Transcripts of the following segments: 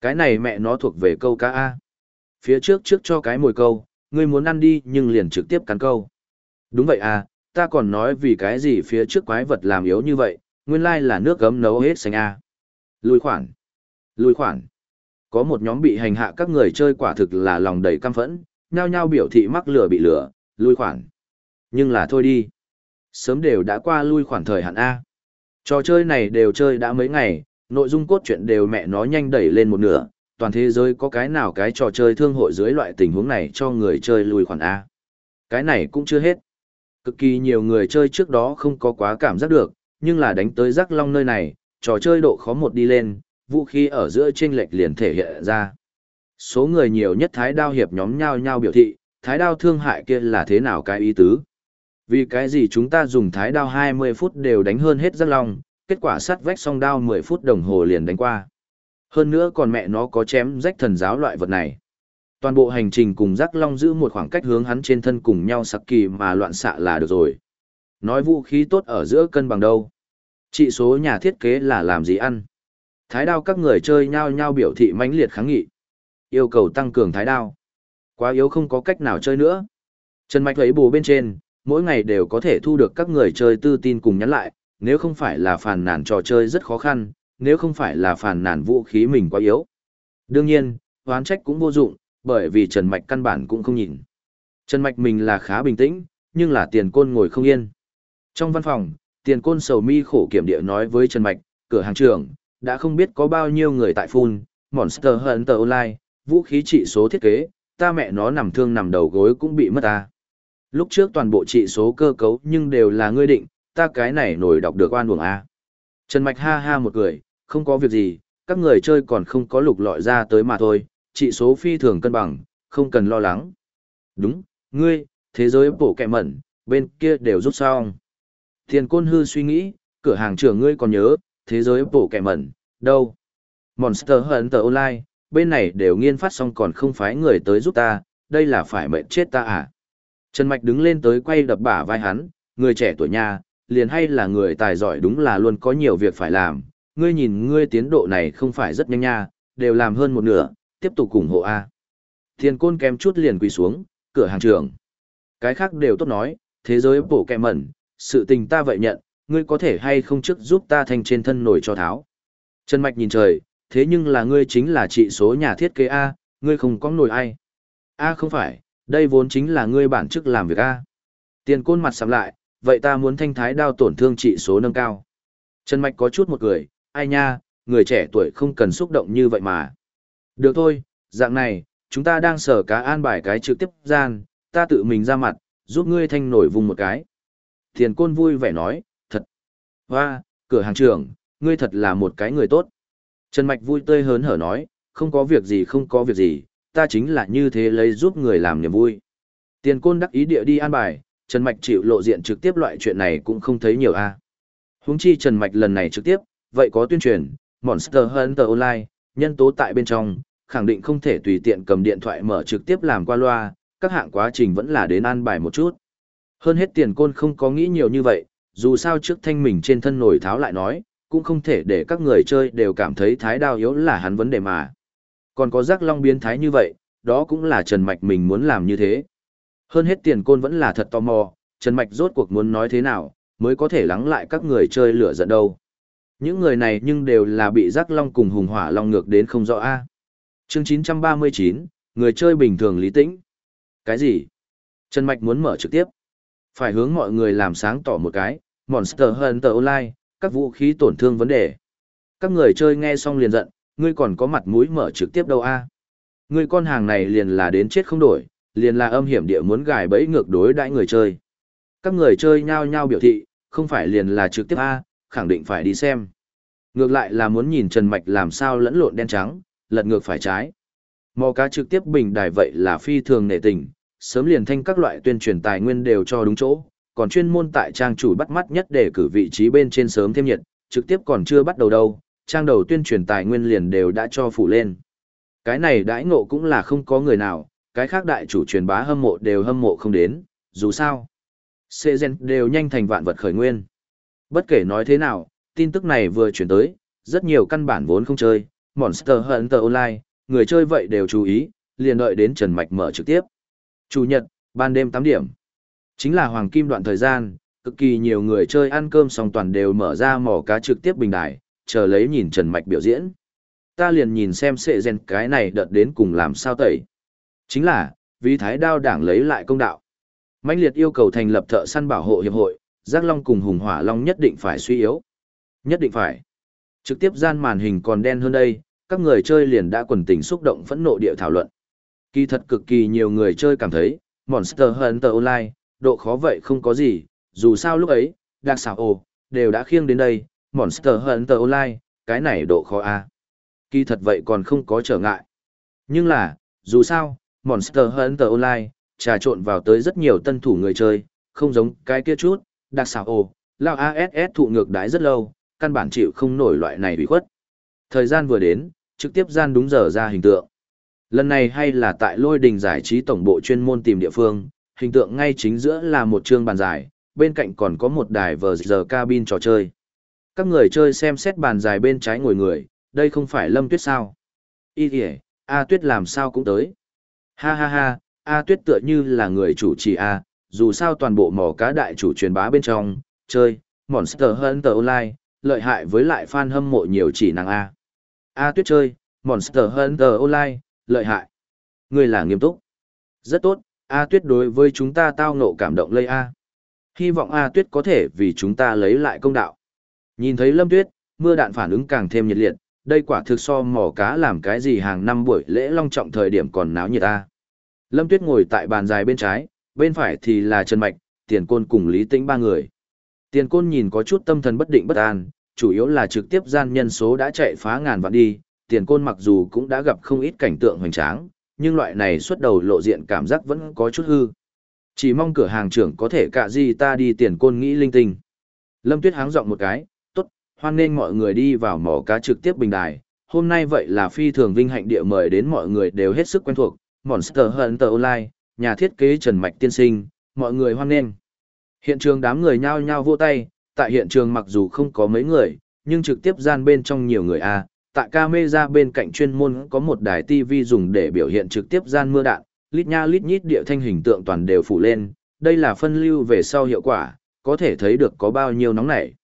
Cái này mẹ nó thuộc về câu cá A. Phía trước trước cho cái mồi câu, ngươi muốn ăn đi nhưng liền trực tiếp cắn câu. Đúng vậy à, ta còn nói vì cái gì phía trước quái vật làm yếu như vậy, nguyên lai là nước gấm nấu hết xanh A. Lùi khoản. Lùi khoản. Có một nhóm bị hành hạ các người chơi quả thực là lòng đầy căm phẫn, nhao nhao biểu thị mắc lửa bị lửa, lùi khoản. Nhưng là thôi đi. Sớm đều đã qua lui khoản thời hạn A. Trò chơi này đều chơi đã mấy ngày, nội dung cốt truyện đều mẹ nó nhanh đẩy lên một nửa, toàn thế giới có cái nào cái trò chơi thương hội dưới loại tình huống này cho người chơi lùi khoản A. Cái này cũng chưa hết. Cực kỳ nhiều người chơi trước đó không có quá cảm giác được, nhưng là đánh tới rắc long nơi này, trò chơi độ khó một đi lên, vũ khí ở giữa trên lệch liền thể hiện ra. Số người nhiều nhất thái đao hiệp nhóm nhau nhau biểu thị, thái đao thương hại kia là thế nào cái ý tứ. Vì cái gì chúng ta dùng thái đao 20 phút đều đánh hơn hết rắc long, kết quả sắt vách song đao 10 phút đồng hồ liền đánh qua. Hơn nữa còn mẹ nó có chém rách thần giáo loại vật này. Toàn bộ hành trình cùng Giác long giữ một khoảng cách hướng hắn trên thân cùng nhau sặc kỳ mà loạn xạ là được rồi. Nói vũ khí tốt ở giữa cân bằng đâu. Chỉ số nhà thiết kế là làm gì ăn. Thái đao các người chơi nhau nhau biểu thị mãnh liệt kháng nghị. Yêu cầu tăng cường thái đao. Quá yếu không có cách nào chơi nữa. Trần Mạch thấy bù bên trên, mỗi ngày đều có thể thu được các người chơi tư tin cùng nhắn lại, nếu không phải là phàn nàn trò chơi rất khó khăn, nếu không phải là phàn nàn vũ khí mình quá yếu. Đương nhiên, hoán trách cũng vô dụng, bởi vì Trần Mạch căn bản cũng không nhìn. Trần Mạch mình là khá bình tĩnh, nhưng là tiền côn ngồi không yên. Trong văn phòng, tiền côn sầu mi khổ kiểm địa nói với Trần Mạch, cửa hàng trưởng, đã không biết có bao nhiêu người tại phun, Monster Hunter Online, vũ khí trị số thiết kế, ta mẹ nó nằm thương nằm đầu gối cũng bị mất ta. Lúc trước toàn bộ trị số cơ cấu nhưng đều là ngươi định, ta cái này nổi đọc được oan uổng A. Trần Mạch ha ha một cười, không có việc gì, các người chơi còn không có lục lọi ra tới mà thôi, trị số phi thường cân bằng, không cần lo lắng. Đúng, ngươi, thế giới bổ kẹ mẩn, bên kia đều rút xong. Thiền côn hư suy nghĩ, cửa hàng trưởng ngươi còn nhớ, thế giới bổ kẹ mẩn, đâu? Monster Hunter Online, bên này đều nghiên phát xong còn không phái người tới giúp ta, đây là phải mệnh chết ta à? Trần Mạch đứng lên tới quay đập bả vai hắn, người trẻ tuổi nhà, liền hay là người tài giỏi đúng là luôn có nhiều việc phải làm, ngươi nhìn ngươi tiến độ này không phải rất nhanh nha, đều làm hơn một nửa, tiếp tục ủng hộ A. Thiên côn kém chút liền quỳ xuống, cửa hàng trưởng. Cái khác đều tốt nói, thế giới bổ kẹ mẩn, sự tình ta vậy nhận, ngươi có thể hay không trước giúp ta thành trên thân nổi cho tháo. Trần Mạch nhìn trời, thế nhưng là ngươi chính là trị số nhà thiết kế A, ngươi không có nổi ai. A không phải, đây vốn chính là ngươi bản chức làm việc A. Tiền côn mặt sắm lại, vậy ta muốn thanh thái đao tổn thương trị số nâng cao. Trần Mạch có chút một cười, ai nha, người trẻ tuổi không cần xúc động như vậy mà. Được thôi, dạng này, chúng ta đang sở cá an bài cái trực tiếp gian, ta tự mình ra mặt, giúp ngươi thanh nổi vùng một cái. thiền côn vui vẻ nói, thật. Hoa, cửa hàng trưởng, ngươi thật là một cái người tốt. Trần Mạch vui tươi hớn hở nói, không có việc gì không có việc gì, ta chính là như thế lấy giúp người làm niềm vui. Tiền côn đắc ý địa đi an bài, Trần Mạch chịu lộ diện trực tiếp loại chuyện này cũng không thấy nhiều a. À. Huống chi Trần Mạch lần này trực tiếp, vậy có tuyên truyền, Monster Hunter Online, nhân tố tại bên trong, khẳng định không thể tùy tiện cầm điện thoại mở trực tiếp làm qua loa, các hạng quá trình vẫn là đến an bài một chút. Hơn hết tiền côn không có nghĩ nhiều như vậy, dù sao trước thanh mình trên thân nổi tháo lại nói, cũng không thể để các người chơi đều cảm thấy thái đao yếu là hắn vấn đề mà. Còn có giác long biến thái như vậy, đó cũng là Trần Mạch mình muốn làm như thế. Hơn hết tiền côn vẫn là thật tò mò, Trần Mạch rốt cuộc muốn nói thế nào, mới có thể lắng lại các người chơi lửa giận đâu. Những người này nhưng đều là bị giác long cùng hùng hỏa long ngược đến không rõ A. Chương 939, người chơi bình thường lý tĩnh. Cái gì? Trần Mạch muốn mở trực tiếp. Phải hướng mọi người làm sáng tỏ một cái, Monster Hunter Online, các vũ khí tổn thương vấn đề. Các người chơi nghe xong liền giận, ngươi còn có mặt mũi mở trực tiếp đâu a? Ngươi con hàng này liền là đến chết không đổi, liền là âm hiểm địa muốn gài bẫy ngược đối đãi người chơi. Các người chơi nhao nhao biểu thị, không phải liền là trực tiếp a, khẳng định phải đi xem. Ngược lại là muốn nhìn Trần Mạch làm sao lẫn lộn đen trắng, lật ngược phải trái. Mò cá trực tiếp bình đài vậy là phi thường nệ tình, sớm liền thanh các loại tuyên truyền tài nguyên đều cho đúng chỗ, còn chuyên môn tại trang chủ bắt mắt nhất để cử vị trí bên trên sớm thêm nhiệt, trực tiếp còn chưa bắt đầu đâu, trang đầu tuyên truyền tài nguyên liền đều đã cho phủ lên. Cái này đãi ngộ cũng là không có người nào, cái khác đại chủ truyền bá hâm mộ đều hâm mộ không đến, dù sao. Sê gen đều nhanh thành vạn vật khởi nguyên. Bất kể nói thế nào, tin tức này vừa chuyển tới, rất nhiều căn bản vốn không chơi, Monster Hunter Online, người chơi vậy đều chú ý, liền đợi đến Trần Mạch mở trực tiếp. Chủ nhật, ban đêm 8 điểm. Chính là hoàng kim đoạn thời gian, cực kỳ nhiều người chơi ăn cơm xong toàn đều mở ra mỏ cá trực tiếp bình đài, chờ lấy nhìn Trần Mạch biểu diễn. Ta liền nhìn xem sệ gen cái này đợt đến cùng làm sao tẩy. Chính là, vì thái đao đảng lấy lại công đạo. mãnh liệt yêu cầu thành lập thợ săn bảo hộ hiệp hội, giác long cùng hùng hỏa long nhất định phải suy yếu. Nhất định phải. Trực tiếp gian màn hình còn đen hơn đây, các người chơi liền đã quần tình xúc động phẫn nộ địa thảo luận. Kỳ thật cực kỳ nhiều người chơi cảm thấy, Monster Hunter Online, độ khó vậy không có gì, dù sao lúc ấy, đặc xảo ồ, đều đã khiêng đến đây, Monster Hunter Online, cái này độ khó a. À. Kỳ thật vậy còn không có trở ngại. Nhưng là, dù sao, Monster Hunter Online, trà trộn vào tới rất nhiều tân thủ người chơi, không giống cái kia chút, đặc xảo ồ, lao ASS thụ ngược đái rất lâu, căn bản chịu không nổi loại này bị khuất. Thời gian vừa đến, trực tiếp gian đúng giờ ra hình tượng. Lần này hay là tại lôi đình giải trí tổng bộ chuyên môn tìm địa phương, hình tượng ngay chính giữa là một chương bàn dài, bên cạnh còn có một đài vờ giờ cabin trò chơi. Các người chơi xem xét bàn dài bên trái ngồi người, đây không phải Lâm Tuyết sao? Ý kìa, A Tuyết làm sao cũng tới. Ha ha ha, A Tuyết tựa như là người chủ trì A, dù sao toàn bộ mỏ cá đại chủ truyền bá bên trong, chơi, Monster Hunter Online, lợi hại với lại fan hâm mộ nhiều chỉ năng A. A Tuyết chơi, Monster Hunter Online, lợi hại. Người là nghiêm túc. Rất tốt, A Tuyết đối với chúng ta tao ngộ cảm động lây A. Hy vọng A Tuyết có thể vì chúng ta lấy lại công đạo. Nhìn thấy Lâm Tuyết, mưa đạn phản ứng càng thêm nhiệt liệt, đây quả thực so mỏ cá làm cái gì hàng năm buổi lễ long trọng thời điểm còn náo nhiệt ta Lâm Tuyết ngồi tại bàn dài bên trái, bên phải thì là Trần Mạch, Tiền Côn cùng Lý Tĩnh ba người. Tiền Côn nhìn có chút tâm thần bất định bất an, chủ yếu là trực tiếp gian nhân số đã chạy phá ngàn vạn đi, Tiền Côn mặc dù cũng đã gặp không ít cảnh tượng hoành tráng, nhưng loại này xuất đầu lộ diện cảm giác vẫn có chút hư. Chỉ mong cửa hàng trưởng có thể cả gì ta đi tiền côn nghĩ linh tinh. Lâm Tuyết háng giọng một cái, hoan nên mọi người đi vào mỏ cá trực tiếp bình đài. Hôm nay vậy là phi thường vinh hạnh địa mời đến mọi người đều hết sức quen thuộc, Monster Hunter Online, nhà thiết kế Trần Mạch Tiên Sinh, mọi người hoan nghênh. Hiện trường đám người nhao nhao vô tay, tại hiện trường mặc dù không có mấy người, nhưng trực tiếp gian bên trong nhiều người a, tại camera bên cạnh chuyên môn có một đài TV dùng để biểu hiện trực tiếp gian mưa đạn, lít nha lít nhít địa thanh hình tượng toàn đều phủ lên, đây là phân lưu về sau hiệu quả, có thể thấy được có bao nhiêu nóng nảy.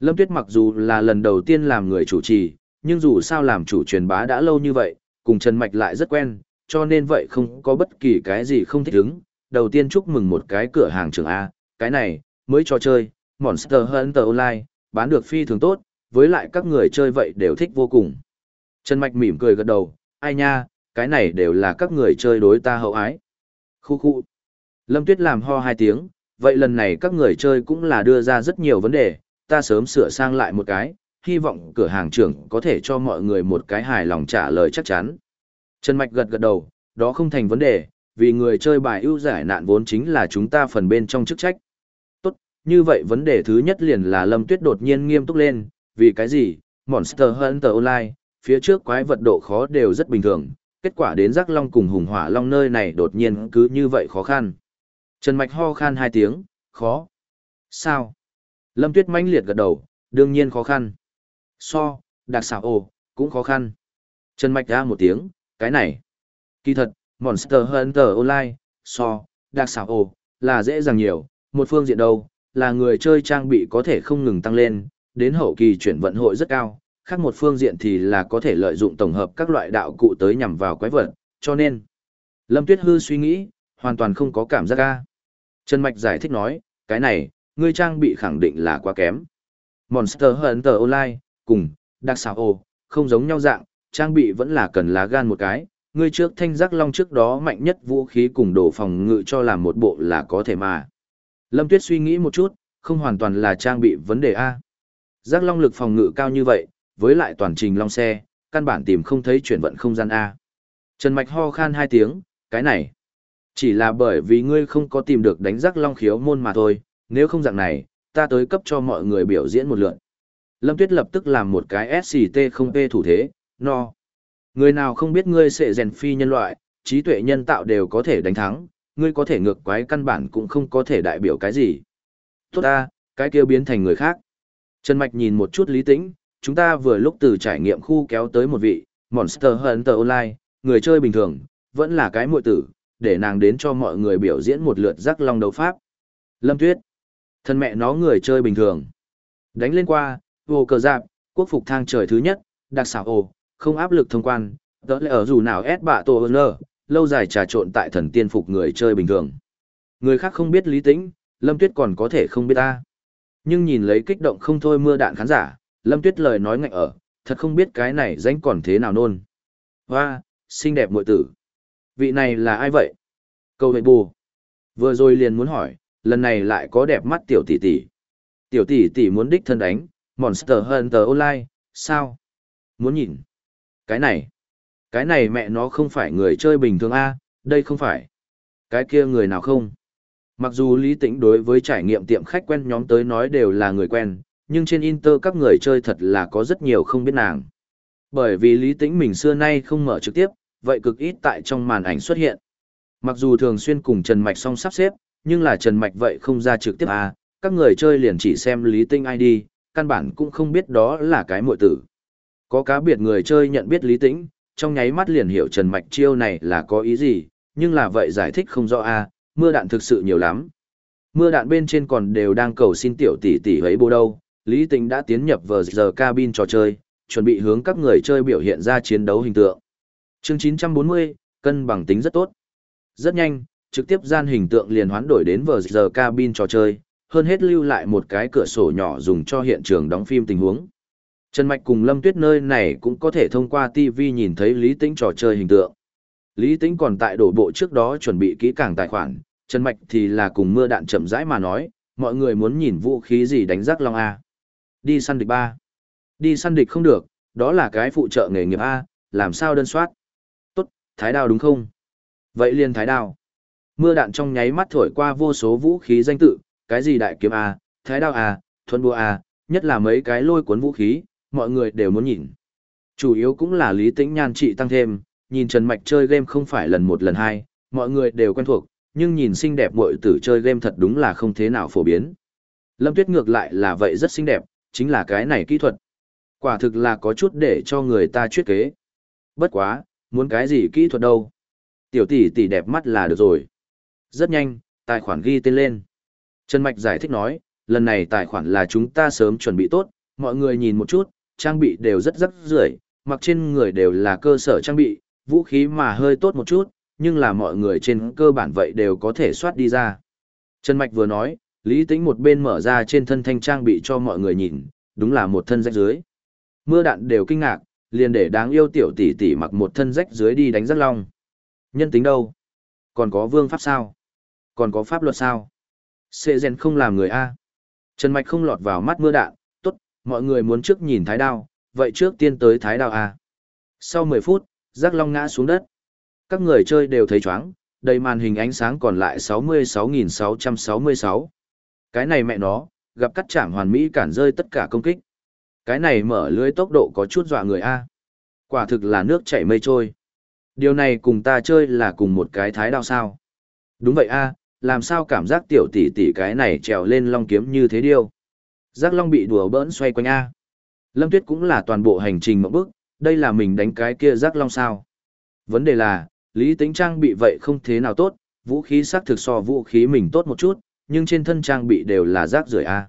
Lâm Tuyết mặc dù là lần đầu tiên làm người chủ trì, nhưng dù sao làm chủ truyền bá đã lâu như vậy, cùng Trần Mạch lại rất quen, cho nên vậy không có bất kỳ cái gì không thích ứng. Đầu tiên chúc mừng một cái cửa hàng trường A, cái này, mới cho chơi, Monster Hunter Online, bán được phi thường tốt, với lại các người chơi vậy đều thích vô cùng. Trần Mạch mỉm cười gật đầu, ai nha, cái này đều là các người chơi đối ta hậu ái. Khu khu. Lâm Tuyết làm ho hai tiếng, vậy lần này các người chơi cũng là đưa ra rất nhiều vấn đề, ta sớm sửa sang lại một cái, hy vọng cửa hàng trưởng có thể cho mọi người một cái hài lòng trả lời chắc chắn. Trần Mạch gật gật đầu, đó không thành vấn đề, vì người chơi bài ưu giải nạn vốn chính là chúng ta phần bên trong chức trách. Tốt, như vậy vấn đề thứ nhất liền là Lâm Tuyết đột nhiên nghiêm túc lên, vì cái gì, Monster Hunter Online, phía trước quái vật độ khó đều rất bình thường, kết quả đến giác long cùng hùng hỏa long nơi này đột nhiên cứ như vậy khó khăn. Trần Mạch ho khan hai tiếng, khó. Sao? Lâm Tuyết mãnh liệt gật đầu, đương nhiên khó khăn. So, đặc xảo ồ, cũng khó khăn. Trần Mạch ra một tiếng, cái này. Kỳ thật, Monster Hunter Online, so, đặc xảo ồ, là dễ dàng nhiều, một phương diện đâu, là người chơi trang bị có thể không ngừng tăng lên, đến hậu kỳ chuyển vận hội rất cao, khác một phương diện thì là có thể lợi dụng tổng hợp các loại đạo cụ tới nhằm vào quái vật, cho nên Lâm Tuyết Hư suy nghĩ, hoàn toàn không có cảm giác ga. Trần Mạch giải thích nói, cái này, ngươi trang bị khẳng định là quá kém. Monster Hunter Online, cùng, Dark Sao không giống nhau dạng, trang bị vẫn là cần lá gan một cái, ngươi trước thanh giác long trước đó mạnh nhất vũ khí cùng đồ phòng ngự cho làm một bộ là có thể mà. Lâm Tuyết suy nghĩ một chút, không hoàn toàn là trang bị vấn đề A. Giác long lực phòng ngự cao như vậy, với lại toàn trình long xe, căn bản tìm không thấy chuyển vận không gian A. Trần Mạch ho khan hai tiếng, cái này. Chỉ là bởi vì ngươi không có tìm được đánh giác long khiếu môn mà thôi, nếu không dạng này, ta tới cấp cho mọi người biểu diễn một lượt. Lâm Tuyết lập tức làm một cái SCT không p thủ thế, no. Người nào không biết ngươi sẽ rèn phi nhân loại, trí tuệ nhân tạo đều có thể đánh thắng, ngươi có thể ngược quái căn bản cũng không có thể đại biểu cái gì. Tốt ta, cái kia biến thành người khác. Trần Mạch nhìn một chút lý tĩnh, chúng ta vừa lúc từ trải nghiệm khu kéo tới một vị, Monster Hunter Online, người chơi bình thường, vẫn là cái muội tử, để nàng đến cho mọi người biểu diễn một lượt rắc long đấu pháp. Lâm Tuyết, thân mẹ nó người chơi bình thường. Đánh lên qua, vô cờ dạp quốc phục thang trời thứ nhất, đặc xảo ồ, không áp lực thông quan, đỡ lẽ ở dù nào ép bạ tổ ơn lâu dài trà trộn tại thần tiên phục người chơi bình thường. Người khác không biết lý tĩnh, Lâm Tuyết còn có thể không biết ta. Nhưng nhìn lấy kích động không thôi mưa đạn khán giả, Lâm Tuyết lời nói ngạnh ở, thật không biết cái này danh còn thế nào nôn. Hoa, xinh đẹp muội tử. Vị này là ai vậy? Câu vệ bù. Vừa rồi liền muốn hỏi, lần này lại có đẹp mắt tiểu tỷ tỷ. Tiểu tỷ tỷ muốn đích thân đánh, Monster Hunter Online, sao? Muốn nhìn. Cái này. Cái này mẹ nó không phải người chơi bình thường A, đây không phải. Cái kia người nào không? Mặc dù Lý Tĩnh đối với trải nghiệm tiệm khách quen nhóm tới nói đều là người quen, nhưng trên Inter các người chơi thật là có rất nhiều không biết nàng. Bởi vì Lý Tĩnh mình xưa nay không mở trực tiếp, vậy cực ít tại trong màn ảnh xuất hiện. Mặc dù thường xuyên cùng Trần Mạch song sắp xếp, nhưng là Trần Mạch vậy không ra trực tiếp à, các người chơi liền chỉ xem Lý Tinh ID, căn bản cũng không biết đó là cái mội tử. Có cá biệt người chơi nhận biết Lý Tĩnh, trong nháy mắt liền hiểu Trần Mạch chiêu này là có ý gì, nhưng là vậy giải thích không rõ a mưa đạn thực sự nhiều lắm. Mưa đạn bên trên còn đều đang cầu xin tiểu tỷ tỷ ấy bố đâu, Lý Tĩnh đã tiến nhập vào giờ cabin trò chơi, chuẩn bị hướng các người chơi biểu hiện ra chiến đấu hình tượng. Chương 940, cân bằng tính rất tốt. Rất nhanh, trực tiếp gian hình tượng liền hoán đổi đến vờ giờ cabin trò chơi, hơn hết lưu lại một cái cửa sổ nhỏ dùng cho hiện trường đóng phim tình huống. Trần Mạch cùng Lâm Tuyết nơi này cũng có thể thông qua TV nhìn thấy Lý Tĩnh trò chơi hình tượng. Lý Tĩnh còn tại đổ bộ trước đó chuẩn bị kỹ càng tài khoản, Trần Mạch thì là cùng mưa đạn chậm rãi mà nói, mọi người muốn nhìn vũ khí gì đánh rắc long A. Đi săn địch ba. Đi săn địch không được, đó là cái phụ trợ nghề nghiệp A, làm sao đơn soát. Tốt, thái đao đúng không? Vậy liền thái đao. Mưa đạn trong nháy mắt thổi qua vô số vũ khí danh tự, cái gì đại kiếm A, thái đao A, thuần bùa A, nhất là mấy cái lôi cuốn vũ khí, mọi người đều muốn nhìn. Chủ yếu cũng là lý tĩnh nhan trị tăng thêm, nhìn Trần Mạch chơi game không phải lần một lần hai, mọi người đều quen thuộc, nhưng nhìn xinh đẹp muội tử chơi game thật đúng là không thế nào phổ biến. Lâm Tuyết ngược lại là vậy rất xinh đẹp, chính là cái này kỹ thuật. Quả thực là có chút để cho người ta chuyết kế. Bất quá, muốn cái gì kỹ thuật đâu. Tiểu tỷ tỷ đẹp mắt là được rồi. Rất nhanh, tài khoản ghi tên lên. Trần Mạch giải thích nói, lần này tài khoản là chúng ta sớm chuẩn bị tốt, mọi người nhìn một chút, trang bị đều rất rất rưởi, mặc trên người đều là cơ sở trang bị, vũ khí mà hơi tốt một chút, nhưng là mọi người trên cơ bản vậy đều có thể soát đi ra. Trần Mạch vừa nói, Lý Tĩnh một bên mở ra trên thân thanh trang bị cho mọi người nhìn, đúng là một thân rách dưới. Mưa đạn đều kinh ngạc, liền để đáng yêu tiểu tỷ tỷ mặc một thân rách dưới đi đánh rất long. Nhân tính đâu? Còn có vương pháp sao? Còn có pháp luật sao? Sệ rèn không làm người A. Trần Mạch không lọt vào mắt mưa đạn, tốt, mọi người muốn trước nhìn thái đao, vậy trước tiên tới thái đao A. Sau 10 phút, giác long ngã xuống đất. Các người chơi đều thấy chóng, đầy màn hình ánh sáng còn lại 66.666. Cái này mẹ nó, gặp cắt chạm hoàn mỹ cản rơi tất cả công kích. Cái này mở lưới tốc độ có chút dọa người A. Quả thực là nước chảy mây trôi. Điều này cùng ta chơi là cùng một cái thái đao sao. Đúng vậy A, làm sao cảm giác tiểu tỷ tỷ cái này trèo lên long kiếm như thế điêu. Giác long bị đùa bỡn xoay quanh A. Lâm Tuyết cũng là toàn bộ hành trình một bước, đây là mình đánh cái kia giác long sao. Vấn đề là, Lý Tính trang bị vậy không thế nào tốt, vũ khí xác thực so vũ khí mình tốt một chút, nhưng trên thân trang bị đều là rác rưởi A.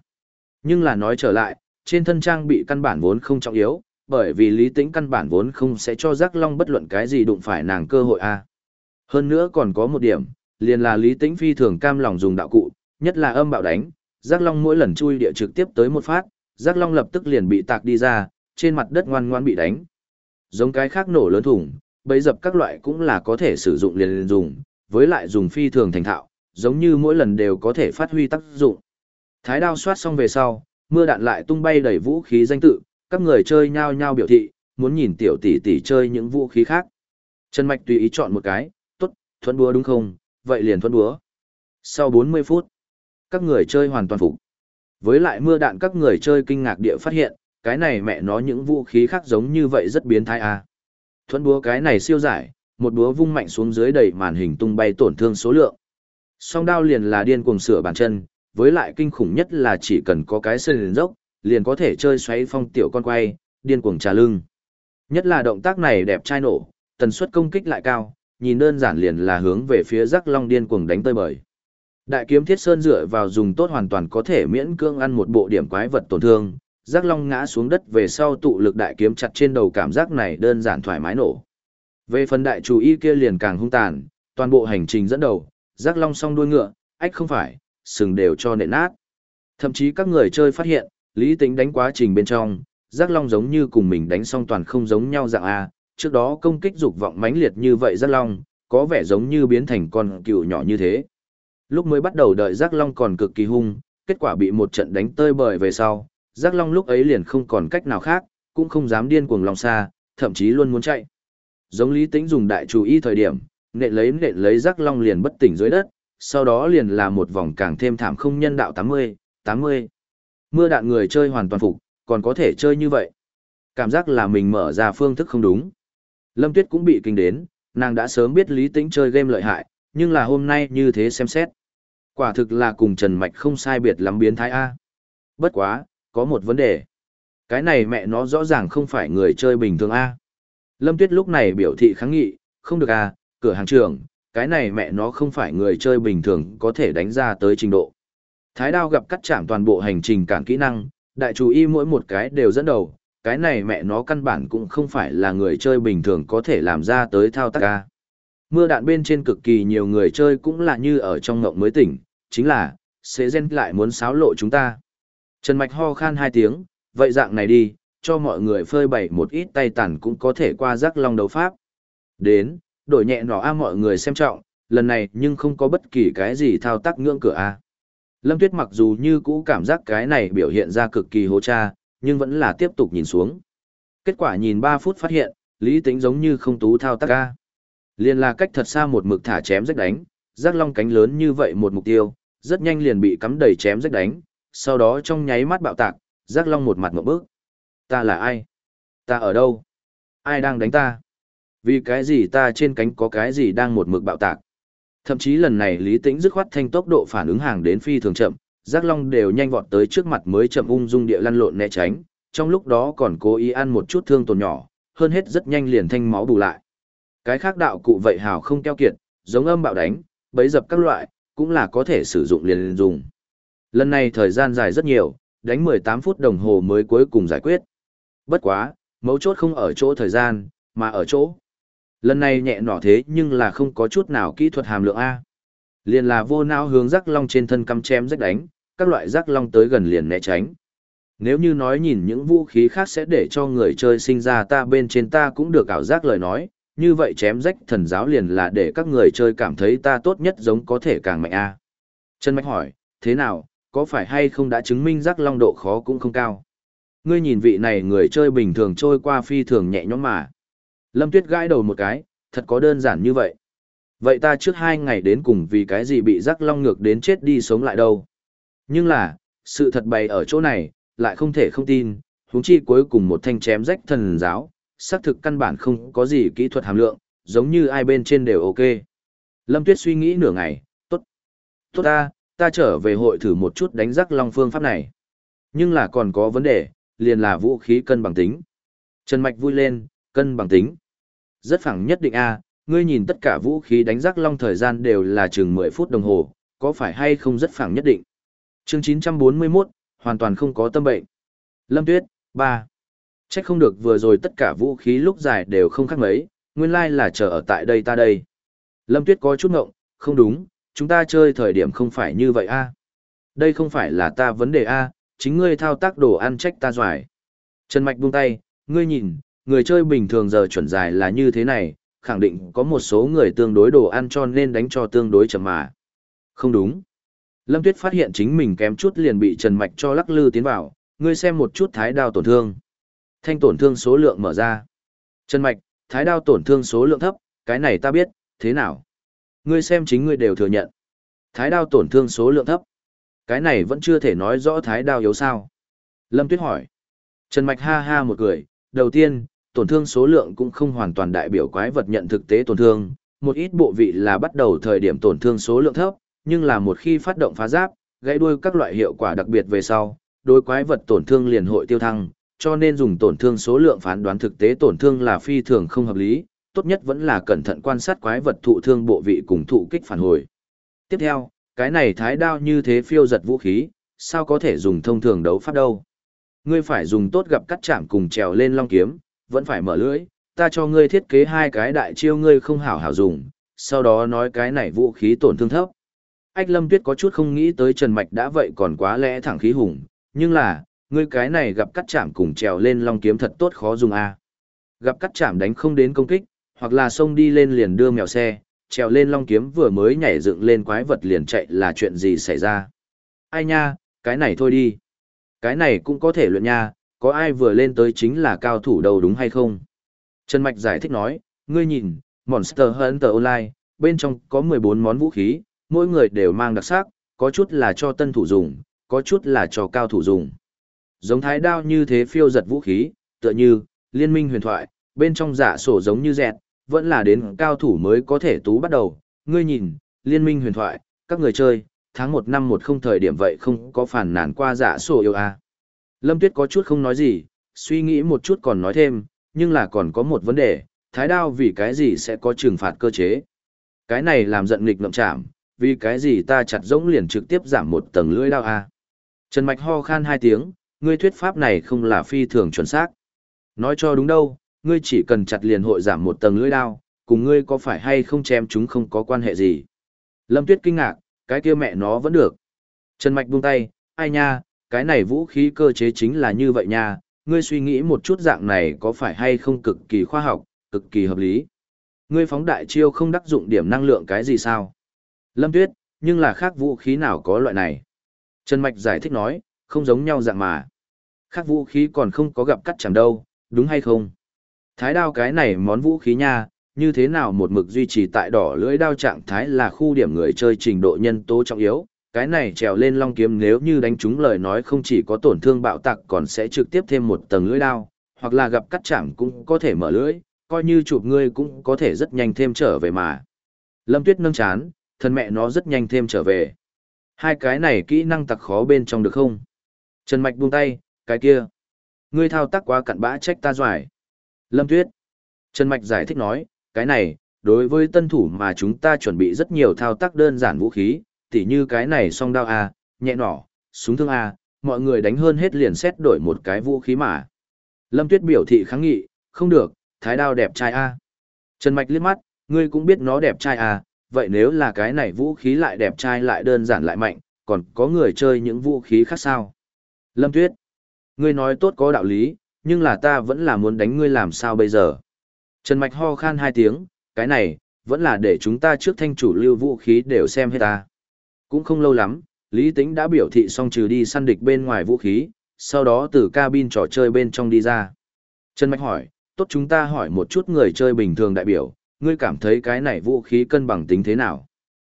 Nhưng là nói trở lại, trên thân trang bị căn bản vốn không trọng yếu, bởi vì Lý Tĩnh căn bản vốn không sẽ cho giác long bất luận cái gì đụng phải nàng cơ hội A. Hơn nữa còn có một điểm, liền là Lý Tĩnh phi thường cam lòng dùng đạo cụ, nhất là âm bạo đánh, giác long mỗi lần chui địa trực tiếp tới một phát, giác long lập tức liền bị tạc đi ra, trên mặt đất ngoan ngoan bị đánh. Giống cái khác nổ lớn thủng, bấy dập các loại cũng là có thể sử dụng liền liền dùng, với lại dùng phi thường thành thạo, giống như mỗi lần đều có thể phát huy tác dụng. Thái đao soát xong về sau, mưa đạn lại tung bay đầy vũ khí danh tự, các người chơi nhao nhao biểu thị, muốn nhìn tiểu tỷ tỷ chơi những vũ khí khác. Trần Mạch tùy ý chọn một cái, tốt, thuẫn búa đúng không, vậy liền thuẫn búa. Sau 40 phút, các người chơi hoàn toàn phục. Với lại mưa đạn các người chơi kinh ngạc địa phát hiện, cái này mẹ nó những vũ khí khác giống như vậy rất biến thái à. Thuẫn búa cái này siêu giải, một búa vung mạnh xuống dưới đầy màn hình tung bay tổn thương số lượng. Song đao liền là điên cuồng sửa bàn chân, với lại kinh khủng nhất là chỉ cần có cái sơn liền dốc, liền có thể chơi xoáy phong tiểu con quay, điên cuồng trà lưng. Nhất là động tác này đẹp trai nổ, tần suất công kích lại cao, nhìn đơn giản liền là hướng về phía rắc Long điên cuồng đánh tơi bời. Đại kiếm Thiết Sơn dựa vào dùng tốt hoàn toàn có thể miễn cưỡng ăn một bộ điểm quái vật tổn thương, Rắc Long ngã xuống đất về sau tụ lực đại kiếm chặt trên đầu cảm giác này đơn giản thoải mái nổ. Về phần đại chủ y kia liền càng hung tàn, toàn bộ hành trình dẫn đầu, Rắc Long song đuôi ngựa, ách không phải, sừng đều cho nện nát. Thậm chí các người chơi phát hiện, lý tính đánh quá trình bên trong, Rắc Long giống như cùng mình đánh xong toàn không giống nhau dạng A, trước đó công kích dục vọng mãnh liệt như vậy Giác Long, có vẻ giống như biến thành con cựu nhỏ như thế. Lúc mới bắt đầu đợi Giác Long còn cực kỳ hung, kết quả bị một trận đánh tơi bời về sau, Giác Long lúc ấy liền không còn cách nào khác, cũng không dám điên cuồng lòng xa, thậm chí luôn muốn chạy. Giống Lý Tĩnh dùng đại chủ ý thời điểm, nện lấy nện lấy Giác Long liền bất tỉnh dưới đất, sau đó liền là một vòng càng thêm thảm không nhân đạo 80, 80. Mưa đạn người chơi hoàn toàn phục, còn có thể chơi như vậy. Cảm giác là mình mở ra phương thức không đúng. Lâm Tuyết cũng bị kinh đến, nàng đã sớm biết Lý Tĩnh chơi game lợi hại, nhưng là hôm nay như thế xem xét. Quả thực là cùng Trần Mạch không sai biệt lắm biến thái A. Bất quá, có một vấn đề. Cái này mẹ nó rõ ràng không phải người chơi bình thường A. Lâm Tuyết lúc này biểu thị kháng nghị, không được A, cửa hàng trưởng, cái này mẹ nó không phải người chơi bình thường có thể đánh ra tới trình độ. Thái đao gặp cắt chạm toàn bộ hành trình cản kỹ năng, đại chú y mỗi một cái đều dẫn đầu, cái này mẹ nó căn bản cũng không phải là người chơi bình thường có thể làm ra tới thao tác ca. Mưa đạn bên trên cực kỳ nhiều người chơi cũng là như ở trong ngộng mới tỉnh, chính là, sẽ gen lại muốn xáo lộ chúng ta. Trần Mạch ho khan hai tiếng, vậy dạng này đi, cho mọi người phơi bày một ít tay tàn cũng có thể qua rắc long đấu pháp. Đến, đổi nhẹ nó a mọi người xem trọng, lần này nhưng không có bất kỳ cái gì thao tác ngưỡng cửa a. Lâm Tuyết mặc dù như cũ cảm giác cái này biểu hiện ra cực kỳ hố cha, nhưng vẫn là tiếp tục nhìn xuống. Kết quả nhìn 3 phút phát hiện, lý Tĩnh giống như không tú thao tác ca. Liên là cách thật xa một mực thả chém rách đánh, rác long cánh lớn như vậy một mục tiêu, rất nhanh liền bị cắm đầy chém rách đánh, sau đó trong nháy mắt bạo tạc, rác long một mặt một bước. Ta là ai? Ta ở đâu? Ai đang đánh ta? Vì cái gì ta trên cánh có cái gì đang một mực bạo tạc? Thậm chí lần này Lý Tĩnh dứt khoát thanh tốc độ phản ứng hàng đến phi thường chậm, Giác Long đều nhanh vọt tới trước mặt mới chậm ung dung địa lăn lộn né tránh, trong lúc đó còn cố ý ăn một chút thương tổn nhỏ, hơn hết rất nhanh liền thanh máu bù lại. Cái khác đạo cụ vậy hào không keo kiệt, giống âm bạo đánh, bấy dập các loại, cũng là có thể sử dụng liền, liền dùng. Lần này thời gian dài rất nhiều, đánh 18 phút đồng hồ mới cuối cùng giải quyết. Bất quá, mấu chốt không ở chỗ thời gian, mà ở chỗ. Lần này nhẹ nỏ thế nhưng là không có chút nào kỹ thuật hàm lượng A. Liền là vô não hướng rắc long trên thân căm chém rách đánh, các loại rắc long tới gần liền né tránh. Nếu như nói nhìn những vũ khí khác sẽ để cho người chơi sinh ra ta bên trên ta cũng được ảo giác lời nói, như vậy chém rách thần giáo liền là để các người chơi cảm thấy ta tốt nhất giống có thể càng mạnh a. Trần Mạch hỏi, thế nào, có phải hay không đã chứng minh rắc long độ khó cũng không cao? Ngươi nhìn vị này người chơi bình thường trôi qua phi thường nhẹ nhõm mà. Lâm Tuyết gãi đầu một cái, thật có đơn giản như vậy. Vậy ta trước hai ngày đến cùng vì cái gì bị rắc long ngược đến chết đi sống lại đâu? Nhưng là, sự thật bày ở chỗ này, lại không thể không tin, huống chi cuối cùng một thanh chém rách thần giáo, xác thực căn bản không có gì kỹ thuật hàm lượng, giống như ai bên trên đều ok. Lâm Tuyết suy nghĩ nửa ngày, tốt. Tốt ta, ta trở về hội thử một chút đánh rắc long phương pháp này. Nhưng là còn có vấn đề, liền là vũ khí cân bằng tính. Trần Mạch vui lên, cân bằng tính. Rất phẳng nhất định A, ngươi nhìn tất cả vũ khí đánh rác long thời gian đều là chừng 10 phút đồng hồ, có phải hay không rất phẳng nhất định. chương 941, hoàn toàn không có tâm bệnh. Lâm Tuyết, 3. trách không được vừa rồi tất cả vũ khí lúc dài đều không khác mấy, nguyên lai là chờ ở tại đây ta đây. Lâm Tuyết có chút ngộng, không đúng, chúng ta chơi thời điểm không phải như vậy a. Đây không phải là ta vấn đề a, chính ngươi thao tác đồ ăn trách ta doài. Trần Mạch buông tay, ngươi nhìn, người chơi bình thường giờ chuẩn dài là như thế này, khẳng định có một số người tương đối đồ ăn cho nên đánh cho tương đối chậm mà. Không đúng. Lâm Tuyết phát hiện chính mình kém chút liền bị Trần Mạch cho lắc lư tiến vào, ngươi xem một chút thái đao tổn thương. Thanh tổn thương số lượng mở ra. Trần Mạch, thái đao tổn thương số lượng thấp, cái này ta biết, thế nào? Ngươi xem chính ngươi đều thừa nhận. Thái đao tổn thương số lượng thấp. Cái này vẫn chưa thể nói rõ thái đao yếu sao. Lâm Tuyết hỏi. Trần Mạch ha ha một cười, đầu tiên, tổn thương số lượng cũng không hoàn toàn đại biểu quái vật nhận thực tế tổn thương, một ít bộ vị là bắt đầu thời điểm tổn thương số lượng thấp, nhưng là một khi phát động phá giáp, gãy đuôi các loại hiệu quả đặc biệt về sau, đối quái vật tổn thương liền hội tiêu thăng, cho nên dùng tổn thương số lượng phán đoán thực tế tổn thương là phi thường không hợp lý, tốt nhất vẫn là cẩn thận quan sát quái vật thụ thương bộ vị cùng thụ kích phản hồi. Tiếp theo, cái này thái đao như thế phiêu giật vũ khí, sao có thể dùng thông thường đấu pháp đâu. Ngươi phải dùng tốt gặp cắt chạm cùng trèo lên long kiếm, vẫn phải mở lưỡi, ta cho ngươi thiết kế hai cái đại chiêu ngươi không hảo hảo dùng, sau đó nói cái này vũ khí tổn thương thấp. Ách Lâm Tuyết có chút không nghĩ tới Trần Mạch đã vậy còn quá lẽ thẳng khí hùng, nhưng là, ngươi cái này gặp cắt chạm cùng trèo lên long kiếm thật tốt khó dùng a. Gặp cắt chạm đánh không đến công kích, hoặc là xông đi lên liền đưa mèo xe, trèo lên long kiếm vừa mới nhảy dựng lên quái vật liền chạy là chuyện gì xảy ra. Ai nha, cái này thôi đi. Cái này cũng có thể luyện nha, có ai vừa lên tới chính là cao thủ đầu đúng hay không? Trần Mạch giải thích nói, ngươi nhìn, Monster Hunter Online, bên trong có 14 món vũ khí, mỗi người đều mang đặc sắc, có chút là cho tân thủ dùng, có chút là cho cao thủ dùng. Giống thái đao như thế phiêu giật vũ khí, tựa như, liên minh huyền thoại, bên trong giả sổ giống như dẹt, vẫn là đến cao thủ mới có thể tú bắt đầu. Ngươi nhìn, liên minh huyền thoại, các người chơi, tháng 1 năm một không thời điểm vậy không có phản nản qua giả sổ yêu à. Lâm Tuyết có chút không nói gì, suy nghĩ một chút còn nói thêm, nhưng là còn có một vấn đề, thái đao vì cái gì sẽ có trừng phạt cơ chế. Cái này làm giận nghịch ngậm chạm, vì cái gì ta chặt rỗng liền trực tiếp giảm một tầng lưỡi đao à. Trần Mạch ho khan hai tiếng, ngươi thuyết pháp này không là phi thường chuẩn xác. Nói cho đúng đâu, ngươi chỉ cần chặt liền hội giảm một tầng lưỡi đao, cùng ngươi có phải hay không chém chúng không có quan hệ gì. Lâm Tuyết kinh ngạc, cái kia mẹ nó vẫn được. Trần Mạch buông tay, ai nha, cái này vũ khí cơ chế chính là như vậy nha, ngươi suy nghĩ một chút dạng này có phải hay không cực kỳ khoa học, cực kỳ hợp lý. Ngươi phóng đại chiêu không đắc dụng điểm năng lượng cái gì sao? Lâm Tuyết, nhưng là khác vũ khí nào có loại này? Trần Mạch giải thích nói, không giống nhau dạng mà. Khác vũ khí còn không có gặp cắt chẳng đâu, đúng hay không? Thái đao cái này món vũ khí nha, như thế nào một mực duy trì tại đỏ lưỡi đao trạng thái là khu điểm người chơi trình độ nhân tố trọng yếu. Cái này trèo lên long kiếm nếu như đánh trúng lời nói không chỉ có tổn thương bạo tạc còn sẽ trực tiếp thêm một tầng lưỡi đao, hoặc là gặp cắt chạm cũng có thể mở lưỡi, coi như chụp ngươi cũng có thể rất nhanh thêm trở về mà. Lâm Tuyết nâng chán, thân mẹ nó rất nhanh thêm trở về. Hai cái này kỹ năng tặc khó bên trong được không? Trần Mạch buông tay, cái kia. Ngươi thao tác quá cặn bã trách ta doài. Lâm Tuyết. Trần Mạch giải thích nói, cái này, đối với tân thủ mà chúng ta chuẩn bị rất nhiều thao tác đơn giản vũ khí, tỉ như cái này song đao A, nhẹ nỏ, súng thương A, mọi người đánh hơn hết liền xét đổi một cái vũ khí mà. Lâm Tuyết biểu thị kháng nghị, không được, thái đao đẹp trai A. Trần Mạch liếc mắt, ngươi cũng biết nó đẹp trai A, vậy nếu là cái này vũ khí lại đẹp trai lại đơn giản lại mạnh, còn có người chơi những vũ khí khác sao? Lâm Tuyết, ngươi nói tốt có đạo lý, nhưng là ta vẫn là muốn đánh ngươi làm sao bây giờ? Trần Mạch ho khan hai tiếng, cái này, vẫn là để chúng ta trước thanh chủ lưu vũ khí đều xem hết ta. Cũng không lâu lắm, Lý Tĩnh đã biểu thị xong trừ đi săn địch bên ngoài vũ khí, sau đó từ cabin trò chơi bên trong đi ra. Trần Mạch hỏi, tốt chúng ta hỏi một chút người chơi bình thường đại biểu, ngươi cảm thấy cái này vũ khí cân bằng tính thế nào?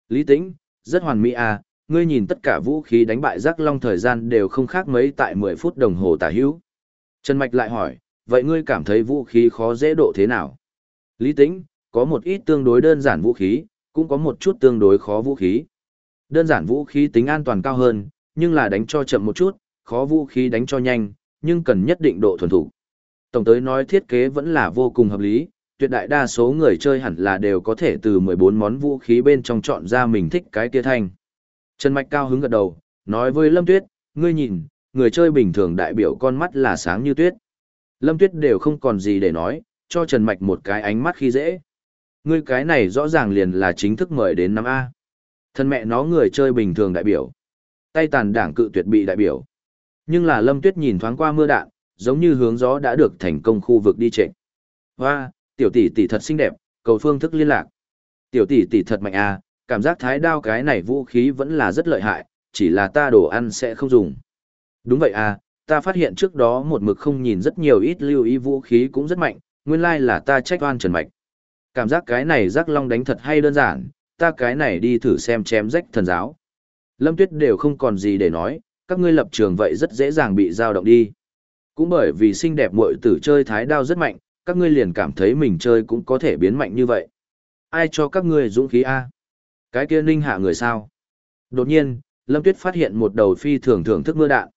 Lý Tĩnh, rất hoàn mỹ à, ngươi nhìn tất cả vũ khí đánh bại rắc long thời gian đều không khác mấy tại 10 phút đồng hồ tả hữu. Trần Mạch lại hỏi, vậy ngươi cảm thấy vũ khí khó dễ độ thế nào? Lý Tĩnh, có một ít tương đối đơn giản vũ khí, cũng có một chút tương đối khó vũ khí. Đơn giản vũ khí tính an toàn cao hơn, nhưng là đánh cho chậm một chút, khó vũ khí đánh cho nhanh, nhưng cần nhất định độ thuần thủ. Tổng tới nói thiết kế vẫn là vô cùng hợp lý, tuyệt đại đa số người chơi hẳn là đều có thể từ 14 món vũ khí bên trong chọn ra mình thích cái kia thanh. Trần Mạch cao hứng gật đầu, nói với Lâm Tuyết, ngươi nhìn, người chơi bình thường đại biểu con mắt là sáng như tuyết. Lâm Tuyết đều không còn gì để nói, cho Trần Mạch một cái ánh mắt khi dễ. Ngươi cái này rõ ràng liền là chính thức mời đến năm A. Thân mẹ nó người chơi bình thường đại biểu. Tay tàn đảng cự tuyệt bị đại biểu. Nhưng là Lâm Tuyết nhìn thoáng qua mưa đạn, giống như hướng gió đã được thành công khu vực đi trệ. Hoa, tiểu tỷ tỷ thật xinh đẹp, cầu phương thức liên lạc. Tiểu tỷ tỷ thật mạnh à, cảm giác thái đao cái này vũ khí vẫn là rất lợi hại, chỉ là ta đồ ăn sẽ không dùng. Đúng vậy à, ta phát hiện trước đó một mực không nhìn rất nhiều ít lưu ý vũ khí cũng rất mạnh, nguyên lai là ta trách oan trần mạch. Cảm giác cái này giác long đánh thật hay đơn giản, ta cái này đi thử xem chém rách thần giáo. Lâm Tuyết đều không còn gì để nói, các ngươi lập trường vậy rất dễ dàng bị dao động đi. Cũng bởi vì xinh đẹp muội tử chơi thái đao rất mạnh, các ngươi liền cảm thấy mình chơi cũng có thể biến mạnh như vậy. Ai cho các ngươi dũng khí A? Cái kia ninh hạ người sao? Đột nhiên, Lâm Tuyết phát hiện một đầu phi thường thưởng thức mưa đạn.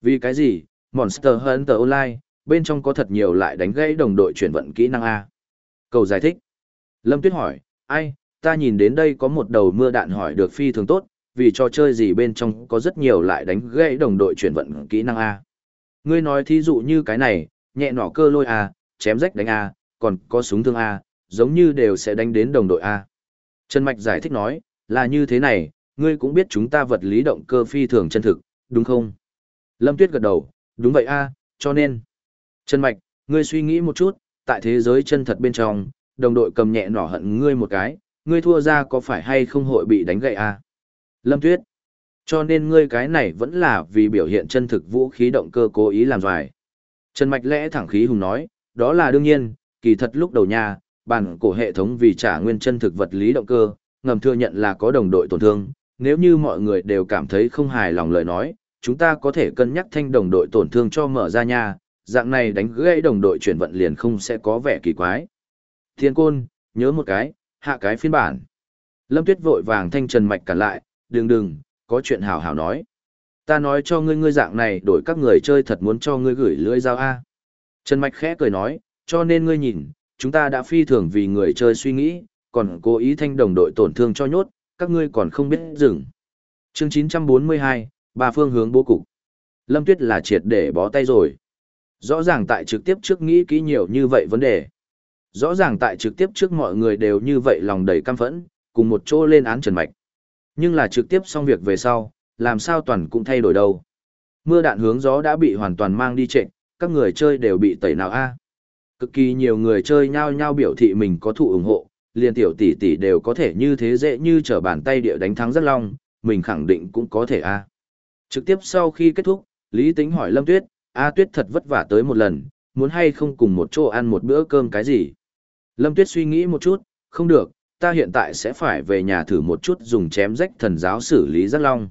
Vì cái gì? Monster Hunter Online, bên trong có thật nhiều lại đánh gãy đồng đội chuyển vận kỹ năng A. Cầu giải thích. Lâm Tuyết hỏi, ai, ta nhìn đến đây có một đầu mưa đạn hỏi được phi thường tốt, vì trò chơi gì bên trong có rất nhiều lại đánh gãy đồng đội chuyển vận kỹ năng A. Ngươi nói thí dụ như cái này, nhẹ nỏ cơ lôi A, chém rách đánh A, còn có súng thương A, giống như đều sẽ đánh đến đồng đội A. Trần Mạch giải thích nói, là như thế này, ngươi cũng biết chúng ta vật lý động cơ phi thường chân thực, đúng không? Lâm Tuyết gật đầu, đúng vậy A, cho nên. Trần Mạch, ngươi suy nghĩ một chút, tại thế giới chân thật bên trong, đồng đội cầm nhẹ nỏ hận ngươi một cái, ngươi thua ra có phải hay không hội bị đánh gậy à? Lâm Tuyết, cho nên ngươi cái này vẫn là vì biểu hiện chân thực vũ khí động cơ cố ý làm doài. Trần Mạch lẽ thẳng khí hùng nói, đó là đương nhiên, kỳ thật lúc đầu nhà, bản cổ hệ thống vì trả nguyên chân thực vật lý động cơ, ngầm thừa nhận là có đồng đội tổn thương, nếu như mọi người đều cảm thấy không hài lòng lời nói, chúng ta có thể cân nhắc thanh đồng đội tổn thương cho mở ra nha, dạng này đánh gãy đồng đội chuyển vận liền không sẽ có vẻ kỳ quái. Thiên côn, nhớ một cái, hạ cái phiên bản. Lâm Tuyết vội vàng thanh trần mạch cản lại, đừng đừng, có chuyện hảo hảo nói. Ta nói cho ngươi ngươi dạng này đổi các người chơi thật muốn cho ngươi gửi lưỡi dao A. Trần Mạch khẽ cười nói, cho nên ngươi nhìn, chúng ta đã phi thường vì người chơi suy nghĩ, còn cố ý thanh đồng đội tổn thương cho nhốt, các ngươi còn không biết dừng. Chương 942, ba phương hướng bố cục. Lâm Tuyết là triệt để bó tay rồi. Rõ ràng tại trực tiếp trước nghĩ kỹ nhiều như vậy vấn đề. Rõ ràng tại trực tiếp trước mọi người đều như vậy lòng đầy căm phẫn, cùng một chỗ lên án Trần Mạch. Nhưng là trực tiếp xong việc về sau, làm sao toàn cũng thay đổi đâu. Mưa đạn hướng gió đã bị hoàn toàn mang đi trệnh, các người chơi đều bị tẩy nào a Cực kỳ nhiều người chơi nhao nhao biểu thị mình có thụ ủng hộ, liền tiểu tỷ tỷ đều có thể như thế dễ như trở bàn tay địa đánh thắng rất long, mình khẳng định cũng có thể a. Trực tiếp sau khi kết thúc, Lý Tính hỏi Lâm Tuyết, A Tuyết thật vất vả tới một lần, muốn hay không cùng một chỗ ăn một bữa cơm cái gì? Lâm Tuyết suy nghĩ một chút, không được, ta hiện tại sẽ phải về nhà thử một chút dùng chém rách thần giáo xử lý rất long.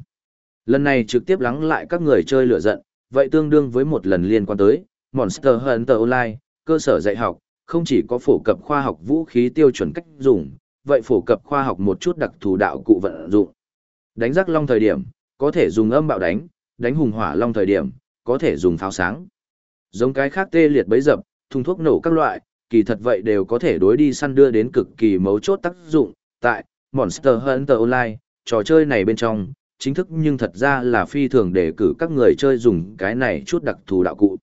Lần này trực tiếp lắng lại các người chơi lửa giận, vậy tương đương với một lần liên quan tới Monster Hunter Online, cơ sở dạy học, không chỉ có phổ cập khoa học vũ khí tiêu chuẩn cách dùng, vậy phổ cập khoa học một chút đặc thù đạo cụ vận dụng. Đánh rắc long thời điểm, có thể dùng âm bạo đánh, đánh hùng hỏa long thời điểm, có thể dùng pháo sáng. Giống cái khác tê liệt bấy dập, thùng thuốc nổ các loại, kỳ thật vậy đều có thể đối đi săn đưa đến cực kỳ mấu chốt tác dụng. Tại Monster Hunter Online, trò chơi này bên trong, chính thức nhưng thật ra là phi thường để cử các người chơi dùng cái này chút đặc thù đạo cụ.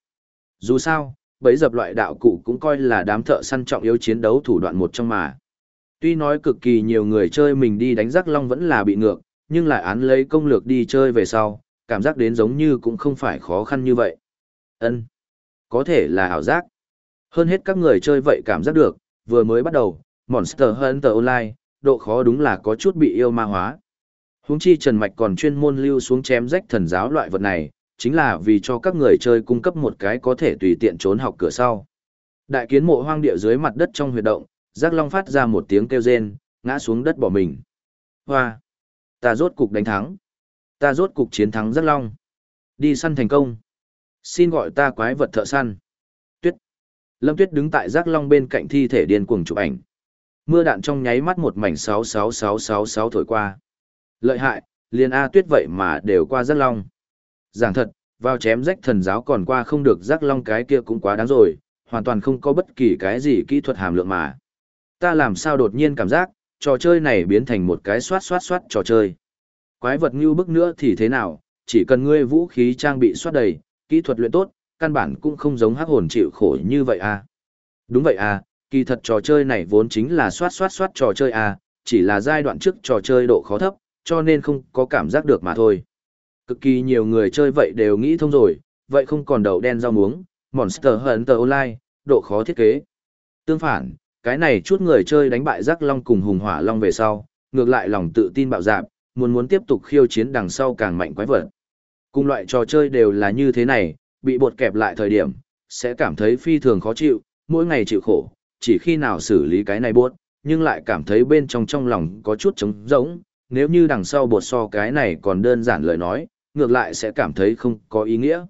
Dù sao, bấy dập loại đạo cụ cũng coi là đám thợ săn trọng yếu chiến đấu thủ đoạn một trong mà. Tuy nói cực kỳ nhiều người chơi mình đi đánh rắc long vẫn là bị ngược, nhưng lại án lấy công lược đi chơi về sau, cảm giác đến giống như cũng không phải khó khăn như vậy. Ân, Có thể là ảo giác. Hơn hết các người chơi vậy cảm giác được, vừa mới bắt đầu, Monster Hunter Online, độ khó đúng là có chút bị yêu ma hóa. Huống chi Trần Mạch còn chuyên môn lưu xuống chém rách thần giáo loại vật này, chính là vì cho các người chơi cung cấp một cái có thể tùy tiện trốn học cửa sau. Đại kiến mộ hoang địa dưới mặt đất trong huyệt động, Giác Long phát ra một tiếng kêu rên, ngã xuống đất bỏ mình. Hoa! Ta rốt cục đánh thắng. Ta rốt cục chiến thắng Giác Long. Đi săn thành công. Xin gọi ta quái vật thợ săn. Lâm Tuyết đứng tại Giác Long bên cạnh thi thể điên cuồng chụp ảnh. Mưa đạn trong nháy mắt một mảnh 66666 thổi qua. Lợi hại, liền A Tuyết vậy mà đều qua Giác Long. Giảng thật, vào chém rách thần giáo còn qua không được Giác Long cái kia cũng quá đáng rồi, hoàn toàn không có bất kỳ cái gì kỹ thuật hàm lượng mà. Ta làm sao đột nhiên cảm giác, trò chơi này biến thành một cái xoát xoát xoát trò chơi. Quái vật như bức nữa thì thế nào, chỉ cần ngươi vũ khí trang bị xoát đầy, kỹ thuật luyện tốt, căn bản cũng không giống hắc hồn chịu khổ như vậy à. Đúng vậy à, kỳ thật trò chơi này vốn chính là xoát xoát xoát trò chơi à, chỉ là giai đoạn trước trò chơi độ khó thấp, cho nên không có cảm giác được mà thôi. Cực kỳ nhiều người chơi vậy đều nghĩ thông rồi, vậy không còn đầu đen rau muống, Monster Hunter Online, độ khó thiết kế. Tương phản, cái này chút người chơi đánh bại Giác Long cùng Hùng Hỏa Long về sau, ngược lại lòng tự tin bạo dạn, muốn muốn tiếp tục khiêu chiến đằng sau càng mạnh quái vật. Cùng loại trò chơi đều là như thế này, bị bột kẹp lại thời điểm, sẽ cảm thấy phi thường khó chịu, mỗi ngày chịu khổ, chỉ khi nào xử lý cái này bột, nhưng lại cảm thấy bên trong trong lòng có chút trống rỗng, nếu như đằng sau bột so cái này còn đơn giản lời nói, ngược lại sẽ cảm thấy không có ý nghĩa.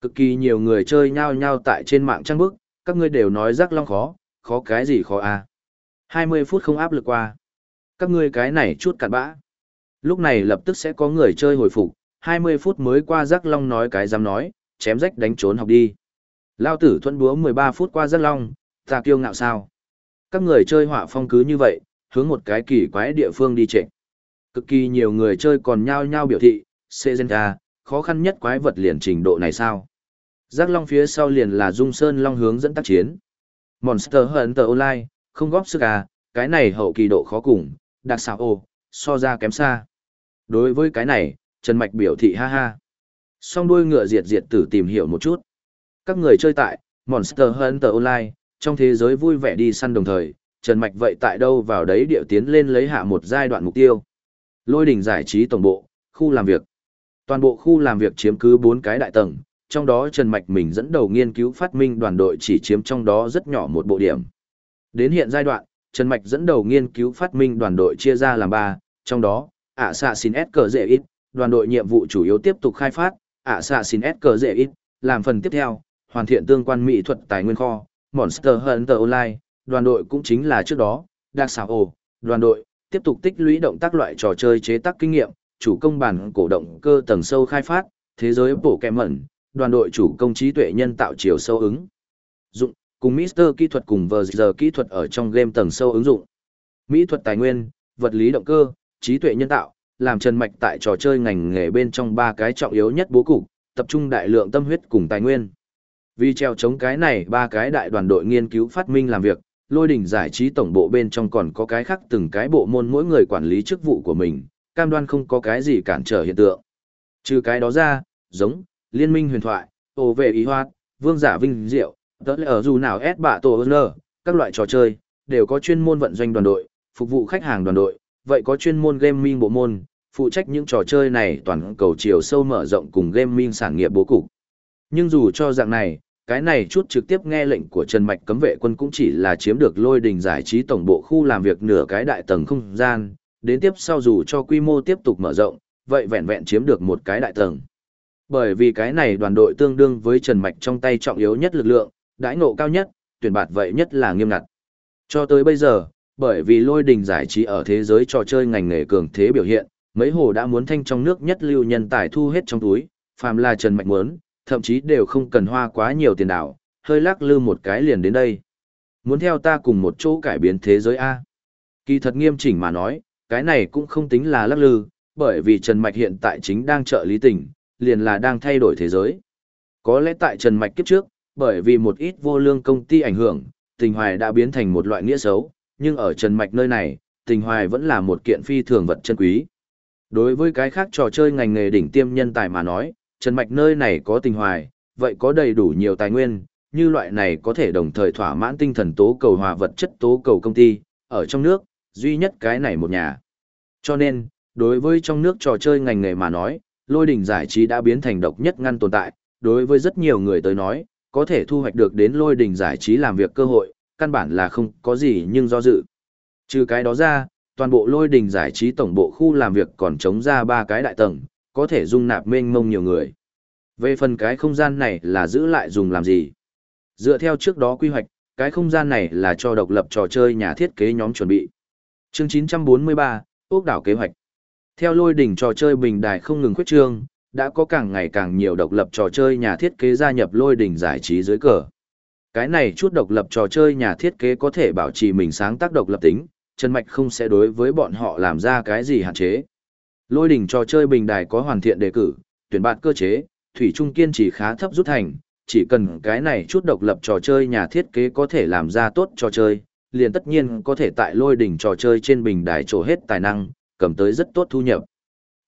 Cực kỳ nhiều người chơi nhau nhau tại trên mạng trang bức, các ngươi đều nói rắc long khó, khó cái gì khó à. 20 phút không áp lực qua. Các ngươi cái này chút cặn bã. Lúc này lập tức sẽ có người chơi hồi phục, 20 phút mới qua rắc long nói cái dám nói, chém rách đánh trốn học đi. Lao tử thuẫn búa 13 phút qua rất long, ta kiêu ngạo sao. Các người chơi họa phong cứ như vậy, hướng một cái kỳ quái địa phương đi trệ. Cực kỳ nhiều người chơi còn nhao nhao biểu thị, Sezenka, khó khăn nhất quái vật liền trình độ này sao? Giác Long phía sau liền là Dung Sơn Long hướng dẫn tác chiến. Monster Hunter Online, không góp sức à, cái này hậu kỳ độ khó cùng, đặc xảo ô so ra kém xa. Đối với cái này, Trần Mạch biểu thị ha ha. Song đuôi ngựa diệt diệt tử tìm hiểu một chút. Các người chơi tại Monster Hunter Online, trong thế giới vui vẻ đi săn đồng thời, Trần Mạch vậy tại đâu vào đấy điệu tiến lên lấy hạ một giai đoạn mục tiêu. Lôi đỉnh giải trí tổng bộ, khu làm việc. Toàn bộ khu làm việc chiếm cứ 4 cái đại tầng, trong đó Trần Mạch mình dẫn đầu nghiên cứu phát minh đoàn đội chỉ chiếm trong đó rất nhỏ một bộ điểm. Đến hiện giai đoạn, Trần Mạch dẫn đầu nghiên cứu phát minh đoàn đội chia ra làm 3, trong đó, ạ xạ xin S cờ dễ ít, đoàn đội nhiệm vụ chủ yếu tiếp tục khai phát, ạ xạ xin S cờ dễ ít, làm phần tiếp theo, hoàn thiện tương quan mỹ thuật tài nguyên kho, Monster Hunter Online, đoàn đội cũng chính là trước đó, đặc xảo ồ đoàn đội, tiếp tục tích lũy động tác loại trò chơi chế tác kinh nghiệm, chủ công bản cổ động cơ tầng sâu khai phát, thế giới bổ kẹ mẩn, đoàn đội chủ công trí tuệ nhân tạo chiều sâu ứng. Dụng, cùng Mister kỹ thuật cùng vờ giờ kỹ thuật ở trong game tầng sâu ứng dụng. Mỹ thuật tài nguyên, vật lý động cơ, trí tuệ nhân tạo, làm Trần Mạch tại trò chơi ngành nghề bên trong ba cái trọng yếu nhất bố cục, tập trung đại lượng tâm huyết cùng tài nguyên. Vì treo chống cái này ba cái đại đoàn đội nghiên cứu phát minh làm việc, lôi đỉnh giải trí tổng bộ bên trong còn có cái khác từng cái bộ môn mỗi người quản lý chức vụ của mình, cam đoan không có cái gì cản trở hiện tượng. Trừ cái đó ra, giống, liên minh huyền thoại, Tổ về ý hoạt, vương giả vinh diệu, tớ lẽ ở dù nào ép bạ tổ ơn các loại trò chơi, đều có chuyên môn vận doanh đoàn đội, phục vụ khách hàng đoàn đội, vậy có chuyên môn gaming bộ môn, phụ trách những trò chơi này toàn cầu chiều sâu mở rộng cùng gaming sản nghiệp bố cục. Nhưng dù cho dạng này, cái này chút trực tiếp nghe lệnh của Trần Mạch cấm vệ quân cũng chỉ là chiếm được lôi đình giải trí tổng bộ khu làm việc nửa cái đại tầng không gian, đến tiếp sau dù cho quy mô tiếp tục mở rộng, vậy vẹn vẹn chiếm được một cái đại tầng. Bởi vì cái này đoàn đội tương đương với Trần Mạch trong tay trọng yếu nhất lực lượng, đãi ngộ cao nhất, tuyển bạt vậy nhất là nghiêm ngặt. Cho tới bây giờ, bởi vì lôi đình giải trí ở thế giới trò chơi ngành nghề cường thế biểu hiện, mấy hồ đã muốn thanh trong nước nhất lưu nhân tài thu hết trong túi, phàm là Trần Mạch muốn, thậm chí đều không cần hoa quá nhiều tiền đảo, hơi lắc lư một cái liền đến đây. Muốn theo ta cùng một chỗ cải biến thế giới A. Kỳ thật nghiêm chỉnh mà nói, cái này cũng không tính là lắc lư, bởi vì Trần Mạch hiện tại chính đang trợ lý tình, liền là đang thay đổi thế giới. Có lẽ tại Trần Mạch kiếp trước, bởi vì một ít vô lương công ty ảnh hưởng, tình hoài đã biến thành một loại nghĩa xấu, nhưng ở Trần Mạch nơi này, tình hoài vẫn là một kiện phi thường vật chân quý. Đối với cái khác trò chơi ngành nghề đỉnh tiêm nhân tài mà nói, Trần Mạch nơi này có tình hoài, vậy có đầy đủ nhiều tài nguyên, như loại này có thể đồng thời thỏa mãn tinh thần tố cầu hòa vật chất tố cầu công ty, ở trong nước, duy nhất cái này một nhà. Cho nên, đối với trong nước trò chơi ngành nghề mà nói, lôi đỉnh giải trí đã biến thành độc nhất ngăn tồn tại, đối với rất nhiều người tới nói, có thể thu hoạch được đến lôi đỉnh giải trí làm việc cơ hội, căn bản là không có gì nhưng do dự. Trừ cái đó ra, toàn bộ lôi đình giải trí tổng bộ khu làm việc còn chống ra ba cái đại tầng, có thể dung nạp mênh mông nhiều người. Về phần cái không gian này là giữ lại dùng làm gì? Dựa theo trước đó quy hoạch, cái không gian này là cho độc lập trò chơi nhà thiết kế nhóm chuẩn bị. Chương 943, Úc đảo kế hoạch. Theo lôi đỉnh trò chơi bình đài không ngừng khuyết trương, đã có càng ngày càng nhiều độc lập trò chơi nhà thiết kế gia nhập lôi đỉnh giải trí dưới cờ. Cái này chút độc lập trò chơi nhà thiết kế có thể bảo trì mình sáng tác độc lập tính, Trần Mạch không sẽ đối với bọn họ làm ra cái gì hạn chế. Lôi đỉnh trò chơi bình đài có hoàn thiện đề cử, tuyển bạn cơ chế, thủy trung kiên chỉ khá thấp rút thành, chỉ cần cái này chút độc lập trò chơi nhà thiết kế có thể làm ra tốt trò chơi, liền tất nhiên có thể tại lôi đỉnh trò chơi trên bình đài trổ hết tài năng, cầm tới rất tốt thu nhập.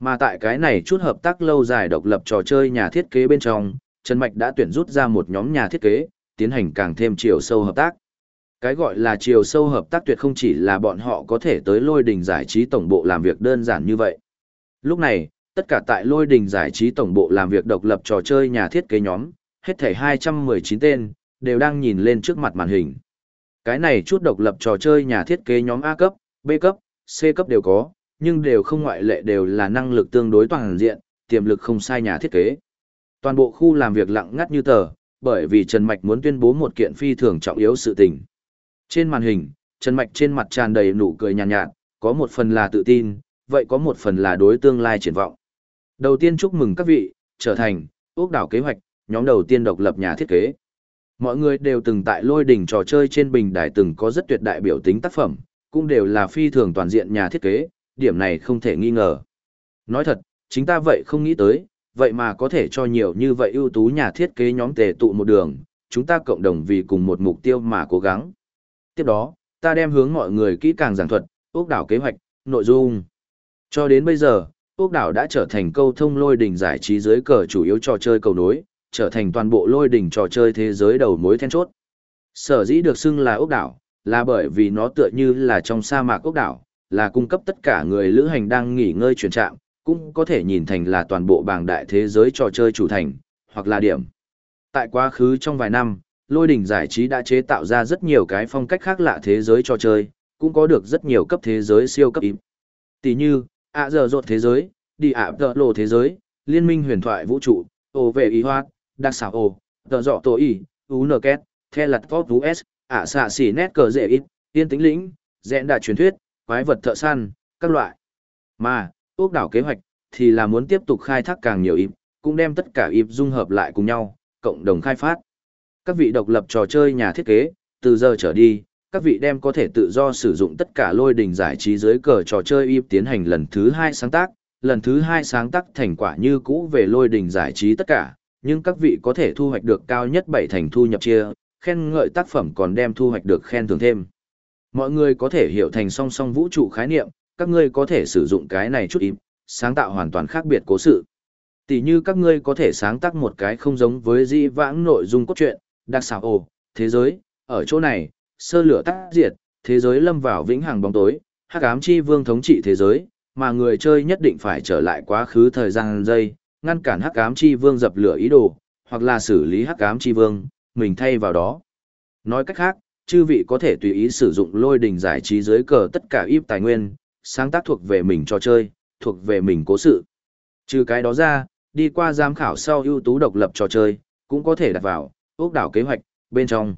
Mà tại cái này chút hợp tác lâu dài độc lập trò chơi nhà thiết kế bên trong, Trần Mạch đã tuyển rút ra một nhóm nhà thiết kế, tiến hành càng thêm chiều sâu hợp tác. Cái gọi là chiều sâu hợp tác tuyệt không chỉ là bọn họ có thể tới lôi đình giải trí tổng bộ làm việc đơn giản như vậy. Lúc này, tất cả tại lôi đình giải trí tổng bộ làm việc độc lập trò chơi nhà thiết kế nhóm, hết thảy 219 tên, đều đang nhìn lên trước mặt màn hình. Cái này chút độc lập trò chơi nhà thiết kế nhóm A cấp, B cấp, C cấp đều có, nhưng đều không ngoại lệ đều là năng lực tương đối toàn diện, tiềm lực không sai nhà thiết kế. Toàn bộ khu làm việc lặng ngắt như tờ, bởi vì Trần Mạch muốn tuyên bố một kiện phi thường trọng yếu sự tình. Trên màn hình, Trần Mạch trên mặt tràn đầy nụ cười nhàn nhạt, nhạt, có một phần là tự tin, vậy có một phần là đối tương lai triển vọng. Đầu tiên chúc mừng các vị, trở thành, ốc đảo kế hoạch, nhóm đầu tiên độc lập nhà thiết kế. Mọi người đều từng tại lôi đỉnh trò chơi trên bình đài từng có rất tuyệt đại biểu tính tác phẩm, cũng đều là phi thường toàn diện nhà thiết kế, điểm này không thể nghi ngờ. Nói thật, chính ta vậy không nghĩ tới, vậy mà có thể cho nhiều như vậy ưu tú nhà thiết kế nhóm tề tụ một đường, chúng ta cộng đồng vì cùng một mục tiêu mà cố gắng. Tiếp đó, ta đem hướng mọi người kỹ càng giảng thuật, ốc đảo kế hoạch, nội dung. Cho đến bây giờ, ốc đảo đã trở thành câu thông lôi đỉnh giải trí dưới cờ chủ yếu trò chơi cầu nối, trở thành toàn bộ lôi đỉnh trò chơi thế giới đầu mối then chốt. Sở dĩ được xưng là ốc đảo, là bởi vì nó tựa như là trong sa mạc ốc đảo, là cung cấp tất cả người lữ hành đang nghỉ ngơi chuyển trạm, cũng có thể nhìn thành là toàn bộ bảng đại thế giới trò chơi chủ thành, hoặc là điểm. Tại quá khứ trong vài năm, lôi đỉnh giải trí đã chế tạo ra rất nhiều cái phong cách khác lạ thế giới trò chơi, cũng có được rất nhiều cấp thế giới siêu cấp im. Tỷ như, ạ giờ rột thế giới, đi ạ tợ lộ thế giới, liên minh huyền thoại vũ trụ, ô về y hoát, đặc xảo ô, tợ dọ tổ y, ú nờ két, the lặt có vũ s, ạ xạ xỉ nét cờ dễ ít, yên tĩnh lĩnh, dẹn đại truyền thuyết, quái vật thợ săn, các loại. Mà, ốc đảo kế hoạch, thì là muốn tiếp tục khai thác càng nhiều ịp, cũng đem tất cả ịp dung hợp lại cùng nhau, cộng đồng khai phát. Các vị độc lập trò chơi nhà thiết kế, từ giờ trở đi, các vị đem có thể tự do sử dụng tất cả lôi đình giải trí dưới cờ trò chơi ịp tiến hành lần thứ hai sáng tác, lần thứ hai sáng tác thành quả như cũ về lôi đình giải trí tất cả, nhưng các vị có thể thu hoạch được cao nhất bảy thành thu nhập chia, khen ngợi tác phẩm còn đem thu hoạch được khen thưởng thêm. Mọi người có thể hiểu thành song song vũ trụ khái niệm, các ngươi có thể sử dụng cái này chút ít, sáng tạo hoàn toàn khác biệt cố sự. Tỷ như các ngươi có thể sáng tác một cái không giống với di vãng nội dung cốt truyện, đặc xảo ồ, thế giới, ở chỗ này, sơ lửa tắt diệt, thế giới lâm vào vĩnh hằng bóng tối, hắc ám chi vương thống trị thế giới, mà người chơi nhất định phải trở lại quá khứ thời gian giây, ngăn cản hắc ám chi vương dập lửa ý đồ, hoặc là xử lý hắc ám chi vương, mình thay vào đó. Nói cách khác, chư vị có thể tùy ý sử dụng lôi đình giải trí dưới cờ tất cả íp tài nguyên, sáng tác thuộc về mình cho chơi, thuộc về mình cố sự. Trừ cái đó ra, đi qua giám khảo sau ưu tú độc lập trò chơi, cũng có thể đặt vào, ốc đảo kế hoạch, bên trong.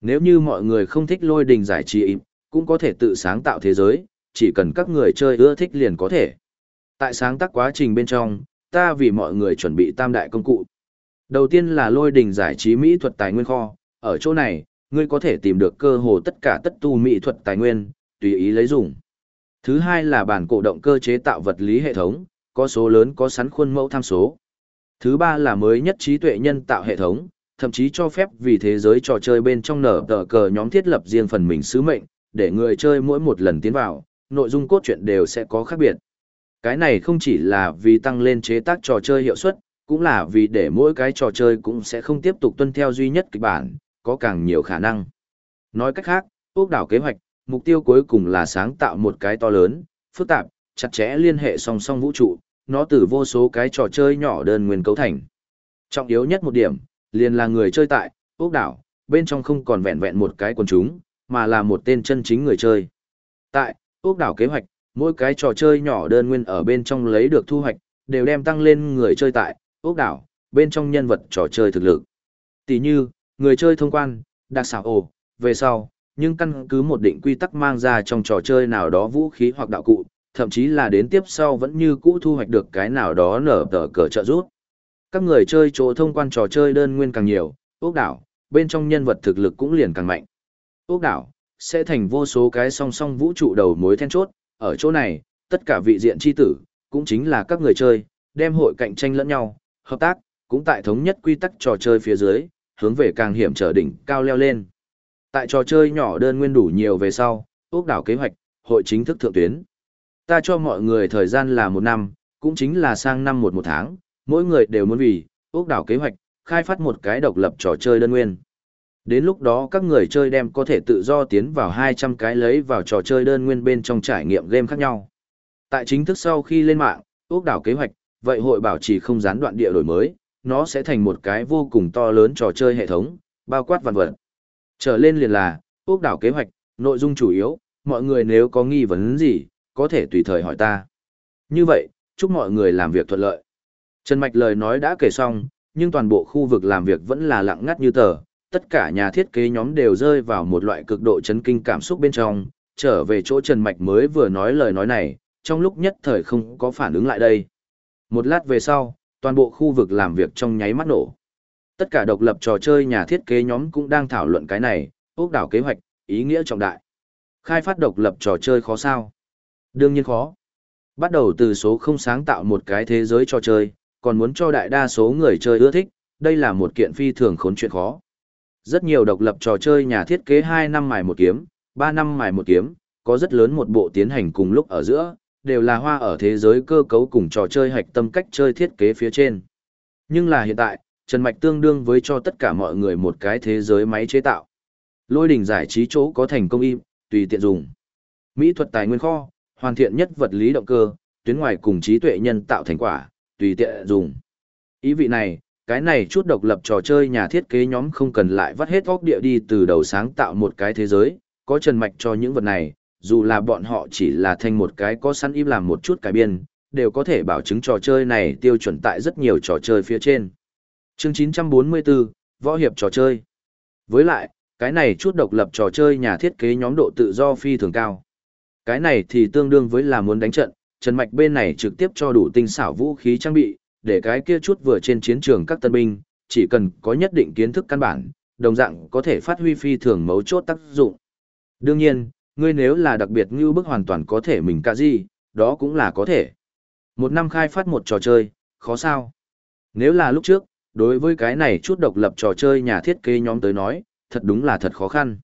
Nếu như mọi người không thích lôi đình giải trí cũng có thể tự sáng tạo thế giới, chỉ cần các người chơi ưa thích liền có thể. Tại sáng tác quá trình bên trong, ta vì mọi người chuẩn bị tam đại công cụ. Đầu tiên là lôi đình giải trí mỹ thuật tài nguyên kho, ở chỗ này, ngươi có thể tìm được cơ hồ tất cả tất tu mỹ thuật tài nguyên, tùy ý lấy dùng. Thứ hai là bản cổ động cơ chế tạo vật lý hệ thống, có số lớn có sẵn khuôn mẫu tham số. Thứ ba là mới nhất trí tuệ nhân tạo hệ thống, thậm chí cho phép vì thế giới trò chơi bên trong nở tờ cờ nhóm thiết lập riêng phần mình sứ mệnh, để người chơi mỗi một lần tiến vào, nội dung cốt truyện đều sẽ có khác biệt. Cái này không chỉ là vì tăng lên chế tác trò chơi hiệu suất, cũng là vì để mỗi cái trò chơi cũng sẽ không tiếp tục tuân theo duy nhất kịch bản, có càng nhiều khả năng. Nói cách khác, ốc đảo kế hoạch, mục tiêu cuối cùng là sáng tạo một cái to lớn, phức tạp, chặt chẽ liên hệ song song vũ trụ, nó từ vô số cái trò chơi nhỏ đơn nguyên cấu thành. Trọng yếu nhất một điểm, liền là người chơi tại, ốc đảo, bên trong không còn vẹn vẹn một cái quần chúng, mà là một tên chân chính người chơi. Tại, ốc đảo kế hoạch, mỗi cái trò chơi nhỏ đơn nguyên ở bên trong lấy được thu hoạch, đều đem tăng lên người chơi tại, ốc đảo, bên trong nhân vật trò chơi thực lực. Tỷ như, người chơi thông quan, đặc xảo ồ, về sau, nhưng căn cứ một định quy tắc mang ra trong trò chơi nào đó vũ khí hoặc đạo cụ, thậm chí là đến tiếp sau vẫn như cũ thu hoạch được cái nào đó nở tờ cờ trợ rút. Các người chơi chỗ thông quan trò chơi đơn nguyên càng nhiều, ốc đảo, bên trong nhân vật thực lực cũng liền càng mạnh. Ốc đảo, sẽ thành vô số cái song song vũ trụ đầu mối then chốt, ở chỗ này, tất cả vị diện chi tử, cũng chính là các người chơi, đem hội cạnh tranh lẫn nhau, hợp tác, cũng tại thống nhất quy tắc trò chơi phía dưới, hướng về càng hiểm trở đỉnh cao leo lên. Tại trò chơi nhỏ đơn nguyên đủ nhiều về sau, ốc đảo kế hoạch, hội chính thức thượng tuyến. Ta cho mọi người thời gian là một năm, cũng chính là sang năm một một tháng, mỗi người đều muốn vì, ốc đảo kế hoạch, khai phát một cái độc lập trò chơi đơn nguyên. Đến lúc đó các người chơi đem có thể tự do tiến vào 200 cái lấy vào trò chơi đơn nguyên bên trong trải nghiệm game khác nhau. Tại chính thức sau khi lên mạng, ốc đảo kế hoạch, vậy hội bảo trì không gián đoạn địa đổi mới, nó sẽ thành một cái vô cùng to lớn trò chơi hệ thống, bao quát vạn vật. Trở lên liền là, ốc đảo kế hoạch, nội dung chủ yếu, mọi người nếu có nghi vấn gì, có thể tùy thời hỏi ta. Như vậy, chúc mọi người làm việc thuận lợi. Trần Mạch lời nói đã kể xong, nhưng toàn bộ khu vực làm việc vẫn là lặng ngắt như tờ, tất cả nhà thiết kế nhóm đều rơi vào một loại cực độ chấn kinh cảm xúc bên trong, trở về chỗ Trần Mạch mới vừa nói lời nói này, trong lúc nhất thời không có phản ứng lại đây. Một lát về sau, toàn bộ khu vực làm việc trong nháy mắt nổ. Tất cả độc lập trò chơi nhà thiết kế nhóm cũng đang thảo luận cái này, ốc đảo kế hoạch, ý nghĩa trọng đại. Khai phát độc lập trò chơi khó sao? Đương nhiên khó. Bắt đầu từ số không sáng tạo một cái thế giới trò chơi, còn muốn cho đại đa số người chơi ưa thích, đây là một kiện phi thường khốn chuyện khó. Rất nhiều độc lập trò chơi nhà thiết kế 2 năm mài một kiếm, 3 năm mài một kiếm, có rất lớn một bộ tiến hành cùng lúc ở giữa, đều là hoa ở thế giới cơ cấu cùng trò chơi hạch tâm cách chơi thiết kế phía trên. Nhưng là hiện tại, Trần Mạch tương đương với cho tất cả mọi người một cái thế giới máy chế tạo. Lôi đỉnh giải trí chỗ có thành công im, tùy tiện dùng. Mỹ thuật tài nguyên kho, hoàn thiện nhất vật lý động cơ, tuyến ngoài cùng trí tuệ nhân tạo thành quả, tùy tiện dùng. Ý vị này, cái này chút độc lập trò chơi nhà thiết kế nhóm không cần lại vắt hết óc địa đi từ đầu sáng tạo một cái thế giới, có trần mạch cho những vật này, dù là bọn họ chỉ là thành một cái có sẵn im làm một chút cải biên, đều có thể bảo chứng trò chơi này tiêu chuẩn tại rất nhiều trò chơi phía trên. Chương 944, Võ hiệp trò chơi. Với lại, cái này chút độc lập trò chơi nhà thiết kế nhóm độ tự do phi thường cao. Cái này thì tương đương với là muốn đánh trận, Trần Mạch bên này trực tiếp cho đủ tinh xảo vũ khí trang bị, để cái kia chút vừa trên chiến trường các tân binh, chỉ cần có nhất định kiến thức căn bản, đồng dạng có thể phát huy phi thường mấu chốt tác dụng. Đương nhiên, ngươi nếu là đặc biệt như bức hoàn toàn có thể mình cả gì, đó cũng là có thể. Một năm khai phát một trò chơi, khó sao. Nếu là lúc trước, đối với cái này chút độc lập trò chơi nhà thiết kế nhóm tới nói, thật đúng là thật khó khăn.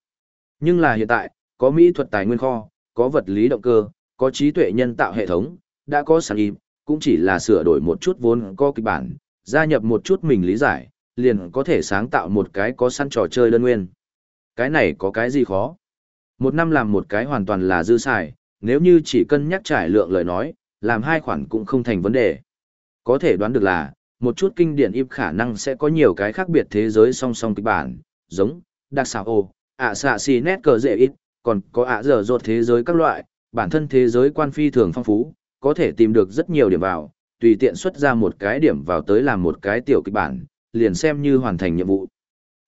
Nhưng là hiện tại, có mỹ thuật tài nguyên kho, có vật lý động cơ, có trí tuệ nhân tạo hệ thống, đã có sản im, cũng chỉ là sửa đổi một chút vốn có kịch bản, gia nhập một chút mình lý giải, liền có thể sáng tạo một cái có săn trò chơi đơn nguyên. Cái này có cái gì khó? Một năm làm một cái hoàn toàn là dư xài, nếu như chỉ cân nhắc trải lượng lời nói, làm hai khoản cũng không thành vấn đề. Có thể đoán được là, một chút kinh điển im khả năng sẽ có nhiều cái khác biệt thế giới song song kịch bản, giống, đặc xảo ồ, ạ xạ xì nét cờ dễ ít, còn có ạ dở dột thế giới các loại, bản thân thế giới quan phi thường phong phú, có thể tìm được rất nhiều điểm vào, tùy tiện xuất ra một cái điểm vào tới làm một cái tiểu kịch bản, liền xem như hoàn thành nhiệm vụ.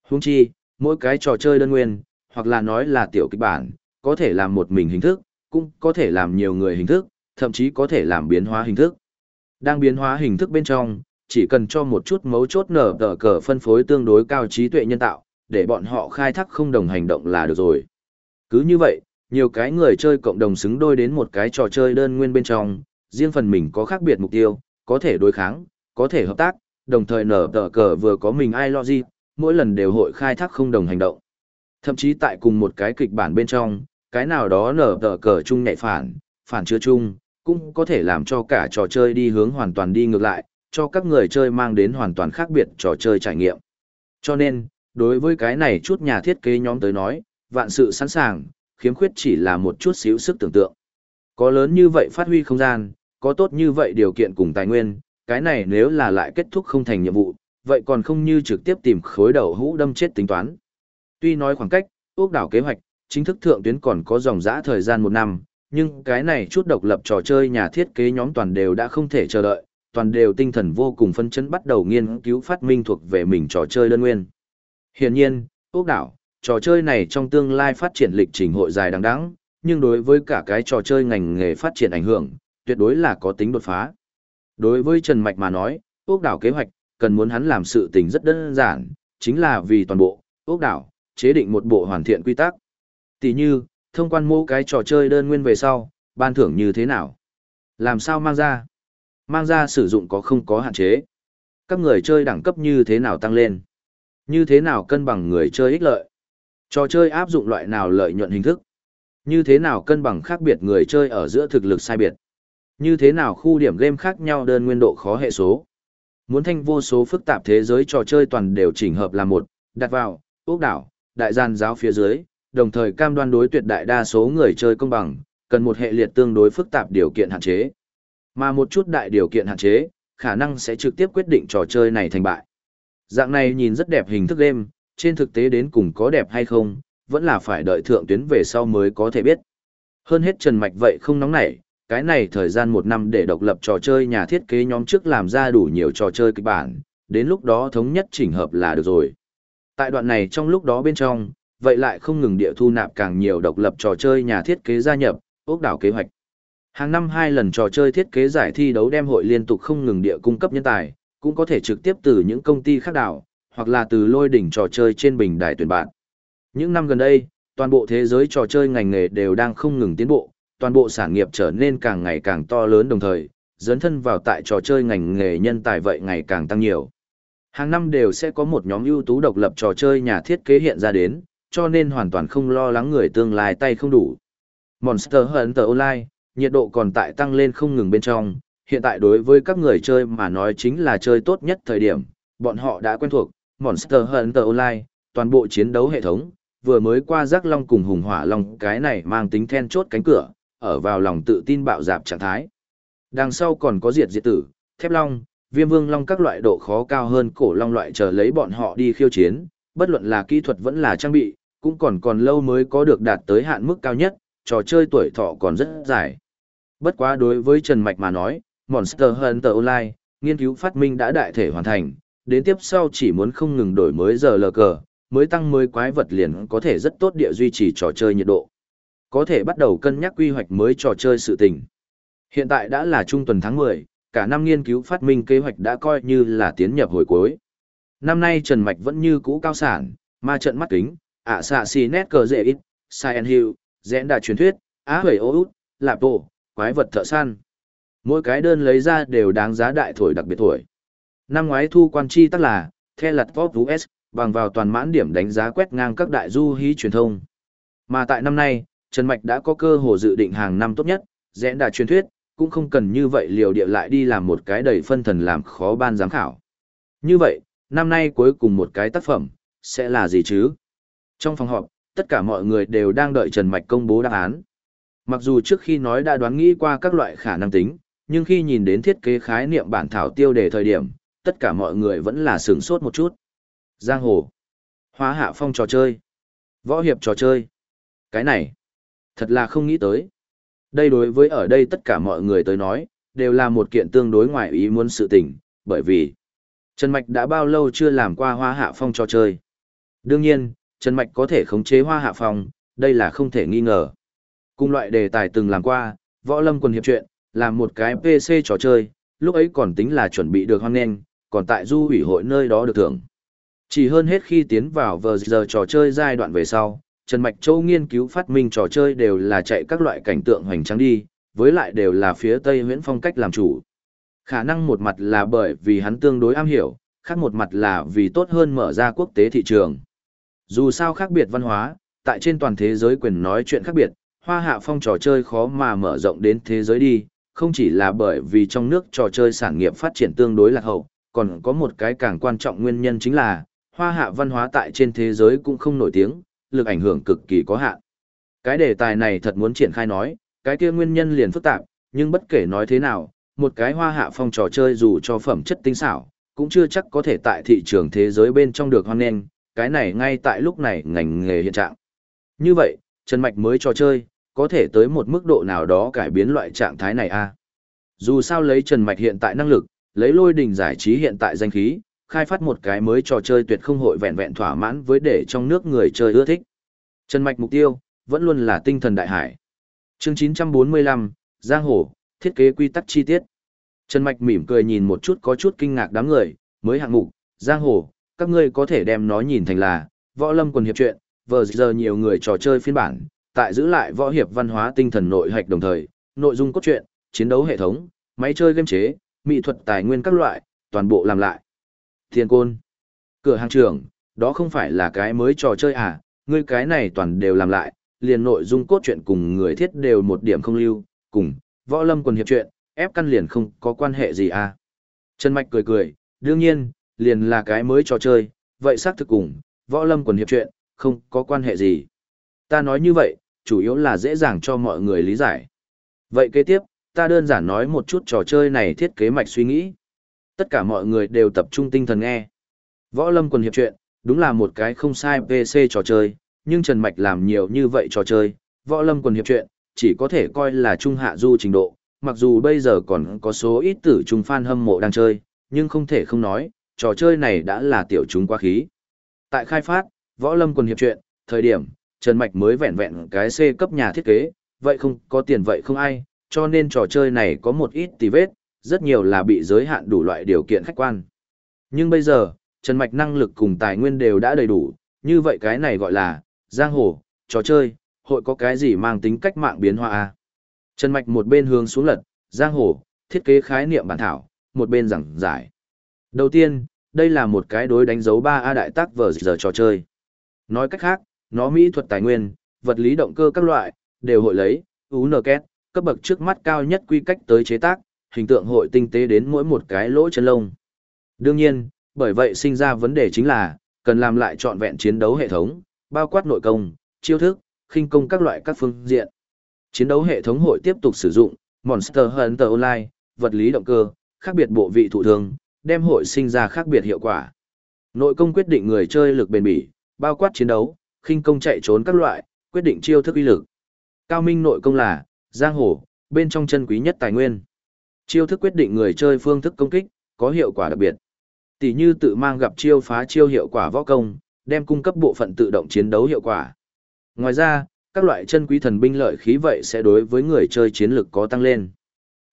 Huống chi, mỗi cái trò chơi đơn nguyên, hoặc là nói là tiểu kịch bản, có thể làm một mình hình thức, cũng có thể làm nhiều người hình thức, thậm chí có thể làm biến hóa hình thức. Đang biến hóa hình thức bên trong, chỉ cần cho một chút mấu chốt nở tờ cờ phân phối tương đối cao trí tuệ nhân tạo, để bọn họ khai thác không đồng hành động là được rồi. Cứ như vậy, nhiều cái người chơi cộng đồng xứng đôi đến một cái trò chơi đơn nguyên bên trong, riêng phần mình có khác biệt mục tiêu, có thể đối kháng, có thể hợp tác, đồng thời nở tờ cờ vừa có mình ai lo gì, mỗi lần đều hội khai thác không đồng hành động. Thậm chí tại cùng một cái kịch bản bên trong, cái nào đó nở tờ cờ chung nhạy phản, phản chứa chung, cũng có thể làm cho cả trò chơi đi hướng hoàn toàn đi ngược lại, cho các người chơi mang đến hoàn toàn khác biệt trò chơi trải nghiệm. Cho nên, đối với cái này chút nhà thiết kế nhóm tới nói, vạn sự sẵn sàng, khiếm khuyết chỉ là một chút xíu sức tưởng tượng. Có lớn như vậy phát huy không gian, có tốt như vậy điều kiện cùng tài nguyên, cái này nếu là lại kết thúc không thành nhiệm vụ, vậy còn không như trực tiếp tìm khối đầu hũ đâm chết tính toán. Tuy nói khoảng cách, ước đảo kế hoạch, chính thức thượng tuyến còn có dòng dã thời gian một năm, nhưng cái này chút độc lập trò chơi nhà thiết kế nhóm toàn đều đã không thể chờ đợi, toàn đều tinh thần vô cùng phân chấn bắt đầu nghiên cứu phát minh thuộc về mình trò chơi đơn nguyên. Hiển nhiên, ốc đảo, trò chơi này trong tương lai phát triển lịch trình hội dài đằng đẵng, nhưng đối với cả cái trò chơi ngành nghề phát triển ảnh hưởng, tuyệt đối là có tính đột phá. Đối với Trần Mạch mà nói, ốc đảo kế hoạch, cần muốn hắn làm sự tình rất đơn giản, chính là vì toàn bộ, ốc đảo, chế định một bộ hoàn thiện quy tắc. Tỷ như, thông quan mô cái trò chơi đơn nguyên về sau, ban thưởng như thế nào? Làm sao mang ra? Mang ra sử dụng có không có hạn chế? Các người chơi đẳng cấp như thế nào tăng lên? Như thế nào cân bằng người chơi ích lợi? Trò chơi áp dụng loại nào lợi nhuận hình thức? Như thế nào cân bằng khác biệt người chơi ở giữa thực lực sai biệt? Như thế nào khu điểm game khác nhau đơn nguyên độ khó hệ số? Muốn thanh vô số phức tạp thế giới trò chơi toàn đều chỉnh hợp là một, đặt vào, ốc đảo, đại gian giáo phía dưới, đồng thời cam đoan đối tuyệt đại đa số người chơi công bằng, cần một hệ liệt tương đối phức tạp điều kiện hạn chế. Mà một chút đại điều kiện hạn chế, khả năng sẽ trực tiếp quyết định trò chơi này thành bại. Dạng này nhìn rất đẹp hình thức game, trên thực tế đến cùng có đẹp hay không, vẫn là phải đợi thượng tuyến về sau mới có thể biết. Hơn hết Trần Mạch vậy không nóng nảy, cái này thời gian một năm để độc lập trò chơi nhà thiết kế nhóm trước làm ra đủ nhiều trò chơi kịch bản, đến lúc đó thống nhất chỉnh hợp là được rồi. Tại đoạn này trong lúc đó bên trong, vậy lại không ngừng địa thu nạp càng nhiều độc lập trò chơi nhà thiết kế gia nhập, ốc đảo kế hoạch. Hàng năm hai lần trò chơi thiết kế giải thi đấu đem hội liên tục không ngừng địa cung cấp nhân tài, cũng có thể trực tiếp từ những công ty khác đảo, hoặc là từ lôi đỉnh trò chơi trên bình đài tuyển bạn. Những năm gần đây, toàn bộ thế giới trò chơi ngành nghề đều đang không ngừng tiến bộ, toàn bộ sản nghiệp trở nên càng ngày càng to lớn đồng thời, dấn thân vào tại trò chơi ngành nghề nhân tài vậy ngày càng tăng nhiều. Hàng năm đều sẽ có một nhóm ưu tú độc lập trò chơi nhà thiết kế hiện ra đến, cho nên hoàn toàn không lo lắng người tương lai tay không đủ. Monster Hunter Online, nhiệt độ còn tại tăng lên không ngừng bên trong, hiện tại đối với các người chơi mà nói chính là chơi tốt nhất thời điểm, bọn họ đã quen thuộc, Monster Hunter Online, toàn bộ chiến đấu hệ thống, vừa mới qua giác long cùng hùng hỏa long cái này mang tính then chốt cánh cửa, ở vào lòng tự tin bạo dạp trạng thái. Đằng sau còn có diệt diệt tử, thép long, viêm vương long các loại độ khó cao hơn cổ long loại chờ lấy bọn họ đi khiêu chiến, bất luận là kỹ thuật vẫn là trang bị, cũng còn còn lâu mới có được đạt tới hạn mức cao nhất, trò chơi tuổi thọ còn rất dài. Bất quá đối với Trần Mạch mà nói, Monster Hunter Online, nghiên cứu phát minh đã đại thể hoàn thành, đến tiếp sau chỉ muốn không ngừng đổi mới giờ lờ cờ, mới tăng mới quái vật liền có thể rất tốt địa duy trì trò chơi nhiệt độ. Có thể bắt đầu cân nhắc quy hoạch mới trò chơi sự tình. Hiện tại đã là trung tuần tháng 10, cả năm nghiên cứu phát minh kế hoạch đã coi như là tiến nhập hồi cuối. Năm nay Trần Mạch vẫn như cũ cao sản, ma trận mắt kính, ạ xạ xì nét cờ dễ ít, Silent Hill, dẽn đà truyền thuyết, á hủy ô út, lạp tổ, quái vật thợ săn. Mỗi cái đơn lấy ra đều đáng giá đại thổi đặc biệt thổi. Năm ngoái thu quan chi tắc là, The Lật Pop US, bằng vào toàn mãn điểm đánh giá quét ngang các đại du hí truyền thông. Mà tại năm nay, Trần Mạch đã có cơ hội dự định hàng năm tốt nhất, rẽ đà truyền thuyết, cũng không cần như vậy liều địa lại đi làm một cái đầy phân thần làm khó ban giám khảo. Như vậy, năm nay cuối cùng một cái tác phẩm, sẽ là gì chứ? Trong phòng họp, tất cả mọi người đều đang đợi Trần Mạch công bố đáp án. Mặc dù trước khi nói đã đoán nghĩ qua các loại khả năng tính, nhưng khi nhìn đến thiết kế khái niệm bản thảo tiêu đề thời điểm, tất cả mọi người vẫn là sửng sốt một chút. Giang hồ, hóa hạ phong trò chơi, võ hiệp trò chơi. Cái này, thật là không nghĩ tới. Đây đối với ở đây tất cả mọi người tới nói, đều là một kiện tương đối ngoài ý muốn sự tình, bởi vì Trần Mạch đã bao lâu chưa làm qua hoa hạ phong trò chơi. Đương nhiên, Trần Mạch có thể khống chế hoa hạ phong, đây là không thể nghi ngờ. Cùng loại đề tài từng làm qua, võ lâm quần hiệp chuyện, làm một cái PC trò chơi, lúc ấy còn tính là chuẩn bị được hoan nghênh, còn tại du ủy hội nơi đó được thưởng. Chỉ hơn hết khi tiến vào vờ giờ trò chơi giai đoạn về sau, Trần Mạch Châu nghiên cứu phát minh trò chơi đều là chạy các loại cảnh tượng hoành tráng đi, với lại đều là phía Tây Huyễn Phong cách làm chủ. Khả năng một mặt là bởi vì hắn tương đối am hiểu, khác một mặt là vì tốt hơn mở ra quốc tế thị trường. Dù sao khác biệt văn hóa, tại trên toàn thế giới quyền nói chuyện khác biệt, hoa hạ phong trò chơi khó mà mở rộng đến thế giới đi, không chỉ là bởi vì trong nước trò chơi sản nghiệp phát triển tương đối lạc hậu, còn có một cái càng quan trọng nguyên nhân chính là, hoa hạ văn hóa tại trên thế giới cũng không nổi tiếng, lực ảnh hưởng cực kỳ có hạn. Cái đề tài này thật muốn triển khai nói, cái kia nguyên nhân liền phức tạp, nhưng bất kể nói thế nào, một cái hoa hạ phong trò chơi dù cho phẩm chất tinh xảo, cũng chưa chắc có thể tại thị trường thế giới bên trong được hoan nghênh, cái này ngay tại lúc này ngành nghề hiện trạng. Như vậy, Trần Mạch mới trò chơi, có thể tới một mức độ nào đó cải biến loại trạng thái này a à? Dù sao lấy Trần Mạch hiện tại năng lực, lấy lôi đình giải trí hiện tại danh khí, khai phát một cái mới trò chơi tuyệt không hội vẹn vẹn thỏa mãn với để trong nước người chơi ưa thích. Trần Mạch mục tiêu, vẫn luôn là tinh thần đại hải. chương 945, Giang Hồ, thiết kế quy tắc chi tiết. Trần Mạch mỉm cười nhìn một chút có chút kinh ngạc đám người, mới hạng mục, Giang Hồ, các ngươi có thể đem nó nhìn thành là, võ lâm quần hiệp truyện, vờ giờ nhiều người trò chơi phiên bản, tại giữ lại võ hiệp văn hóa tinh thần nội hạch đồng thời, nội dung cốt truyện, chiến đấu hệ thống, máy chơi game chế, mỹ thuật tài nguyên các loại, toàn bộ làm lại. Thiên côn. Cửa hàng trưởng, đó không phải là cái mới trò chơi à, ngươi cái này toàn đều làm lại, liền nội dung cốt truyện cùng người thiết đều một điểm không lưu, cùng, võ lâm quần hiệp truyện, ép căn liền không có quan hệ gì à. Trần Mạch cười cười, đương nhiên, liền là cái mới trò chơi, vậy xác thực cùng, võ lâm quần hiệp truyện, không có quan hệ gì. Ta nói như vậy, chủ yếu là dễ dàng cho mọi người lý giải. Vậy kế tiếp, ta đơn giản nói một chút trò chơi này thiết kế mạch suy nghĩ. Tất cả mọi người đều tập trung tinh thần nghe. Võ lâm quần hiệp chuyện, đúng là một cái không sai PC trò chơi, nhưng Trần Mạch làm nhiều như vậy trò chơi, võ lâm quần hiệp chuyện, chỉ có thể coi là trung hạ du trình độ, mặc dù bây giờ còn có số ít tử trung fan hâm mộ đang chơi, nhưng không thể không nói, trò chơi này đã là tiểu chúng quá khí. Tại khai phát, võ lâm quần hiệp chuyện, thời điểm, Trần Mạch mới vẹn vẹn cái C cấp nhà thiết kế, vậy không có tiền vậy không ai, cho nên trò chơi này có một ít tì vết, rất nhiều là bị giới hạn đủ loại điều kiện khách quan. Nhưng bây giờ, Trần Mạch năng lực cùng tài nguyên đều đã đầy đủ, như vậy cái này gọi là, giang hồ, trò chơi, hội có cái gì mang tính cách mạng biến hóa a Trần Mạch một bên hướng xuống lật, giang hồ, thiết kế khái niệm bản thảo, một bên giảng giải. Đầu tiên, đây là một cái đối đánh dấu 3A đại tác vở giờ trò chơi. Nói cách khác, nó mỹ thuật tài nguyên, vật lý động cơ các loại, đều hội lấy, UNKET, cấp bậc trước mắt cao nhất quy cách tới chế tác, hình tượng hội tinh tế đến mỗi một cái lỗ chân lông. Đương nhiên, bởi vậy sinh ra vấn đề chính là, cần làm lại trọn vẹn chiến đấu hệ thống, bao quát nội công, chiêu thức, khinh công các loại các phương diện. Chiến đấu hệ thống hội tiếp tục sử dụng Monster Hunter Online, vật lý động cơ, khác biệt bộ vị thụ thường, đem hội sinh ra khác biệt hiệu quả. Nội công quyết định người chơi lực bền bỉ, bao quát chiến đấu, khinh công chạy trốn các loại, quyết định chiêu thức uy lực. Cao minh nội công là giang hồ, bên trong chân quý nhất tài nguyên. Chiêu thức quyết định người chơi phương thức công kích, có hiệu quả đặc biệt. Tỷ như tự mang gặp chiêu phá chiêu hiệu quả võ công, đem cung cấp bộ phận tự động chiến đấu hiệu quả. Ngoài ra, các loại chân quý thần binh lợi khí vậy sẽ đối với người chơi chiến lực có tăng lên.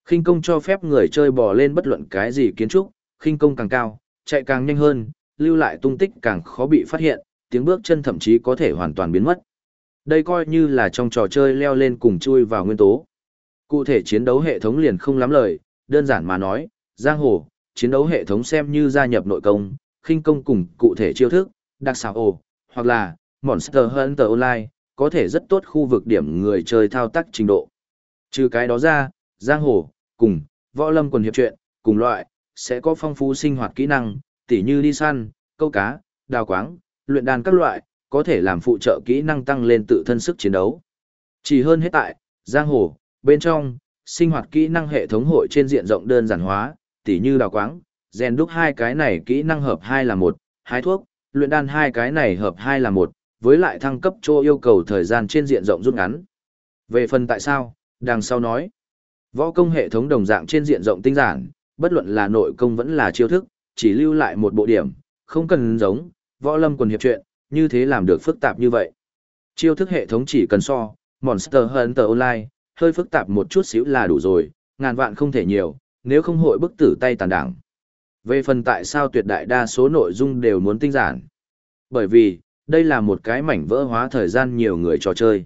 Khinh công cho phép người chơi bò lên bất luận cái gì kiến trúc, khinh công càng cao, chạy càng nhanh hơn, lưu lại tung tích càng khó bị phát hiện, tiếng bước chân thậm chí có thể hoàn toàn biến mất. Đây coi như là trong trò chơi leo lên cùng chui vào nguyên tố. Cụ thể chiến đấu hệ thống liền không lắm lời, đơn giản mà nói, giang hồ, chiến đấu hệ thống xem như gia nhập nội công, khinh công cùng cụ thể chiêu thức, đặc xảo ồ, hoặc là Monster Hunter Online, có thể rất tốt khu vực điểm người chơi thao tác trình độ. Trừ cái đó ra, giang hồ, cùng, võ lâm quần hiệp truyện, cùng loại, sẽ có phong phú sinh hoạt kỹ năng, tỉ như đi săn, câu cá, đào quáng, luyện đan các loại, có thể làm phụ trợ kỹ năng tăng lên tự thân sức chiến đấu. Chỉ hơn hết tại, giang hồ, bên trong, sinh hoạt kỹ năng hệ thống hội trên diện rộng đơn giản hóa, tỉ như đào quáng, rèn đúc hai cái này kỹ năng hợp hai là một, hái thuốc, luyện đan hai cái này hợp hai là một, với lại thăng cấp cho yêu cầu thời gian trên diện rộng rút ngắn. Về phần tại sao, đằng sau nói, võ công hệ thống đồng dạng trên diện rộng tinh giản, bất luận là nội công vẫn là chiêu thức, chỉ lưu lại một bộ điểm, không cần giống, võ lâm quần hiệp chuyện, như thế làm được phức tạp như vậy. Chiêu thức hệ thống chỉ cần so, Monster Hunter Online, hơi phức tạp một chút xíu là đủ rồi, ngàn vạn không thể nhiều, nếu không hội bức tử tay tàn đảng. Về phần tại sao tuyệt đại đa số nội dung đều muốn tinh giản. Bởi vì, đây là một cái mảnh vỡ hóa thời gian nhiều người trò chơi.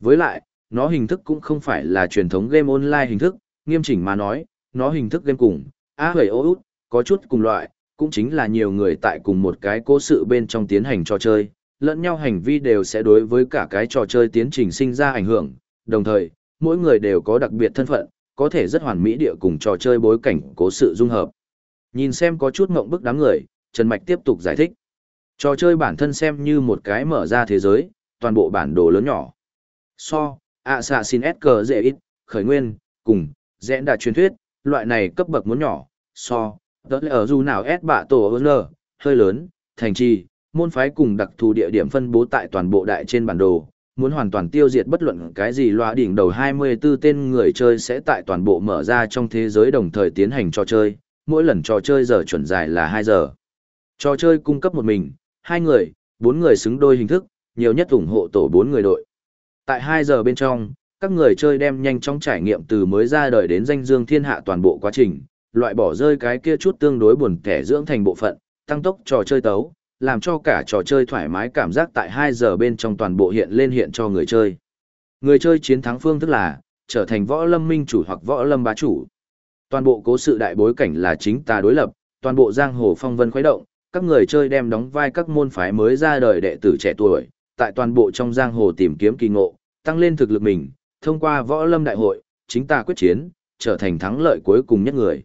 Với lại, nó hình thức cũng không phải là truyền thống game online hình thức, nghiêm chỉnh mà nói, nó hình thức game cùng, á hầy ô út, có chút cùng loại, cũng chính là nhiều người tại cùng một cái cố sự bên trong tiến hành trò chơi, lẫn nhau hành vi đều sẽ đối với cả cái trò chơi tiến trình sinh ra ảnh hưởng, đồng thời, mỗi người đều có đặc biệt thân phận, có thể rất hoàn mỹ địa cùng trò chơi bối cảnh cố sự dung hợp. Nhìn xem có chút ngộng bức đám người, Trần Mạch tiếp tục giải thích. Trò chơi bản thân xem như một cái mở ra thế giới, toàn bộ bản đồ lớn nhỏ. So, Assassin's Creed dễ ít, khởi nguyên, cùng, dẽn đà truyền thuyết, loại này cấp bậc muốn nhỏ, so, đó là ở dù nào S bạ tổ ơn hơi lớn, thành trì, môn phái cùng đặc thù địa điểm phân bố tại toàn bộ đại trên bản đồ, muốn hoàn toàn tiêu diệt bất luận cái gì loa đỉnh đầu 24 tên người chơi sẽ tại toàn bộ mở ra trong thế giới đồng thời tiến hành trò chơi, mỗi lần trò chơi giờ chuẩn dài là 2 giờ. Trò chơi cung cấp một mình, hai người, bốn người xứng đôi hình thức, nhiều nhất ủng hộ tổ bốn người đội. Tại 2 giờ bên trong, các người chơi đem nhanh chóng trải nghiệm từ mới ra đời đến danh dương thiên hạ toàn bộ quá trình, loại bỏ rơi cái kia chút tương đối buồn kẻ dưỡng thành bộ phận, tăng tốc trò chơi tấu, làm cho cả trò chơi thoải mái cảm giác tại 2 giờ bên trong toàn bộ hiện lên hiện cho người chơi. Người chơi chiến thắng phương thức là, trở thành võ lâm minh chủ hoặc võ lâm bá chủ. Toàn bộ cố sự đại bối cảnh là chính ta đối lập, toàn bộ giang hồ phong vân khuấy động, các người chơi đem đóng vai các môn phái mới ra đời đệ tử trẻ tuổi, tại toàn bộ trong giang hồ tìm kiếm kỳ ngộ, tăng lên thực lực mình, thông qua võ lâm đại hội, chính ta quyết chiến, trở thành thắng lợi cuối cùng nhất người.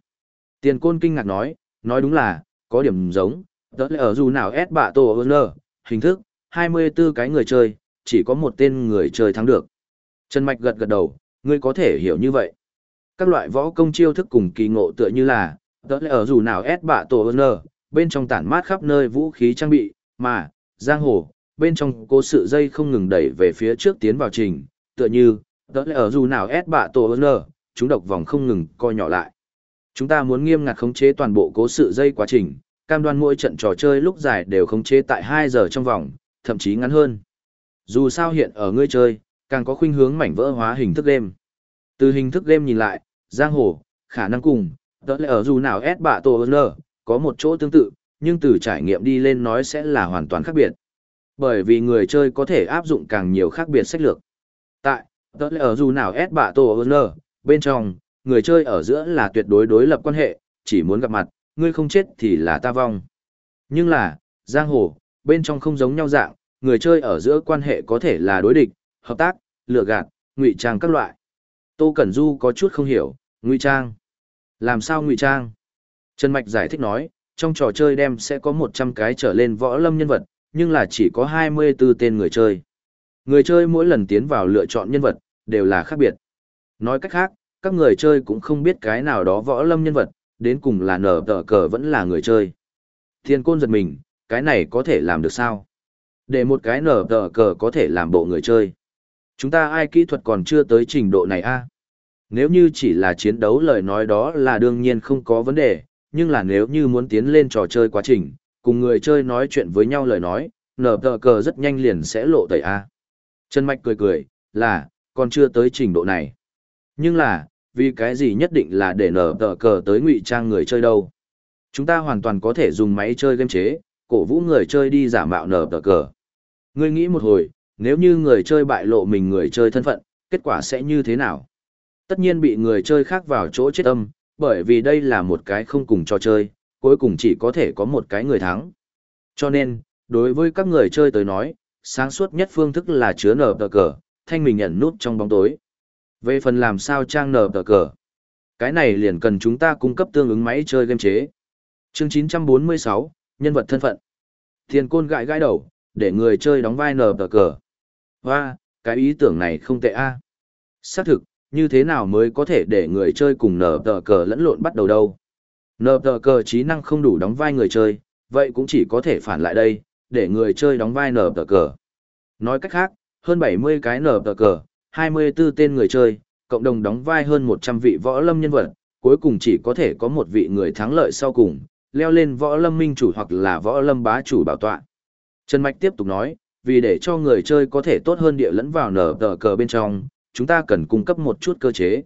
Tiền côn kinh ngạc nói, nói đúng là, có điểm giống, đó là ở dù nào S bạ tổ ơn hình thức, 24 cái người chơi, chỉ có một tên người chơi thắng được. Trần Mạch gật gật đầu, ngươi có thể hiểu như vậy. Các loại võ công chiêu thức cùng kỳ ngộ tựa như là, đó là ở dù nào S bạ tổ ơn bên trong tản mát khắp nơi vũ khí trang bị, mà, giang hồ, bên trong cố sự dây không ngừng đẩy về phía trước tiến vào trình, tựa như, đó là ở dù nào S bạ tổ ơn chúng độc vòng không ngừng co nhỏ lại. Chúng ta muốn nghiêm ngặt khống chế toàn bộ cố sự dây quá trình, cam đoan mỗi trận trò chơi lúc dài đều khống chế tại 2 giờ trong vòng, thậm chí ngắn hơn. Dù sao hiện ở ngươi chơi, càng có khuynh hướng mảnh vỡ hóa hình thức game. Từ hình thức game nhìn lại, giang hồ, khả năng cùng, đó là ở dù nào S bạ tổ N, có một chỗ tương tự, nhưng từ trải nghiệm đi lên nói sẽ là hoàn toàn khác biệt. Bởi vì người chơi có thể áp dụng càng nhiều khác biệt sách lược. Tại, tớ lẽ ở dù nào S bạ tổ N, bên trong, người chơi ở giữa là tuyệt đối đối lập quan hệ, chỉ muốn gặp mặt, ngươi không chết thì là ta vong. Nhưng là, giang hồ, bên trong không giống nhau dạng, người chơi ở giữa quan hệ có thể là đối địch, hợp tác, lựa gạt, ngụy trang các loại. Tô Cẩn Du có chút không hiểu, ngụy trang. Làm sao ngụy trang? Trần Mạch giải thích nói, trong trò chơi đem sẽ có 100 cái trở lên võ lâm nhân vật, nhưng là chỉ có 24 tên người chơi. Người chơi mỗi lần tiến vào lựa chọn nhân vật, đều là khác biệt. Nói cách khác, các người chơi cũng không biết cái nào đó võ lâm nhân vật, đến cùng là nở tờ cờ vẫn là người chơi. Thiên côn giật mình, cái này có thể làm được sao? Để một cái nở tờ cờ có thể làm bộ người chơi. Chúng ta ai kỹ thuật còn chưa tới trình độ này a? Nếu như chỉ là chiến đấu lời nói đó là đương nhiên không có vấn đề, nhưng là nếu như muốn tiến lên trò chơi quá trình, cùng người chơi nói chuyện với nhau lời nói, nở tờ cờ rất nhanh liền sẽ lộ tẩy a. Trần Mạch cười cười, là, còn chưa tới trình độ này. Nhưng là, vì cái gì nhất định là để nở tờ cờ tới ngụy trang người chơi đâu. Chúng ta hoàn toàn có thể dùng máy chơi game chế, cổ vũ người chơi đi giả mạo nở tờ cờ. Ngươi nghĩ một hồi, nếu như người chơi bại lộ mình người chơi thân phận, kết quả sẽ như thế nào? Tất nhiên bị người chơi khác vào chỗ chết âm, bởi vì đây là một cái không cùng trò chơi, cuối cùng chỉ có thể có một cái người thắng. Cho nên, đối với các người chơi tới nói, sáng suốt nhất phương thức là chứa nở tờ cờ, thanh mình nhận nút trong bóng tối. Về phần làm sao trang nở tờ cờ, cái này liền cần chúng ta cung cấp tương ứng máy chơi game chế. Chương 946, nhân vật thân phận. Thiên côn gãi gãi đầu, để người chơi đóng vai nở tờ cờ. Và, cái ý tưởng này không tệ a. Xác thực, như thế nào mới có thể để người chơi cùng nở tờ cờ lẫn lộn bắt đầu đâu. Nở tờ cờ trí năng không đủ đóng vai người chơi, vậy cũng chỉ có thể phản lại đây, để người chơi đóng vai nở tờ cờ. Nói cách khác, hơn 70 cái nở tờ cờ, 24 tên người chơi, cộng đồng đóng vai hơn 100 vị võ lâm nhân vật, cuối cùng chỉ có thể có một vị người thắng lợi sau cùng, leo lên võ lâm minh chủ hoặc là võ lâm bá chủ bảo tọa. Trần Mạch tiếp tục nói, vì để cho người chơi có thể tốt hơn địa lẫn vào nở tờ cờ bên trong, chúng ta cần cung cấp một chút cơ chế.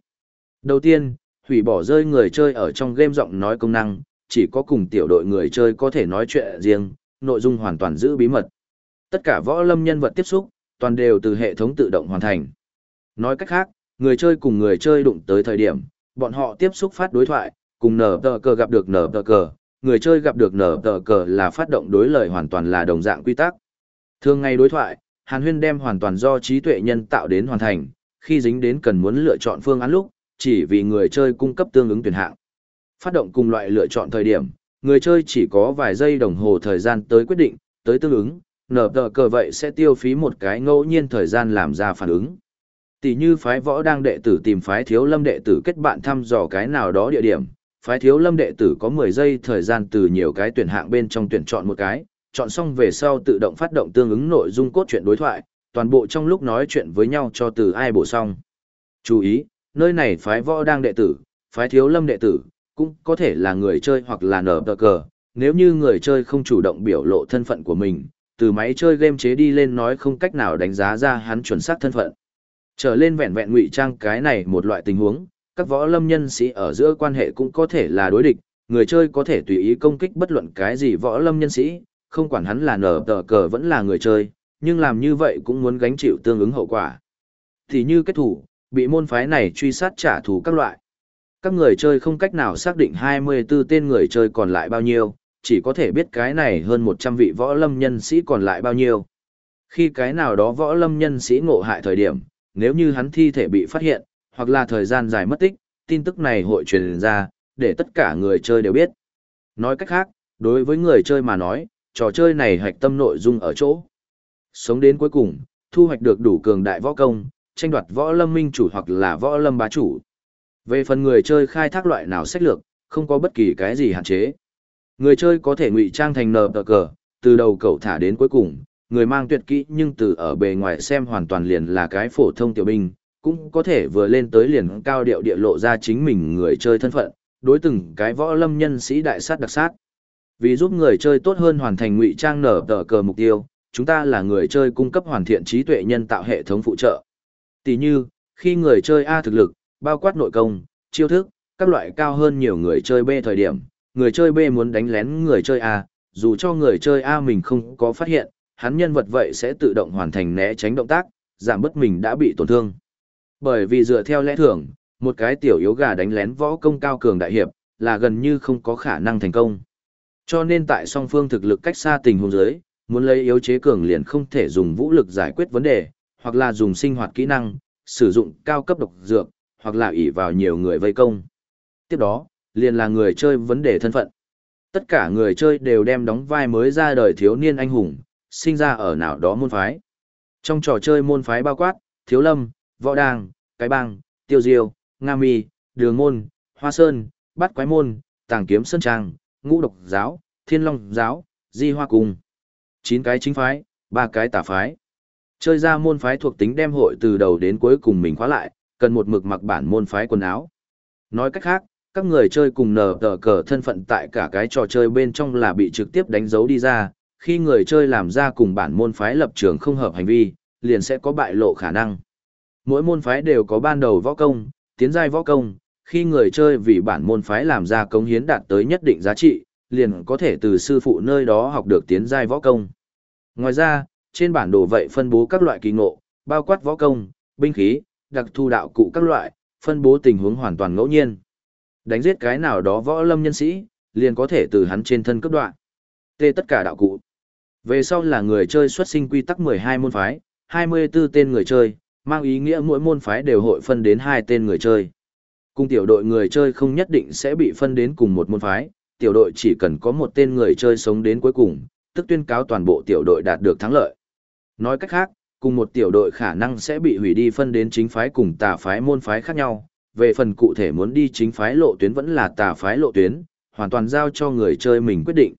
Đầu tiên, hủy bỏ rơi người chơi ở trong game giọng nói công năng, chỉ có cùng tiểu đội người chơi có thể nói chuyện riêng, nội dung hoàn toàn giữ bí mật. Tất cả võ lâm nhân vật tiếp xúc, toàn đều từ hệ thống tự động hoàn thành. Nói cách khác, người chơi cùng người chơi đụng tới thời điểm, bọn họ tiếp xúc phát đối thoại, cùng nở tờ cờ gặp được nở tờ cờ, người chơi gặp được nở tờ cờ là phát động đối lời hoàn toàn là đồng dạng quy tắc. Thường ngày đối thoại, Hàn Huyên đem hoàn toàn do trí tuệ nhân tạo đến hoàn thành, khi dính đến cần muốn lựa chọn phương án lúc, chỉ vì người chơi cung cấp tương ứng tuyển hạng. Phát động cùng loại lựa chọn thời điểm, người chơi chỉ có vài giây đồng hồ thời gian tới quyết định, tới tương ứng, nở tờ cờ vậy sẽ tiêu phí một cái ngẫu nhiên thời gian làm ra phản ứng. Tỷ như phái võ đang đệ tử tìm phái thiếu lâm đệ tử kết bạn thăm dò cái nào đó địa điểm, phái thiếu lâm đệ tử có 10 giây thời gian từ nhiều cái tuyển hạng bên trong tuyển chọn một cái, chọn xong về sau tự động phát động tương ứng nội dung cốt truyện đối thoại, toàn bộ trong lúc nói chuyện với nhau cho từ ai bổ xong. Chú ý, nơi này phái võ đang đệ tử, phái thiếu lâm đệ tử, cũng có thể là người chơi hoặc là nở tờ cờ, nếu như người chơi không chủ động biểu lộ thân phận của mình, từ máy chơi game chế đi lên nói không cách nào đánh giá ra hắn chuẩn xác thân phận. Trở lên vẹn vẹn ngụy trang cái này một loại tình huống, các võ lâm nhân sĩ ở giữa quan hệ cũng có thể là đối địch, người chơi có thể tùy ý công kích bất luận cái gì võ lâm nhân sĩ, không quản hắn là nở tờ cờ vẫn là người chơi, nhưng làm như vậy cũng muốn gánh chịu tương ứng hậu quả. Thì như kết thủ, bị môn phái này truy sát trả thù các loại. Các người chơi không cách nào xác định 24 tên người chơi còn lại bao nhiêu, chỉ có thể biết cái này hơn 100 vị võ lâm nhân sĩ còn lại bao nhiêu. Khi cái nào đó võ lâm nhân sĩ ngộ hại thời điểm, nếu như hắn thi thể bị phát hiện, hoặc là thời gian dài mất tích, tin tức này hội truyền ra, để tất cả người chơi đều biết. Nói cách khác, đối với người chơi mà nói, trò chơi này hạch tâm nội dung ở chỗ. Sống đến cuối cùng, thu hoạch được đủ cường đại võ công, tranh đoạt võ lâm minh chủ hoặc là võ lâm bá chủ. Về phần người chơi khai thác loại nào sách lược, không có bất kỳ cái gì hạn chế. Người chơi có thể ngụy trang thành nờ tờ cờ, từ đầu cậu thả đến cuối cùng, người mang tuyệt kỹ nhưng từ ở bề ngoài xem hoàn toàn liền là cái phổ thông tiểu binh, cũng có thể vừa lên tới liền cao điệu địa lộ ra chính mình người chơi thân phận, đối từng cái võ lâm nhân sĩ đại sát đặc sát. Vì giúp người chơi tốt hơn hoàn thành ngụy trang nở tờ cờ mục tiêu, chúng ta là người chơi cung cấp hoàn thiện trí tuệ nhân tạo hệ thống phụ trợ. Tỷ như, khi người chơi A thực lực, bao quát nội công, chiêu thức, các loại cao hơn nhiều người chơi B thời điểm, người chơi B muốn đánh lén người chơi A, dù cho người chơi A mình không có phát hiện, hắn nhân vật vậy sẽ tự động hoàn thành né tránh động tác, giảm bớt mình đã bị tổn thương. Bởi vì dựa theo lẽ thường, một cái tiểu yếu gà đánh lén võ công cao cường đại hiệp, là gần như không có khả năng thành công. Cho nên tại song phương thực lực cách xa tình huống giới, muốn lấy yếu chế cường liền không thể dùng vũ lực giải quyết vấn đề, hoặc là dùng sinh hoạt kỹ năng, sử dụng cao cấp độc dược, hoặc là ỷ vào nhiều người vây công. Tiếp đó, liền là người chơi vấn đề thân phận. Tất cả người chơi đều đem đóng vai mới ra đời thiếu niên anh hùng, sinh ra ở nào đó môn phái. Trong trò chơi môn phái bao quát, thiếu lâm, võ đàng, cái bang, tiêu diêu, nga mi, đường môn, hoa sơn, bát quái môn, tàng kiếm sơn trang, ngũ độc giáo, thiên long giáo, di hoa cung. chín cái chính phái, ba cái tả phái. Chơi ra môn phái thuộc tính đem hội từ đầu đến cuối cùng mình khóa lại, cần một mực mặc bản môn phái quần áo. Nói cách khác, các người chơi cùng nở tờ cờ thân phận tại cả cái trò chơi bên trong là bị trực tiếp đánh dấu đi ra, khi người chơi làm ra cùng bản môn phái lập trường không hợp hành vi, liền sẽ có bại lộ khả năng. Mỗi môn phái đều có ban đầu võ công, tiến giai võ công, khi người chơi vì bản môn phái làm ra công hiến đạt tới nhất định giá trị, liền có thể từ sư phụ nơi đó học được tiến giai võ công. Ngoài ra, trên bản đồ vậy phân bố các loại kỳ ngộ, bao quát võ công, binh khí, đặc thu đạo cụ các loại, phân bố tình huống hoàn toàn ngẫu nhiên. Đánh giết cái nào đó võ lâm nhân sĩ, liền có thể từ hắn trên thân cấp đoạn. Tê tất cả đạo cụ. Về sau là người chơi xuất sinh quy tắc 12 môn phái, 24 tên người chơi, mang ý nghĩa mỗi môn phái đều hội phân đến hai tên người chơi. Cùng tiểu đội người chơi không nhất định sẽ bị phân đến cùng một môn phái, tiểu đội chỉ cần có một tên người chơi sống đến cuối cùng, tức tuyên cáo toàn bộ tiểu đội đạt được thắng lợi. Nói cách khác, cùng một tiểu đội khả năng sẽ bị hủy đi phân đến chính phái cùng tà phái môn phái khác nhau, về phần cụ thể muốn đi chính phái lộ tuyến vẫn là tà phái lộ tuyến, hoàn toàn giao cho người chơi mình quyết định.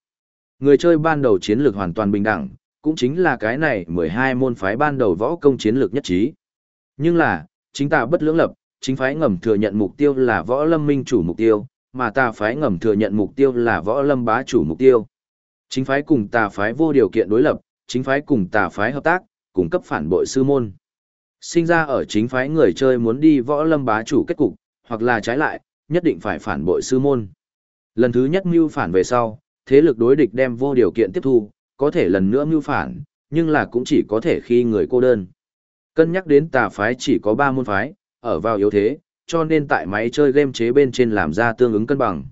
Người chơi ban đầu chiến lược hoàn toàn bình đẳng, cũng chính là cái này 12 môn phái ban đầu võ công chiến lược nhất trí. Nhưng là, chính ta bất lưỡng lập, chính phái ngầm thừa nhận mục tiêu là võ lâm minh chủ mục tiêu, mà ta phái ngầm thừa nhận mục tiêu là võ lâm bá chủ mục tiêu. Chính phái cùng tà phái vô điều kiện đối lập, chính phái cùng tà phái hợp tác, cung cấp phản bội sư môn. Sinh ra ở chính phái người chơi muốn đi võ lâm bá chủ kết cục, hoặc là trái lại, nhất định phải phản bội sư môn. Lần thứ nhất mưu phản về sau, thế lực đối địch đem vô điều kiện tiếp thu, có thể lần nữa mưu phản, nhưng là cũng chỉ có thể khi người cô đơn. Cân nhắc đến tà phái chỉ có 3 môn phái, ở vào yếu thế, cho nên tại máy chơi game chế bên trên làm ra tương ứng cân bằng.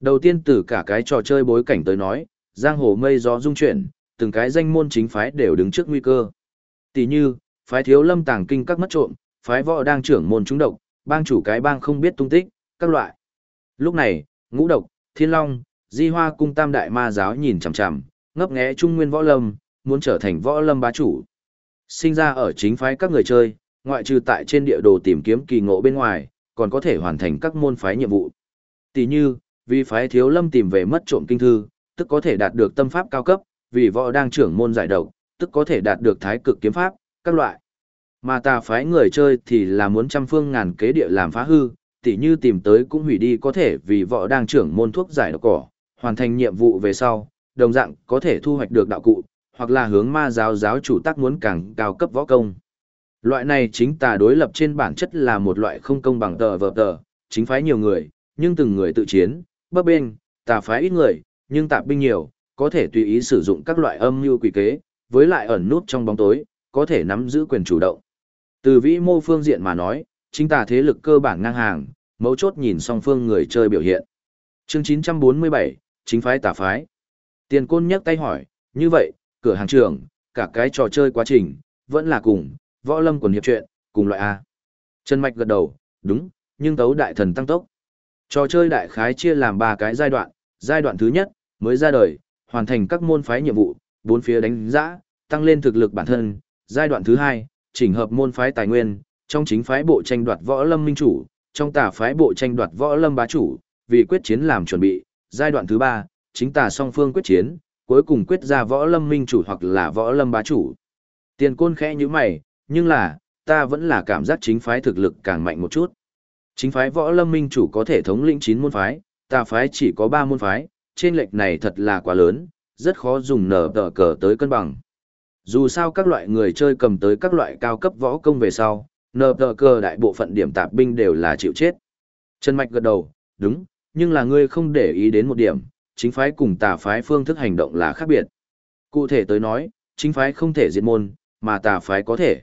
Đầu tiên từ cả cái trò chơi bối cảnh tới nói, giang hồ mây gió dung chuyển, từng cái danh môn chính phái đều đứng trước nguy cơ. Tỷ như, phái thiếu lâm tàng kinh các mất trộm, phái võ đang trưởng môn trúng độc, bang chủ cái bang không biết tung tích, các loại. Lúc này, ngũ độc, thiên long, di hoa cung tam đại ma giáo nhìn chằm chằm, ngấp nghé trung nguyên võ lâm, muốn trở thành võ lâm bá chủ. Sinh ra ở chính phái các người chơi, ngoại trừ tại trên địa đồ tìm kiếm kỳ ngộ bên ngoài, còn có thể hoàn thành các môn phái nhiệm vụ. Tỷ như, vì phái thiếu lâm tìm về mất trộm kinh thư, tức có thể đạt được tâm pháp cao cấp, vì võ đang trưởng môn giải độc, tức có thể đạt được thái cực kiếm pháp, các loại. Mà tà phái người chơi thì là muốn trăm phương ngàn kế địa làm phá hư, tỉ như tìm tới cũng hủy đi có thể vì võ đang trưởng môn thuốc giải độc cỏ, hoàn thành nhiệm vụ về sau, đồng dạng có thể thu hoạch được đạo cụ, hoặc là hướng ma giáo giáo chủ tác muốn càng cao cấp võ công. Loại này chính tà đối lập trên bản chất là một loại không công bằng tờ vợ tờ, chính phái nhiều người, nhưng từng người tự chiến, bấp bên, tà phái ít người, nhưng tạp binh nhiều, có thể tùy ý sử dụng các loại âm mưu quỷ kế, với lại ẩn nút trong bóng tối, có thể nắm giữ quyền chủ động. Từ vĩ mô phương diện mà nói, chính tà thế lực cơ bản ngang hàng, mấu chốt nhìn song phương người chơi biểu hiện. Chương 947, chính phái tả phái. Tiền côn nhấc tay hỏi, như vậy, cửa hàng trưởng, cả cái trò chơi quá trình, vẫn là cùng, võ lâm quần hiệp chuyện, cùng loại A. Trần Mạch gật đầu, đúng, nhưng tấu đại thần tăng tốc. Trò chơi đại khái chia làm ba cái giai đoạn, giai đoạn thứ nhất, mới ra đời, hoàn thành các môn phái nhiệm vụ, bốn phía đánh giã tăng lên thực lực bản thân. Giai đoạn thứ hai, chỉnh hợp môn phái tài nguyên, trong chính phái bộ tranh đoạt võ lâm minh chủ, trong tả phái bộ tranh đoạt võ lâm bá chủ, vì quyết chiến làm chuẩn bị. Giai đoạn thứ ba, chính tà song phương quyết chiến, cuối cùng quyết ra võ lâm minh chủ hoặc là võ lâm bá chủ. Tiền côn khẽ như mày, nhưng là, ta vẫn là cảm giác chính phái thực lực càng mạnh một chút. Chính phái võ lâm minh chủ có thể thống lĩnh 9 môn phái, tà phái chỉ có 3 môn phái, trên lệch này thật là quá lớn, rất khó dùng nở tờ cờ tới cân bằng. Dù sao các loại người chơi cầm tới các loại cao cấp võ công về sau, nở tờ cờ đại bộ phận điểm tạp binh đều là chịu chết. Trần Mạch gật đầu, đúng, nhưng là ngươi không để ý đến một điểm, chính phái cùng tà phái phương thức hành động là khác biệt. Cụ thể tới nói, chính phái không thể diệt môn, mà tà phái có thể.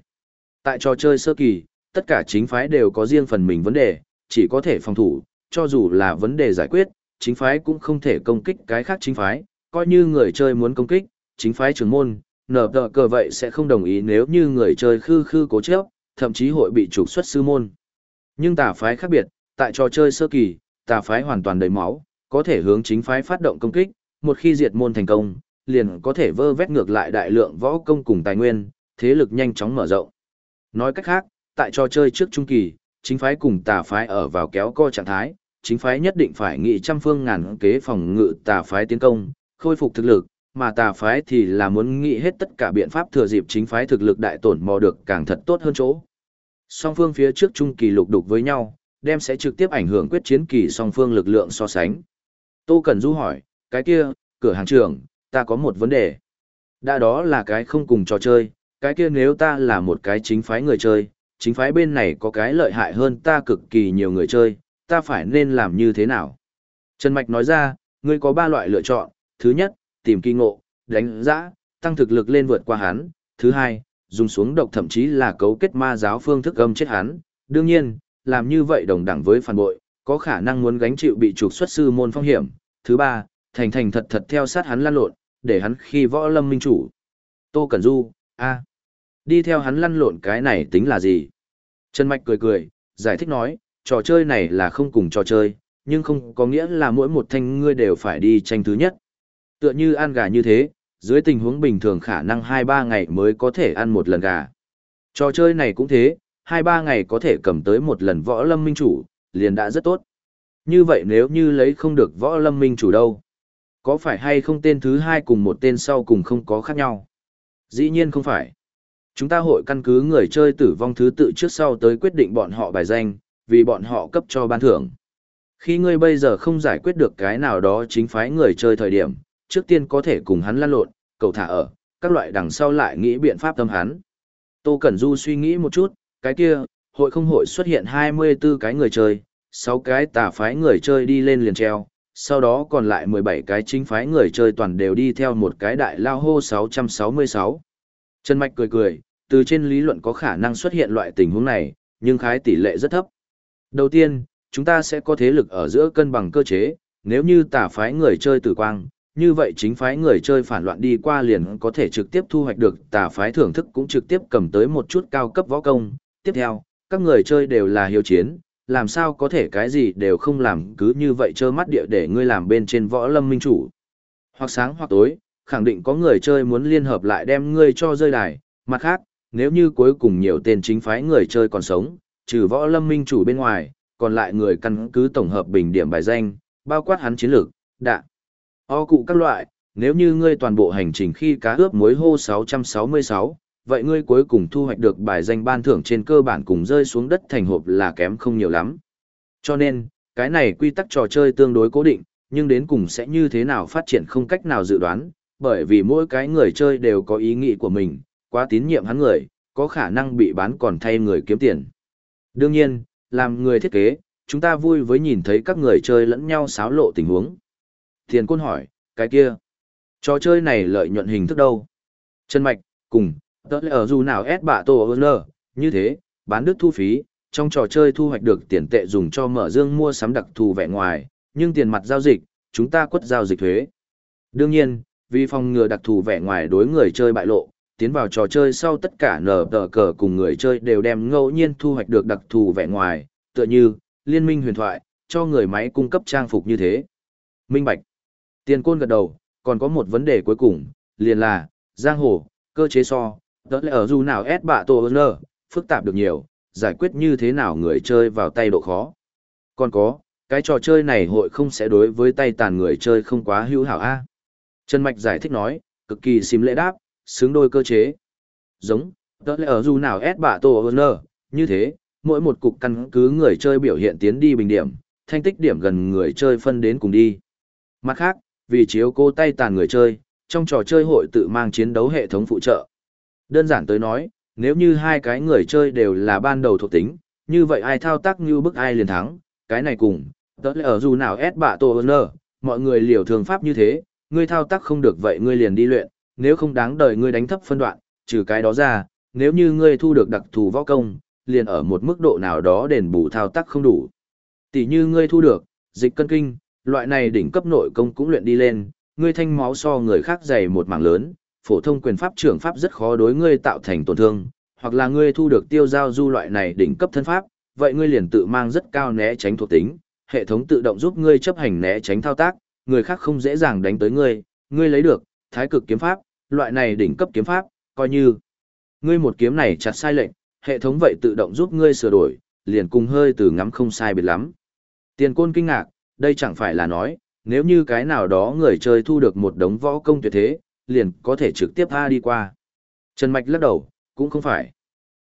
Tại trò chơi sơ kỳ, tất cả chính phái đều có riêng phần mình vấn đề, chỉ có thể phòng thủ, cho dù là vấn đề giải quyết, chính phái cũng không thể công kích cái khác chính phái, coi như người chơi muốn công kích, chính phái trưởng môn, nở tờ cờ vậy sẽ không đồng ý nếu như người chơi khư khư cố chấp, thậm chí hội bị trục xuất sư môn. Nhưng tà phái khác biệt, tại trò chơi sơ kỳ, tà phái hoàn toàn đầy máu, có thể hướng chính phái phát động công kích, một khi diệt môn thành công, liền có thể vơ vét ngược lại đại lượng võ công cùng tài nguyên, thế lực nhanh chóng mở rộng. Nói cách khác, tại trò chơi trước trung kỳ, chính phái cùng tà phái ở vào kéo co trạng thái, chính phái nhất định phải nghị trăm phương ngàn kế phòng ngự tà phái tiến công, khôi phục thực lực, mà tà phái thì là muốn nghĩ hết tất cả biện pháp thừa dịp chính phái thực lực đại tổn mò được càng thật tốt hơn chỗ. Song phương phía trước trung kỳ lục đục với nhau, đem sẽ trực tiếp ảnh hưởng quyết chiến kỳ song phương lực lượng so sánh. Tô Cẩn Du hỏi, cái kia, cửa hàng trưởng, ta có một vấn đề. Đã đó là cái không cùng trò chơi, cái kia nếu ta là một cái chính phái người chơi, chính phái bên này có cái lợi hại hơn ta cực kỳ nhiều người chơi, ta phải nên làm như thế nào? Trần Mạch nói ra, ngươi có ba loại lựa chọn, thứ nhất, tìm kỳ ngộ, đánh giã, tăng thực lực lên vượt qua hắn, thứ hai, dùng xuống độc thậm chí là cấu kết ma giáo phương thức âm chết hắn, đương nhiên, làm như vậy đồng đẳng với phản bội, có khả năng muốn gánh chịu bị trục xuất sư môn phong hiểm, thứ ba, thành thành thật thật theo sát hắn lăn lộn, để hắn khi võ lâm minh chủ. Tô Cẩn Du, a đi theo hắn lăn lộn cái này tính là gì? Trần Mạch cười cười, giải thích nói, trò chơi này là không cùng trò chơi, nhưng không có nghĩa là mỗi một thanh ngươi đều phải đi tranh thứ nhất. Tựa như ăn gà như thế, dưới tình huống bình thường khả năng 2-3 ngày mới có thể ăn một lần gà. Trò chơi này cũng thế, 2-3 ngày có thể cầm tới một lần võ lâm minh chủ, liền đã rất tốt. Như vậy nếu như lấy không được võ lâm minh chủ đâu, có phải hay không tên thứ hai cùng một tên sau cùng không có khác nhau? Dĩ nhiên không phải. Chúng ta hội căn cứ người chơi tử vong thứ tự trước sau tới quyết định bọn họ bài danh, vì bọn họ cấp cho ban thưởng. Khi ngươi bây giờ không giải quyết được cái nào đó chính phái người chơi thời điểm, trước tiên có thể cùng hắn lăn lộn, cầu thả ở, các loại đằng sau lại nghĩ biện pháp tâm hắn. Tô Cẩn Du suy nghĩ một chút, cái kia, hội không hội xuất hiện 24 cái người chơi, 6 cái tà phái người chơi đi lên liền treo, sau đó còn lại 17 cái chính phái người chơi toàn đều đi theo một cái đại lao hô 666. Trần Mạch cười cười, từ trên lý luận có khả năng xuất hiện loại tình huống này, nhưng khái tỷ lệ rất thấp. Đầu tiên, chúng ta sẽ có thế lực ở giữa cân bằng cơ chế, nếu như tà phái người chơi tử quang, như vậy chính phái người chơi phản loạn đi qua liền có thể trực tiếp thu hoạch được tà phái thưởng thức cũng trực tiếp cầm tới một chút cao cấp võ công. Tiếp theo, các người chơi đều là hiếu chiến, làm sao có thể cái gì đều không làm cứ như vậy trơ mắt địa để ngươi làm bên trên võ lâm minh chủ. Hoặc sáng hoặc tối, khẳng định có người chơi muốn liên hợp lại đem ngươi cho rơi đài, mặt khác, nếu như cuối cùng nhiều tên chính phái người chơi còn sống, trừ võ lâm minh chủ bên ngoài, còn lại người căn cứ tổng hợp bình điểm bài danh, bao quát hắn chiến lược, đạ, o cụ các loại, nếu như ngươi toàn bộ hành trình khi cá ướp muối hô 666, vậy ngươi cuối cùng thu hoạch được bài danh ban thưởng trên cơ bản cùng rơi xuống đất thành hộp là kém không nhiều lắm. Cho nên, cái này quy tắc trò chơi tương đối cố định, nhưng đến cùng sẽ như thế nào phát triển không cách nào dự đoán, bởi vì mỗi cái người chơi đều có ý nghĩ của mình, quá tín nhiệm hắn người, có khả năng bị bán còn thay người kiếm tiền. Đương nhiên, làm người thiết kế, chúng ta vui với nhìn thấy các người chơi lẫn nhau xáo lộ tình huống. Thiền Côn hỏi, cái kia, trò chơi này lợi nhuận hình thức đâu? chân Mạch, cùng, tớ ở dù nào ép bạ tổ ơn như thế, bán đức thu phí, trong trò chơi thu hoạch được tiền tệ dùng cho mở dương mua sắm đặc thù vẻ ngoài, nhưng tiền mặt giao dịch, chúng ta quất giao dịch thuế. Đương nhiên, vì phòng ngừa đặc thù vẻ ngoài đối người chơi bại lộ, tiến vào trò chơi sau tất cả nở tờ cờ cùng người chơi đều đem ngẫu nhiên thu hoạch được đặc thù vẻ ngoài, tựa như, liên minh huyền thoại, cho người máy cung cấp trang phục như thế. Minh Bạch. Tiền côn gật đầu, còn có một vấn đề cuối cùng, liền là, giang hồ, cơ chế so, Tớ lẽ ở dù nào ép bạ tổ nơ, phức tạp được nhiều, giải quyết như thế nào người chơi vào tay độ khó. Còn có, cái trò chơi này hội không sẽ đối với tay tàn người chơi không quá hữu hảo a. Trần Mạch giải thích nói, cực kỳ xím lễ đáp, xứng đôi cơ chế. Giống, tớ lẽ ở dù nào ép bạ tổ nơ, như thế, mỗi một cục căn cứ người chơi biểu hiện tiến đi bình điểm, thanh tích điểm gần người chơi phân đến cùng đi. Mặt khác, vì chiếu cô tay tàn người chơi, trong trò chơi hội tự mang chiến đấu hệ thống phụ trợ. Đơn giản tới nói, nếu như hai cái người chơi đều là ban đầu thuộc tính, như vậy ai thao tác như bức ai liền thắng, cái này cùng, tớ lẽ ở dù nào ép bạ tổ ơn mọi người liều thường pháp như thế, ngươi thao tác không được vậy ngươi liền đi luyện, nếu không đáng đời ngươi đánh thấp phân đoạn, trừ cái đó ra, nếu như ngươi thu được đặc thù võ công, liền ở một mức độ nào đó đền bù thao tác không đủ. Tỷ như ngươi thu được, dịch cân kinh, loại này đỉnh cấp nội công cũng luyện đi lên, ngươi thanh máu so người khác dày một mảng lớn, phổ thông quyền pháp trưởng pháp rất khó đối ngươi tạo thành tổn thương, hoặc là ngươi thu được tiêu giao du loại này đỉnh cấp thân pháp, vậy ngươi liền tự mang rất cao né tránh thuộc tính, hệ thống tự động giúp ngươi chấp hành né tránh thao tác, người khác không dễ dàng đánh tới ngươi, ngươi lấy được, thái cực kiếm pháp, loại này đỉnh cấp kiếm pháp, coi như ngươi một kiếm này chặt sai lệnh, hệ thống vậy tự động giúp ngươi sửa đổi, liền cùng hơi từ ngắm không sai biệt lắm. Tiền côn kinh ngạc, đây chẳng phải là nói, nếu như cái nào đó người chơi thu được một đống võ công tuyệt thế, liền có thể trực tiếp tha đi qua. Trần Mạch lắc đầu, cũng không phải.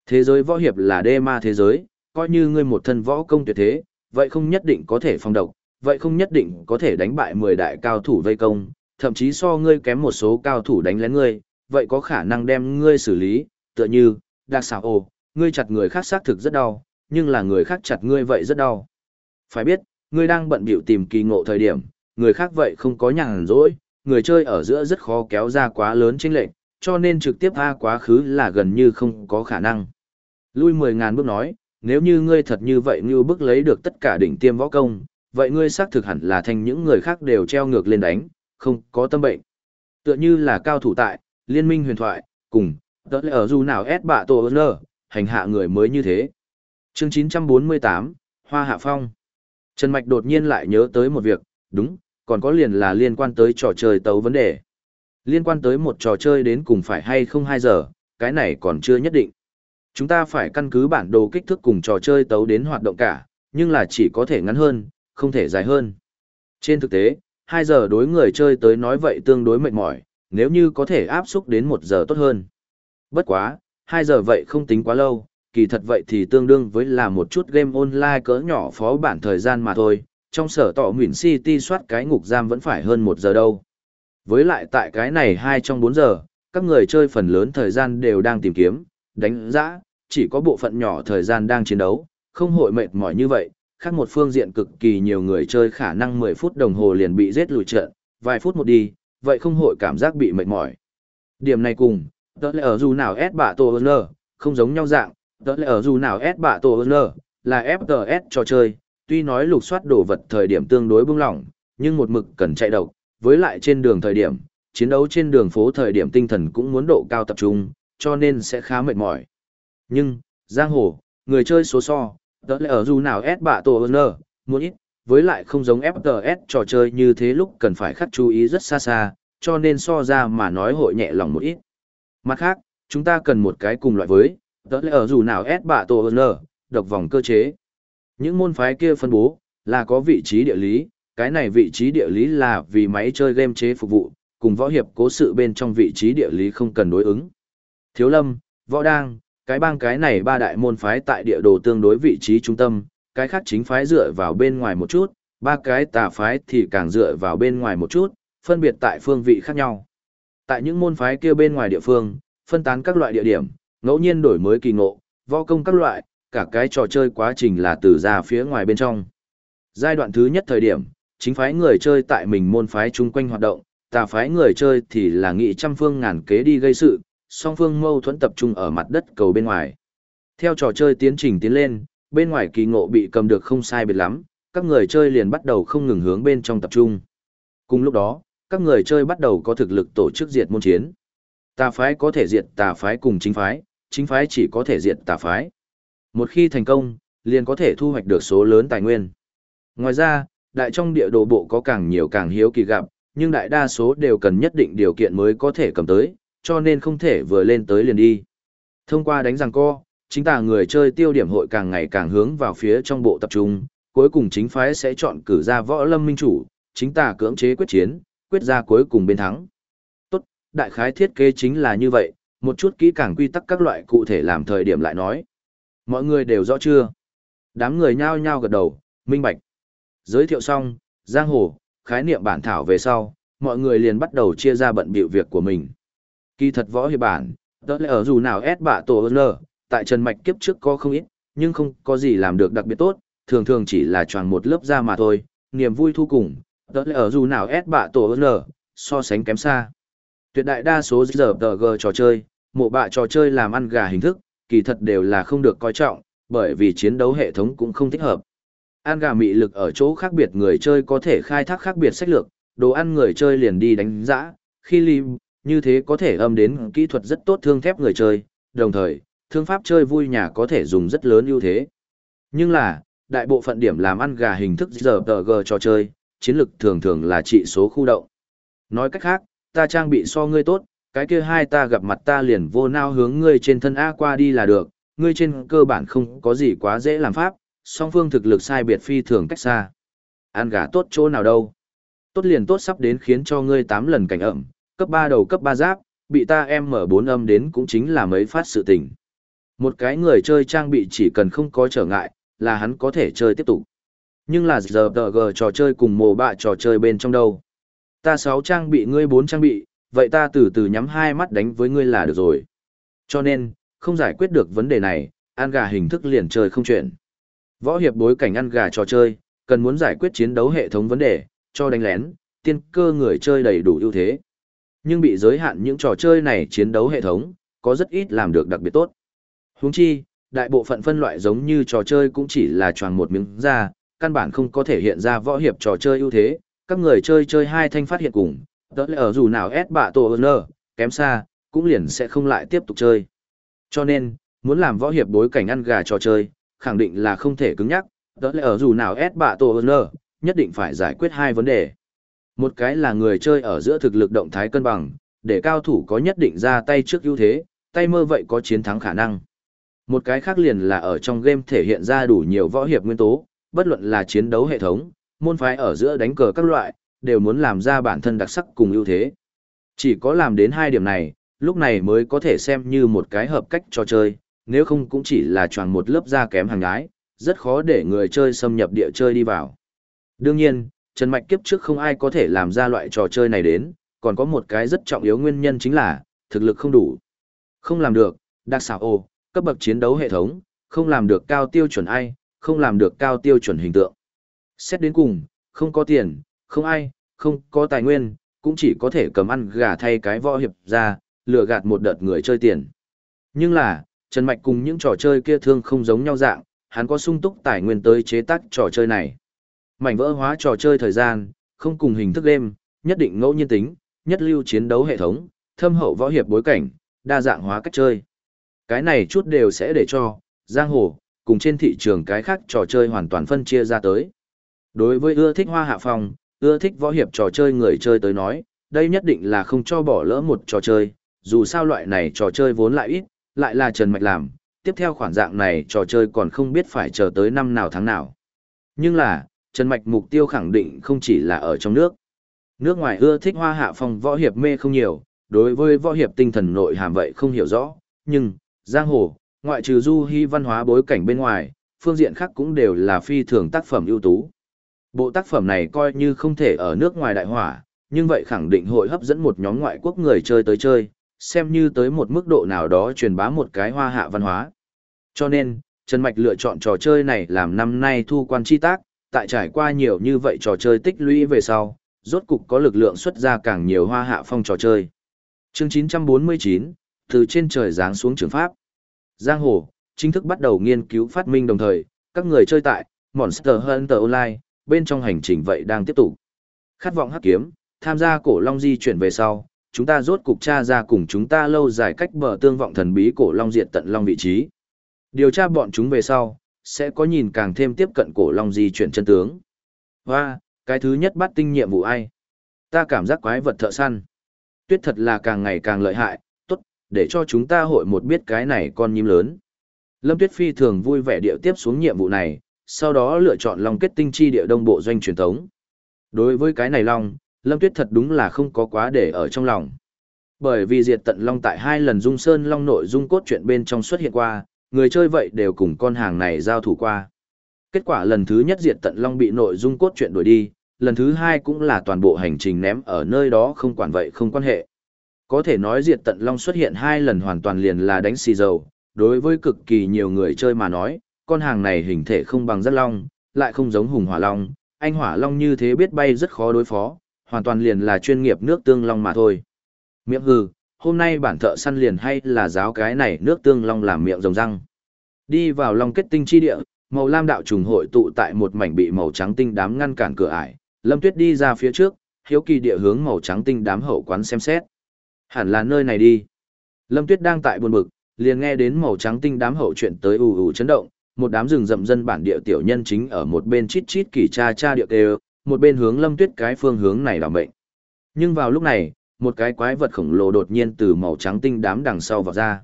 Thế giới võ hiệp là đê ma thế giới, coi như ngươi một thân võ công tuyệt thế, vậy không nhất định có thể phong độc, vậy không nhất định có thể đánh bại 10 đại cao thủ vây công, thậm chí so ngươi kém một số cao thủ đánh lén ngươi, vậy có khả năng đem ngươi xử lý, tựa như, đặc xảo ồ, ngươi chặt người khác xác thực rất đau, nhưng là người khác chặt ngươi vậy rất đau. Phải biết, ngươi đang bận biểu tìm kỳ ngộ thời điểm, người khác vậy không có nhàn rỗi, người chơi ở giữa rất khó kéo ra quá lớn chênh lệch, cho nên trực tiếp tha quá khứ là gần như không có khả năng. Lui 10.000 bước nói, nếu như ngươi thật như vậy như bước lấy được tất cả đỉnh tiêm võ công, vậy ngươi xác thực hẳn là thành những người khác đều treo ngược lên đánh, không có tâm bệnh. Tựa như là cao thủ tại, liên minh huyền thoại, cùng, tớ lẽ ở dù nào ép bạ tổ nơ, hành hạ người mới như thế. Chương 948, Hoa Hạ Phong. Trần Mạch đột nhiên lại nhớ tới một việc, đúng, còn có liền là liên quan tới trò chơi tấu vấn đề. Liên quan tới một trò chơi đến cùng phải hay không 2 giờ, cái này còn chưa nhất định. Chúng ta phải căn cứ bản đồ kích thước cùng trò chơi tấu đến hoạt động cả, nhưng là chỉ có thể ngắn hơn, không thể dài hơn. Trên thực tế, 2 giờ đối người chơi tới nói vậy tương đối mệt mỏi, nếu như có thể áp xúc đến 1 giờ tốt hơn. Bất quá, 2 giờ vậy không tính quá lâu, kỳ thật vậy thì tương đương với là một chút game online cỡ nhỏ phó bản thời gian mà thôi, trong sở tỏ Nguyễn City soát cái ngục giam vẫn phải hơn một giờ đâu. Với lại tại cái này hai trong bốn giờ, các người chơi phần lớn thời gian đều đang tìm kiếm, đánh giã, chỉ có bộ phận nhỏ thời gian đang chiến đấu, không hội mệt mỏi như vậy, khác một phương diện cực kỳ nhiều người chơi khả năng 10 phút đồng hồ liền bị giết lùi trận, vài phút một đi, vậy không hội cảm giác bị mệt mỏi. Điểm này cùng, tớ là ở dù nào S bạ tổ N, không giống nhau dạng, tớ là ở dù nào S bạ tổ N, là FTS trò chơi, tuy nói lục soát đồ vật thời điểm tương đối bưng lỏng, nhưng một mực cần chạy độc, với lại trên đường thời điểm, chiến đấu trên đường phố thời điểm tinh thần cũng muốn độ cao tập trung, cho nên sẽ khá mệt mỏi. Nhưng, giang hồ, người chơi số so, đó là ở dù nào S bạ tổ N, muốn ít, với lại không giống FPS trò chơi như thế lúc cần phải khắc chú ý rất xa xa, cho nên so ra mà nói hội nhẹ lòng một ít. Mặt khác, chúng ta cần một cái cùng loại với, đó là ở dù nào S bạ tổ N, độc vòng cơ chế. Những môn phái kia phân bố, là có vị trí địa lý, cái này vị trí địa lý là vì máy chơi game chế phục vụ, cùng võ hiệp cố sự bên trong vị trí địa lý không cần đối ứng. Thiếu lâm, võ đang, cái bang cái này ba đại môn phái tại địa đồ tương đối vị trí trung tâm, cái khác chính phái dựa vào bên ngoài một chút, ba cái tà phái thì càng dựa vào bên ngoài một chút, phân biệt tại phương vị khác nhau. Tại những môn phái kia bên ngoài địa phương, phân tán các loại địa điểm, ngẫu nhiên đổi mới kỳ ngộ, võ công các loại, cả cái trò chơi quá trình là từ ra phía ngoài bên trong. Giai đoạn thứ nhất thời điểm, chính phái người chơi tại mình môn phái chung quanh hoạt động, tà phái người chơi thì là nghị trăm phương ngàn kế đi gây sự, song phương mâu thuẫn tập trung ở mặt đất cầu bên ngoài. Theo trò chơi tiến trình tiến lên, bên ngoài kỳ ngộ bị cầm được không sai biệt lắm, các người chơi liền bắt đầu không ngừng hướng bên trong tập trung. Cùng lúc đó, các người chơi bắt đầu có thực lực tổ chức diệt môn chiến. Tà phái có thể diệt tà phái cùng chính phái, chính phái chỉ có thể diệt tà phái. Một khi thành công, liền có thể thu hoạch được số lớn tài nguyên. Ngoài ra, đại trong địa đồ bộ có càng nhiều càng hiếu kỳ gặp, nhưng đại đa số đều cần nhất định điều kiện mới có thể cầm tới, cho nên không thể vừa lên tới liền đi. Thông qua đánh rằng co, chính tà người chơi tiêu điểm hội càng ngày càng hướng vào phía trong bộ tập trung, cuối cùng chính phái sẽ chọn cử ra võ lâm minh chủ, chính tà cưỡng chế quyết chiến, quyết ra cuối cùng bên thắng. Tốt, đại khái thiết kế chính là như vậy, một chút kỹ càng quy tắc các loại cụ thể làm thời điểm lại nói. Mọi người đều rõ chưa? Đám người nhao nhao gật đầu, minh bạch. Giới thiệu xong, giang hồ, khái niệm bản thảo về sau, mọi người liền bắt đầu chia ra bận bịu việc của mình. Kỳ thật võ hiệp bản, đó là ở dù nào ép bạ tổ lờ, tại Trần Mạch kiếp trước có không ít, nhưng không có gì làm được đặc biệt tốt, thường thường chỉ là tròn một lớp da mà thôi, niềm vui thu cùng, Đó là ở dù nào ép bạ tổ lờ, so sánh kém xa. Tuyệt đại đa số giờ tờ gờ trò chơi, mộ bạ trò chơi làm ăn gà hình thức, kỳ thật đều là không được coi trọng, bởi vì chiến đấu hệ thống cũng không thích hợp. An gà mị lực ở chỗ khác biệt người chơi có thể khai thác khác biệt sách lược, đồ ăn người chơi liền đi đánh giã, khi lim, như thế có thể âm đến kỹ thuật rất tốt thương thép người chơi, đồng thời, thương pháp chơi vui nhà có thể dùng rất lớn ưu thế. Nhưng là, đại bộ phận điểm làm ăn gà hình thức giờ tờ g trò chơi, chiến lược thường thường là trị số khu động. Nói cách khác, ta trang bị so ngươi tốt, cái kia hai ta gặp mặt ta liền vô nao hướng ngươi trên thân A qua đi là được, ngươi trên cơ bản không có gì quá dễ làm pháp, song phương thực lực sai biệt phi thường cách xa. Ăn gà tốt chỗ nào đâu? Tốt liền tốt sắp đến khiến cho ngươi 8 lần cảnh ẩm, cấp 3 đầu cấp 3 giáp, bị ta em mở 4 âm đến cũng chính là mấy phát sự tình. Một cái người chơi trang bị chỉ cần không có trở ngại, là hắn có thể chơi tiếp tục. Nhưng là giờ tờ gờ trò chơi cùng mồ bạ trò chơi bên trong đâu. Ta 6 trang bị ngươi 4 trang bị, vậy ta từ từ nhắm hai mắt đánh với ngươi là được rồi. Cho nên, không giải quyết được vấn đề này, ăn gà hình thức liền chơi không chuyện. Võ hiệp bối cảnh ăn gà trò chơi, cần muốn giải quyết chiến đấu hệ thống vấn đề, cho đánh lén, tiên cơ người chơi đầy đủ ưu thế. Nhưng bị giới hạn những trò chơi này chiến đấu hệ thống, có rất ít làm được đặc biệt tốt. Huống chi, đại bộ phận phân loại giống như trò chơi cũng chỉ là tròn một miếng da, căn bản không có thể hiện ra võ hiệp trò chơi ưu thế, các người chơi chơi hai thanh phát hiện cùng, tớ lẽ ở dù nào S bạ tổ ơn kém xa, cũng liền sẽ không lại tiếp tục chơi. Cho nên, muốn làm võ hiệp bối cảnh ăn gà trò chơi, khẳng định là không thể cứng nhắc, tớ lẽ ở dù nào S bạ tổ ơn nhất định phải giải quyết hai vấn đề. Một cái là người chơi ở giữa thực lực động thái cân bằng, để cao thủ có nhất định ra tay trước ưu thế, tay mơ vậy có chiến thắng khả năng. Một cái khác liền là ở trong game thể hiện ra đủ nhiều võ hiệp nguyên tố, bất luận là chiến đấu hệ thống, môn phái ở giữa đánh cờ các loại, đều muốn làm ra bản thân đặc sắc cùng ưu thế. Chỉ có làm đến hai điểm này, lúc này mới có thể xem như một cái hợp cách trò chơi, nếu không cũng chỉ là choàng một lớp da kém hàng gái, rất khó để người chơi xâm nhập địa chơi đi vào. Đương nhiên, Trần Mạch kiếp trước không ai có thể làm ra loại trò chơi này đến, còn có một cái rất trọng yếu nguyên nhân chính là, thực lực không đủ. Không làm được, đặc xảo ồ, cấp bậc chiến đấu hệ thống, không làm được cao tiêu chuẩn ai, không làm được cao tiêu chuẩn hình tượng. Xét đến cùng, không có tiền, không ai, không có tài nguyên, cũng chỉ có thể cầm ăn gà thay cái võ hiệp ra, lừa gạt một đợt người chơi tiền. Nhưng là, Trần Mạch cùng những trò chơi kia thương không giống nhau dạng, hắn có sung túc tài nguyên tới chế tác trò chơi này. Mảnh vỡ hóa trò chơi thời gian, không cùng hình thức game, nhất định ngẫu nhiên tính, nhất lưu chiến đấu hệ thống, thâm hậu võ hiệp bối cảnh, đa dạng hóa cách chơi. Cái này chút đều sẽ để cho, giang hồ, cùng trên thị trường cái khác trò chơi hoàn toàn phân chia ra tới. Đối với ưa thích hoa hạ phòng, ưa thích võ hiệp trò chơi người chơi tới nói, đây nhất định là không cho bỏ lỡ một trò chơi, dù sao loại này trò chơi vốn lại ít, lại là Trần Mạch làm, tiếp theo khoản dạng này trò chơi còn không biết phải chờ tới năm nào tháng nào. Nhưng là, Trần Mạch mục tiêu khẳng định không chỉ là ở trong nước. Nước ngoài ưa thích hoa hạ phong võ hiệp mê không nhiều, đối với võ hiệp tinh thần nội hàm vậy không hiểu rõ, nhưng, giang hồ, ngoại trừ du hy văn hóa bối cảnh bên ngoài, phương diện khác cũng đều là phi thường tác phẩm ưu tú. Bộ tác phẩm này coi như không thể ở nước ngoài đại hỏa, nhưng vậy khẳng định hội hấp dẫn một nhóm ngoại quốc người chơi tới chơi, xem như tới một mức độ nào đó truyền bá một cái hoa hạ văn hóa. Cho nên, Trần Mạch lựa chọn trò chơi này làm năm nay thu quan chi tác, tại trải qua nhiều như vậy trò chơi tích lũy về sau, rốt cục có lực lượng xuất ra càng nhiều hoa hạ phong trò chơi. Chương 949, từ trên trời giáng xuống trường pháp. Giang hồ, chính thức bắt đầu nghiên cứu phát minh đồng thời, các người chơi tại Monster Hunter Online, bên trong hành trình vậy đang tiếp tục. Khát vọng hắc kiếm, tham gia cổ long di chuyển về sau, chúng ta rốt cục tra ra cùng chúng ta lâu dài cách bờ tương vọng thần bí cổ long diệt tận long vị trí. Điều tra bọn chúng về sau, sẽ có nhìn càng thêm tiếp cận cổ long di chuyển chân tướng. Và, cái thứ nhất bắt tinh nhiệm vụ ai? Ta cảm giác quái vật thợ săn. Tuyết thật là càng ngày càng lợi hại, tốt, để cho chúng ta hội một biết cái này con nhím lớn. Lâm Tuyết Phi thường vui vẻ điệu tiếp xuống nhiệm vụ này, sau đó lựa chọn Long kết tinh chi địa đông bộ doanh truyền thống. Đối với cái này Long, Lâm Tuyết thật đúng là không có quá để ở trong lòng. Bởi vì diệt tận Long tại hai lần dung sơn Long nội dung cốt truyện bên trong xuất hiện qua, người chơi vậy đều cùng con hàng này giao thủ qua. Kết quả lần thứ nhất diệt tận Long bị nội dung cốt truyện đuổi đi, lần thứ hai cũng là toàn bộ hành trình ném ở nơi đó không quản vậy không quan hệ. Có thể nói diệt tận Long xuất hiện hai lần hoàn toàn liền là đánh xì dầu, đối với cực kỳ nhiều người chơi mà nói, con hàng này hình thể không bằng rất long, lại không giống hùng hỏa long, anh hỏa long như thế biết bay rất khó đối phó, hoàn toàn liền là chuyên nghiệp nước tương long mà thôi. Miệng hừ, hôm nay bản thợ săn liền hay là giáo cái này nước tương long làm miệng rồng răng. Đi vào long kết tinh chi địa, màu lam đạo trùng hội tụ tại một mảnh bị màu trắng tinh đám ngăn cản cửa ải, Lâm Tuyết đi ra phía trước, hiếu kỳ địa hướng màu trắng tinh đám hậu quán xem xét. Hẳn là nơi này đi. Lâm Tuyết đang tại buồn bực, liền nghe đến màu trắng tinh đám hậu chuyện tới ù ù chấn động, một đám rừng rậm dân bản địa tiểu nhân chính ở một bên chít chít kỳ cha cha địa kêu, một bên hướng Lâm Tuyết cái phương hướng này đảm mệnh. Nhưng vào lúc này, một cái quái vật khổng lồ đột nhiên từ màu trắng tinh đám đằng sau vào ra.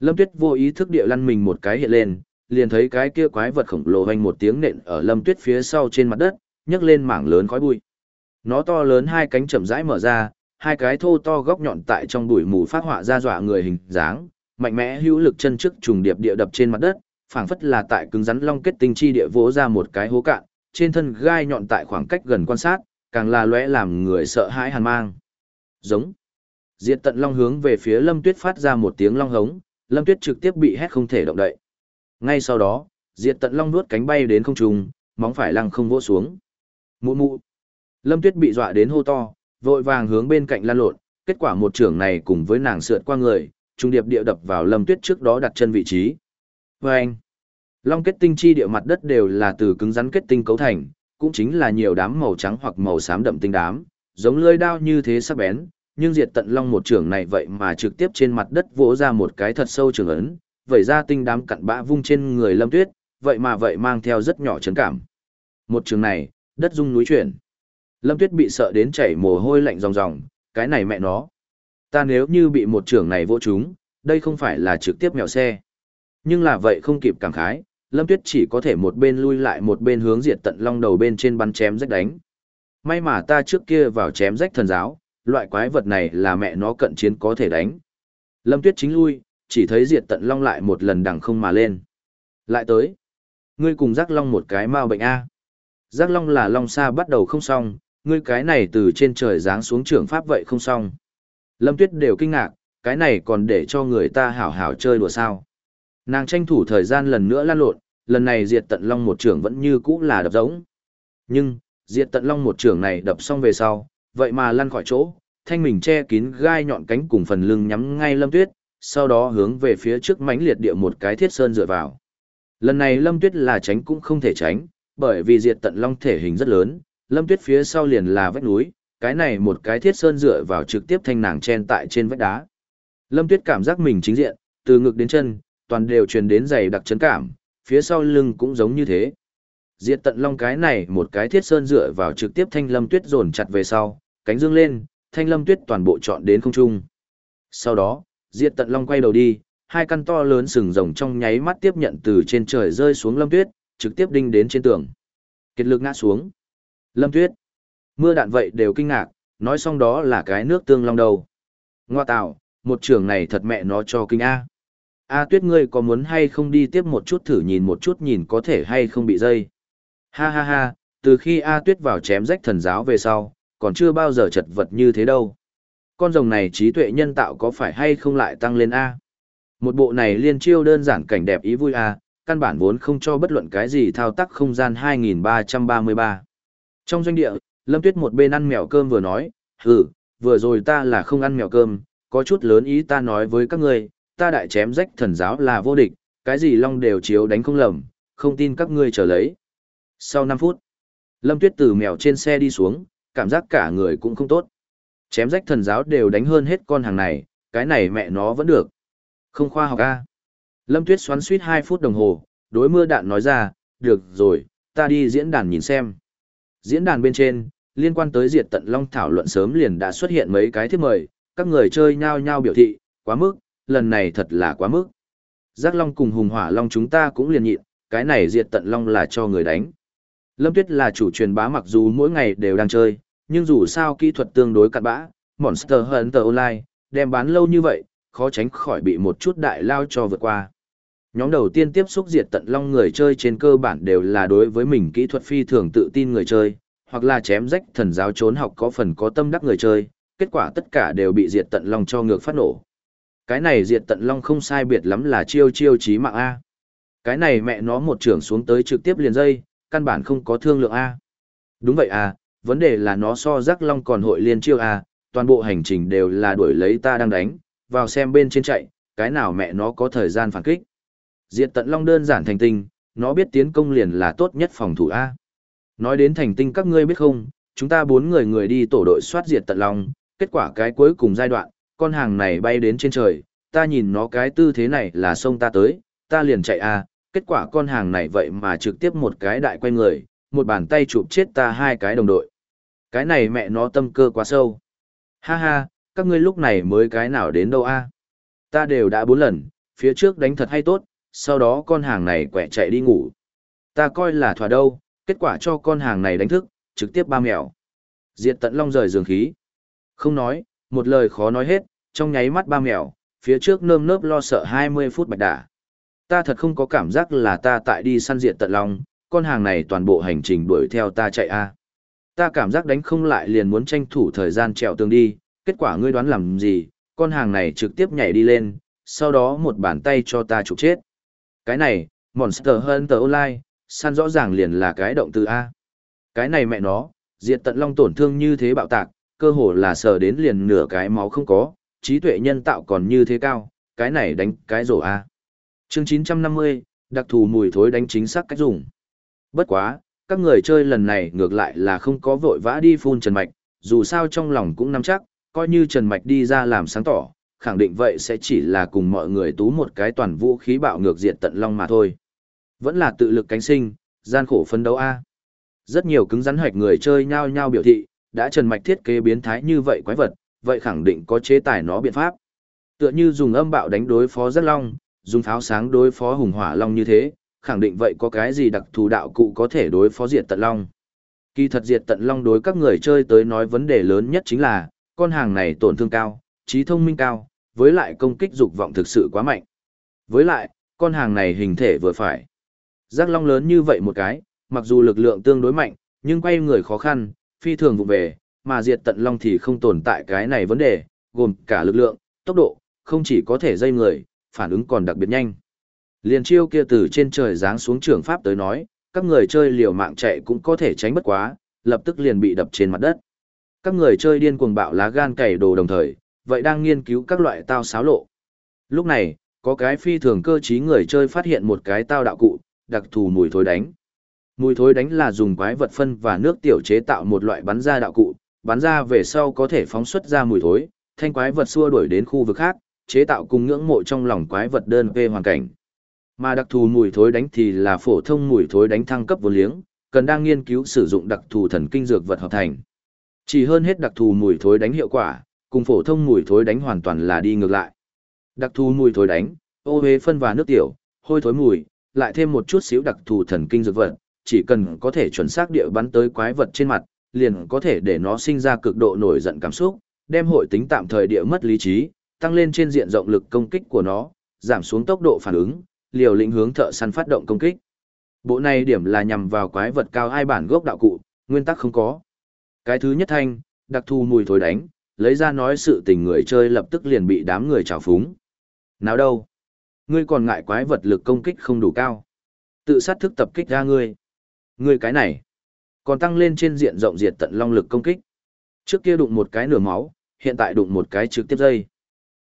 Lâm Tuyết vô ý thức địa lăn mình một cái hiện lên, liền thấy cái kia quái vật khổng lồ hoành một tiếng nện ở Lâm Tuyết phía sau trên mặt đất, nhấc lên mảng lớn khói bụi. Nó to lớn hai cánh chậm rãi mở ra, hai cái thô to góc nhọn tại trong bụi mù phát họa ra dọa người hình dáng, mạnh mẽ hữu lực chân trước trùng điệp địa đập trên mặt đất, phảng phất là tại cứng rắn long kết tinh chi địa vỗ ra một cái hố cạn, trên thân gai nhọn tại khoảng cách gần quan sát, càng là lóe làm người sợ hãi hàn mang. Giống. Diệt tận long hướng về phía Lâm Tuyết phát ra một tiếng long hống, Lâm Tuyết trực tiếp bị hét không thể động đậy. Ngay sau đó, Diệt tận long nuốt cánh bay đến không trung, móng phải lăng không vỗ xuống. Mụ mụ. Lâm Tuyết bị dọa đến hô to, vội vàng hướng bên cạnh lan lộn, kết quả một trưởng này cùng với nàng sượt qua người, trung điệp địa đập vào Lâm Tuyết trước đó đặt chân vị trí. Và anh, long kết tinh chi địa mặt đất đều là từ cứng rắn kết tinh cấu thành, cũng chính là nhiều đám màu trắng hoặc màu xám đậm tinh đám, giống lưỡi đao như thế sắc bén, nhưng diệt tận long một trường này vậy mà trực tiếp trên mặt đất vỗ ra một cái thật sâu trường ấn, vậy ra tinh đám cặn bã vung trên người Lâm Tuyết, vậy mà vậy mang theo rất nhỏ chấn cảm. Một trường này, đất rung núi chuyển. Lâm Tuyết bị sợ đến chảy mồ hôi lạnh ròng ròng, cái này mẹ nó. Ta nếu như bị một trường này vỗ chúng, đây không phải là trực tiếp mèo xe. Nhưng là vậy không kịp cảm khái, Lâm Tuyết chỉ có thể một bên lui lại một bên hướng diệt tận long đầu bên trên bắn chém rách đánh. May mà ta trước kia vào chém rách thần giáo, loại quái vật này là mẹ nó cận chiến có thể đánh. Lâm Tuyết chính lui, chỉ thấy diệt tận long lại một lần đằng không mà lên. Lại tới. Ngươi cùng giác long một cái mau bệnh A. Giác long là long xa bắt đầu không xong, ngươi cái này từ trên trời giáng xuống trưởng pháp vậy không xong. Lâm Tuyết đều kinh ngạc, cái này còn để cho người ta hảo hảo chơi đùa sao. Nàng tranh thủ thời gian lần nữa lan lộn, lần này diệt tận long một trưởng vẫn như cũ là đập giống. Nhưng, diệt tận long một trưởng này đập xong về sau, vậy mà lăn khỏi chỗ, thanh mình che kín gai nhọn cánh cùng phần lưng nhắm ngay lâm tuyết, sau đó hướng về phía trước mánh liệt địa một cái thiết sơn dựa vào. Lần này lâm tuyết là tránh cũng không thể tránh, bởi vì diệt tận long thể hình rất lớn, lâm tuyết phía sau liền là vách núi, cái này một cái thiết sơn dựa vào trực tiếp thanh nàng chen tại trên vách đá. Lâm tuyết cảm giác mình chính diện, từ ngực đến chân, toàn đều truyền đến dày đặc chấn cảm, phía sau lưng cũng giống như thế. Diệt tận long cái này một cái thiết sơn dựa vào trực tiếp thanh lâm tuyết dồn chặt về sau, cánh dương lên, thanh lâm tuyết toàn bộ chọn đến không trung. Sau đó, diệt tận long quay đầu đi, hai căn to lớn sừng rồng trong nháy mắt tiếp nhận từ trên trời rơi xuống lâm tuyết, trực tiếp đinh đến trên tường. Kiệt lực ngã xuống. Lâm tuyết. Mưa đạn vậy đều kinh ngạc, nói xong đó là cái nước tương long đầu. Ngoa tạo, một trường này thật mẹ nó cho kinh A. A tuyết ngươi có muốn hay không đi tiếp một chút thử nhìn một chút nhìn có thể hay không bị dây. Ha ha ha, từ khi A tuyết vào chém rách thần giáo về sau, còn chưa bao giờ chật vật như thế đâu. Con rồng này trí tuệ nhân tạo có phải hay không lại tăng lên A? Một bộ này liên chiêu đơn giản cảnh đẹp ý vui A, căn bản vốn không cho bất luận cái gì thao tác không gian 2333. Trong doanh địa, Lâm Tuyết một bên ăn mèo cơm vừa nói, hừ, vừa rồi ta là không ăn mèo cơm, có chút lớn ý ta nói với các ngươi, ta đại chém rách thần giáo là vô địch, cái gì long đều chiếu đánh không lầm, không tin các ngươi trở lấy. Sau 5 phút, Lâm Tuyết từ mèo trên xe đi xuống, cảm giác cả người cũng không tốt. Chém rách thần giáo đều đánh hơn hết con hàng này, cái này mẹ nó vẫn được. Không khoa học a. Lâm Tuyết xoắn suýt 2 phút đồng hồ, đối mưa đạn nói ra, được rồi, ta đi diễn đàn nhìn xem. Diễn đàn bên trên, liên quan tới diệt tận long thảo luận sớm liền đã xuất hiện mấy cái thiết mời, các người chơi nhao nhao biểu thị, quá mức, lần này thật là quá mức. Giác long cùng hùng hỏa long chúng ta cũng liền nhịn, cái này diệt tận long là cho người đánh. Lâm Tuyết là chủ truyền bá mặc dù mỗi ngày đều đang chơi, nhưng dù sao kỹ thuật tương đối cặn bã, Monster Hunter Online, đem bán lâu như vậy, khó tránh khỏi bị một chút đại lao cho vượt qua. Nhóm đầu tiên tiếp xúc diệt tận long người chơi trên cơ bản đều là đối với mình kỹ thuật phi thường tự tin người chơi, hoặc là chém rách thần giáo trốn học có phần có tâm đắc người chơi, kết quả tất cả đều bị diệt tận long cho ngược phát nổ. Cái này diệt tận long không sai biệt lắm là chiêu chiêu chí mạng A. Cái này mẹ nó một trưởng xuống tới trực tiếp liền dây, căn bản không có thương lượng A. Đúng vậy à, vấn đề là nó so rắc long còn hội liên chiêu a toàn bộ hành trình đều là đuổi lấy ta đang đánh, vào xem bên trên chạy, cái nào mẹ nó có thời gian phản kích. Diệt tận long đơn giản thành tinh, nó biết tiến công liền là tốt nhất phòng thủ A. Nói đến thành tinh các ngươi biết không, chúng ta bốn người người đi tổ đội soát diệt tận long, kết quả cái cuối cùng giai đoạn, con hàng này bay đến trên trời, ta nhìn nó cái tư thế này là sông ta tới, ta liền chạy A, kết quả con hàng này vậy mà trực tiếp một cái đại quay người, một bàn tay chụp chết ta hai cái đồng đội. Cái này mẹ nó tâm cơ quá sâu. Ha ha, các ngươi lúc này mới cái nào đến đâu a? Ta đều đã bốn lần, phía trước đánh thật hay tốt, sau đó con hàng này quẹ chạy đi ngủ. Ta coi là thỏa đâu, kết quả cho con hàng này đánh thức, trực tiếp ba mèo. Diệt tận long rời giường khí. Không nói, một lời khó nói hết, trong nháy mắt ba mèo, phía trước nơm nớp lo sợ 20 phút bạch đả. Ta thật không có cảm giác là ta tại đi săn diện tận long, con hàng này toàn bộ hành trình đuổi theo ta chạy a. Ta cảm giác đánh không lại liền muốn tranh thủ thời gian trèo tường đi, kết quả ngươi đoán làm gì, con hàng này trực tiếp nhảy đi lên, sau đó một bàn tay cho ta trục chết. Cái này, Monster Hunter Online, săn rõ ràng liền là cái động từ A. Cái này mẹ nó, diệt tận long tổn thương như thế bạo tạc, cơ hồ là sờ đến liền nửa cái máu không có, trí tuệ nhân tạo còn như thế cao, cái này đánh cái rổ A. Chương 950, đặc thù mùi thối đánh chính xác cách dùng. Bất quá, các người chơi lần này ngược lại là không có vội vã đi phun Trần Mạch, dù sao trong lòng cũng nắm chắc, coi như Trần Mạch đi ra làm sáng tỏ, khẳng định vậy sẽ chỉ là cùng mọi người tú một cái toàn vũ khí bạo ngược diện tận long mà thôi. Vẫn là tự lực cánh sinh, gian khổ phấn đấu A. Rất nhiều cứng rắn hoạch người chơi nhao nhao biểu thị, đã Trần Mạch thiết kế biến thái như vậy quái vật, vậy khẳng định có chế tài nó biện pháp. Tựa như dùng âm bạo đánh đối phó rất long, dùng pháo sáng đối phó hùng hỏa long như thế, khẳng định vậy có cái gì đặc thù đạo cụ có thể đối phó diệt tận long. Kỳ thật diệt tận long đối các người chơi tới nói vấn đề lớn nhất chính là, con hàng này tổn thương cao, trí thông minh cao, với lại công kích dục vọng thực sự quá mạnh. Với lại, con hàng này hình thể vừa phải. Giác long lớn như vậy một cái, mặc dù lực lượng tương đối mạnh, nhưng quay người khó khăn, phi thường vụ về, mà diệt tận long thì không tồn tại cái này vấn đề, gồm cả lực lượng, tốc độ, không chỉ có thể dây người, phản ứng còn đặc biệt nhanh. Liền chiêu kia từ trên trời giáng xuống trường pháp tới nói, các người chơi liều mạng chạy cũng có thể tránh bất quá, lập tức liền bị đập trên mặt đất. Các người chơi điên cuồng bạo lá gan cày đồ đồng thời, vậy đang nghiên cứu các loại tao xáo lộ. Lúc này, có cái phi thường cơ trí người chơi phát hiện một cái tao đạo cụ, đặc thù mùi thối đánh. Mùi thối đánh là dùng quái vật phân và nước tiểu chế tạo một loại bắn ra đạo cụ, bắn ra về sau có thể phóng xuất ra mùi thối, thanh quái vật xua đuổi đến khu vực khác, chế tạo cùng ngưỡng mộ trong lòng quái vật đơn về hoàn cảnh. Mà đặc thù mùi thối đánh thì là phổ thông mùi thối đánh thăng cấp vô liếng, cần đang nghiên cứu sử dụng đặc thù thần kinh dược vật hợp thành. Chỉ hơn hết đặc thù mùi thối đánh hiệu quả, cùng phổ thông mùi thối đánh hoàn toàn là đi ngược lại. Đặc thù mùi thối đánh, ô hế phân và nước tiểu, hôi thối mùi, lại thêm một chút xíu đặc thù thần kinh dược vật, chỉ cần có thể chuẩn xác địa bắn tới quái vật trên mặt, liền có thể để nó sinh ra cực độ nổi giận cảm xúc, đem hội tính tạm thời địa mất lý trí, tăng lên trên diện rộng lực công kích của nó, giảm xuống tốc độ phản ứng, liều lĩnh hướng thợ săn phát động công kích. Bộ này điểm là nhằm vào quái vật cao hai bản gốc đạo cụ, nguyên tắc không có. Cái thứ nhất thanh, đặc thù mùi thối đánh, lấy ra nói sự tình người chơi lập tức liền bị đám người trào phúng. Nào đâu? Ngươi còn ngại quái vật lực công kích không đủ cao. Tự sát thức tập kích ra ngươi. Ngươi cái này. Còn tăng lên trên diện rộng diệt tận long lực công kích. Trước kia đụng một cái nửa máu, hiện tại đụng một cái trực tiếp dây.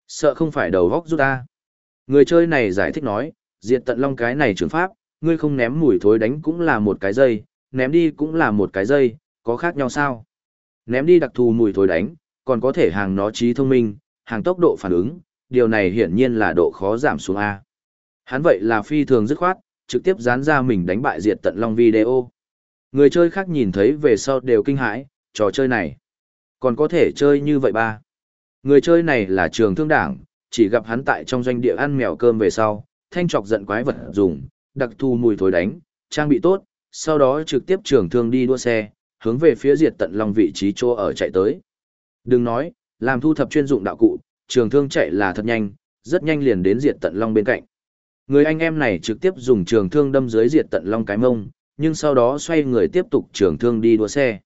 Sợ không phải đầu góc rút ra. Người chơi này giải thích nói, diệt tận long cái này trường pháp, ngươi không ném mùi thối đánh cũng là một cái dây, ném đi cũng là một cái dây, có khác nhau sao? Ném đi đặc thù mùi thối đánh, còn có thể hàng nó trí thông minh, hàng tốc độ phản ứng, điều này hiển nhiên là độ khó giảm xuống A. Hắn vậy là phi thường dứt khoát, trực tiếp dán ra mình đánh bại diệt tận long video. Người chơi khác nhìn thấy về sau đều kinh hãi, trò chơi này. Còn có thể chơi như vậy ba. Người chơi này là trường thương đảng, chỉ gặp hắn tại trong doanh địa ăn mèo cơm về sau, thanh trọc giận quái vật dùng, đặc thù mùi thối đánh, trang bị tốt, sau đó trực tiếp trường thương đi đua xe, hướng về phía diệt tận long vị trí chỗ ở chạy tới. Đừng nói, làm thu thập chuyên dụng đạo cụ, trường thương chạy là thật nhanh, rất nhanh liền đến diệt tận long bên cạnh. Người anh em này trực tiếp dùng trường thương đâm dưới diệt tận long cái mông, nhưng sau đó xoay người tiếp tục trường thương đi đua xe.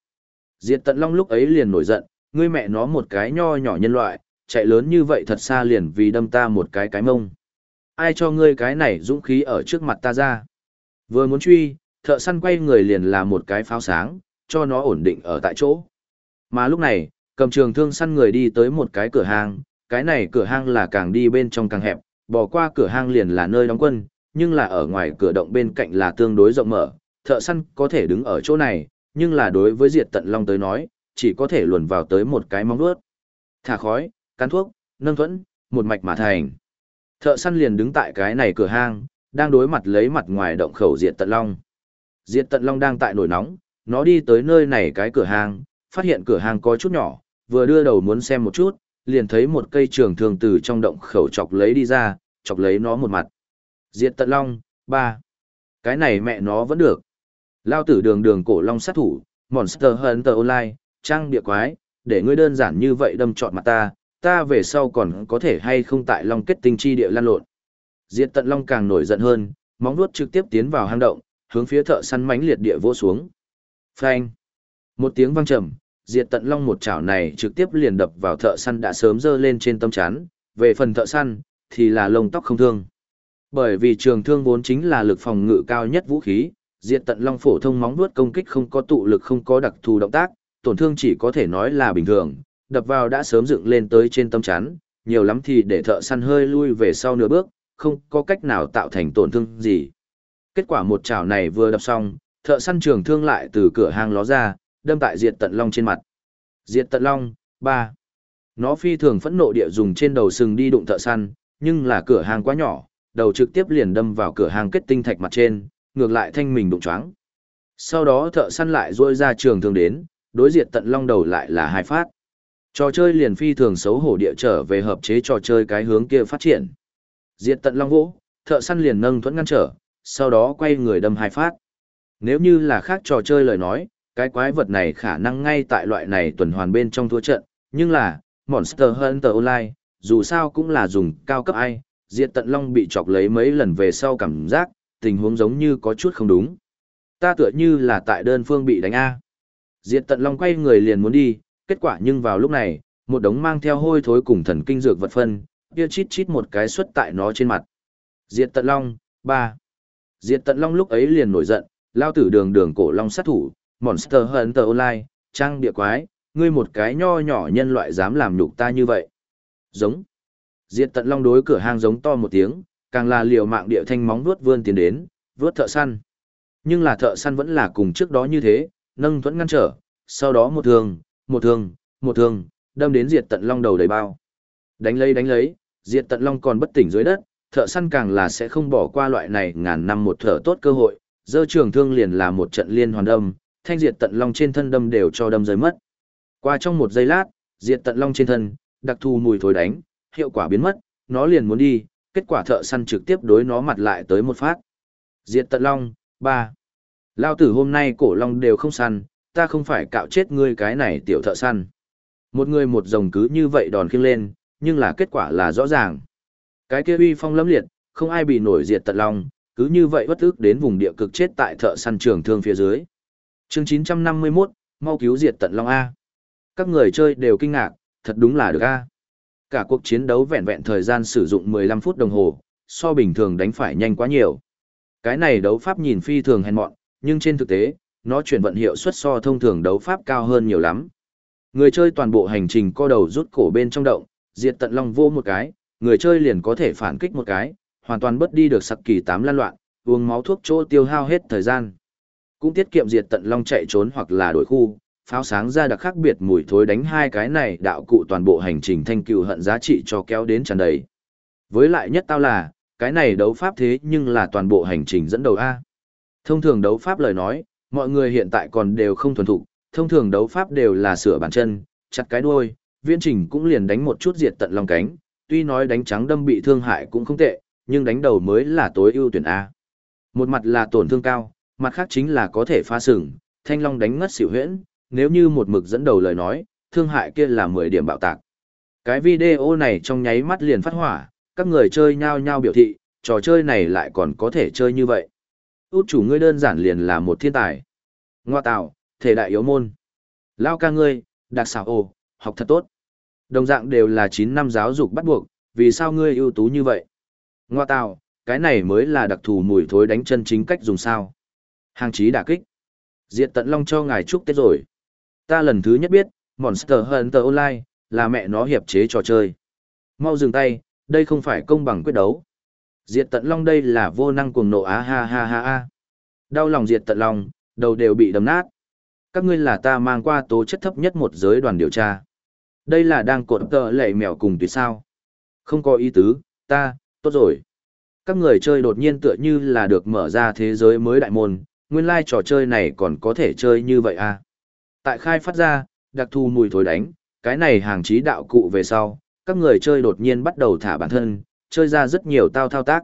Diệt tận long lúc ấy liền nổi giận, ngươi mẹ nó một cái nho nhỏ nhân loại, chạy lớn như vậy thật xa liền vì đâm ta một cái cái mông. Ai cho ngươi cái này dũng khí ở trước mặt ta ra? Vừa muốn truy, thợ săn quay người liền là một cái pháo sáng, cho nó ổn định ở tại chỗ. Mà lúc này, cầm trường thương săn người đi tới một cái cửa hàng cái này cửa hàng là càng đi bên trong càng hẹp, bỏ qua cửa hàng liền là nơi đóng quân, nhưng là ở ngoài cửa động bên cạnh là tương đối rộng mở, thợ săn có thể đứng ở chỗ này, nhưng là đối với diệt tận long tới nói, chỉ có thể luồn vào tới một cái móng vuốt. Thả khói, cắn thuốc, nâng thuẫn, một mạch mà thành. Thợ săn liền đứng tại cái này cửa hang, đang đối mặt lấy mặt ngoài động khẩu diệt tận long. Diệt tận long đang tại nổi nóng, nó đi tới nơi này cái cửa hang, phát hiện cửa hang có chút nhỏ, vừa đưa đầu muốn xem một chút, liền thấy một cây trường thường từ trong động khẩu chọc lấy đi ra, chọc lấy nó một mặt. Diệt tận long, ba. Cái này mẹ nó vẫn được. Lao tử đường đường cổ long sát thủ, Monster Hunter Online, trang địa quái, để ngươi đơn giản như vậy đâm trọn mặt ta, ta về sau còn có thể hay không tại long kết tinh chi địa lan lộn. Diệt tận long càng nổi giận hơn, móng vuốt trực tiếp tiến vào hang động, hướng phía thợ săn mánh liệt địa vô xuống. Phanh. Một tiếng vang trầm, diệt tận long một chảo này trực tiếp liền đập vào thợ săn đã sớm dơ lên trên tâm chán, về phần thợ săn, thì là lông tóc không thương. Bởi vì trường thương vốn chính là lực phòng ngự cao nhất vũ khí, diệt tận long phổ thông móng vuốt công kích không có tụ lực không có đặc thù động tác, tổn thương chỉ có thể nói là bình thường, đập vào đã sớm dựng lên tới trên tâm chán, nhiều lắm thì để thợ săn hơi lui về sau nửa bước, không có cách nào tạo thành tổn thương gì. Kết quả một chảo này vừa đập xong, thợ săn trường thương lại từ cửa hang ló ra, đâm tại diệt tận long trên mặt. Diệt tận long, ba. Nó phi thường phẫn nộ địa dùng trên đầu sừng đi đụng thợ săn, nhưng là cửa hàng quá nhỏ, đầu trực tiếp liền đâm vào cửa hàng kết tinh thạch mặt trên, ngược lại thanh mình đụng choáng. Sau đó thợ săn lại rôi ra trường thương đến, đối diện tận long đầu lại là hai phát. Trò chơi liền phi thường xấu hổ địa trở về hợp chế trò chơi cái hướng kia phát triển. Diệt tận long vỗ, thợ săn liền nâng thuẫn ngăn trở, sau đó quay người đâm hai phát. Nếu như là khác trò chơi lời nói, cái quái vật này khả năng ngay tại loại này tuần hoàn bên trong thua trận, nhưng là, Monster Hunter Online, dù sao cũng là dùng cao cấp ai, diệt tận long bị chọc lấy mấy lần về sau cảm giác, tình huống giống như có chút không đúng. Ta tựa như là tại đơn phương bị đánh A. Diệt tận long quay người liền muốn đi, kết quả nhưng vào lúc này, một đống mang theo hôi thối cùng thần kinh dược vật phân, kia chít chít một cái xuất tại nó trên mặt. Diệt tận long, ba. Diệt tận long lúc ấy liền nổi giận, lao tử đường đường cổ long sát thủ, Monster Hunter Online, trang địa quái, ngươi một cái nho nhỏ nhân loại dám làm nhục ta như vậy. Giống. Diệt tận long đối cửa hang giống to một tiếng, càng là liều mạng địa thanh móng vuốt vươn tiến đến, vớt thợ săn. Nhưng là thợ săn vẫn là cùng trước đó như thế, nâng thuẫn ngăn trở, sau đó một thương, một thương, một thương, đâm đến diệt tận long đầu đầy bao. Đánh lấy đánh lấy, diệt tận long còn bất tỉnh dưới đất, thợ săn càng là sẽ không bỏ qua loại này ngàn năm một thở tốt cơ hội, dơ trường thương liền là một trận liên hoàn đâm, thanh diệt tận long trên thân đâm đều cho đâm rơi mất. Qua trong một giây lát, diệt tận long trên thân, đặc thù mùi thối đánh, hiệu quả biến mất, nó liền muốn đi, kết quả thợ săn trực tiếp đối nó mặt lại tới một phát. Diệt tận long, ba. Lao tử hôm nay cổ long đều không săn, ta không phải cạo chết ngươi cái này tiểu thợ săn. Một người một rồng cứ như vậy đòn khiêng lên, nhưng là kết quả là rõ ràng. Cái kia uy phong lẫm liệt, không ai bị nổi diệt tận long, cứ như vậy bất ức đến vùng địa cực chết tại thợ săn trường thương phía dưới. Chương 951, mau cứu diệt tận long A. Các người chơi đều kinh ngạc, thật đúng là được A. Cả cuộc chiến đấu vẹn vẹn thời gian sử dụng 15 phút đồng hồ, so bình thường đánh phải nhanh quá nhiều. Cái này đấu pháp nhìn phi thường hèn mọn, nhưng trên thực tế, nó chuyển vận hiệu suất so thông thường đấu pháp cao hơn nhiều lắm. Người chơi toàn bộ hành trình co đầu rút cổ bên trong động, diệt tận long vô một cái, người chơi liền có thể phản kích một cái, hoàn toàn bất đi được sặc kỳ tám lan loạn, uống máu thuốc chỗ tiêu hao hết thời gian. Cũng tiết kiệm diệt tận long chạy trốn hoặc là đổi khu, pháo sáng ra đặc khác biệt mùi thối đánh hai cái này đạo cụ toàn bộ hành trình thanh cựu hận giá trị cho kéo đến tràn đầy. Với lại nhất tao là, cái này đấu pháp thế nhưng là toàn bộ hành trình dẫn đầu A. Thông thường đấu pháp lời nói, mọi người hiện tại còn đều không thuần thục, thông thường đấu pháp đều là sửa bàn chân, chặt cái đuôi, viễn trình cũng liền đánh một chút diệt tận lòng cánh, tuy nói đánh trắng đâm bị thương hại cũng không tệ, nhưng đánh đầu mới là tối ưu tuyển A. Một mặt là tổn thương cao, mặt khác chính là có thể phá sừng, thanh long đánh ngất xỉu huyễn, nếu như một mực dẫn đầu lời nói, thương hại kia là 10 điểm bạo tạc. Cái video này trong nháy mắt liền phát hỏa, các người chơi nhao nhao biểu thị, trò chơi này lại còn có thể chơi như vậy. Út chủ ngươi đơn giản liền là một thiên tài. Ngoa tạo, thể đại yếu môn. Lao ca ngươi, đặc xảo ồ, học thật tốt. Đồng dạng đều là 9 năm giáo dục bắt buộc, vì sao ngươi ưu tú như vậy? Ngoa tạo, cái này mới là đặc thù mùi thối đánh chân chính cách dùng sao. Hàng chí đả kích. Diệt tận long cho ngài chúc Tết rồi. Ta lần thứ nhất biết, Monster Hunter Online, là mẹ nó hiệp chế trò chơi. Mau dừng tay, đây không phải công bằng quyết đấu. Diệt tận long đây là vô năng cuồng nộ á ha ha ha ha. Đau lòng diệt tận long, đầu đều bị đấm nát. Các ngươi là ta mang qua tố chất thấp nhất một giới đoàn điều tra. Đây là đang cột tờ lệ mèo cùng tuyệt sao. Không có ý tứ, ta, tốt rồi. Các người chơi đột nhiên tựa như là được mở ra thế giới mới đại môn, nguyên lai trò chơi này còn có thể chơi như vậy à. Tại khai phát ra, đặc thù mùi thối đánh, cái này hàng trí đạo cụ về sau, các người chơi đột nhiên bắt đầu thả bản thân, chơi ra rất nhiều tao thao tác.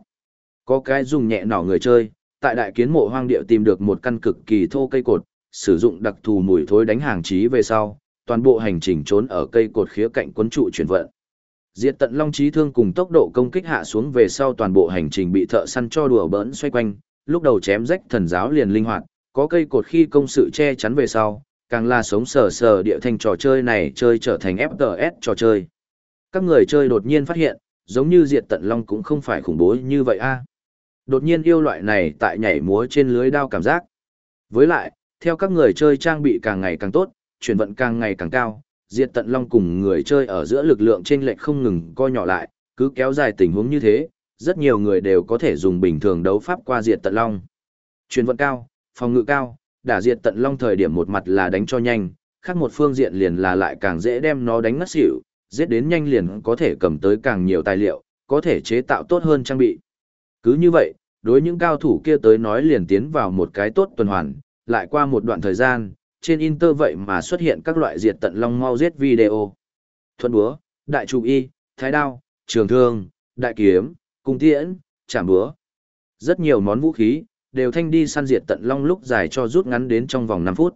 Có cái dùng nhẹ nỏ người chơi, tại đại kiến mộ hoang địa tìm được một căn cực kỳ thô cây cột, sử dụng đặc thù mùi thối đánh hàng trí về sau, toàn bộ hành trình trốn ở cây cột khía cạnh quấn trụ chuyển vận. Diệt tận long trí thương cùng tốc độ công kích hạ xuống về sau toàn bộ hành trình bị thợ săn cho đùa bỡn xoay quanh, lúc đầu chém rách thần giáo liền linh hoạt, có cây cột khi công sự che chắn về sau, càng là sống sờ sờ địa thành trò chơi này chơi trở thành FPS trò chơi. Các người chơi đột nhiên phát hiện, giống như diệt tận long cũng không phải khủng bố như vậy a. Đột nhiên yêu loại này tại nhảy múa trên lưới đao cảm giác. Với lại, theo các người chơi trang bị càng ngày càng tốt, chuyển vận càng ngày càng cao, diệt tận long cùng người chơi ở giữa lực lượng trên lệch không ngừng co nhỏ lại, cứ kéo dài tình huống như thế, rất nhiều người đều có thể dùng bình thường đấu pháp qua diệt tận long. Chuyển vận cao, phòng ngự cao, đả diệt tận long thời điểm một mặt là đánh cho nhanh, khác một phương diện liền là lại càng dễ đem nó đánh ngất xỉu, giết đến nhanh liền có thể cầm tới càng nhiều tài liệu, có thể chế tạo tốt hơn trang bị. Cứ như vậy, đối những cao thủ kia tới nói liền tiến vào một cái tốt tuần hoàn, lại qua một đoạn thời gian, trên Inter vậy mà xuất hiện các loại diệt tận long mau giết video. Thuận búa, đại trụ y, thái đao, trường thương, đại kiếm, cung tiễn, chạm búa. Rất nhiều món vũ khí, đều thanh đi săn diệt tận long lúc dài cho rút ngắn đến trong vòng 5 phút.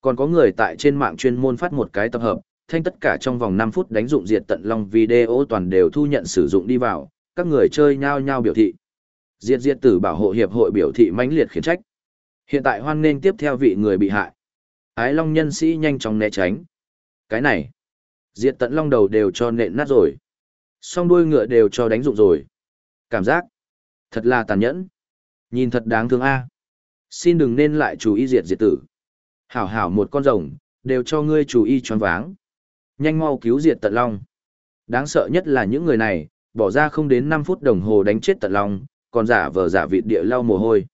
Còn có người tại trên mạng chuyên môn phát một cái tập hợp, thanh tất cả trong vòng 5 phút đánh dụng diệt tận long video toàn đều thu nhận sử dụng đi vào, các người chơi nhao nhao biểu thị. Diệt diệt tử bảo hộ hiệp hội biểu thị mãnh liệt khiển trách. Hiện tại hoan nghênh tiếp theo vị người bị hại. Ái long nhân sĩ nhanh chóng né tránh. Cái này, diệt tận long đầu đều cho nện nát rồi. Song đuôi ngựa đều cho đánh dụng rồi. Cảm giác, thật là tàn nhẫn. Nhìn thật đáng thương a. Xin đừng nên lại chú ý diệt diệt tử. Hảo hảo một con rồng, đều cho ngươi chú ý choáng váng. Nhanh mau cứu diệt tận long. Đáng sợ nhất là những người này, bỏ ra không đến 5 phút đồng hồ đánh chết tận long, còn giả vờ giả vịt địa lau mồ hôi.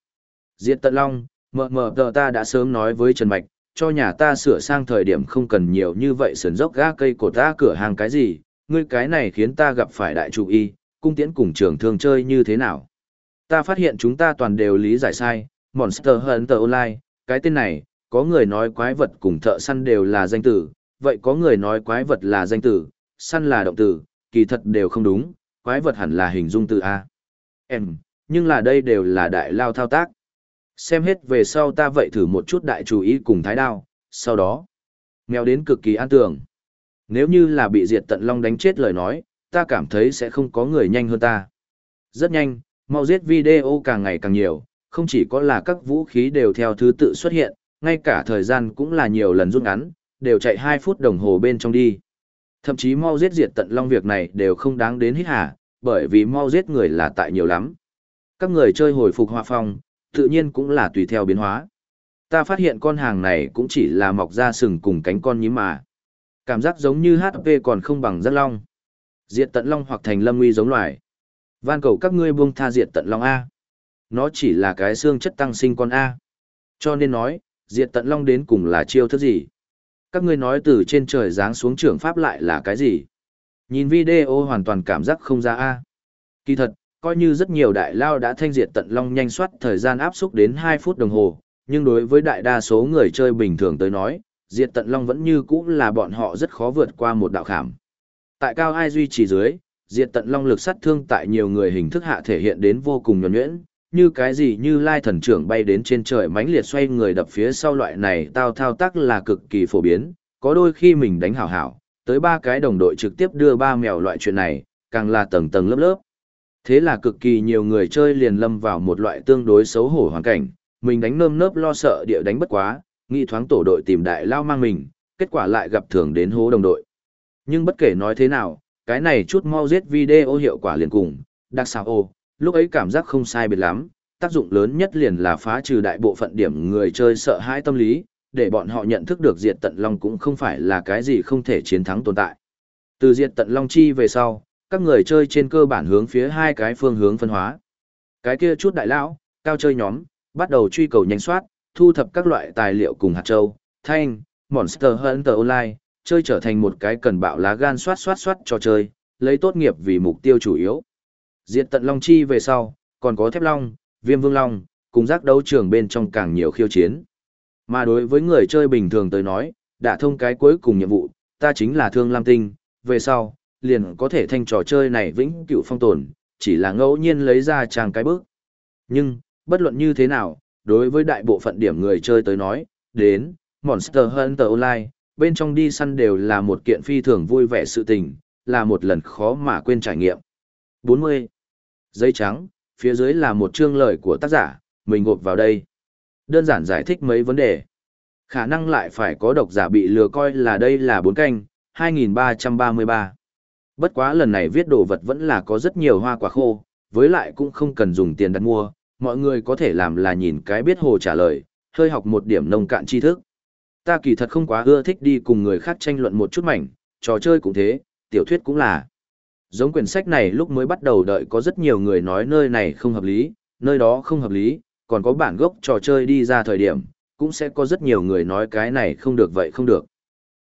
Diệt tận long, mờ mờ tờ ta đã sớm nói với Trần Mạch, cho nhà ta sửa sang thời điểm không cần nhiều như vậy sườn dốc gác cây của ta cửa hàng cái gì, ngươi cái này khiến ta gặp phải đại chủ y, cung tiễn cùng trường thương chơi như thế nào. Ta phát hiện chúng ta toàn đều lý giải sai, Monster Hunter Online, cái tên này, có người nói quái vật cùng thợ săn đều là danh tử, vậy có người nói quái vật là danh tử, săn là động tử, kỳ thật đều không đúng, quái vật hẳn là hình dung từ A. Em, nhưng là đây đều là đại lao thao tác. Xem hết về sau ta vậy thử một chút đại chú ý cùng thái đao, sau đó, mèo đến cực kỳ an tường. Nếu như là bị diệt tận long đánh chết lời nói, ta cảm thấy sẽ không có người nhanh hơn ta. Rất nhanh, mau giết video càng ngày càng nhiều, không chỉ có là các vũ khí đều theo thứ tự xuất hiện, ngay cả thời gian cũng là nhiều lần rút ngắn, đều chạy 2 phút đồng hồ bên trong đi. Thậm chí mau giết diệt tận long việc này đều không đáng đến hít hả, bởi vì mau giết người là tại nhiều lắm. Các người chơi hồi phục hòa phong, tự nhiên cũng là tùy theo biến hóa. Ta phát hiện con hàng này cũng chỉ là mọc ra sừng cùng cánh con nhím mà. Cảm giác giống như HP còn không bằng rất long. Diệt tận long hoặc thành lâm nguy giống loài. Van cầu các ngươi buông tha diệt tận long A. Nó chỉ là cái xương chất tăng sinh con A. Cho nên nói, diệt tận long đến cùng là chiêu thức gì? Các ngươi nói từ trên trời giáng xuống trưởng pháp lại là cái gì? Nhìn video hoàn toàn cảm giác không ra A. Kỳ thật, coi như rất nhiều đại lao đã thanh diệt tận long nhanh soát thời gian áp xúc đến 2 phút đồng hồ, nhưng đối với đại đa số người chơi bình thường tới nói, diệt tận long vẫn như cũ là bọn họ rất khó vượt qua một đạo khảm. Tại cao ai duy trì dưới, diệt tận long lực sát thương tại nhiều người hình thức hạ thể hiện đến vô cùng nhuẩn nhuyễn, như cái gì như lai thần trưởng bay đến trên trời mãnh liệt xoay người đập phía sau loại này tao thao tác là cực kỳ phổ biến, có đôi khi mình đánh hảo hảo, tới ba cái đồng đội trực tiếp đưa ba mèo loại chuyện này, càng là tầng tầng lớp lớp. Thế là cực kỳ nhiều người chơi liền lâm vào một loại tương đối xấu hổ hoàn cảnh, mình đánh nơm nớp lo sợ địa đánh bất quá, nghĩ thoáng tổ đội tìm đại lao mang mình, kết quả lại gặp thường đến hố đồng đội. Nhưng bất kể nói thế nào, cái này chút mau giết video hiệu quả liền cùng, đặc sao ô, lúc ấy cảm giác không sai biệt lắm, tác dụng lớn nhất liền là phá trừ đại bộ phận điểm người chơi sợ hãi tâm lý, để bọn họ nhận thức được diệt tận long cũng không phải là cái gì không thể chiến thắng tồn tại. Từ diệt tận long chi về sau, các người chơi trên cơ bản hướng phía hai cái phương hướng phân hóa. Cái kia chút đại lão, cao chơi nhóm, bắt đầu truy cầu nhanh soát, thu thập các loại tài liệu cùng hạt châu, thanh, Monster Hunter Online, chơi trở thành một cái cần bạo lá gan soát soát soát trò chơi, lấy tốt nghiệp vì mục tiêu chủ yếu. Diệt tận Long Chi về sau, còn có Thép Long, Viêm Vương Long, cùng giác đấu trường bên trong càng nhiều khiêu chiến. Mà đối với người chơi bình thường tới nói, đã thông cái cuối cùng nhiệm vụ, ta chính là Thương Lam Tinh, về sau, liền có thể thanh trò chơi này vĩnh cửu phong tồn, chỉ là ngẫu nhiên lấy ra trang cái bước. Nhưng, bất luận như thế nào, đối với đại bộ phận điểm người chơi tới nói, đến, Monster Hunter Online, bên trong đi săn đều là một kiện phi thường vui vẻ sự tình, là một lần khó mà quên trải nghiệm. 40. Giấy trắng, phía dưới là một chương lời của tác giả, mình gộp vào đây. Đơn giản giải thích mấy vấn đề. Khả năng lại phải có độc giả bị lừa coi là đây là bốn canh, 2333. Bất quá lần này viết đồ vật vẫn là có rất nhiều hoa quả khô, với lại cũng không cần dùng tiền đặt mua, mọi người có thể làm là nhìn cái biết hồ trả lời, hơi học một điểm nông cạn tri thức. Ta kỳ thật không quá ưa thích đi cùng người khác tranh luận một chút mảnh, trò chơi cũng thế, tiểu thuyết cũng là. Giống quyển sách này lúc mới bắt đầu đợi có rất nhiều người nói nơi này không hợp lý, nơi đó không hợp lý, còn có bản gốc trò chơi đi ra thời điểm, cũng sẽ có rất nhiều người nói cái này không được vậy không được.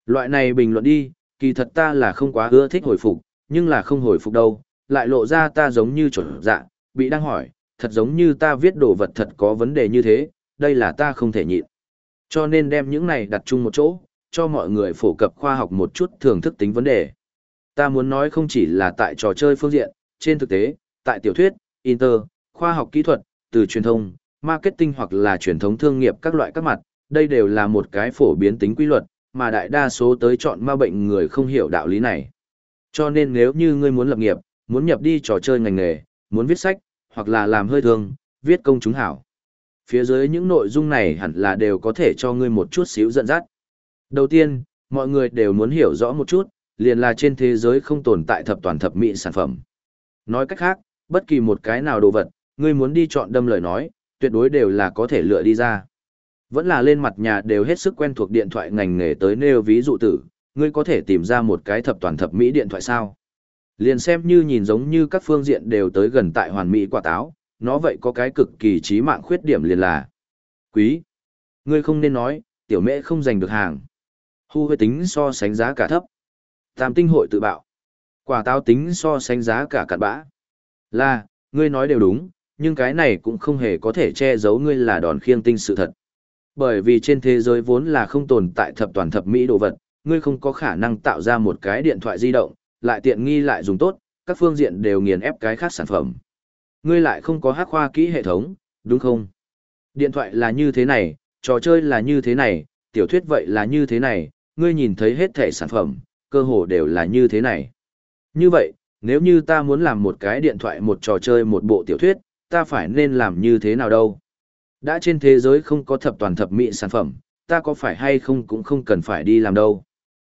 Loại này bình luận đi, kỳ thật ta là không quá ưa thích hồi phục, nhưng là không hồi phục đâu, lại lộ ra ta giống như chuẩn dạ, bị đang hỏi, thật giống như ta viết đồ vật thật có vấn đề như thế, đây là ta không thể nhịn. Cho nên đem những này đặt chung một chỗ, cho mọi người phổ cập khoa học một chút thưởng thức tính vấn đề. Ta muốn nói không chỉ là tại trò chơi phương diện, trên thực tế, tại tiểu thuyết, inter, khoa học kỹ thuật, từ truyền thông, marketing hoặc là truyền thống thương nghiệp các loại các mặt, đây đều là một cái phổ biến tính quy luật, mà đại đa số tới chọn ma bệnh người không hiểu đạo lý này. Cho nên nếu như ngươi muốn lập nghiệp, muốn nhập đi trò chơi ngành nghề, muốn viết sách, hoặc là làm hơi thương, viết công chúng hảo. Phía dưới những nội dung này hẳn là đều có thể cho ngươi một chút xíu dẫn dắt. Đầu tiên, mọi người đều muốn hiểu rõ một chút, liền là trên thế giới không tồn tại thập toàn thập mỹ sản phẩm. Nói cách khác, bất kỳ một cái nào đồ vật, ngươi muốn đi chọn đâm lời nói, tuyệt đối đều là có thể lựa đi ra. Vẫn là lên mặt nhà đều hết sức quen thuộc điện thoại ngành nghề tới nêu ví dụ tử, ngươi có thể tìm ra một cái thập toàn thập mỹ điện thoại sao. Liền xem như nhìn giống như các phương diện đều tới gần tại hoàn mỹ quả táo, nó vậy có cái cực kỳ chí mạng khuyết điểm liền là. Quý. Ngươi không nên nói, tiểu mễ không giành được hàng. Hu hơi tính so sánh giá cả thấp. Tam tinh hội tự bạo. Quả táo tính so sánh giá cả cặn bã. Là, ngươi nói đều đúng, nhưng cái này cũng không hề có thể che giấu ngươi là đòn khiêng tinh sự thật. Bởi vì trên thế giới vốn là không tồn tại thập toàn thập mỹ đồ vật, ngươi không có khả năng tạo ra một cái điện thoại di động, lại tiện nghi lại dùng tốt, các phương diện đều nghiền ép cái khác sản phẩm. Ngươi lại không có hắc khoa kỹ hệ thống, đúng không? Điện thoại là như thế này, trò chơi là như thế này, tiểu thuyết vậy là như thế này, ngươi nhìn thấy hết thể sản phẩm, cơ hồ đều là như thế này. Như vậy, nếu như ta muốn làm một cái điện thoại một trò chơi một bộ tiểu thuyết, ta phải nên làm như thế nào đâu? Đã trên thế giới không có thập toàn thập mỹ sản phẩm, ta có phải hay không cũng không cần phải đi làm đâu.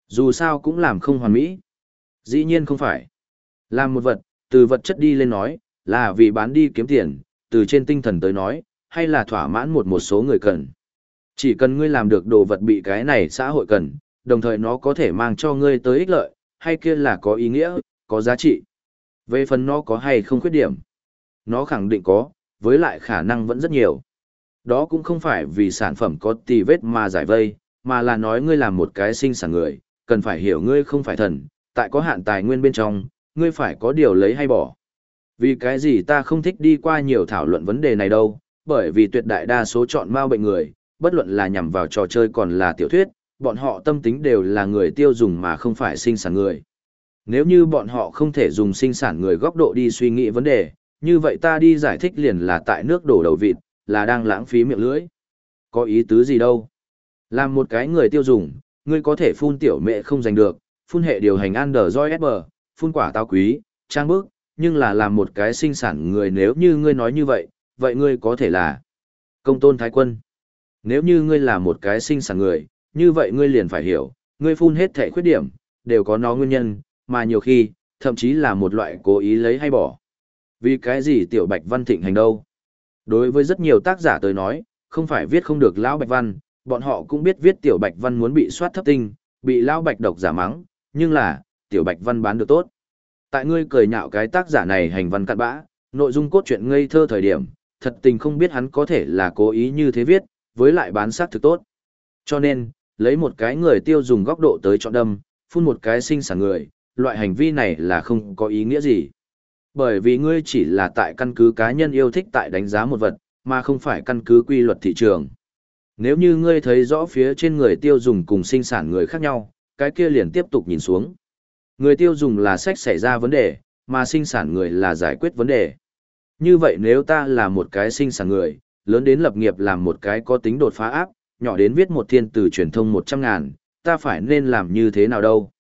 Dù sao cũng làm không hoàn mỹ. Dĩ nhiên không phải. Làm một vật, từ vật chất đi lên nói, là vì bán đi kiếm tiền, từ trên tinh thần tới nói, hay là thỏa mãn một một số người cần. Chỉ cần ngươi làm được đồ vật bị cái này xã hội cần, đồng thời nó có thể mang cho ngươi tới ích lợi, hay kia là có ý nghĩa, có giá trị. Về phần nó có hay không khuyết điểm, nó khẳng định có, với lại khả năng vẫn rất nhiều. Đó cũng không phải vì sản phẩm có tì vết mà giải vây, mà là nói ngươi làm một cái sinh sản người, cần phải hiểu ngươi không phải thần, tại có hạn tài nguyên bên trong, ngươi phải có điều lấy hay bỏ. Vì cái gì ta không thích đi qua nhiều thảo luận vấn đề này đâu, bởi vì tuyệt đại đa số chọn mau bệnh người, bất luận là nhằm vào trò chơi còn là tiểu thuyết, bọn họ tâm tính đều là người tiêu dùng mà không phải sinh sản người. Nếu như bọn họ không thể dùng sinh sản người góc độ đi suy nghĩ vấn đề, như vậy ta đi giải thích liền là tại nước đổ đầu vịt, là đang lãng phí miệng lưỡi. Có ý tứ gì đâu. Làm một cái người tiêu dùng, ngươi có thể phun tiểu mẹ không giành được, phun hệ điều hành Android phun quả táo quý, trang bức, nhưng là làm một cái sinh sản người nếu như ngươi nói như vậy, vậy ngươi có thể là công tôn thái quân. Nếu như ngươi là một cái sinh sản người, như vậy ngươi liền phải hiểu, ngươi phun hết thể khuyết điểm, đều có nó nguyên nhân, mà nhiều khi, thậm chí là một loại cố ý lấy hay bỏ. Vì cái gì tiểu bạch văn thịnh hành đâu? Đối với rất nhiều tác giả tới nói, không phải viết không được Lão Bạch Văn, bọn họ cũng biết viết Tiểu Bạch Văn muốn bị soát thấp tinh, bị Lão Bạch độc giả mắng, nhưng là, Tiểu Bạch Văn bán được tốt. Tại ngươi cười nhạo cái tác giả này hành văn cặn bã, nội dung cốt truyện ngây thơ thời điểm, thật tình không biết hắn có thể là cố ý như thế viết, với lại bán sát thực tốt. Cho nên, lấy một cái người tiêu dùng góc độ tới chọn đâm, phun một cái sinh sản người, loại hành vi này là không có ý nghĩa gì. Bởi vì ngươi chỉ là tại căn cứ cá nhân yêu thích tại đánh giá một vật, mà không phải căn cứ quy luật thị trường. Nếu như ngươi thấy rõ phía trên người tiêu dùng cùng sinh sản người khác nhau, cái kia liền tiếp tục nhìn xuống. Người tiêu dùng là sách xảy ra vấn đề, mà sinh sản người là giải quyết vấn đề. Như vậy nếu ta là một cái sinh sản người, lớn đến lập nghiệp làm một cái có tính đột phá áp, nhỏ đến viết một thiên từ truyền thông 100 ngàn, ta phải nên làm như thế nào đâu?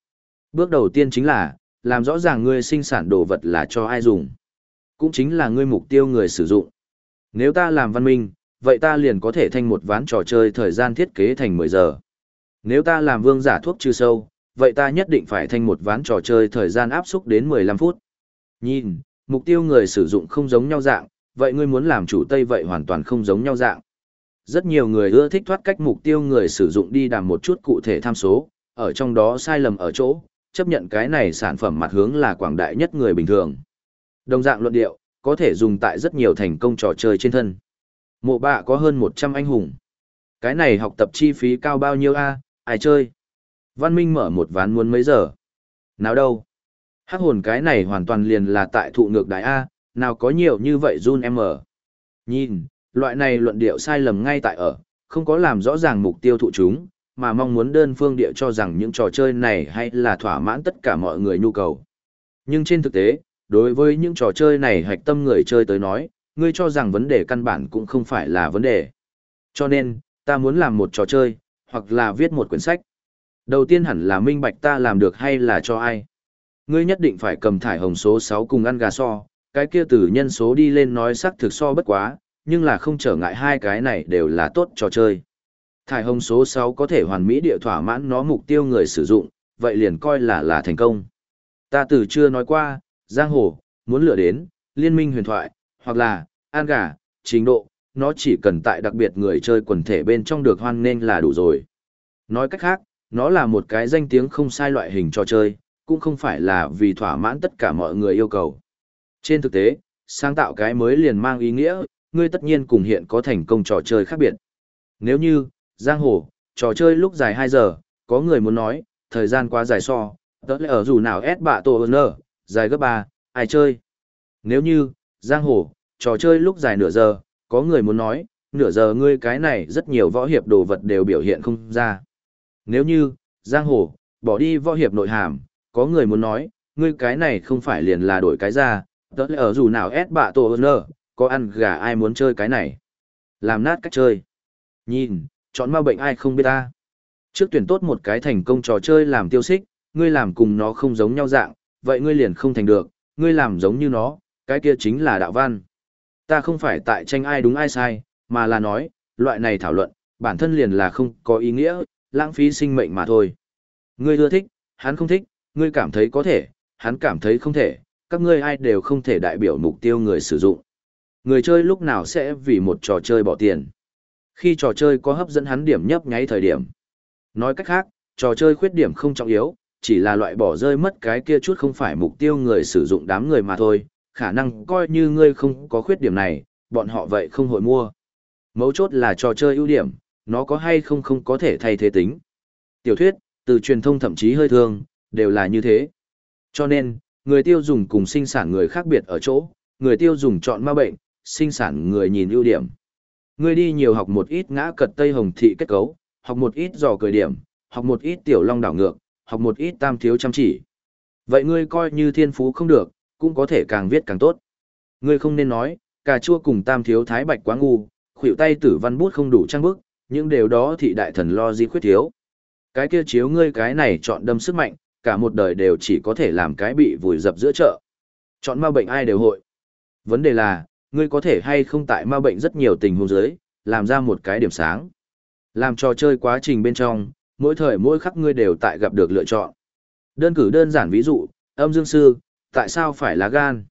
Bước đầu tiên chính là, làm rõ ràng ngươi sinh sản đồ vật là cho ai dùng. Cũng chính là ngươi mục tiêu người sử dụng. Nếu ta làm văn minh, vậy ta liền có thể thành một ván trò chơi thời gian thiết kế thành 10 giờ. Nếu ta làm vương giả thuốc trừ sâu, vậy ta nhất định phải thành một ván trò chơi thời gian áp xúc đến 15 phút. Nhìn, mục tiêu người sử dụng không giống nhau dạng, vậy ngươi muốn làm chủ Tây vậy hoàn toàn không giống nhau dạng. Rất nhiều người ưa thích thoát cách mục tiêu người sử dụng đi đàm một chút cụ thể tham số, ở trong đó sai lầm ở chỗ, chấp nhận cái này sản phẩm mặt hướng là quảng đại nhất người bình thường. Đồng dạng luận điệu, có thể dùng tại rất nhiều thành công trò chơi trên thân. Mộ bạ có hơn 100 anh hùng. Cái này học tập chi phí cao bao nhiêu a ai chơi? Văn Minh mở một ván muốn mấy giờ? Nào đâu? Hắc hồn cái này hoàn toàn liền là tại thụ ngược đại A, nào có nhiều như vậy run em mở. Nhìn, loại này luận điệu sai lầm ngay tại ở, không có làm rõ ràng mục tiêu thụ chúng, mà mong muốn đơn phương địa cho rằng những trò chơi này hay là thỏa mãn tất cả mọi người nhu cầu. Nhưng trên thực tế, đối với những trò chơi này hạch tâm người chơi tới nói, ngươi cho rằng vấn đề căn bản cũng không phải là vấn đề. Cho nên, ta muốn làm một trò chơi, hoặc là viết một quyển sách. Đầu tiên hẳn là minh bạch ta làm được hay là cho ai. Ngươi nhất định phải cầm thải hồng số 6 cùng ăn gà so, cái kia từ nhân số đi lên nói sắc thực so bất quá, nhưng là không trở ngại hai cái này đều là tốt trò chơi. Thải hồng số 6 có thể hoàn mỹ địa thỏa mãn nó mục tiêu người sử dụng, vậy liền coi là là thành công. Ta từ chưa nói qua, giang hồ, muốn lựa đến, liên minh huyền thoại, hoặc là, an gà, trình độ, nó chỉ cần tại đặc biệt người chơi quần thể bên trong được hoan nên là đủ rồi. Nói cách khác, nó là một cái danh tiếng không sai loại hình trò chơi, cũng không phải là vì thỏa mãn tất cả mọi người yêu cầu. Trên thực tế, sáng tạo cái mới liền mang ý nghĩa, ngươi tất nhiên cùng hiện có thành công trò chơi khác biệt. Nếu như, giang hồ, trò chơi lúc dài 2 giờ, có người muốn nói, thời gian quá dài so, tớ lẽ ở dù nào S bạ tổ nơ, dài gấp 3, ai chơi. Nếu như, giang hồ, trò chơi lúc dài nửa giờ, có người muốn nói, nửa giờ ngươi cái này rất nhiều võ hiệp đồ vật đều biểu hiện không ra. Nếu như, giang hồ, bỏ đi võ hiệp nội hàm, có người muốn nói, ngươi cái này không phải liền là đổi cái ra, tớ lẽ ở dù nào ép bạ tổ nơ, có ăn gà ai muốn chơi cái này. Làm nát cách chơi. Nhìn, chọn ma bệnh ai không biết ta. Trước tuyển tốt một cái thành công trò chơi làm tiêu xích, ngươi làm cùng nó không giống nhau dạng, vậy ngươi liền không thành được, ngươi làm giống như nó, cái kia chính là đạo văn. Ta không phải tại tranh ai đúng ai sai, mà là nói, loại này thảo luận, bản thân liền là không có ý nghĩa, lãng phí sinh mệnh mà thôi. Ngươi ưa thích, hắn không thích, ngươi cảm thấy có thể, hắn cảm thấy không thể, các ngươi ai đều không thể đại biểu mục tiêu người sử dụng. Người chơi lúc nào sẽ vì một trò chơi bỏ tiền. Khi trò chơi có hấp dẫn hắn điểm nhấp nháy thời điểm. Nói cách khác, trò chơi khuyết điểm không trọng yếu, chỉ là loại bỏ rơi mất cái kia chút không phải mục tiêu người sử dụng đám người mà thôi, khả năng coi như ngươi không có khuyết điểm này, bọn họ vậy không hội mua. Mấu chốt là trò chơi ưu điểm, nó có hay không không có thể thay thế tính. Tiểu thuyết, từ truyền thông thậm chí hơi thương, đều là như thế. Cho nên, người tiêu dùng cùng sinh sản người khác biệt ở chỗ, người tiêu dùng chọn ma bệnh, sinh sản người nhìn ưu điểm. Người đi nhiều học một ít ngã cật tây hồng thị kết cấu, học một ít dò cười điểm, học một ít tiểu long đảo ngược, học một ít tam thiếu chăm chỉ. Vậy ngươi coi như thiên phú không được, cũng có thể càng viết càng tốt. Ngươi không nên nói, cà chua cùng tam thiếu thái bạch quá ngu, khuỷu tay tử văn bút không đủ trang bức, những điều đó thị đại thần lo di khuyết thiếu. Cái kia chiếu ngươi cái này chọn đâm sức mạnh, cả một đời đều chỉ có thể làm cái bị vùi dập giữa chợ. Chọn ma bệnh ai đều hội. Vấn đề là, ngươi có thể hay không tại ma bệnh rất nhiều tình huống dưới, làm ra một cái điểm sáng. Làm trò chơi quá trình bên trong, mỗi thời mỗi khắc ngươi đều tại gặp được lựa chọn. Đơn cử đơn giản ví dụ, âm dương sư, tại sao phải lá gan?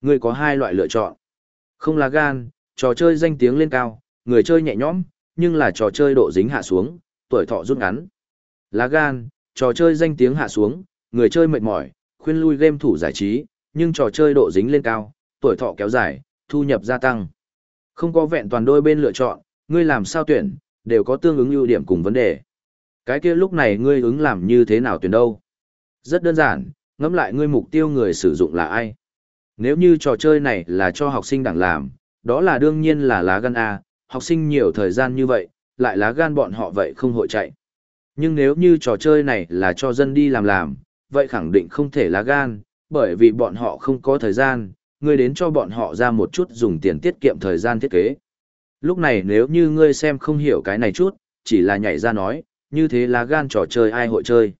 Ngươi có hai loại lựa chọn. Không lá gan, trò chơi danh tiếng lên cao, người chơi nhẹ nhõm, nhưng là trò chơi độ dính hạ xuống, tuổi thọ rút ngắn. Lá gan, trò chơi danh tiếng hạ xuống, người chơi mệt mỏi, khuyên lui game thủ giải trí, nhưng trò chơi độ dính lên cao, tuổi thọ kéo dài, thu nhập gia tăng. Không có vẹn toàn đôi bên lựa chọn, ngươi làm sao tuyển, đều có tương ứng ưu điểm cùng vấn đề. Cái kia lúc này ngươi ứng làm như thế nào tuyển đâu? Rất đơn giản, ngẫm lại ngươi mục tiêu người sử dụng là ai. Nếu như trò chơi này là cho học sinh đẳng làm, đó là đương nhiên là lá gan A, học sinh nhiều thời gian như vậy, lại lá gan bọn họ vậy không hội chạy. Nhưng nếu như trò chơi này là cho dân đi làm làm, vậy khẳng định không thể lá gan, bởi vì bọn họ không có thời gian, ngươi đến cho bọn họ ra một chút dùng tiền tiết kiệm thời gian thiết kế. Lúc này nếu như ngươi xem không hiểu cái này chút, chỉ là nhảy ra nói, như thế là gan trò chơi ai hội chơi.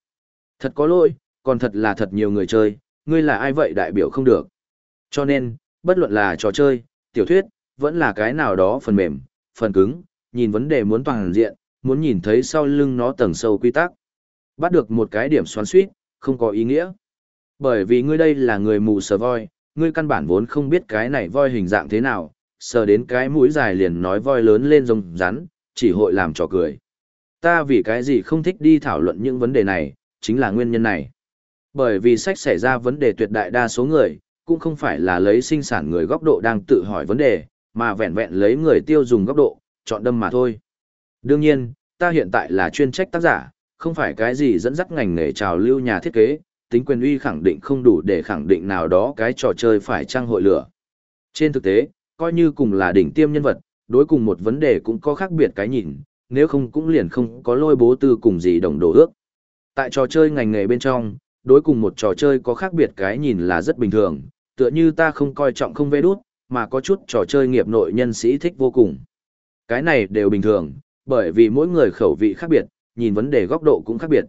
Thật có lỗi, còn thật là thật nhiều người chơi, ngươi là ai vậy đại biểu không được. Cho nên, bất luận là trò chơi, tiểu thuyết, vẫn là cái nào đó phần mềm, phần cứng, nhìn vấn đề muốn toàn diện, muốn nhìn thấy sau lưng nó tầng sâu quy tắc. Bắt được một cái điểm xoắn suýt, không có ý nghĩa. Bởi vì ngươi đây là người mù sờ voi, ngươi căn bản vốn không biết cái này voi hình dạng thế nào, sờ đến cái mũi dài liền nói voi lớn lên rồng rắn, chỉ hội làm trò cười. Ta vì cái gì không thích đi thảo luận những vấn đề này, chính là nguyên nhân này. Bởi vì sách xảy ra vấn đề tuyệt đại đa số người, cũng không phải là lấy sinh sản người góc độ đang tự hỏi vấn đề, mà vẹn vẹn lấy người tiêu dùng góc độ, chọn đâm mà thôi. Đương nhiên, ta hiện tại là chuyên trách tác giả, không phải cái gì dẫn dắt ngành nghề trào lưu nhà thiết kế, tính quyền uy khẳng định không đủ để khẳng định nào đó cái trò chơi phải trang hội lửa. Trên thực tế, coi như cùng là đỉnh tiêm nhân vật, đối cùng một vấn đề cũng có khác biệt cái nhìn, nếu không cũng liền không có lôi bố tư cùng gì đồng đồ ước. Tại trò chơi ngành nghề bên trong, đối cùng một trò chơi có khác biệt cái nhìn là rất bình thường, tựa như ta không coi trọng không vê đút, mà có chút trò chơi nghiệp nội nhân sĩ thích vô cùng. Cái này đều bình thường, bởi vì mỗi người khẩu vị khác biệt, nhìn vấn đề góc độ cũng khác biệt.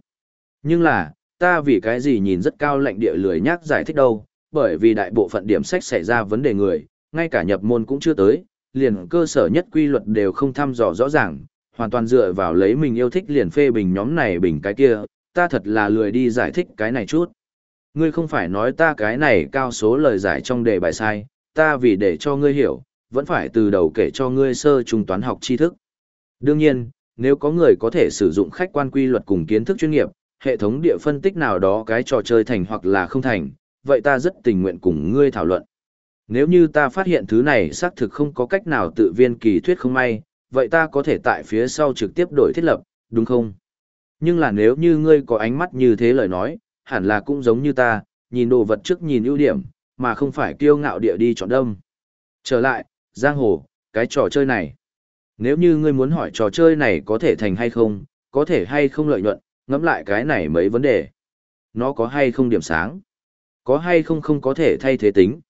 Nhưng là, ta vì cái gì nhìn rất cao lệnh địa lười nhác giải thích đâu, bởi vì đại bộ phận điểm sách xảy ra vấn đề người, ngay cả nhập môn cũng chưa tới, liền cơ sở nhất quy luật đều không thăm dò rõ ràng, hoàn toàn dựa vào lấy mình yêu thích liền phê bình nhóm này bình cái kia, ta thật là lười đi giải thích cái này chút. Ngươi không phải nói ta cái này cao số lời giải trong đề bài sai, ta vì để cho ngươi hiểu, vẫn phải từ đầu kể cho ngươi sơ trung toán học tri thức. Đương nhiên, nếu có người có thể sử dụng khách quan quy luật cùng kiến thức chuyên nghiệp, hệ thống địa phân tích nào đó cái trò chơi thành hoặc là không thành, vậy ta rất tình nguyện cùng ngươi thảo luận. Nếu như ta phát hiện thứ này xác thực không có cách nào tự viên kỳ thuyết không may, vậy ta có thể tại phía sau trực tiếp đổi thiết lập, đúng không? Nhưng là nếu như ngươi có ánh mắt như thế lời nói, hẳn là cũng giống như ta, nhìn đồ vật trước nhìn ưu điểm, mà không phải kiêu ngạo địa đi chọn đông. Trở lại, giang hồ, cái trò chơi này. Nếu như ngươi muốn hỏi trò chơi này có thể thành hay không, có thể hay không lợi nhuận, ngẫm lại cái này mấy vấn đề. Nó có hay không điểm sáng? Có hay không không có thể thay thế tính?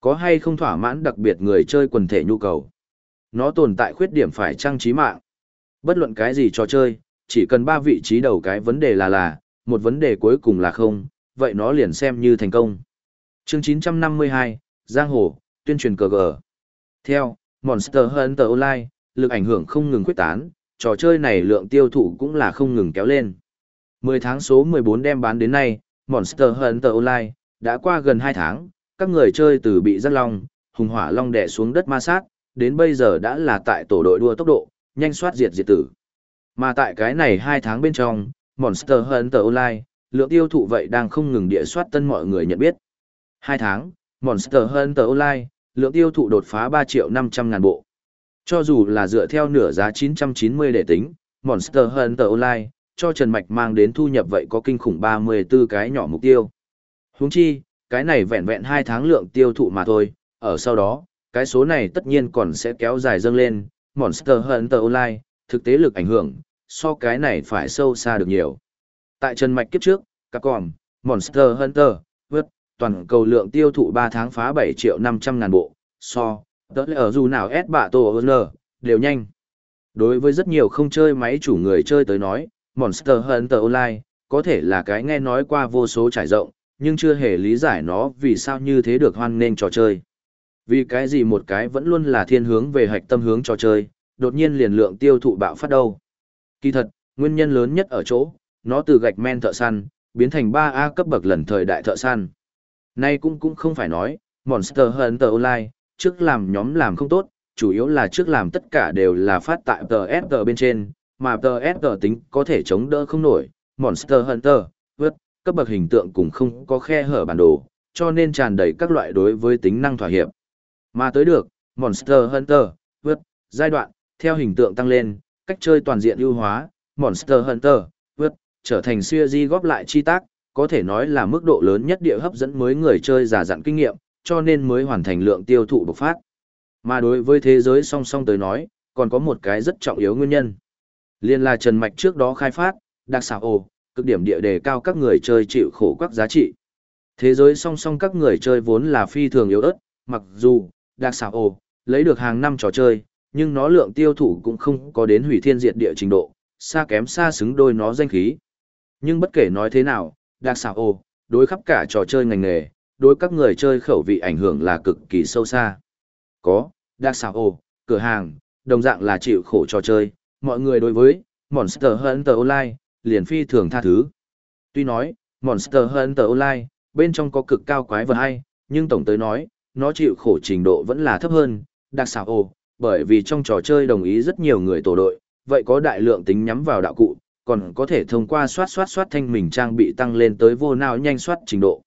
Có hay không thỏa mãn đặc biệt người chơi quần thể nhu cầu? Nó tồn tại khuyết điểm phải trang trí mạng. Bất luận cái gì trò chơi, chỉ cần ba vị trí đầu cái vấn đề là là, một vấn đề cuối cùng là không, vậy nó liền xem như thành công. Chương 952, Giang Hồ, tuyên truyền cờ gờ. Theo, Monster Hunter Online, lực ảnh hưởng không ngừng quyết tán, trò chơi này lượng tiêu thụ cũng là không ngừng kéo lên. 10 tháng số 14 đem bán đến nay, Monster Hunter Online, đã qua gần 2 tháng, các người chơi từ bị rất long, hùng hỏa long đè xuống đất ma sát, đến bây giờ đã là tại tổ đội đua tốc độ, nhanh soát diệt diệt tử. Mà tại cái này 2 tháng bên trong, Monster Hunter Online, lượng tiêu thụ vậy đang không ngừng địa soát tân mọi người nhận biết. 2 tháng, Monster Hunter Online, lượng tiêu thụ đột phá 3 triệu 500 ngàn bộ. Cho dù là dựa theo nửa giá 990 để tính, Monster Hunter Online, cho Trần Mạch mang đến thu nhập vậy có kinh khủng 34 cái nhỏ mục tiêu. Huống chi, cái này vẹn vẹn 2 tháng lượng tiêu thụ mà thôi, ở sau đó, cái số này tất nhiên còn sẽ kéo dài dâng lên, Monster Hunter Online, thực tế lực ảnh hưởng, so cái này phải sâu xa được nhiều. Tại Trần Mạch kiếp trước, các còn, Monster Hunter, toàn cầu lượng tiêu thụ 3 tháng phá 7 triệu 500 ngàn bộ, so, tớ lẽ ở dù nào S bạ tổ N, đều nhanh. Đối với rất nhiều không chơi máy chủ người chơi tới nói, Monster Hunter Online, có thể là cái nghe nói qua vô số trải rộng, nhưng chưa hề lý giải nó vì sao như thế được hoan nghênh trò chơi. Vì cái gì một cái vẫn luôn là thiên hướng về hạch tâm hướng trò chơi, đột nhiên liền lượng tiêu thụ bạo phát đâu. Kỳ thật, nguyên nhân lớn nhất ở chỗ, nó từ gạch men thợ săn, biến thành 3A cấp bậc lần thời đại thợ săn. Nay cũng cũng không phải nói, Monster Hunter Online, trước làm nhóm làm không tốt, chủ yếu là trước làm tất cả đều là phát tại TSG bên trên, mà TSG tính có thể chống đỡ không nổi, Monster Hunter, vượt, cấp bậc hình tượng cũng không có khe hở bản đồ, cho nên tràn đầy các loại đối với tính năng thỏa hiệp. Mà tới được, Monster Hunter, vượt, giai đoạn, theo hình tượng tăng lên, cách chơi toàn diện ưu hóa, Monster Hunter, vượt, trở thành series góp lại chi tác, có thể nói là mức độ lớn nhất địa hấp dẫn mới người chơi giả dặn kinh nghiệm, cho nên mới hoàn thành lượng tiêu thụ bộc phát. Mà đối với thế giới song song tới nói, còn có một cái rất trọng yếu nguyên nhân. Liên là Trần Mạch trước đó khai phát, đặc xảo ồ, cực điểm địa đề cao các người chơi chịu khổ các giá trị. Thế giới song song các người chơi vốn là phi thường yếu ớt, mặc dù, đặc xảo ồ, lấy được hàng năm trò chơi, nhưng nó lượng tiêu thụ cũng không có đến hủy thiên diệt địa trình độ, xa kém xa xứng đôi nó danh khí. Nhưng bất kể nói thế nào, đặc xảo ô đối khắp cả trò chơi ngành nghề, đối các người chơi khẩu vị ảnh hưởng là cực kỳ sâu xa. Có, đặc xảo ô cửa hàng, đồng dạng là chịu khổ trò chơi, mọi người đối với Monster Hunter Online, liền phi thường tha thứ. Tuy nói, Monster Hunter Online, bên trong có cực cao quái vật hay, nhưng tổng tới nói, nó chịu khổ trình độ vẫn là thấp hơn, đặc xảo ô bởi vì trong trò chơi đồng ý rất nhiều người tổ đội, vậy có đại lượng tính nhắm vào đạo cụ, còn có thể thông qua soát soát soát thanh mình trang bị tăng lên tới vô nào nhanh soát trình độ.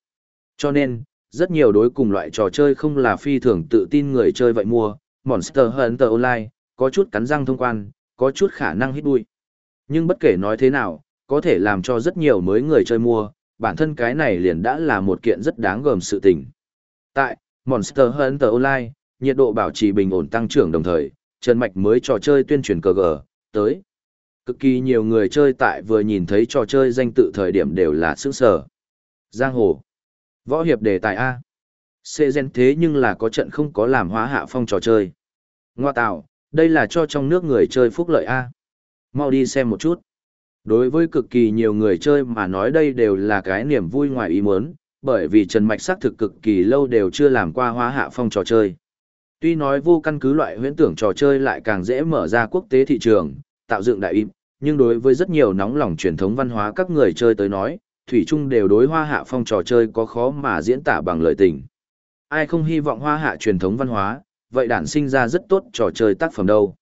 Cho nên, rất nhiều đối cùng loại trò chơi không là phi thường tự tin người chơi vậy mua, Monster Hunter Online, có chút cắn răng thông quan, có chút khả năng hít đuôi. Nhưng bất kể nói thế nào, có thể làm cho rất nhiều mới người chơi mua, bản thân cái này liền đã là một kiện rất đáng gờm sự tình. Tại Monster Hunter Online, nhiệt độ bảo trì bình ổn tăng trưởng đồng thời, Trần Mạch mới trò chơi tuyên truyền cờ gờ, tới. Cực kỳ nhiều người chơi tại vừa nhìn thấy trò chơi danh tự thời điểm đều là sướng sở. Giang Hồ. Võ hiệp đề tài A. Xê gen thế nhưng là có trận không có làm hóa hạ phong trò chơi. Ngoa tạo, đây là cho trong nước người chơi phúc lợi A. Mau đi xem một chút. Đối với cực kỳ nhiều người chơi mà nói đây đều là cái niềm vui ngoài ý muốn, bởi vì Trần Mạch xác thực cực kỳ lâu đều chưa làm qua hóa hạ phong trò chơi. Tuy nói vô căn cứ loại huyễn tưởng trò chơi lại càng dễ mở ra quốc tế thị trường, tạo dựng đại im, nhưng đối với rất nhiều nóng lòng truyền thống văn hóa các người chơi tới nói, thủy trung đều đối hoa hạ phong trò chơi có khó mà diễn tả bằng lời tình. Ai không hy vọng hoa hạ truyền thống văn hóa, vậy đản sinh ra rất tốt trò chơi tác phẩm đâu.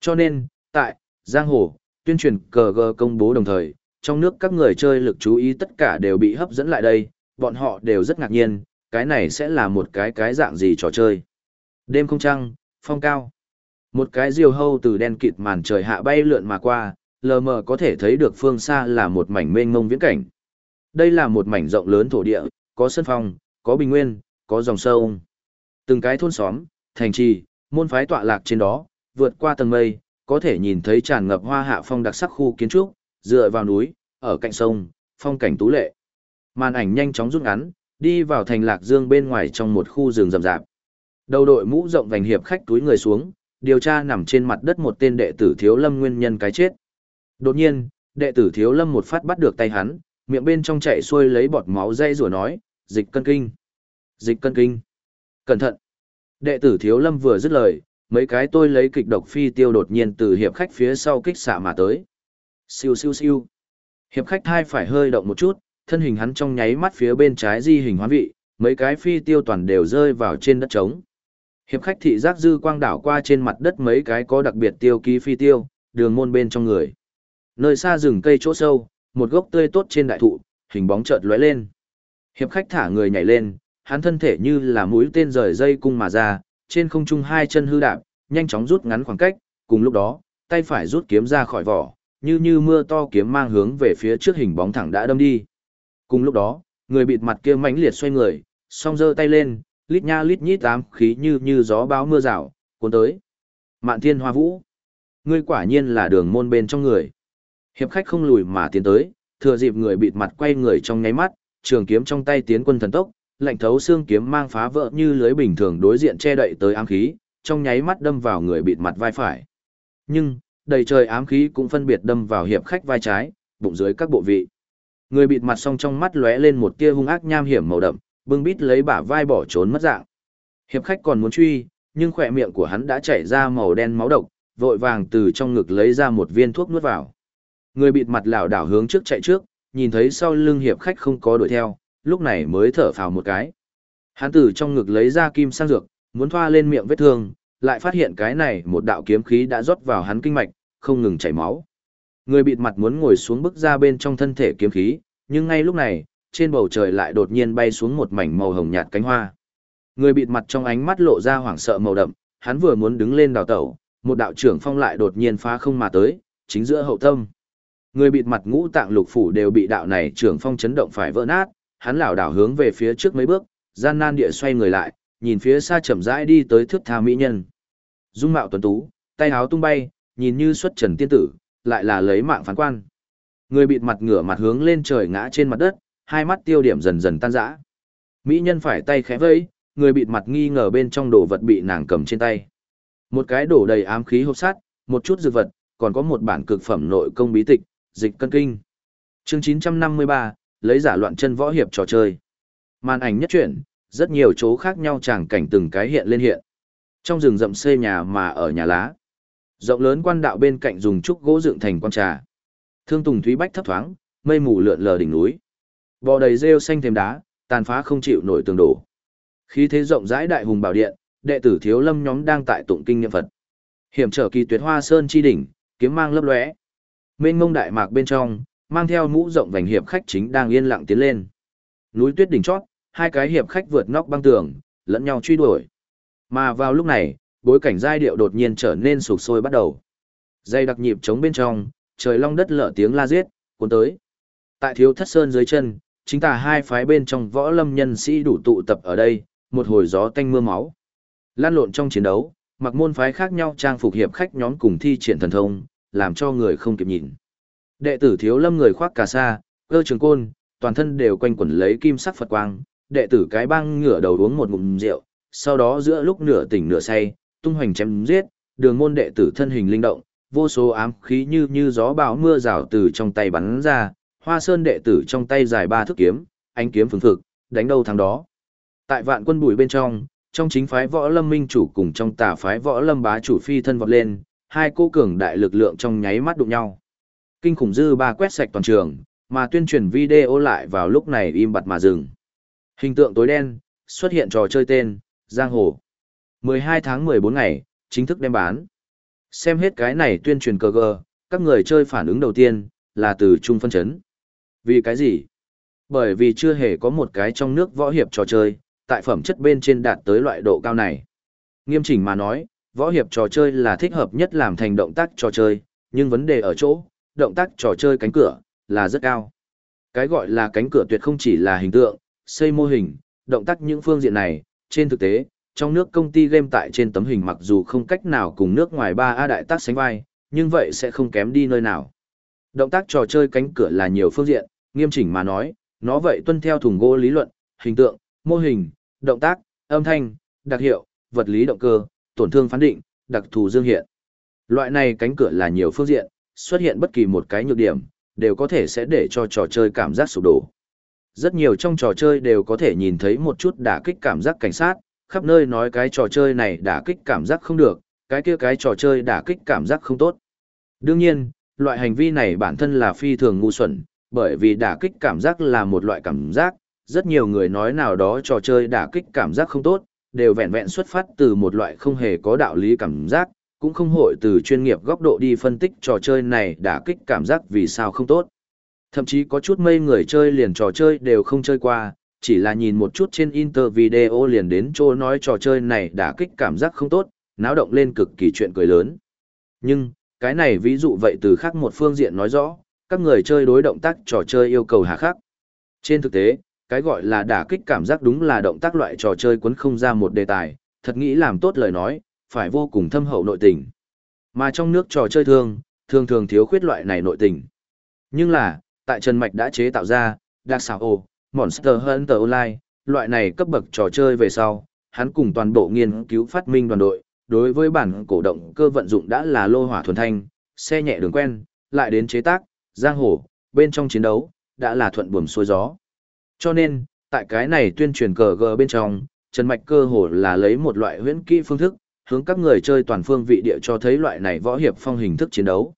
Cho nên, tại Giang Hồ, tuyên truyền cờ gờ công bố đồng thời, trong nước các người chơi lực chú ý tất cả đều bị hấp dẫn lại đây, bọn họ đều rất ngạc nhiên, cái này sẽ là một cái cái dạng gì trò chơi. Đêm không trăng, phong cao. Một cái diều hâu từ đen kịt màn trời hạ bay lượn mà qua, lờ mờ có thể thấy được phương xa là một mảnh mênh mông viễn cảnh. Đây là một mảnh rộng lớn thổ địa, có sân phong, có bình nguyên, có dòng sông. Từng cái thôn xóm, thành trì, môn phái tọa lạc trên đó, vượt qua tầng mây, có thể nhìn thấy tràn ngập hoa hạ phong đặc sắc khu kiến trúc, dựa vào núi, ở cạnh sông, phong cảnh tú lệ. Màn ảnh nhanh chóng rút ngắn, đi vào thành lạc dương bên ngoài trong một khu rừng rậm rạp. Đầu đội mũ rộng vành hiệp khách túi người xuống, điều tra nằm trên mặt đất một tên đệ tử thiếu lâm nguyên nhân cái chết. Đột nhiên, đệ tử thiếu lâm một phát bắt được tay hắn, miệng bên trong chạy xuôi lấy bọt máu dây rủa nói, dịch cân kinh. Dịch cân kinh. Cẩn thận. Đệ tử thiếu lâm vừa dứt lời, mấy cái tôi lấy kịch độc phi tiêu đột nhiên từ hiệp khách phía sau kích xạ mà tới. Siêu siêu siêu. Hiệp khách hai phải hơi động một chút, thân hình hắn trong nháy mắt phía bên trái di hình hoán vị, mấy cái phi tiêu toàn đều rơi vào trên đất trống. Hiệp khách thị giác dư quang đảo qua trên mặt đất mấy cái có đặc biệt tiêu ký phi tiêu, đường môn bên trong người. Nơi xa rừng cây chỗ sâu, một gốc tươi tốt trên đại thụ, hình bóng chợt lóe lên. Hiệp khách thả người nhảy lên, hắn thân thể như là mũi tên rời dây cung mà ra, trên không trung hai chân hư đạp, nhanh chóng rút ngắn khoảng cách, cùng lúc đó, tay phải rút kiếm ra khỏi vỏ, như như mưa to kiếm mang hướng về phía trước hình bóng thẳng đã đâm đi. Cùng lúc đó, người bịt mặt kia mãnh liệt xoay người, song giơ tay lên, lít nha lít nhít tám khí như như gió báo mưa rào, cuốn tới. Mạn thiên hoa vũ. Ngươi quả nhiên là đường môn bên trong người. Hiệp khách không lùi mà tiến tới, thừa dịp người bịt mặt quay người trong nháy mắt, trường kiếm trong tay tiến quân thần tốc, lạnh thấu xương kiếm mang phá vỡ như lưới bình thường đối diện che đậy tới ám khí, trong nháy mắt đâm vào người bịt mặt vai phải. Nhưng, đầy trời ám khí cũng phân biệt đâm vào hiệp khách vai trái, bụng dưới các bộ vị. Người bịt mặt song trong mắt lóe lên một tia hung ác nham hiểm màu đậm, bưng bít lấy bả vai bỏ trốn mất dạng. Hiệp khách còn muốn truy, nhưng khỏe miệng của hắn đã chảy ra màu đen máu độc, vội vàng từ trong ngực lấy ra một viên thuốc nuốt vào. Người bịt mặt lảo đảo hướng trước chạy trước, nhìn thấy sau lưng hiệp khách không có đuổi theo, lúc này mới thở phào một cái. Hắn từ trong ngực lấy ra kim sang dược, muốn thoa lên miệng vết thương, lại phát hiện cái này một đạo kiếm khí đã rót vào hắn kinh mạch, không ngừng chảy máu. Người bịt mặt muốn ngồi xuống bức ra bên trong thân thể kiếm khí, nhưng ngay lúc này, trên bầu trời lại đột nhiên bay xuống một mảnh màu hồng nhạt cánh hoa. Người bịt mặt trong ánh mắt lộ ra hoảng sợ màu đậm, hắn vừa muốn đứng lên đào tẩu, một đạo trưởng phong lại đột nhiên phá không mà tới, chính giữa hậu tâm. Người bịt mặt ngũ tạng lục phủ đều bị đạo này trưởng phong chấn động phải vỡ nát, hắn lảo đảo hướng về phía trước mấy bước, gian nan địa xoay người lại, nhìn phía xa chậm rãi đi tới thước tha mỹ nhân. Dung mạo tuấn tú, tay áo tung bay, nhìn như xuất trần tiên tử, lại là lấy mạng phán quan. Người bịt mặt ngửa mặt hướng lên trời ngã trên mặt đất, hai mắt tiêu điểm dần dần tan rã. Mỹ nhân phải tay khẽ vẫy, người bịt mặt nghi ngờ bên trong đồ vật bị nàng cầm trên tay. Một cái đổ đầy ám khí hộp sắt, một chút dược vật, còn có một bản cực phẩm nội công bí tịch, dịch cân kinh. Chương 953, lấy giả loạn chân võ hiệp trò chơi. Màn ảnh nhất truyện, rất nhiều chỗ khác nhau tràng cảnh từng cái hiện lên hiện. Trong rừng rậm xây nhà mà ở nhà lá. Rộng lớn quan đạo bên cạnh dùng trúc gỗ dựng thành quan trà. Thương tùng thúy bách thấp thoáng, mây mù lượn lờ đỉnh núi. Bò đầy rêu xanh thêm đá, tàn phá không chịu nổi tường đổ. Khí thế rộng rãi đại hùng bảo điện, đệ tử thiếu lâm nhóm đang tại tụng kinh niệm Phật. Hiểm trở kỳ tuyệt hoa sơn chi đỉnh, kiếm mang lấp lóe. Mênh mông đại mạc bên trong, mang theo mũ rộng vành hiệp khách chính đang yên lặng tiến lên. Núi tuyết đỉnh chót, hai cái hiệp khách vượt nóc băng tường, lẫn nhau truy đuổi. Mà vào lúc này, bối cảnh giai điệu đột nhiên trở nên sục sôi bắt đầu. Dây đặc nhịp trống bên trong, trời long đất lở tiếng la giết, cuốn tới. Tại thiếu thất sơn dưới chân, chính tà hai phái bên trong võ lâm nhân sĩ đủ tụ tập ở đây, một hồi gió tanh mưa máu. Lan lộn trong chiến đấu, mặc môn phái khác nhau trang phục hiệp khách nhóm cùng thi triển thần thông, làm cho người không kịp nhìn. Đệ tử thiếu lâm người khoác cà sa, cơ trường côn, toàn thân đều quanh quẩn lấy kim sắc Phật quang, đệ tử cái băng ngửa đầu uống một ngụm rượu, sau đó giữa lúc nửa tỉnh nửa say, tung hoành chém giết, đường môn đệ tử thân hình linh động, vô số ám khí như như gió bão mưa rào từ trong tay bắn ra, hoa sơn đệ tử trong tay dài ba thước kiếm, ánh kiếm phương phực, đánh đâu thắng đó. Tại vạn quân bùi bên trong, trong chính phái võ lâm minh chủ cùng trong tà phái võ lâm bá chủ phi thân vọt lên, hai cô cường đại lực lượng trong nháy mắt đụng nhau. Kinh khủng dư ba quét sạch toàn trường, mà tuyên truyền video lại vào lúc này im bặt mà dừng. Hình tượng tối đen, xuất hiện trò chơi tên, Giang Hồ. 12 tháng 14 ngày, chính thức đem bán. Xem hết cái này tuyên truyền cờ gờ, các người chơi phản ứng đầu tiên, là từ trung phân chấn. Vì cái gì? Bởi vì chưa hề có một cái trong nước võ hiệp trò chơi, tại phẩm chất bên trên đạt tới loại độ cao này. Nghiêm chỉnh mà nói, võ hiệp trò chơi là thích hợp nhất làm thành động tác trò chơi, nhưng vấn đề ở chỗ, động tác trò chơi cánh cửa, là rất cao. Cái gọi là cánh cửa tuyệt không chỉ là hình tượng, xây mô hình, động tác những phương diện này, trên thực tế, trong nước công ty game tại trên tấm hình mặc dù không cách nào cùng nước ngoài 3A đại tác sánh vai, nhưng vậy sẽ không kém đi nơi nào. Động tác trò chơi cánh cửa là nhiều phương diện, nghiêm chỉnh mà nói, nó vậy tuân theo thùng gỗ lý luận, hình tượng, mô hình, động tác, âm thanh, đặc hiệu, vật lý động cơ, tổn thương phán định, đặc thù dương hiện. Loại này cánh cửa là nhiều phương diện, xuất hiện bất kỳ một cái nhược điểm, đều có thể sẽ để cho trò chơi cảm giác sụp đổ. Rất nhiều trong trò chơi đều có thể nhìn thấy một chút đả kích cảm giác cảnh sát, khắp nơi nói cái trò chơi này đả kích cảm giác không được, cái kia cái trò chơi đả kích cảm giác không tốt. Đương nhiên, loại hành vi này bản thân là phi thường ngu xuẩn, bởi vì đả kích cảm giác là một loại cảm giác, rất nhiều người nói nào đó trò chơi đả kích cảm giác không tốt, đều vẹn vẹn xuất phát từ một loại không hề có đạo lý cảm giác, cũng không hội từ chuyên nghiệp góc độ đi phân tích trò chơi này đả kích cảm giác vì sao không tốt. Thậm chí có chút mây người chơi liền trò chơi đều không chơi qua, chỉ là nhìn một chút trên inter video liền đến chỗ nói trò chơi này đả kích cảm giác không tốt, náo động lên cực kỳ chuyện cười lớn. Nhưng, cái này ví dụ vậy từ khác một phương diện nói rõ, các người chơi đối động tác trò chơi yêu cầu hà khắc. Trên thực tế, cái gọi là đả kích cảm giác đúng là động tác loại trò chơi cuốn không ra một đề tài, thật nghĩ làm tốt lời nói, phải vô cùng thâm hậu nội tình. Mà trong nước trò chơi thường, thường thường thiếu khuyết loại này nội tình. Nhưng là, tại Trần Mạch đã chế tạo ra, Dark Sao Monster Hunter Online, loại này cấp bậc trò chơi về sau, hắn cùng toàn bộ nghiên cứu phát minh đoàn đội, đối với bản cổ động cơ vận dụng đã là lô hỏa thuần thanh, xe nhẹ đường quen, lại đến chế tác, giang hồ, bên trong chiến đấu, đã là thuận buồm xuôi gió. Cho nên, tại cái này tuyên truyền cờ gờ bên trong, Trần Mạch cơ hồ là lấy một loại huyễn kỹ phương thức, hướng các người chơi toàn phương vị địa cho thấy loại này võ hiệp phong hình thức chiến đấu.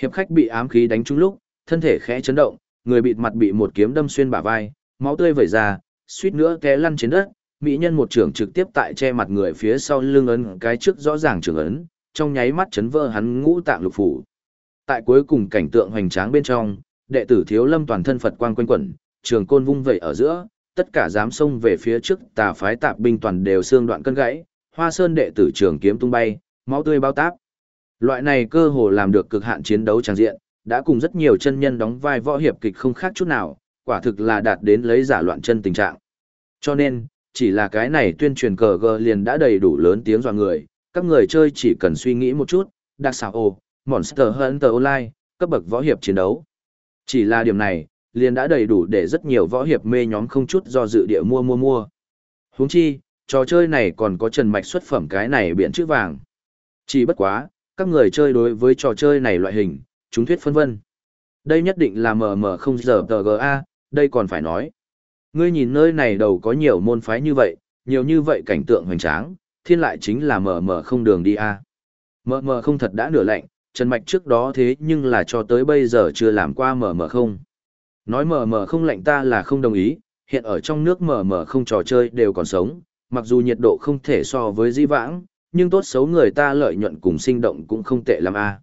Hiệp khách bị ám khí đánh trúng lúc, thân thể khẽ chấn động, người bịt mặt bị một kiếm đâm xuyên bả vai, máu tươi vẩy ra, suýt nữa té lăn trên đất, mỹ nhân một trưởng trực tiếp tại che mặt người phía sau lưng ấn cái trước rõ ràng trưởng ấn, trong nháy mắt chấn vỡ hắn ngũ tạng lục phủ. Tại cuối cùng cảnh tượng hoành tráng bên trong, đệ tử Thiếu Lâm toàn thân Phật quang quanh quẩn, trường côn vung vẩy ở giữa, tất cả dám xông về phía trước, tà phái tạp binh toàn đều xương đoạn cân gãy, Hoa Sơn đệ tử trường kiếm tung bay, máu tươi bao táp. Loại này cơ hồ làm được cực hạn chiến đấu tràng diện, đã cùng rất nhiều chân nhân đóng vai võ hiệp kịch không khác chút nào, quả thực là đạt đến lấy giả loạn chân tình trạng. Cho nên, chỉ là cái này tuyên truyền cờ gờ liền đã đầy đủ lớn tiếng dọa người, các người chơi chỉ cần suy nghĩ một chút, đặc xảo ồ, Monster Hunter Online, cấp bậc võ hiệp chiến đấu. Chỉ là điểm này, liền đã đầy đủ để rất nhiều võ hiệp mê nhóm không chút do dự địa mua mua mua. Huống chi, trò chơi này còn có trần mạch xuất phẩm cái này biển chữ vàng. Chỉ bất quá, các người chơi đối với trò chơi này loại hình, chúng thuyết phân vân. Đây nhất định là mờ mờ không giờ TGA, đây còn phải nói. Ngươi nhìn nơi này đầu có nhiều môn phái như vậy, nhiều như vậy cảnh tượng hoành tráng, thiên lại chính là mờ mờ không đường đi a. Mờ mờ không thật đã nửa lạnh, Trần Mạch trước đó thế nhưng là cho tới bây giờ chưa làm qua mở mở không. Nói mở mở không lạnh ta là không đồng ý, hiện ở trong nước mở mở không trò chơi đều còn sống, mặc dù nhiệt độ không thể so với di vãng, nhưng tốt xấu người ta lợi nhuận cùng sinh động cũng không tệ lắm a.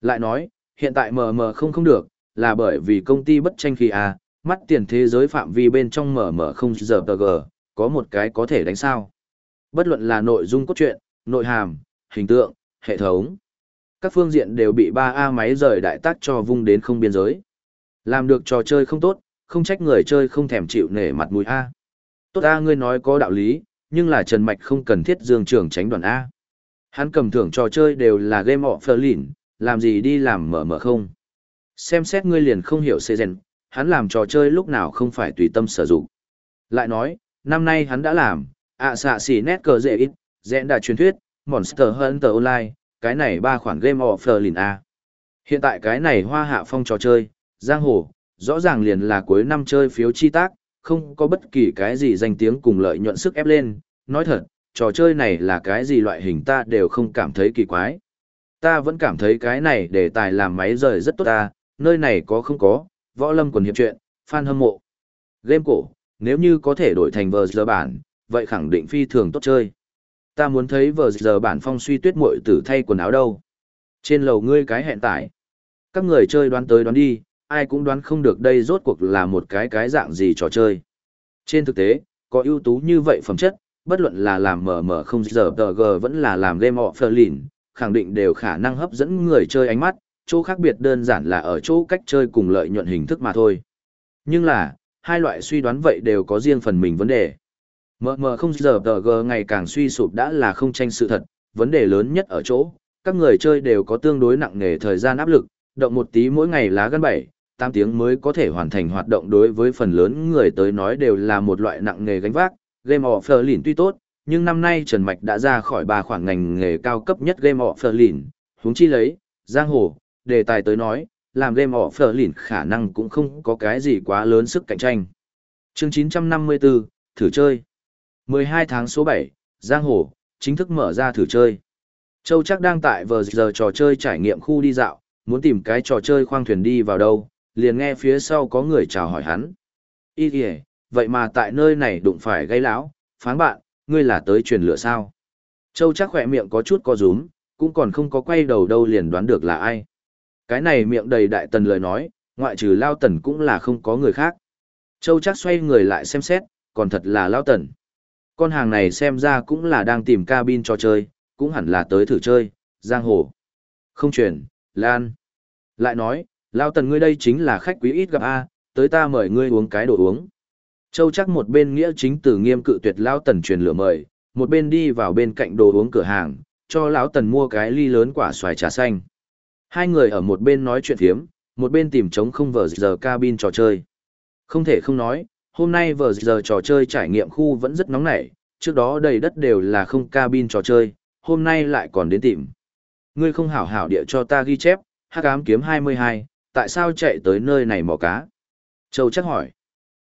Lại nói, hiện tại mở mở không không được, là bởi vì công ty bất tranh khi a, mắt tiền thế giới phạm vi bên trong mở mở không giờ tờ gờ, có một cái có thể đánh sao. Bất luận là nội dung cốt truyện, nội hàm, hình tượng, hệ thống. Các phương diện đều bị 3A máy rời đại tác cho vung đến không biên giới. Làm được trò chơi không tốt, không trách người chơi không thèm chịu nể mặt mũi A. Tốt A ngươi nói có đạo lý, nhưng là Trần Mạch không cần thiết dương trường tránh đoàn A. Hắn cầm thưởng trò chơi đều là game of lìn, làm gì đi làm mở mở không. Xem xét ngươi liền không hiểu xê rèn, hắn làm trò chơi lúc nào không phải tùy tâm sử dụng. Lại nói, năm nay hắn đã làm, ạ xạ xỉ nét cờ dễ ít, dẹn đà truyền thuyết, Monster Hunter Online, cái này ba khoản game of Berlin A. À. Hiện tại cái này hoa hạ phong trò chơi, giang hồ, rõ ràng liền là cuối năm chơi phiếu chi tác, không có bất kỳ cái gì danh tiếng cùng lợi nhuận sức ép lên, nói thật, trò chơi này là cái gì loại hình ta đều không cảm thấy kỳ quái. Ta vẫn cảm thấy cái này để tài làm máy rời rất tốt ta, nơi này có không có, võ lâm quần hiệp chuyện, fan hâm mộ. Game cổ, nếu như có thể đổi thành vờ giờ bản, vậy khẳng định phi thường tốt chơi. Ta muốn thấy vờ giờ bản phong suy tuyết muội tử thay quần áo đâu. Trên lầu ngươi cái hẹn tải. Các người chơi đoán tới đoán đi, ai cũng đoán không được đây rốt cuộc là một cái cái dạng gì trò chơi. Trên thực tế, có ưu tú như vậy phẩm chất, bất luận là làm mở mở không giờ tờ g vẫn là làm game of lìn khẳng định đều khả năng hấp dẫn người chơi ánh mắt, chỗ khác biệt đơn giản là ở chỗ cách chơi cùng lợi nhuận hình thức mà thôi. Nhưng là, hai loại suy đoán vậy đều có riêng phần mình vấn đề. Mờ mờ không giờ tờ g ngày càng suy sụp đã là không tranh sự thật, vấn đề lớn nhất ở chỗ, các người chơi đều có tương đối nặng nề thời gian áp lực, động một tí mỗi ngày lá gân bảy, tám tiếng mới có thể hoàn thành hoạt động đối với phần lớn người tới nói đều là một loại nặng nghề gánh vác. Game of Berlin tuy tốt, nhưng năm nay Trần Mạch đã ra khỏi ba khoảng ngành nghề cao cấp nhất Game of Berlin, huống chi lấy, giang hồ, đề tài tới nói, làm Game of Berlin khả năng cũng không có cái gì quá lớn sức cạnh tranh. Chương 954, thử chơi. 12 tháng số 7, Giang Hồ, chính thức mở ra thử chơi. Châu chắc đang tại vờ giờ trò chơi trải nghiệm khu đi dạo, muốn tìm cái trò chơi khoang thuyền đi vào đâu, liền nghe phía sau có người chào hỏi hắn. Ý kìa, vậy mà tại nơi này đụng phải gây lão, phán bạn, ngươi là tới truyền lửa sao? Châu chắc khỏe miệng có chút co rúm, cũng còn không có quay đầu đâu liền đoán được là ai. Cái này miệng đầy đại tần lời nói, ngoại trừ lao tần cũng là không có người khác. Châu chắc xoay người lại xem xét, còn thật là lao tần. Con hàng này xem ra cũng là đang tìm cabin cho chơi, cũng hẳn là tới thử chơi, giang hồ. Không truyền, Lan. Lại nói, Lao tần ngươi đây chính là khách quý ít gặp A, tới ta mời ngươi uống cái đồ uống. Châu chắc một bên nghĩa chính tử nghiêm cự tuyệt Lao tần truyền lửa mời, một bên đi vào bên cạnh đồ uống cửa hàng, cho Lão tần mua cái ly lớn quả xoài trà xanh. Hai người ở một bên nói chuyện thiếm, một bên tìm trống không vờ giờ cabin trò chơi. Không thể không nói, hôm nay vừa giờ trò chơi trải nghiệm khu vẫn rất nóng nảy, trước đó đầy đất đều là không cabin trò chơi, hôm nay lại còn đến tìm. Ngươi không hảo hảo địa cho ta ghi chép, hắc ám kiếm 22, tại sao chạy tới nơi này mò cá? Châu chắc hỏi.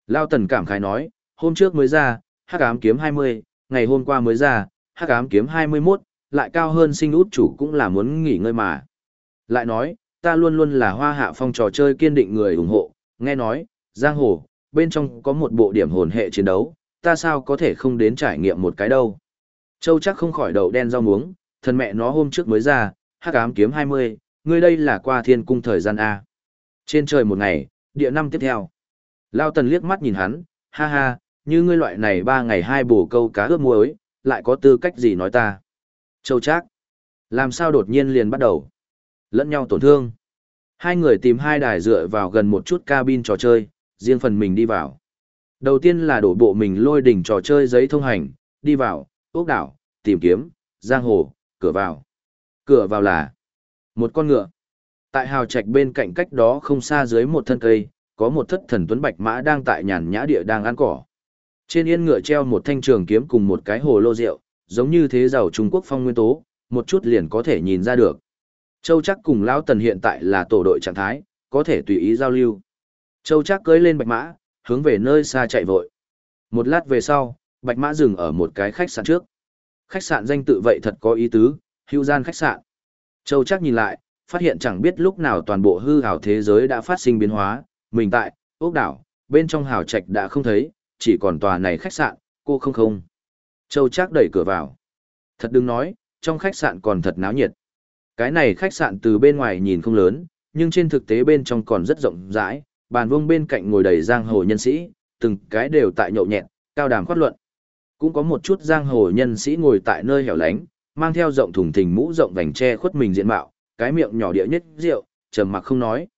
Lao tần cảm khái nói, hôm trước mới ra, hắc ám kiếm 20, ngày hôm qua mới ra, hắc ám kiếm 21, lại cao hơn sinh út chủ cũng là muốn nghỉ ngơi mà. Lại nói, ta luôn luôn là hoa hạ phong trò chơi kiên định người ủng hộ, nghe nói, giang hồ, bên trong có một bộ điểm hồn hệ chiến đấu, ta sao có thể không đến trải nghiệm một cái đâu. Châu chắc không khỏi đầu đen rau muống, thần mẹ nó hôm trước mới ra, hắc ám kiếm 20, ngươi đây là qua thiên cung thời gian A. Trên trời một ngày, địa năm tiếp theo. Lao tần liếc mắt nhìn hắn, ha ha, như ngươi loại này ba ngày hai bổ câu cá ướp muối, lại có tư cách gì nói ta. Châu chắc làm sao đột nhiên liền bắt đầu? Lẫn nhau tổn thương. Hai người tìm hai đài dựa vào gần một chút cabin trò chơi, riêng phần mình đi vào. Đầu tiên là đổ bộ mình lôi đỉnh trò chơi giấy thông hành, đi vào, ốc đảo, tìm kiếm, giang hồ, cửa vào. Cửa vào là một con ngựa. Tại hào trạch bên cạnh cách đó không xa dưới một thân cây, có một thất thần tuấn bạch mã đang tại nhàn nhã địa đang ăn cỏ. Trên yên ngựa treo một thanh trường kiếm cùng một cái hồ lô rượu, giống như thế giàu Trung Quốc phong nguyên tố, một chút liền có thể nhìn ra được. Châu chắc cùng Lão Tần hiện tại là tổ đội trạng thái, có thể tùy ý giao lưu. Châu Trác cưỡi lên bạch mã, hướng về nơi xa chạy vội. Một lát về sau, bạch mã dừng ở một cái khách sạn trước. Khách sạn danh tự vậy thật có ý tứ, hưu gian khách sạn. Châu Trác nhìn lại, phát hiện chẳng biết lúc nào toàn bộ hư hào thế giới đã phát sinh biến hóa, mình tại, ốc đảo, bên trong hào trạch đã không thấy, chỉ còn tòa này khách sạn, cô không không. Châu Trác đẩy cửa vào. Thật đừng nói, trong khách sạn còn thật náo nhiệt. Cái này khách sạn từ bên ngoài nhìn không lớn, nhưng trên thực tế bên trong còn rất rộng rãi, bàn vương bên cạnh ngồi đầy giang hồ nhân sĩ, từng cái đều tại nhậu nhẹt, cao đàm khoát luận. Cũng có một chút giang hồ nhân sĩ ngồi tại nơi hẻo lánh, mang theo rộng thùng thình mũ rộng vành che khuất mình diện mạo, cái miệng nhỏ địa nhất rượu, trầm mặc không nói.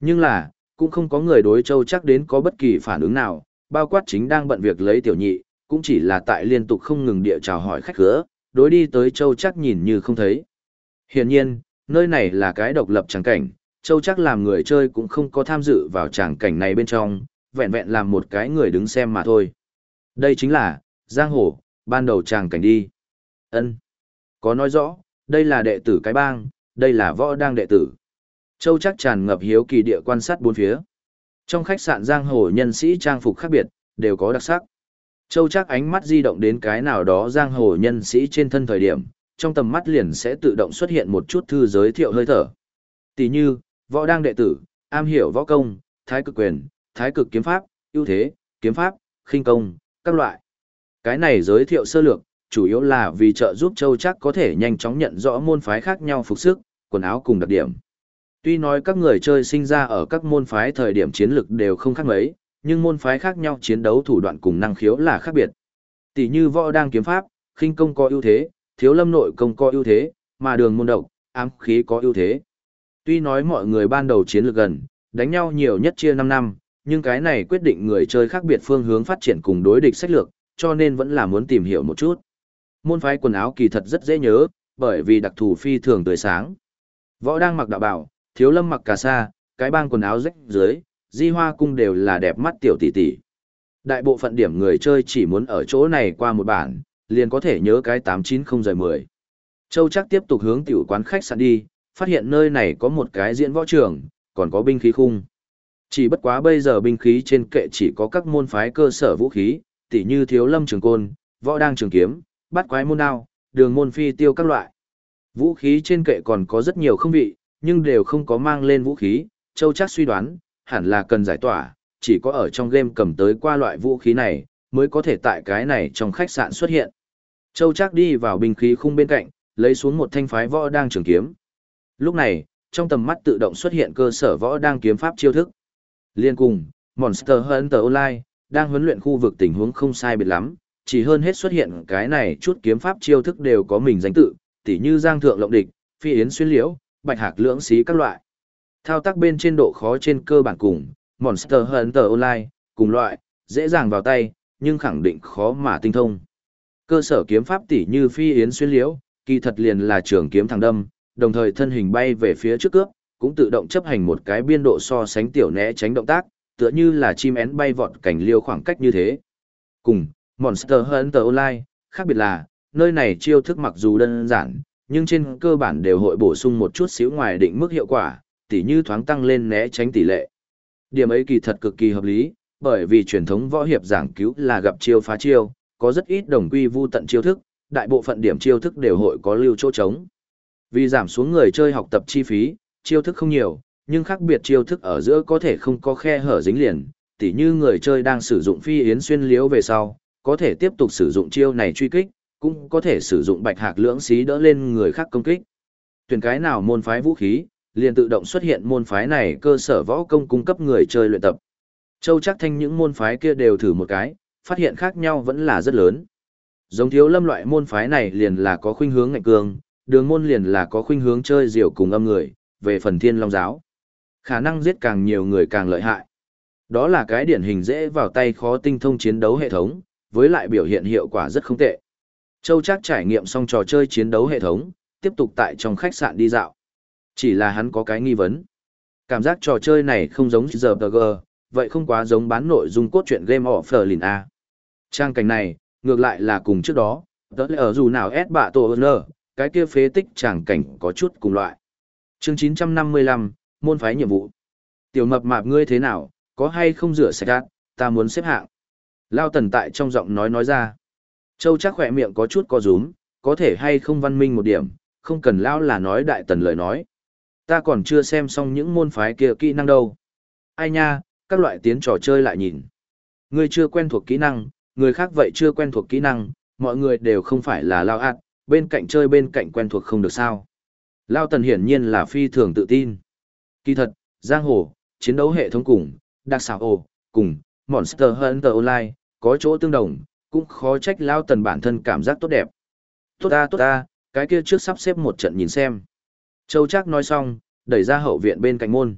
Nhưng là, cũng không có người đối châu chắc đến có bất kỳ phản ứng nào, bao quát chính đang bận việc lấy tiểu nhị, cũng chỉ là tại liên tục không ngừng địa chào hỏi khách khứa, đối đi tới châu chắc nhìn như không thấy. Hiển nhiên, nơi này là cái độc lập tràng cảnh, châu chắc làm người chơi cũng không có tham dự vào tràng cảnh này bên trong, vẹn vẹn làm một cái người đứng xem mà thôi. Đây chính là, giang hồ, ban đầu tràng cảnh đi. ân Có nói rõ, đây là đệ tử cái bang, đây là võ đang đệ tử. Châu chắc tràn ngập hiếu kỳ địa quan sát bốn phía. Trong khách sạn giang hồ nhân sĩ trang phục khác biệt, đều có đặc sắc. Châu chắc ánh mắt di động đến cái nào đó giang hồ nhân sĩ trên thân thời điểm, trong tầm mắt liền sẽ tự động xuất hiện một chút thư giới thiệu hơi thở. Tỷ như, võ đang đệ tử, am hiểu võ công, thái cực quyền, thái cực kiếm pháp, ưu thế, kiếm pháp, khinh công, các loại. Cái này giới thiệu sơ lược, chủ yếu là vì trợ giúp Châu chắc có thể nhanh chóng nhận rõ môn phái khác nhau phục sức, quần áo cùng đặc điểm. Tuy nói các người chơi sinh ra ở các môn phái thời điểm chiến lực đều không khác mấy, nhưng môn phái khác nhau chiến đấu thủ đoạn cùng năng khiếu là khác biệt. Tỷ như võ đang kiếm pháp, khinh công có ưu thế, thiếu lâm nội công có ưu thế, mà đường môn độc, ám khí có ưu thế. Tuy nói mọi người ban đầu chiến lược gần, đánh nhau nhiều nhất chia 5 năm, nhưng cái này quyết định người chơi khác biệt phương hướng phát triển cùng đối địch sách lược, cho nên vẫn là muốn tìm hiểu một chút. Môn phái quần áo kỳ thật rất dễ nhớ, bởi vì đặc thù phi thường tươi sáng. Võ đang mặc đạo bảo, thiếu lâm mặc cà sa, cái bang quần áo rách dưới, di hoa cung đều là đẹp mắt tiểu tỷ tỷ. Đại bộ phận điểm người chơi chỉ muốn ở chỗ này qua một bản, liền có thể nhớ cái 890 giờ 10. Châu chắc tiếp tục hướng tiểu quán khách sạn đi, phát hiện nơi này có một cái diễn võ trường, còn có binh khí khung. Chỉ bất quá bây giờ binh khí trên kệ chỉ có các môn phái cơ sở vũ khí, tỉ như thiếu lâm trường côn, võ đang trường kiếm, bắt quái môn đao, đường môn phi tiêu các loại. Vũ khí trên kệ còn có rất nhiều không vị, nhưng đều không có mang lên vũ khí, Châu chắc suy đoán, hẳn là cần giải tỏa, chỉ có ở trong game cầm tới qua loại vũ khí này, mới có thể tại cái này trong khách sạn xuất hiện. Châu chắc đi vào binh khí khung bên cạnh, lấy xuống một thanh phái võ đang trường kiếm. Lúc này, trong tầm mắt tự động xuất hiện cơ sở võ đang kiếm pháp chiêu thức. Liên cùng, Monster Hunter Online, đang huấn luyện khu vực tình huống không sai biệt lắm, chỉ hơn hết xuất hiện cái này chút kiếm pháp chiêu thức đều có mình danh tự, tỉ như Giang Thượng Lộng Địch, Phi Yến Xuyên Liễu, Bạch Hạc Lưỡng Xí các loại. Thao tác bên trên độ khó trên cơ bản cùng, Monster Hunter Online, cùng loại, dễ dàng vào tay, nhưng khẳng định khó mà tinh thông. Cơ sở kiếm pháp tỉ như Phi Yến Xuyên Liễu, kỳ thật liền là trường kiếm thẳng đâm, đồng thời thân hình bay về phía trước cướp, cũng tự động chấp hành một cái biên độ so sánh tiểu né tránh động tác, tựa như là chim én bay vọt cảnh liêu khoảng cách như thế. Cùng, Monster Hunter Online, khác biệt là, nơi này chiêu thức mặc dù đơn giản, nhưng trên cơ bản đều hội bổ sung một chút xíu ngoài định mức hiệu quả, tỉ như thoáng tăng lên né tránh tỷ lệ. Điểm ấy kỳ thật cực kỳ hợp lý, bởi vì truyền thống võ hiệp giảng cứu là gặp chiêu phá chiêu, có rất ít đồng quy vu tận chiêu thức, đại bộ phận điểm chiêu thức đều hội có lưu chỗ trống. Vì giảm xuống người chơi học tập chi phí, chiêu thức không nhiều, nhưng khác biệt chiêu thức ở giữa có thể không có khe hở dính liền, tỉ như người chơi đang sử dụng phi yến xuyên liếu về sau, có thể tiếp tục sử dụng chiêu này truy kích, cũng có thể sử dụng bạch hạc lưỡng xí đỡ lên người khác công kích. Tuyển cái nào môn phái vũ khí, liền tự động xuất hiện môn phái này cơ sở võ công cung cấp người chơi luyện tập. Châu chắc thanh những môn phái kia đều thử một cái, phát hiện khác nhau vẫn là rất lớn. Giống thiếu lâm loại môn phái này liền là có khuynh hướng ngạnh cường, đường môn liền là có khuynh hướng chơi diều cùng âm người, về phần thiên long giáo. Khả năng giết càng nhiều người càng lợi hại. Đó là cái điển hình dễ vào tay khó tinh thông chiến đấu hệ thống, với lại biểu hiện hiệu quả rất không tệ. Châu chắc trải nghiệm xong trò chơi chiến đấu hệ thống, tiếp tục tại trong khách sạn đi dạo. Chỉ là hắn có cái nghi vấn. Cảm giác trò chơi này không giống giờ vậy không quá giống bán nội dung cốt truyện Game of Berlin A. Trang cảnh này, ngược lại là cùng trước đó, tớ lẽ ở dù nào S bạ tổ ơn cái kia phế tích tràng cảnh có chút cùng loại. Chương 955, môn phái nhiệm vụ. Tiểu mập mạp ngươi thế nào, có hay không rửa sạch ác, ta muốn xếp hạng. Lao tần tại trong giọng nói nói ra. Châu chắc khỏe miệng có chút co rúm, có thể hay không văn minh một điểm, không cần Lao là nói đại tần lời nói. Ta còn chưa xem xong những môn phái kia kỹ năng đâu. Ai nha, các loại tiến trò chơi lại nhìn. Ngươi chưa quen thuộc kỹ năng, người khác vậy chưa quen thuộc kỹ năng, mọi người đều không phải là Lao ạt, bên cạnh chơi bên cạnh quen thuộc không được sao. Lao tần hiển nhiên là phi thường tự tin. Kỳ thật, giang hồ, chiến đấu hệ thống cùng, đặc xảo ồ, cùng, Monster Hunter Online, có chỗ tương đồng, cũng khó trách Lao tần bản thân cảm giác tốt đẹp. Tốt ta tốt ta, cái kia trước sắp xếp một trận nhìn xem. Châu Trác nói xong, đẩy ra hậu viện bên cạnh môn.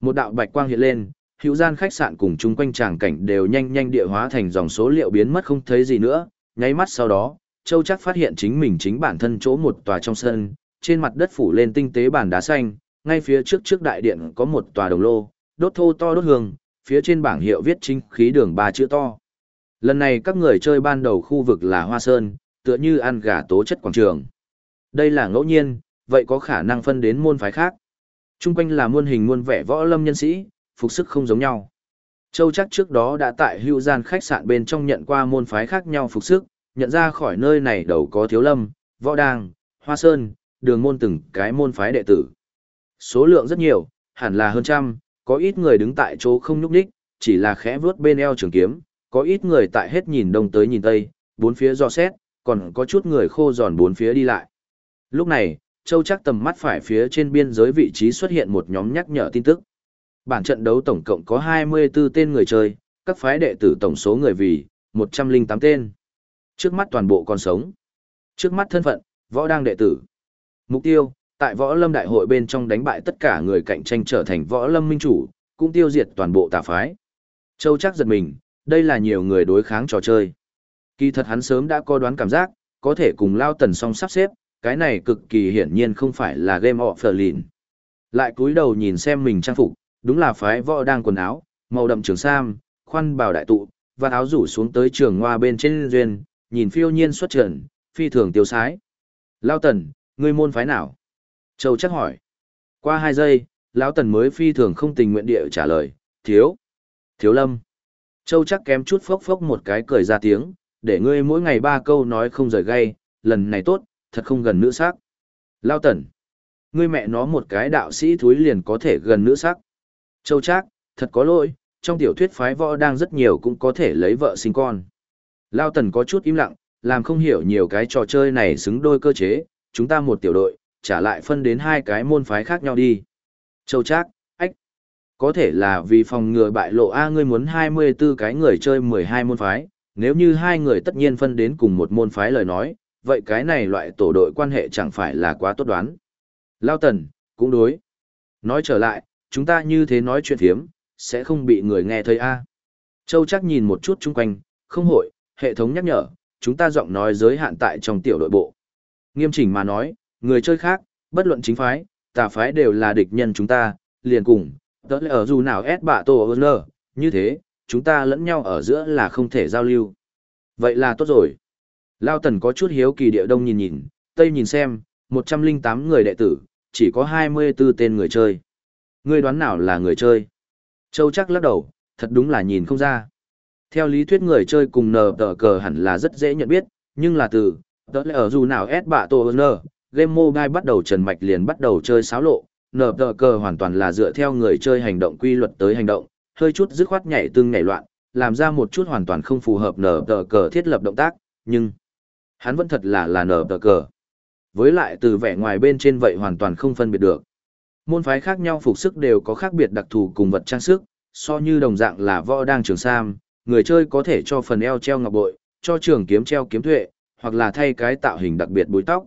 Một đạo bạch quang hiện lên, hữu gian khách sạn cùng chung quanh tràng cảnh đều nhanh nhanh địa hóa thành dòng số liệu biến mất không thấy gì nữa. Nháy mắt sau đó, Châu chắc phát hiện chính mình chính bản thân chỗ một tòa trong sân, trên mặt đất phủ lên tinh tế bàn đá xanh, ngay phía trước trước đại điện có một tòa đồng lô, đốt thô to đốt hương, phía trên bảng hiệu viết chính khí đường ba chữ to. Lần này các người chơi ban đầu khu vực là Hoa Sơn, tựa như ăn gà tố chất quảng trường. Đây là ngẫu nhiên, vậy có khả năng phân đến môn phái khác. Trung quanh là muôn hình muôn vẻ võ lâm nhân sĩ, phục sức không giống nhau. Châu chắc trước đó đã tại hưu gian khách sạn bên trong nhận qua môn phái khác nhau phục sức, nhận ra khỏi nơi này đầu có thiếu lâm, võ đàng, hoa sơn, đường môn từng cái môn phái đệ tử. Số lượng rất nhiều, hẳn là hơn trăm, có ít người đứng tại chỗ không nhúc nhích, chỉ là khẽ vướt bên eo trường kiếm, có ít người tại hết nhìn đông tới nhìn tây, bốn phía do xét, còn có chút người khô giòn bốn phía đi lại. Lúc này, Châu chắc tầm mắt phải phía trên biên giới vị trí xuất hiện một nhóm nhắc nhở tin tức. Bản trận đấu tổng cộng có 24 tên người chơi, các phái đệ tử tổng số người vì 108 tên. Trước mắt toàn bộ còn sống. Trước mắt thân phận, võ đang đệ tử. Mục tiêu, tại võ lâm đại hội bên trong đánh bại tất cả người cạnh tranh trở thành võ lâm minh chủ, cũng tiêu diệt toàn bộ tà phái. Châu chắc giật mình, đây là nhiều người đối kháng trò chơi. Kỳ thật hắn sớm đã có đoán cảm giác, có thể cùng lao tần song sắp xếp, cái này cực kỳ hiển nhiên không phải là game of lìn. Lại cúi đầu nhìn xem mình trang phục, đúng là phái võ đang quần áo, màu đậm trường sam, khoăn bào đại tụ, và áo rủ xuống tới trường hoa bên trên duyên, nhìn phiêu nhiên xuất trần, phi thường tiêu sái. Lao tần, ngươi môn phái nào? Châu chắc hỏi. Qua hai giây, Lão tần mới phi thường không tình nguyện địa trả lời, thiếu. Thiếu lâm. Châu chắc kém chút phốc phốc một cái cười ra tiếng, để ngươi mỗi ngày ba câu nói không rời gay, lần này tốt, thật không gần nữ sắc. Lao tần. Ngươi mẹ nó một cái đạo sĩ thúi liền có thể gần nữ sắc. Châu Trác, thật có lỗi, trong tiểu thuyết phái võ đang rất nhiều cũng có thể lấy vợ sinh con. Lao tần có chút im lặng, làm không hiểu nhiều cái trò chơi này xứng đôi cơ chế, chúng ta một tiểu đội, trả lại phân đến hai cái môn phái khác nhau đi. Châu Trác, ách, có thể là vì phòng ngừa bại lộ A ngươi muốn 24 cái người chơi 12 môn phái, nếu như hai người tất nhiên phân đến cùng một môn phái lời nói, vậy cái này loại tổ đội quan hệ chẳng phải là quá tốt đoán. Lao tần, cũng đối. Nói trở lại, chúng ta như thế nói chuyện thiếm, sẽ không bị người nghe thấy a. Châu Trác nhìn một chút chung quanh, không hội, hệ thống nhắc nhở, chúng ta giọng nói giới hạn tại trong tiểu đội bộ. Nghiêm chỉnh mà nói, người chơi khác, bất luận chính phái, tà phái đều là địch nhân chúng ta, liền cùng, tớ lẽ ở dù nào ép bạ tổ ơn như thế, chúng ta lẫn nhau ở giữa là không thể giao lưu. Vậy là tốt rồi. Lao Tần có chút hiếu kỳ địa đông nhìn nhìn, tây nhìn xem, 108 người đệ tử, chỉ có 24 tên người chơi. Ngươi đoán nào là người chơi? Châu chắc lắc đầu, thật đúng là nhìn không ra. Theo lý thuyết người chơi cùng nờ tờ cờ hẳn là rất dễ nhận biết, nhưng là từ, tớ lẽ ở dù nào S bạ tổ nờ, game mobile bắt đầu trần mạch liền bắt đầu chơi xáo lộ, nờ tờ cờ hoàn toàn là dựa theo người chơi hành động quy luật tới hành động, hơi chút dứt khoát nhảy tương nhảy loạn, làm ra một chút hoàn toàn không phù hợp Nờ tờ cờ thiết lập động tác, nhưng hắn vẫn thật là là Nờ tờ cờ. Với lại từ vẻ ngoài bên trên vậy hoàn toàn không phân biệt được. Môn phái khác nhau phục sức đều có khác biệt đặc thù cùng vật trang sức, so như đồng dạng là võ đang trường sam, người chơi có thể cho phần eo treo ngọc bội, cho trường kiếm treo kiếm thuệ, hoặc là thay cái tạo hình đặc biệt búi tóc.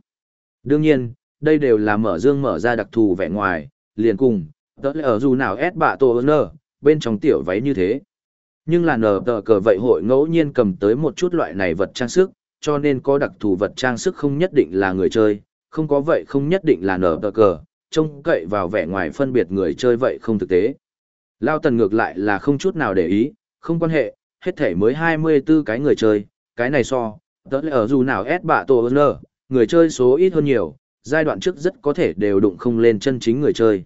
Đương nhiên, đây đều là mở dương mở ra đặc thù vẻ ngoài, liền cùng, tớ lẽ ở dù nào ép bạ tổ nơ, bên trong tiểu váy như thế. Nhưng là nở tờ cờ vậy hội ngẫu nhiên cầm tới một chút loại này vật trang sức, cho nên có đặc thù vật trang sức không nhất định là người chơi, không có vậy không nhất định là nở tờ cờ, trông cậy vào vẻ ngoài phân biệt người chơi vậy không thực tế. Lao tần ngược lại là không chút nào để ý, không quan hệ, hết thể mới 24 cái người chơi, cái này so, tớ lẽ ở dù nào ép bạ tổ ơn người chơi số ít hơn nhiều, giai đoạn trước rất có thể đều đụng không lên chân chính người chơi.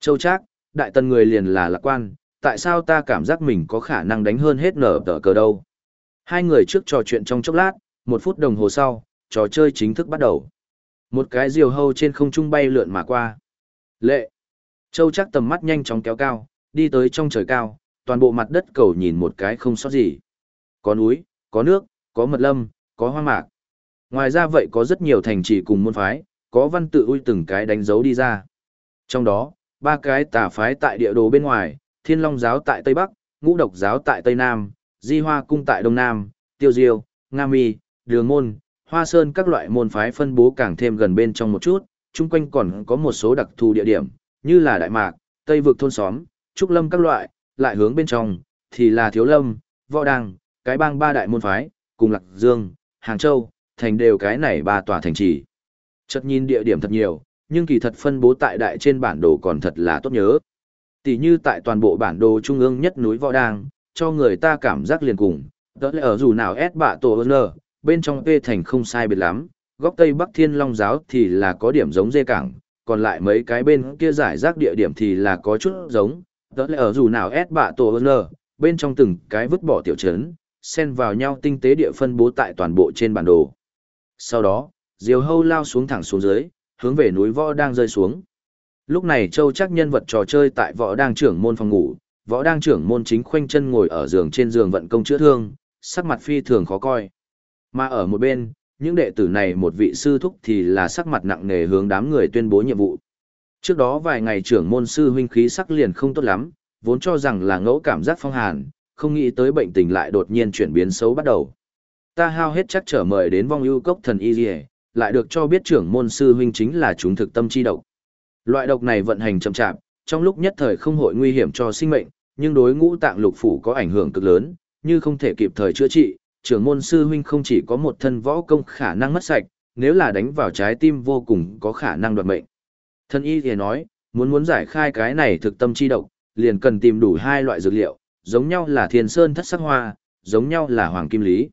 Châu Trác, đại tần người liền là lạc quan, tại sao ta cảm giác mình có khả năng đánh hơn hết nở tờ cờ đâu. Hai người trước trò chuyện trong chốc lát, một phút đồng hồ sau, trò chơi chính thức bắt đầu. Một cái diều hâu trên không trung bay lượn mà qua. Lệ. Châu chắc tầm mắt nhanh chóng kéo cao, đi tới trong trời cao, toàn bộ mặt đất cầu nhìn một cái không sót gì. Có núi, có nước, có mật lâm, có hoa mạc. Ngoài ra vậy có rất nhiều thành trì cùng môn phái, có văn tự ui từng cái đánh dấu đi ra. Trong đó, ba cái tà phái tại địa đồ bên ngoài, thiên long giáo tại Tây Bắc, ngũ độc giáo tại Tây Nam, di hoa cung tại Đông Nam, tiêu diêu, nga mi, đường môn, hoa sơn các loại môn phái phân bố càng thêm gần bên trong một chút, chung quanh còn có một số đặc thù địa điểm, như là Đại Mạc, Tây vực thôn xóm, Trúc Lâm các loại, lại hướng bên trong, thì là Thiếu Lâm, Võ Đăng, cái bang ba đại môn phái, cùng Lạc Dương, Hàng Châu, thành đều cái này ba tòa thành trì. Chợt nhìn địa điểm thật nhiều, nhưng kỳ thật phân bố tại đại trên bản đồ còn thật là tốt nhớ. Tỷ như tại toàn bộ bản đồ trung ương nhất núi Võ Đăng, cho người ta cảm giác liền cùng, đó là ở dù nào S bạ tổ ơn bên trong P thành không sai biệt lắm, góc Tây Bắc Thiên Long Giáo thì là có điểm giống dê cảng, còn lại mấy cái bên kia giải rác địa điểm thì là có chút giống, đó là ở dù nào ép bạ tổ ơn bên trong từng cái vứt bỏ tiểu trấn, xen vào nhau tinh tế địa phân bố tại toàn bộ trên bản đồ. Sau đó, diều hâu lao xuống thẳng xuống dưới, hướng về núi võ đang rơi xuống. Lúc này Châu chắc nhân vật trò chơi tại võ đang trưởng môn phòng ngủ, võ đang trưởng môn chính khoanh chân ngồi ở giường trên giường vận công chữa thương, sắc mặt phi thường khó coi. Mà ở một bên, những đệ tử này một vị sư thúc thì là sắc mặt nặng nề hướng đám người tuyên bố nhiệm vụ. Trước đó vài ngày trưởng môn sư huynh khí sắc liền không tốt lắm, vốn cho rằng là ngẫu cảm giác phong hàn, không nghĩ tới bệnh tình lại đột nhiên chuyển biến xấu bắt đầu. Ta hao hết chắc trở mời đến vong ưu cốc thần y dì lại được cho biết trưởng môn sư huynh chính là chúng thực tâm chi độc. Loại độc này vận hành chậm chạp, trong lúc nhất thời không hội nguy hiểm cho sinh mệnh, nhưng đối ngũ tạng lục phủ có ảnh hưởng cực lớn, như không thể kịp thời chữa trị, trưởng môn sư huynh không chỉ có một thân võ công khả năng mất sạch, nếu là đánh vào trái tim vô cùng có khả năng đoạt mệnh. Thân y thì nói, muốn muốn giải khai cái này thực tâm chi độc, liền cần tìm đủ hai loại dược liệu, giống nhau là thiên sơn thất sắc hoa, giống nhau là hoàng kim lý.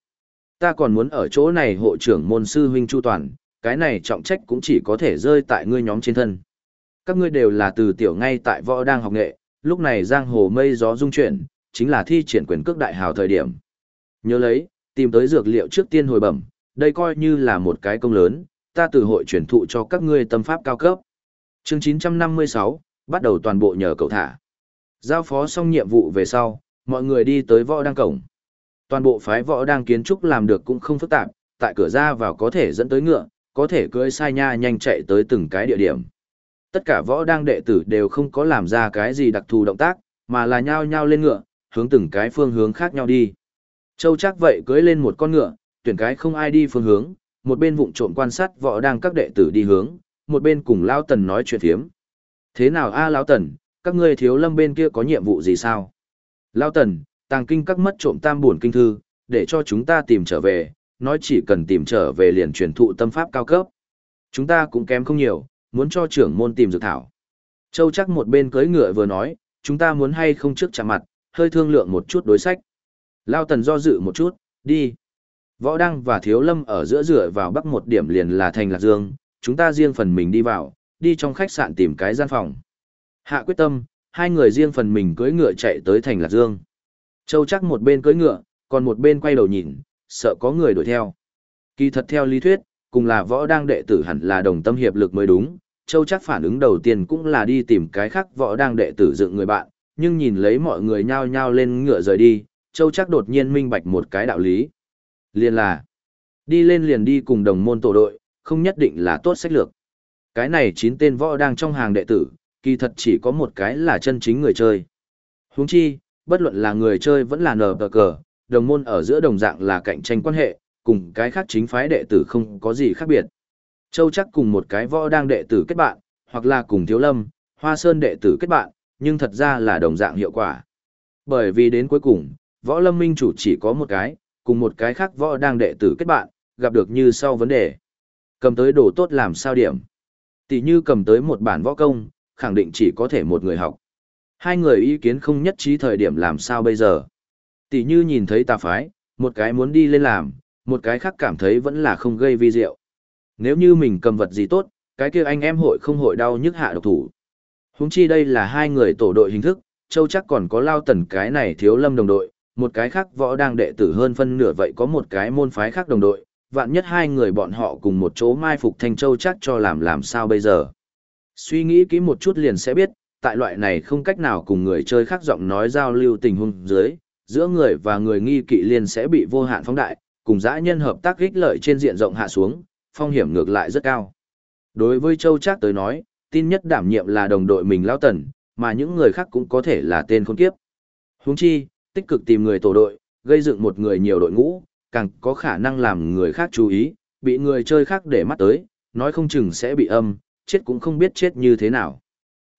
Ta còn muốn ở chỗ này hộ trưởng môn sư huynh chu toàn, cái này trọng trách cũng chỉ có thể rơi tại ngươi nhóm trên thân. Các ngươi đều là từ tiểu ngay tại võ đang học nghệ, lúc này giang hồ mây gió dung chuyển, chính là thi triển quyền cước đại hào thời điểm. Nhớ lấy, tìm tới dược liệu trước tiên hồi bẩm, đây coi như là một cái công lớn, ta từ hội truyền thụ cho các ngươi tâm pháp cao cấp. Chương 956, bắt đầu toàn bộ nhờ cậu thả. Giao phó xong nhiệm vụ về sau, mọi người đi tới võ đăng cổng. Toàn bộ phái võ đăng kiến trúc làm được cũng không phức tạp, tại cửa ra vào có thể dẫn tới ngựa, có thể cưỡi sai nha nhanh chạy tới từng cái địa điểm. Tất cả võ đăng đệ tử đều không có làm ra cái gì đặc thù động tác, mà là nhao nhao lên ngựa, hướng từng cái phương hướng khác nhau đi. Châu chắc vậy cưỡi lên một con ngựa, tuyển cái không ai đi phương hướng, một bên vụng trộm quan sát võ đăng các đệ tử đi hướng, một bên cùng Lao Tần nói chuyện thiếm. Thế nào a Lão Tần, các ngươi thiếu lâm bên kia có nhiệm vụ gì sao? Lao Tần, tàng kinh các mất trộm tam buồn kinh thư, để cho chúng ta tìm trở về, nói chỉ cần tìm trở về liền truyền thụ tâm pháp cao cấp. Chúng ta cũng kém không nhiều, muốn cho trưởng môn tìm dược thảo. Châu chắc một bên cưỡi ngựa vừa nói, chúng ta muốn hay không trước chạm mặt, hơi thương lượng một chút đối sách. Lao tần do dự một chút, đi. Võ Đăng và Thiếu Lâm ở giữa rửa vào bắc một điểm liền là thành Lạc Dương, chúng ta riêng phần mình đi vào, đi trong khách sạn tìm cái gian phòng. Hạ quyết tâm, hai người riêng phần mình cưỡi ngựa chạy tới thành Lạc Dương. Châu chắc một bên cưỡi ngựa, còn một bên quay đầu nhìn, sợ có người đuổi theo. Kỳ thật theo lý thuyết, cùng là võ đang đệ tử hẳn là đồng tâm hiệp lực mới đúng. Châu chắc phản ứng đầu tiên cũng là đi tìm cái khác võ đang đệ tử dựng người bạn, nhưng nhìn lấy mọi người nhao nhao lên ngựa rời đi, Châu chắc đột nhiên minh bạch một cái đạo lý. Liên là, đi lên liền đi cùng đồng môn tổ đội, không nhất định là tốt sách lược. Cái này chín tên võ đang trong hàng đệ tử, kỳ thật chỉ có một cái là chân chính người chơi. Huống chi, bất luận là người chơi vẫn là nờ cờ, đồng môn ở giữa đồng dạng là cạnh tranh quan hệ, cùng cái khác chính phái đệ tử không có gì khác biệt. Châu chắc cùng một cái võ đang đệ tử kết bạn, hoặc là cùng thiếu lâm, hoa sơn đệ tử kết bạn, nhưng thật ra là đồng dạng hiệu quả. Bởi vì đến cuối cùng, võ lâm minh chủ chỉ có một cái, cùng một cái khác võ đang đệ tử kết bạn, gặp được như sau vấn đề. Cầm tới đồ tốt làm sao điểm. Tỷ như cầm tới một bản võ công, khẳng định chỉ có thể một người học. Hai người ý kiến không nhất trí thời điểm làm sao bây giờ. Tỷ như nhìn thấy tà phái, một cái muốn đi lên làm, một cái khác cảm thấy vẫn là không gây vi diệu. Nếu như mình cầm vật gì tốt, cái kia anh em hội không hội đau nhức hạ độc thủ. Húng chi đây là hai người tổ đội hình thức, châu chắc còn có lao tần cái này thiếu lâm đồng đội, một cái khác võ đang đệ tử hơn phân nửa vậy có một cái môn phái khác đồng đội, vạn nhất hai người bọn họ cùng một chỗ mai phục thanh châu chắc cho làm làm sao bây giờ. Suy nghĩ kỹ một chút liền sẽ biết, tại loại này không cách nào cùng người chơi khác giọng nói giao lưu tình huống dưới, giữa người và người nghi kỵ liền sẽ bị vô hạn phóng đại, cùng dã nhân hợp tác ích lợi trên diện rộng hạ xuống, phong hiểm ngược lại rất cao. Đối với Châu Trác tới nói, tin nhất đảm nhiệm là đồng đội mình lão tần, mà những người khác cũng có thể là tên khốn kiếp. Huống chi, tích cực tìm người tổ đội, gây dựng một người nhiều đội ngũ, càng có khả năng làm người khác chú ý, bị người chơi khác để mắt tới, nói không chừng sẽ bị âm, chết cũng không biết chết như thế nào.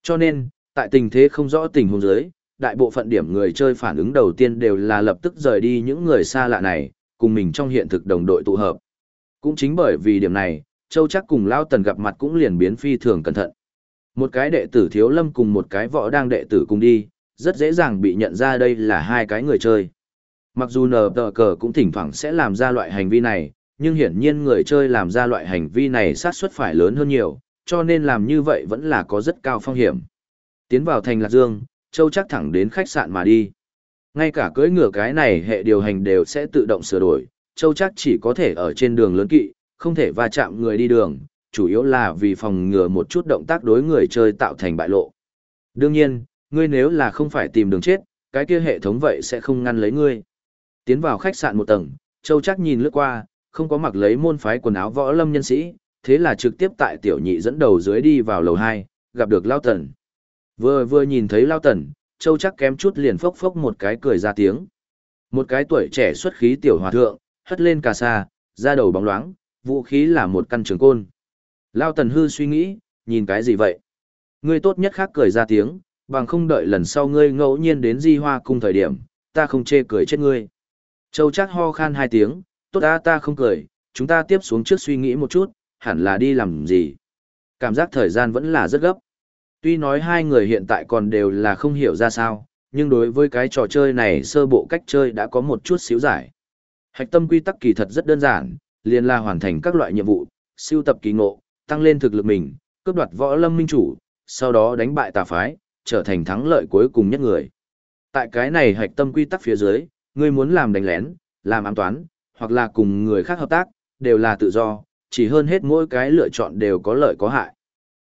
Cho nên, tại tình thế không rõ tình huống dưới, đại bộ phận điểm người chơi phản ứng đầu tiên đều là lập tức rời đi những người xa lạ này, cùng mình trong hiện thực đồng đội tụ hợp. Cũng chính bởi vì điểm này, Châu chắc cùng Lao Tần gặp mặt cũng liền biến phi thường cẩn thận. Một cái đệ tử thiếu lâm cùng một cái võ đang đệ tử cùng đi, rất dễ dàng bị nhận ra đây là hai cái người chơi. Mặc dù nờ tờ cờ cũng thỉnh thoảng sẽ làm ra loại hành vi này, nhưng hiển nhiên người chơi làm ra loại hành vi này sát suất phải lớn hơn nhiều, cho nên làm như vậy vẫn là có rất cao phong hiểm. Tiến vào thành Lạc Dương, Châu chắc thẳng đến khách sạn mà đi. Ngay cả cưỡi ngựa cái này hệ điều hành đều sẽ tự động sửa đổi, Châu chắc chỉ có thể ở trên đường lớn kỵ, không thể va chạm người đi đường, chủ yếu là vì phòng ngừa một chút động tác đối người chơi tạo thành bại lộ. Đương nhiên, ngươi nếu là không phải tìm đường chết, cái kia hệ thống vậy sẽ không ngăn lấy ngươi. Tiến vào khách sạn một tầng, Châu Trác nhìn lướt qua, không có mặc lấy môn phái quần áo võ lâm nhân sĩ, thế là trực tiếp tại tiểu nhị dẫn đầu dưới đi vào lầu 2, gặp được Lao Tần. Vừa vừa nhìn thấy Lao Tần, Châu Trác kém chút liền phốc phốc một cái cười ra tiếng. Một cái tuổi trẻ xuất khí tiểu hòa thượng, hất lên cà sa, da đầu bóng loáng, vũ khí là một căn trường côn. Lao Tần hư suy nghĩ, nhìn cái gì vậy? Ngươi tốt nhất khác cười ra tiếng, bằng không đợi lần sau ngươi ngẫu nhiên đến di hoa cung thời điểm, ta không chê cười chết ngươi. Châu chắc ho khan hai tiếng, tốt ta ta không cười, chúng ta tiếp xuống trước suy nghĩ một chút, hẳn là đi làm gì. Cảm giác thời gian vẫn là rất gấp. Tuy nói hai người hiện tại còn đều là không hiểu ra sao, nhưng đối với cái trò chơi này sơ bộ cách chơi đã có một chút xíu giải. Hạch tâm quy tắc kỳ thật rất đơn giản, liền là hoàn thành các loại nhiệm vụ, siêu tập kỳ ngộ, tăng lên thực lực mình, cướp đoạt võ lâm minh chủ, sau đó đánh bại tà phái, trở thành thắng lợi cuối cùng nhất người. Tại cái này hạch tâm quy tắc phía dưới, ngươi muốn làm đánh lén, làm ám toán, hoặc là cùng người khác hợp tác, đều là tự do, chỉ hơn hết mỗi cái lựa chọn đều có lợi có hại.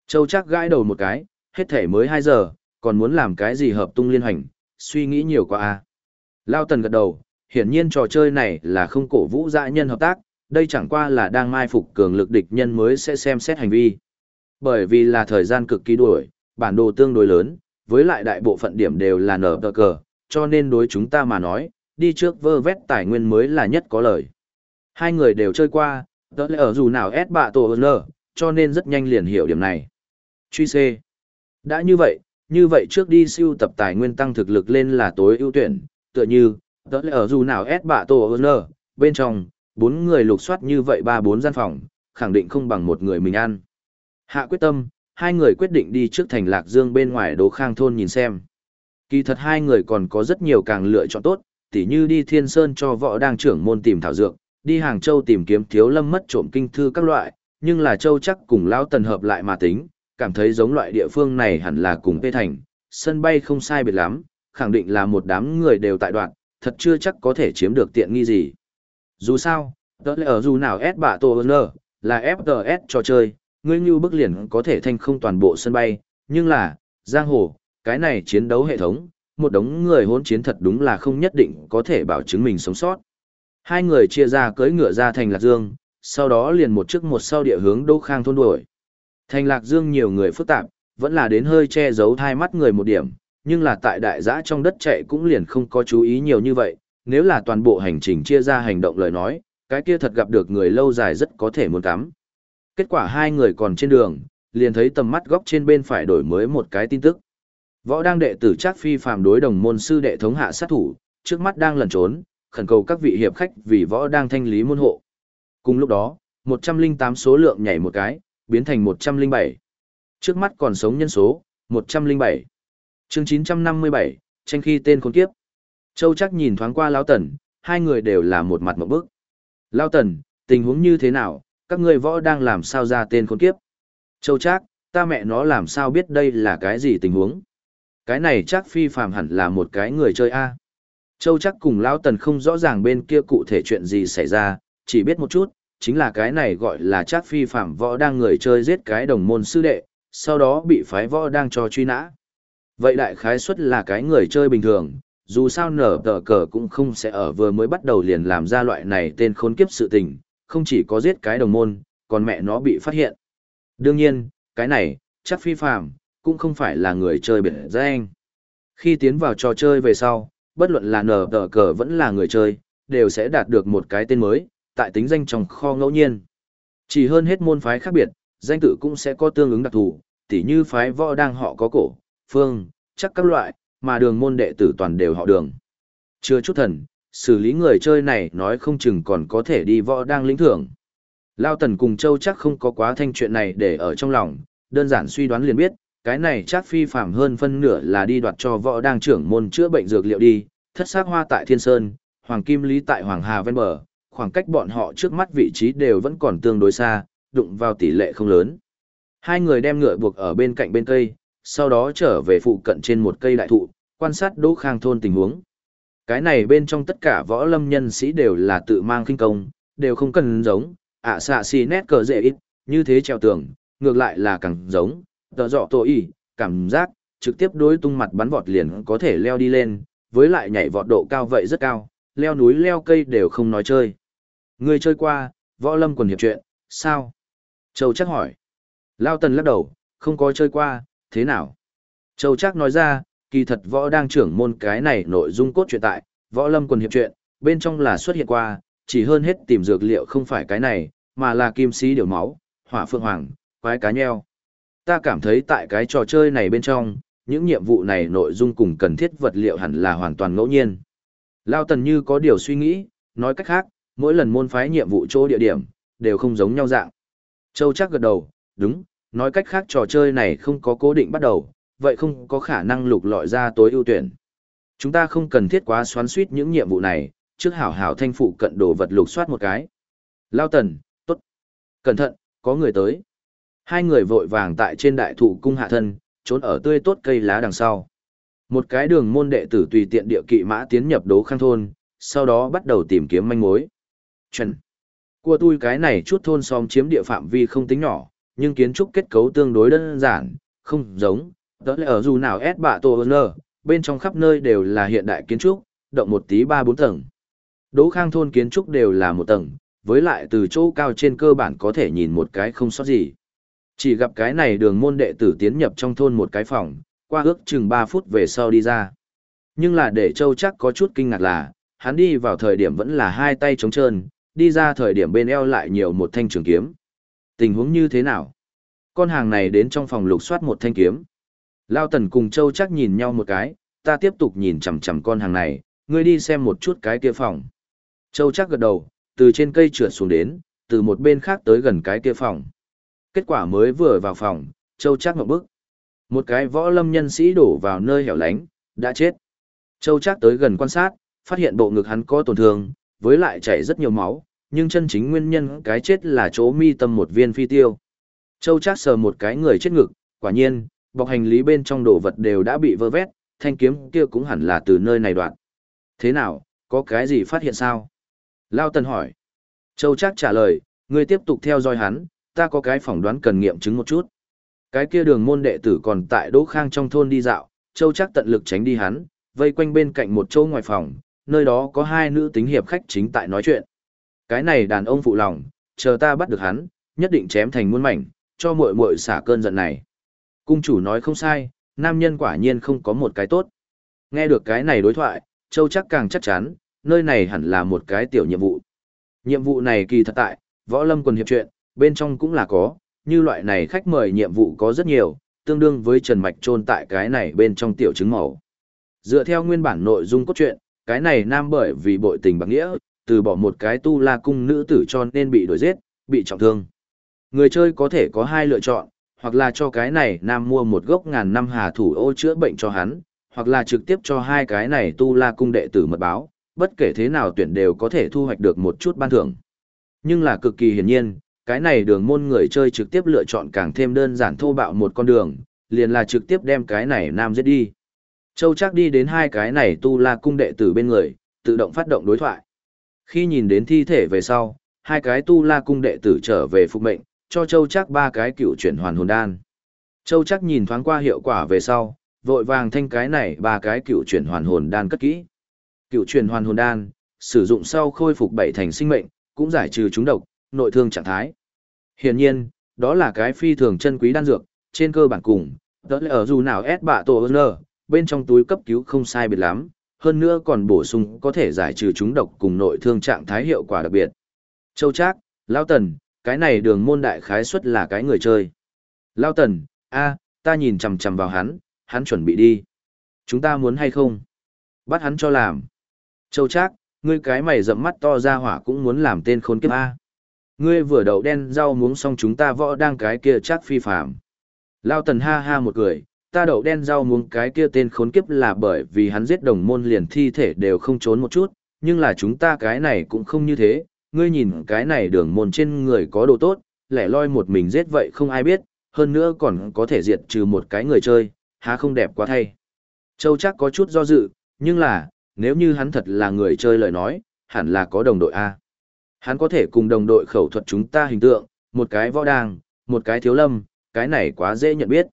Châu chắc gãi đầu một cái, hết thể mới 2 giờ, còn muốn làm cái gì hợp tung liên hành, suy nghĩ nhiều quá a. À. Lao Tần gật đầu, hiển nhiên trò chơi này là không cổ vũ dã nhân hợp tác, đây chẳng qua là đang mai phục cường lực địch nhân mới sẽ xem xét hành vi. Bởi vì là thời gian cực kỳ đuổi, bản đồ tương đối lớn, với lại đại bộ phận điểm đều là nở tờ cờ, cho nên đối chúng ta mà nói, đi trước vơ vét tài nguyên mới là nhất có lời. Hai người đều chơi qua, tớ lẽ ở dù nào ép bạ tổ nở, cho nên rất nhanh liền hiểu điểm này. Truy C. Đã như vậy, như vậy trước đi siêu tập tài nguyên tăng thực lực lên là tối ưu tuyển, tựa như, tớ lẽ ở dù nào ép bạ tổ nở, bên trong, bốn người lục soát như vậy ba bốn gian phòng, khẳng định không bằng một người mình ăn. Hạ quyết tâm, hai người quyết định đi trước thành Lạc Dương bên ngoài Đỗ Khang thôn nhìn xem. Kỳ thật hai người còn có rất nhiều càng lựa chọn tốt, tỉ như đi Thiên Sơn cho võ đang trưởng môn tìm thảo dược, đi Hàng Châu tìm kiếm thiếu lâm mất trộm kinh thư các loại, nhưng là Châu chắc cùng Lão Tần hợp lại mà tính, cảm thấy giống loại địa phương này hẳn là cùng Tê Thành, sân bay không sai biệt lắm, khẳng định là một đám người đều tại đoạn, thật chưa chắc có thể chiếm được tiện nghi gì. Dù sao, đó là ở dù nào S bạ tổ nơ, là FTS trò chơi, ngươi như bức liền có thể thanh không toàn bộ sân bay, nhưng là, giang hồ, cái này chiến đấu hệ thống, một đống người hỗn chiến thật đúng là không nhất định có thể bảo chứng mình sống sót. Hai người chia ra cưỡi ngựa ra thành Lạc Dương, sau đó liền một trước một sau địa hướng Đỗ Khang thôn đuổi. Thành Lạc Dương nhiều người phức tạp, vẫn là đến hơi che giấu thai mắt người một điểm, nhưng là tại đại giã trong đất chạy cũng liền không có chú ý nhiều như vậy, nếu là toàn bộ hành trình chia ra hành động lời nói, cái kia thật gặp được người lâu dài rất có thể muốn cắm. Kết quả hai người còn trên đường, liền thấy tầm mắt góc trên bên phải đổi mới một cái tin tức. Võ đang đệ tử Trác phi phàm đối đồng môn sư đệ thống hạ sát thủ, trước mắt đang lẩn trốn, khẩn cầu các vị hiệp khách vì võ đang thanh lý môn hộ. Cùng lúc đó, 108 số lượng nhảy một cái, biến thành 107. Trước mắt còn sống nhân số, 107. chương 957, tranh khi tên khốn kiếp. Châu chắc nhìn thoáng qua Lao Tần, hai người đều là một mặt một bức. Lao Tần, tình huống như thế nào, các ngươi võ đang làm sao ra tên khốn kiếp? Châu chắc, ta mẹ nó làm sao biết đây là cái gì tình huống? Cái này chắc phi phàm hẳn là một cái người chơi A. Châu chắc cùng Lão Tần không rõ ràng bên kia cụ thể chuyện gì xảy ra, chỉ biết một chút, chính là cái này gọi là chắc phi phạm võ đang người chơi giết cái đồng môn sư đệ, sau đó bị phái võ đang cho truy nã. Vậy đại khái suất là cái người chơi bình thường, dù sao nở tờ cờ cũng không sẽ ở vừa mới bắt đầu liền làm ra loại này tên khốn kiếp sự tình, không chỉ có giết cái đồng môn, còn mẹ nó bị phát hiện. Đương nhiên, cái này, chắc phi phạm, cũng không phải là người chơi biệt danh. Khi tiến vào trò chơi về sau, bất luận là nở tờ cờ vẫn là người chơi, đều sẽ đạt được một cái tên mới, tại tính danh trong kho ngẫu nhiên. Chỉ hơn hết môn phái khác biệt, danh tự cũng sẽ có tương ứng đặc thù, tỉ như phái võ đang họ có cổ, phương, chắc các loại, mà đường môn đệ tử toàn đều họ đường. Chưa chút thần, xử lý người chơi này nói không chừng còn có thể đi võ đang lĩnh thưởng. Lao Tần cùng Châu chắc không có quá thanh chuyện này để ở trong lòng, đơn giản suy đoán liền biết, cái này chắc phi phạm hơn phân nửa là đi đoạt cho võ đang trưởng môn chữa bệnh dược liệu đi, thất xác hoa tại Thiên Sơn, Hoàng Kim Lý tại Hoàng Hà ven bờ, khoảng cách bọn họ trước mắt vị trí đều vẫn còn tương đối xa, đụng vào tỷ lệ không lớn. Hai người đem ngựa buộc ở bên cạnh bên cây, sau đó trở về phụ cận trên một cây đại thụ, quan sát Đỗ Khang thôn tình huống. Cái này bên trong tất cả võ lâm nhân sĩ đều là tự mang kinh công, đều không cần giống, ạ xạ xì nét cờ dễ ít, như thế treo tường, ngược lại là càng giống, tờ dọ tổ y, cảm giác, trực tiếp đối tung mặt bắn vọt liền có thể leo đi lên, với lại nhảy vọt độ cao vậy rất cao, leo núi leo cây đều không nói chơi. người chơi qua, võ lâm quần hiệp chuyện, sao? Châu chắc hỏi. Lao tần lắc đầu, không có chơi qua, thế nào? Châu chắc nói ra, kỳ thật võ đang trưởng môn cái này nội dung cốt truyện tại, võ lâm quần hiệp chuyện, bên trong là xuất hiện qua, chỉ hơn hết tìm dược liệu không phải cái này, mà là kim sĩ điều máu, hỏa phượng hoàng, quái cá nheo. Ta cảm thấy tại cái trò chơi này bên trong, những nhiệm vụ này nội dung cùng cần thiết vật liệu hẳn là hoàn toàn ngẫu nhiên. Lao tần như có điều suy nghĩ, nói cách khác, mỗi lần môn phái nhiệm vụ chỗ địa điểm, đều không giống nhau dạng. Châu chắc gật đầu, đúng, nói cách khác trò chơi này không có cố định bắt đầu, vậy không có khả năng lục lọi ra tối ưu tuyển. Chúng ta không cần thiết quá xoắn suýt những nhiệm vụ này, trước hảo hảo thanh phụ cận đồ vật lục soát một cái. Lao tần, tốt. Cẩn thận, có người tới. Hai người vội vàng tại trên đại thụ cung hạ thân, trốn ở tươi tốt cây lá đằng sau. Một cái đường môn đệ tử tùy tiện địa kỵ mã tiến nhập đố khang thôn, sau đó bắt đầu tìm kiếm manh mối chuẩn. Của tôi cái này chút thôn xóm chiếm địa phạm vi không tính nhỏ, nhưng kiến trúc kết cấu tương đối đơn giản, không giống, đó là ở dù nào S bạ tổ nơ, bên trong khắp nơi đều là hiện đại kiến trúc, động một tí ba bốn tầng. Đỗ khang thôn kiến trúc đều là một tầng, với lại từ chỗ cao trên cơ bản có thể nhìn một cái không sót gì. Chỉ gặp cái này đường môn đệ tử tiến nhập trong thôn một cái phòng, qua ước chừng 3 phút về sau đi ra. Nhưng là để Châu chắc có chút kinh ngạc là, hắn đi vào thời điểm vẫn là hai tay trống trơn, đi ra thời điểm bên eo lại nhiều một thanh trường kiếm. Tình huống như thế nào? Con hàng này đến trong phòng lục soát một thanh kiếm. Lao Tần cùng Châu chắc nhìn nhau một cái, ta tiếp tục nhìn chằm chằm con hàng này, ngươi đi xem một chút cái kia phòng. Châu chắc gật đầu, từ trên cây trượt xuống đến, từ một bên khác tới gần cái kia phòng. Kết quả mới vừa vào phòng, Châu Trác một bước. Một cái võ lâm nhân sĩ đổ vào nơi hẻo lánh, đã chết. Châu Trác tới gần quan sát, phát hiện bộ ngực hắn có tổn thương, với lại chảy rất nhiều máu, nhưng chân chính nguyên nhân cái chết là chỗ mi tâm một viên phi tiêu. Châu Trác sờ một cái người chết ngực, quả nhiên, bọc hành lý bên trong đồ vật đều đã bị vơ vét, thanh kiếm kia cũng hẳn là từ nơi này đoạn. Thế nào, có cái gì phát hiện sao? Lao Tần hỏi. Châu Trác trả lời, ngươi tiếp tục theo dõi hắn, ta có cái phỏng đoán cần nghiệm chứng một chút. Cái kia đường môn đệ tử còn tại Đỗ Khang trong thôn đi dạo, Châu chắc tận lực tránh đi hắn, vây quanh bên cạnh một chỗ ngoài phòng, nơi đó có hai nữ tính hiệp khách chính tại nói chuyện. Cái này đàn ông phụ lòng, chờ ta bắt được hắn, nhất định chém thành muôn mảnh, cho muội muội xả cơn giận này. Cung chủ nói không sai, nam nhân quả nhiên không có một cái tốt. Nghe được cái này đối thoại, Châu chắc càng chắc chắn, nơi này hẳn là một cái tiểu nhiệm vụ. Nhiệm vụ này kỳ thật tại, võ lâm quần hiệp chuyện, bên trong cũng là có, như loại này khách mời nhiệm vụ có rất nhiều, tương đương với Trần Mạch trôn tại cái này bên trong tiểu chứng màu. Dựa theo nguyên bản nội dung cốt truyện, cái này nam bởi vì bội tình bằng nghĩa, từ bỏ một cái tu la cung nữ tử cho nên bị đuổi giết, bị trọng thương. Người chơi có thể có hai lựa chọn, hoặc là cho cái này nam mua một gốc ngàn năm hà thủ ô chữa bệnh cho hắn, hoặc là trực tiếp cho hai cái này tu la cung đệ tử mật báo, bất kể thế nào tuyển đều có thể thu hoạch được một chút ban thưởng. Nhưng là cực kỳ hiển nhiên, cái này đường môn người chơi trực tiếp lựa chọn càng thêm đơn giản thô bạo một con đường, liền là trực tiếp đem cái này nam giết đi. Châu chắc đi đến hai cái này tu la cung đệ tử bên người, tự động phát động đối thoại. Khi nhìn đến thi thể về sau, hai cái tu la cung đệ tử trở về phục mệnh, cho Châu chắc ba cái cựu chuyển hoàn hồn đan. Châu chắc nhìn thoáng qua hiệu quả về sau, vội vàng thanh cái này ba cái cựu chuyển hoàn hồn đan cất kỹ. Cựu chuyển hoàn hồn đan, sử dụng sau khôi phục bảy thành sinh mệnh, cũng giải trừ chúng độc, nội thương trạng thái. Hiển nhiên, đó là cái phi thường chân quý đan dược, trên cơ bản cùng, đó là ở dù nào ép bạ tổ ơn bên trong túi cấp cứu không sai biệt lắm, hơn nữa còn bổ sung có thể giải trừ chúng độc cùng nội thương trạng thái hiệu quả đặc biệt. Châu Trác, Lao Tần, cái này đường môn đại khái suất là cái người chơi. Lao Tần, a, ta nhìn chằm chằm vào hắn, hắn chuẩn bị đi. Chúng ta muốn hay không? Bắt hắn cho làm. Châu Trác, ngươi cái mày rậm mắt to ra hỏa cũng muốn làm tên khốn kiếp A. Ngươi vừa đậu đen rau muống xong chúng ta võ đang cái kia chắc phi phạm. Lao tần ha ha một cười, ta đậu đen rau muống cái kia tên khốn kiếp là bởi vì hắn giết đồng môn liền thi thể đều không trốn một chút, nhưng là chúng ta cái này cũng không như thế, ngươi nhìn cái này đường môn trên người có đồ tốt, lẻ loi một mình giết vậy không ai biết, hơn nữa còn có thể diệt trừ một cái người chơi, há không đẹp quá thay. Châu chắc có chút do dự, nhưng là, nếu như hắn thật là người chơi lời nói, hẳn là có đồng đội A. Hắn có thể cùng đồng đội khẩu thuật chúng ta hình tượng, một cái võ đàng, một cái thiếu lâm, cái này quá dễ nhận biết.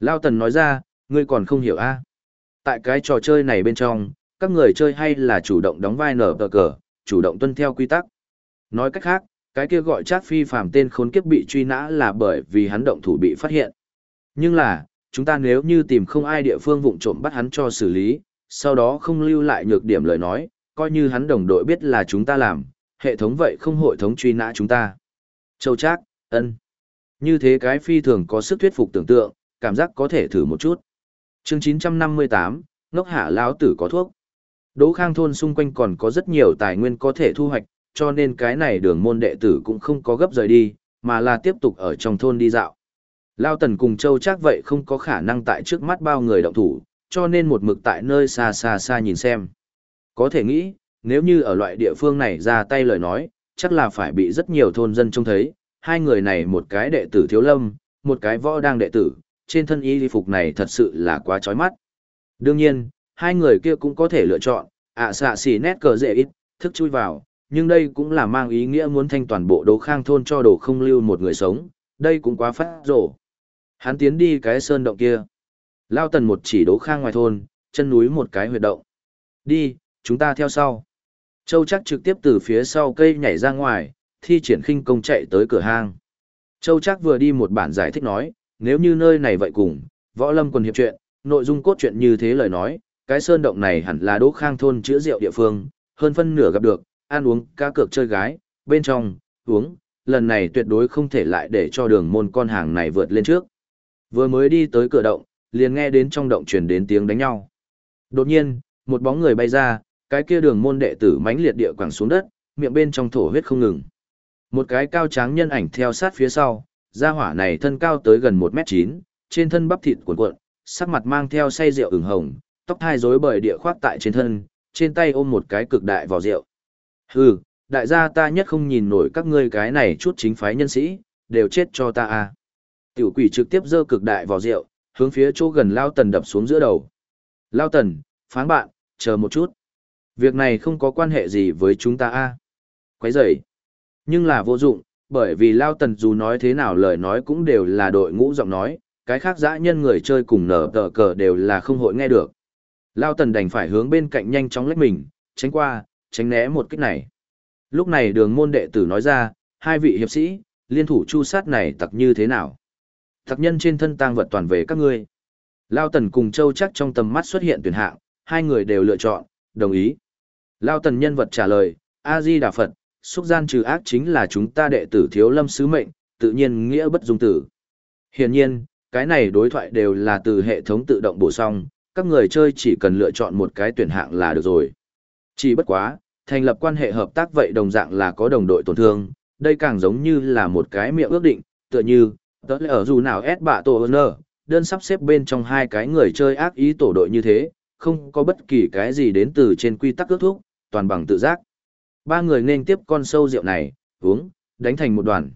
Lao Tần nói ra, ngươi còn không hiểu A. Tại cái trò chơi này bên trong, các người chơi hay là chủ động đóng vai nở tờ cờ, chủ động tuân theo quy tắc. Nói cách khác, cái kia gọi chát phi phàm tên khốn kiếp bị truy nã là bởi vì hắn động thủ bị phát hiện. Nhưng là, chúng ta nếu như tìm không ai địa phương vụng trộm bắt hắn cho xử lý, sau đó không lưu lại nhược điểm lời nói, coi như hắn đồng đội biết là chúng ta làm, hệ thống vậy không hội thống truy nã chúng ta. Châu Trác, ân. Như thế cái phi thường có sức thuyết phục tưởng tượng, cảm giác có thể thử một chút. Chương 958, ngốc hạ lão tử có thuốc. Đỗ Khang thôn xung quanh còn có rất nhiều tài nguyên có thể thu hoạch, cho nên cái này đường môn đệ tử cũng không có gấp rời đi, mà là tiếp tục ở trong thôn đi dạo. Lao Tần cùng Châu Trác vậy không có khả năng tại trước mắt bao người động thủ, cho nên một mực tại nơi xa xa xa nhìn xem. Có thể nghĩ, nếu như ở loại địa phương này ra tay lời nói, chắc là phải bị rất nhiều thôn dân trông thấy, hai người này một cái đệ tử thiếu lâm, một cái võ đang đệ tử, trên thân y phục này thật sự là quá chói mắt. Đương nhiên, hai người kia cũng có thể lựa chọn, ạ xạ xỉ nét cờ dễ ít, thức chui vào, nhưng đây cũng là mang ý nghĩa muốn thanh toàn bộ đồ khang thôn cho đồ không lưu một người sống, đây cũng quá phát rổ. Hắn tiến đi cái sơn động kia. Lao tần một chỉ đố khang ngoài thôn, chân núi một cái huyệt động. Đi, chúng ta theo sau. Châu chắc trực tiếp từ phía sau cây nhảy ra ngoài, thi triển khinh công chạy tới cửa hang. Châu chắc vừa đi một bản giải thích nói, nếu như nơi này vậy cùng, võ lâm quần hiệp chuyện, nội dung cốt truyện như thế lời nói, cái sơn động này hẳn là đỗ khang thôn chữa rượu địa phương, hơn phân nửa gặp được, ăn uống, cá cược chơi gái, bên trong, uống, lần này tuyệt đối không thể lại để cho đường môn con hàng này vượt lên trước. Vừa mới đi tới cửa động, liền nghe đến trong động truyền đến tiếng đánh nhau. Đột nhiên, một bóng người bay ra, cái kia đường môn đệ tử mãnh liệt địa quẳng xuống đất, miệng bên trong thổ huyết không ngừng. Một cái cao tráng nhân ảnh theo sát phía sau, gia hỏa này thân cao tới gần 1m9, trên thân bắp thịt cuộn cuộn, sắc mặt mang theo say rượu ửng hồng, tóc hai rối bời địa khoác tại trên thân, trên tay ôm một cái cực đại vỏ rượu. Hừ, đại gia ta nhất không nhìn nổi các ngươi cái này chút chính phái nhân sĩ, đều chết cho ta a. Tiểu quỷ trực tiếp giơ cực đại vỏ rượu, hướng phía chỗ gần Lao Tần đập xuống giữa đầu. Lao Tần, phán bạn, chờ một chút. Việc này không có quan hệ gì với chúng ta a. Quấy rầy. Nhưng là vô dụng, bởi vì Lao Tần dù nói thế nào lời nói cũng đều là đội ngũ giọng nói, cái khác dã nhân người chơi cùng nở tờ cờ đều là không hội nghe được. Lao tần đành phải hướng bên cạnh nhanh chóng lách mình, tránh qua, tránh né một kích này. Lúc này đường môn đệ tử nói ra, hai vị hiệp sĩ, liên thủ chu sát này tặc như thế nào? Tặc nhân trên thân tang vật toàn về các ngươi. Lao tần cùng châu chắc trong tầm mắt xuất hiện tuyển hạng, hai người đều lựa chọn, đồng ý. Lao tần nhân vật trả lời, A-di Đà Phật, xúc gian trừ ác chính là chúng ta đệ tử thiếu lâm sứ mệnh, tự nhiên nghĩa bất dung tử. Hiển nhiên, cái này đối thoại đều là từ hệ thống tự động bổ sung, các người chơi chỉ cần lựa chọn một cái tuyển hạng là được rồi. Chỉ bất quá, thành lập quan hệ hợp tác vậy đồng dạng là có đồng đội tổn thương, đây càng giống như là một cái miệng ước định, tựa như, tớ lẽ ở dù nào ép bạ tổ ơn đơn sắp xếp bên trong hai cái người chơi ác ý tổ đội như thế, không có bất kỳ cái gì đến từ trên quy tắc ước thúc, toàn bằng tự giác. Ba người nên tiếp con sâu rượu này, uống, đánh thành một đoàn.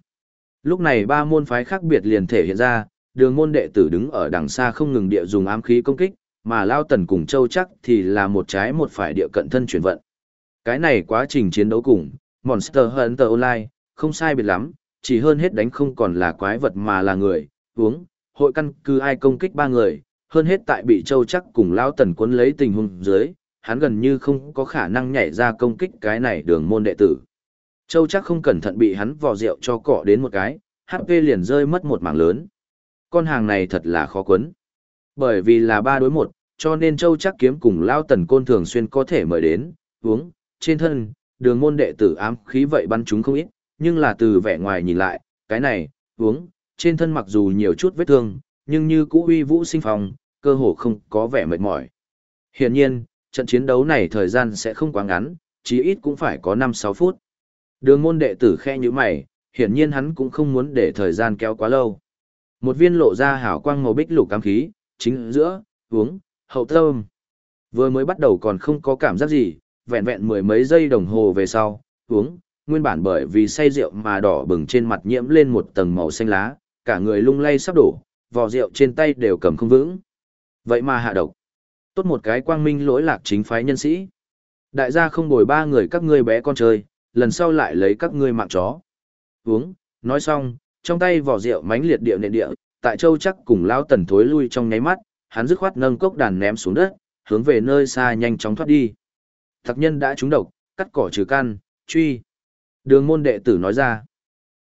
Lúc này ba môn phái khác biệt liền thể hiện ra, đường môn đệ tử đứng ở đằng xa không ngừng địa dùng ám khí công kích, mà Lao Tần cùng Châu chắc thì là một trái một phải địa cận thân chuyển vận. Cái này quá trình chiến đấu cùng, Monster Hunter Online, không sai biệt lắm, chỉ hơn hết đánh không còn là quái vật mà là người, uống, hội căn cứ ai công kích ba người, hơn hết tại bị Châu chắc cùng Lao Tần cuốn lấy tình huống dưới, hắn gần như không có khả năng nhảy ra công kích cái này đường môn đệ tử. Châu chắc không cẩn thận bị hắn vò rượu cho cọ đến một cái, HP liền rơi mất một mảng lớn. Con hàng này thật là khó quấn. Bởi vì là ba đối một, cho nên Châu chắc kiếm cùng Lao Tần Côn thường xuyên có thể mời đến, uống, trên thân, đường môn đệ tử ám khí vậy bắn chúng không ít, nhưng là từ vẻ ngoài nhìn lại, cái này, uống, trên thân mặc dù nhiều chút vết thương, nhưng như cũ uy vũ sinh phòng, cơ hồ không có vẻ mệt mỏi. Hiển nhiên, trận chiến đấu này thời gian sẽ không quá ngắn, chí ít cũng phải có 5-6 phút. Đường môn đệ tử khe như mày, hiển nhiên hắn cũng không muốn để thời gian kéo quá lâu. Một viên lộ ra hảo quang màu bích lục cam khí, chính giữa, uống, hậu tâm. Vừa mới bắt đầu còn không có cảm giác gì, vẹn vẹn mười mấy giây đồng hồ về sau, uống, nguyên bản bởi vì say rượu mà đỏ bừng trên mặt nhiễm lên một tầng màu xanh lá, cả người lung lay sắp đổ, vò rượu trên tay đều cầm không vững. Vậy mà hạ độc. Tốt một cái quang minh lỗi lạc chính phái nhân sĩ. Đại gia không bồi ba người các ngươi bé con chơi, lần sau lại lấy các ngươi mạng chó. Uống, nói xong, trong tay vỏ rượu mánh liệt địa nền địa, tại châu chắc cùng lao tần thối lui trong nháy mắt, hắn dứt khoát nâng cốc đàn ném xuống đất, hướng về nơi xa nhanh chóng thoát đi. Thạc nhân đã trúng độc, cắt cỏ trừ căn, truy. Đường môn đệ tử nói ra.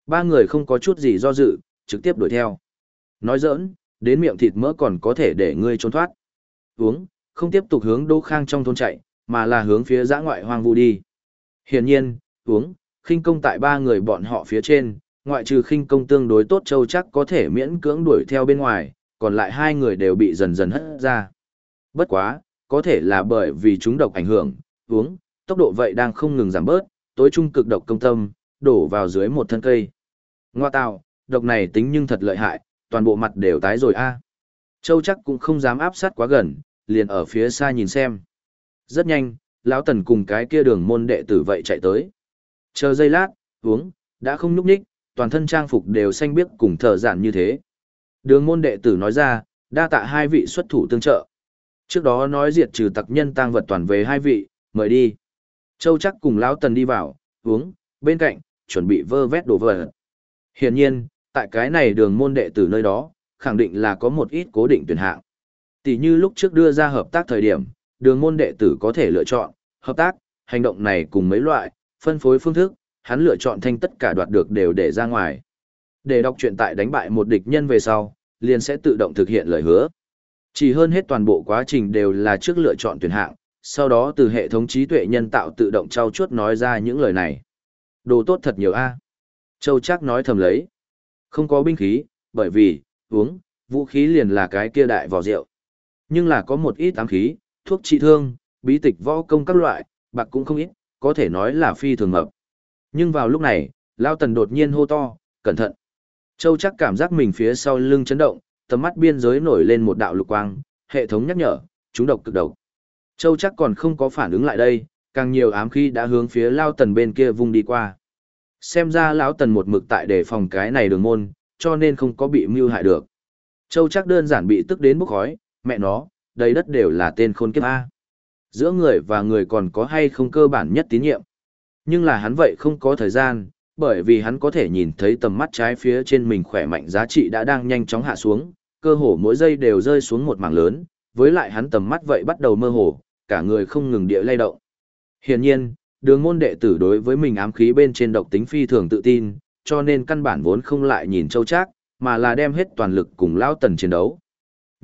Ba người không có chút gì do dự, trực tiếp đuổi theo. Nói giỡn, đến miệng thịt mỡ còn có thể để ngươi trốn thoát. Uống, không tiếp tục hướng Đỗ Khang trong thôn chạy, mà là hướng phía giã ngoại hoang vu đi. Hiển nhiên, uống, khinh công tại ba người bọn họ phía trên, ngoại trừ khinh công tương đối tốt châu chắc có thể miễn cưỡng đuổi theo bên ngoài, còn lại hai người đều bị dần dần hất ra. Bất quá, có thể là bởi vì chúng độc ảnh hưởng, uống, tốc độ vậy đang không ngừng giảm bớt, tối trung cực độc công tâm, đổ vào dưới một thân cây. Ngoa tạo, độc này tính nhưng thật lợi hại, toàn bộ mặt đều tái rồi a. Châu chắc cũng không dám áp sát quá gần, liền ở phía xa nhìn xem. Rất nhanh, lão tần cùng cái kia đường môn đệ tử vậy chạy tới. Chờ giây lát, uống, đã không nhúc nhích, toàn thân trang phục đều xanh biếc cùng thở giản như thế. Đường môn đệ tử nói ra, đa tạ hai vị xuất thủ tương trợ. Trước đó nói diệt trừ tặc nhân tang vật toàn về hai vị, mời đi. Châu chắc cùng lão tần đi vào, uống, bên cạnh, chuẩn bị vơ vét đồ vật. Hiển nhiên, tại cái này đường môn đệ tử nơi đó, khẳng định là có một ít cố định tuyển hạng. Tỷ như lúc trước đưa ra hợp tác thời điểm, đường môn đệ tử có thể lựa chọn, hợp tác, hành động này cùng mấy loại, phân phối phương thức, hắn lựa chọn thanh tất cả đoạt được đều để ra ngoài. Để đọc truyện tại đánh bại một địch nhân về sau, liền sẽ tự động thực hiện lời hứa. Chỉ hơn hết toàn bộ quá trình đều là trước lựa chọn tuyển hạng, sau đó từ hệ thống trí tuệ nhân tạo tự động trao chuốt nói ra những lời này. Đồ tốt thật nhiều a. À. Châu chắc nói thầm lấy. Không có binh khí, bởi vì, uống, vũ khí liền là cái kia đại vỏ rượu. Nhưng là có một ít ám khí, thuốc trị thương, bí tịch võ công các loại, bạc cũng không ít, có thể nói là phi thường mập. Nhưng vào lúc này, Lao Tần đột nhiên hô to, cẩn thận. Châu chắc cảm giác mình phía sau lưng chấn động, tầm mắt biên giới nổi lên một đạo lục quang, hệ thống nhắc nhở, chúng độc cực độc. Châu chắc còn không có phản ứng lại đây, càng nhiều ám khí đã hướng phía Lao Tần bên kia vung đi qua. Xem ra lão Tần một mực tại để phòng cái này đường môn, cho nên không có bị mưu hại được. Châu chắc đơn giản bị tức đến bốc khói, mẹ nó, đầy đất đều là tên khôn kiếp A. Giữa người và người còn có hay không cơ bản nhất tín nhiệm. Nhưng là hắn vậy không có thời gian, bởi vì hắn có thể nhìn thấy tầm mắt trái phía trên mình khỏe mạnh giá trị đã đang nhanh chóng hạ xuống, cơ hồ mỗi giây đều rơi xuống một mảng lớn, với lại hắn tầm mắt vậy bắt đầu mơ hồ, cả người không ngừng địa lay động. Hiển nhiên, đường môn đệ tử đối với mình ám khí bên trên độc tính phi thường tự tin, cho nên căn bản vốn không lại nhìn châu trác, mà là đem hết toàn lực cùng lão tần chiến đấu.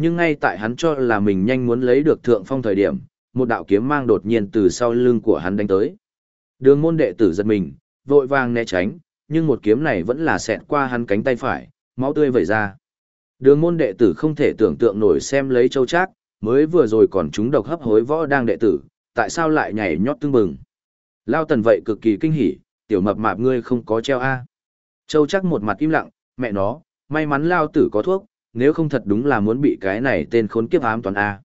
Nhưng ngay tại hắn cho là mình nhanh muốn lấy được thượng phong thời điểm, một đạo kiếm mang đột nhiên từ sau lưng của hắn đánh tới. Đường môn đệ tử giật mình, vội vàng né tránh, nhưng một kiếm này vẫn là xẹt qua hắn cánh tay phải, máu tươi vẩy ra. Đường môn đệ tử không thể tưởng tượng nổi xem lấy châu trác, mới vừa rồi còn chúng độc hấp hối võ đang đệ tử, tại sao lại nhảy nhót tương bừng. Lao tần vậy cực kỳ kinh hỉ, tiểu mập mạp ngươi không có treo A. Châu chắc một mặt im lặng, mẹ nó, may mắn Lao tử có thuốc, nếu không thật đúng là muốn bị cái này tên khốn kiếp ám toàn A.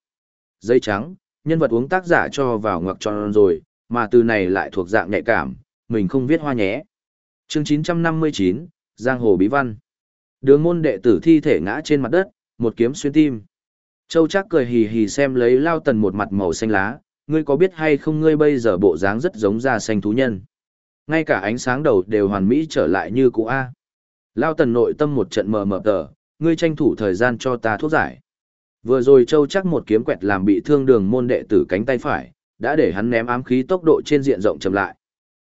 Dây trắng, nhân vật uống tác giả cho vào ngoặc tròn rồi, mà từ này lại thuộc dạng nhạy cảm, mình không viết hoa nhé. Chương 959, Giang Hồ Bí Văn Đường môn đệ tử thi thể ngã trên mặt đất, một kiếm xuyên tim. Châu chắc cười hì hì xem lấy Lao Tần một mặt màu xanh lá, ngươi có biết hay không ngươi bây giờ bộ dáng rất giống da xanh thú nhân. Ngay cả ánh sáng đầu đều hoàn mỹ trở lại như cũ A. Lao Tần nội tâm một trận mờ mờ tờ, ngươi tranh thủ thời gian cho ta thuốc giải. Vừa rồi Châu chắc một kiếm quẹt làm bị thương đường môn đệ tử cánh tay phải, đã để hắn ném ám khí tốc độ trên diện rộng chậm lại.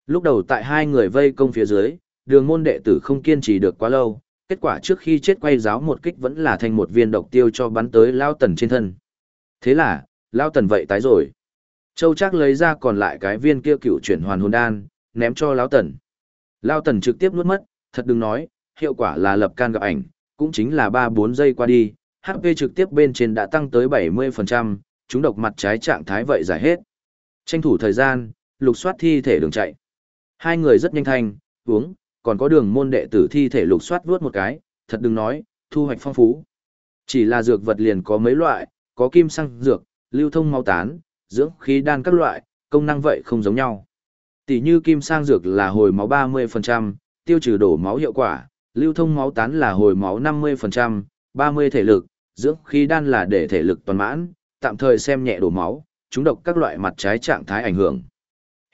Lúc đầu tại hai người vây công phía dưới, đường môn đệ tử không kiên trì được quá lâu, kết quả trước khi chết quay giáo một kích vẫn là thành một viên độc tiêu cho bắn tới Lao Tần trên thân. Thế là, Lao Tần vậy tái rồi. Châu Trác lấy ra còn lại cái viên kia cựu chuyển hoàn hồn đan, ném cho Lão Tần. Lão Tần trực tiếp nuốt mất, thật đừng nói, hiệu quả là lập can gặp ảnh, cũng chính là 3-4 giây qua đi, HP trực tiếp bên trên đã tăng tới 70%, chúng độc mặt trái trạng thái vậy giải hết. Tranh thủ thời gian, lục soát thi thể đường chạy. Hai người rất nhanh thành, uống, còn có đường môn đệ tử thi thể lục soát vuốt một cái, thật đừng nói, thu hoạch phong phú. Chỉ là dược vật liền có mấy loại, có kim xăng dược, lưu thông mau tán, dưỡng khí đan các loại, công năng vậy không giống nhau. Tỷ như kim sang dược là hồi máu 30%, tiêu trừ đổ máu hiệu quả, lưu thông máu tán là hồi máu 50%, 30 thể lực, dưỡng khí đan là để thể lực toàn mãn, tạm thời xem nhẹ đổ máu, chúng độc các loại mặt trái trạng thái ảnh hưởng.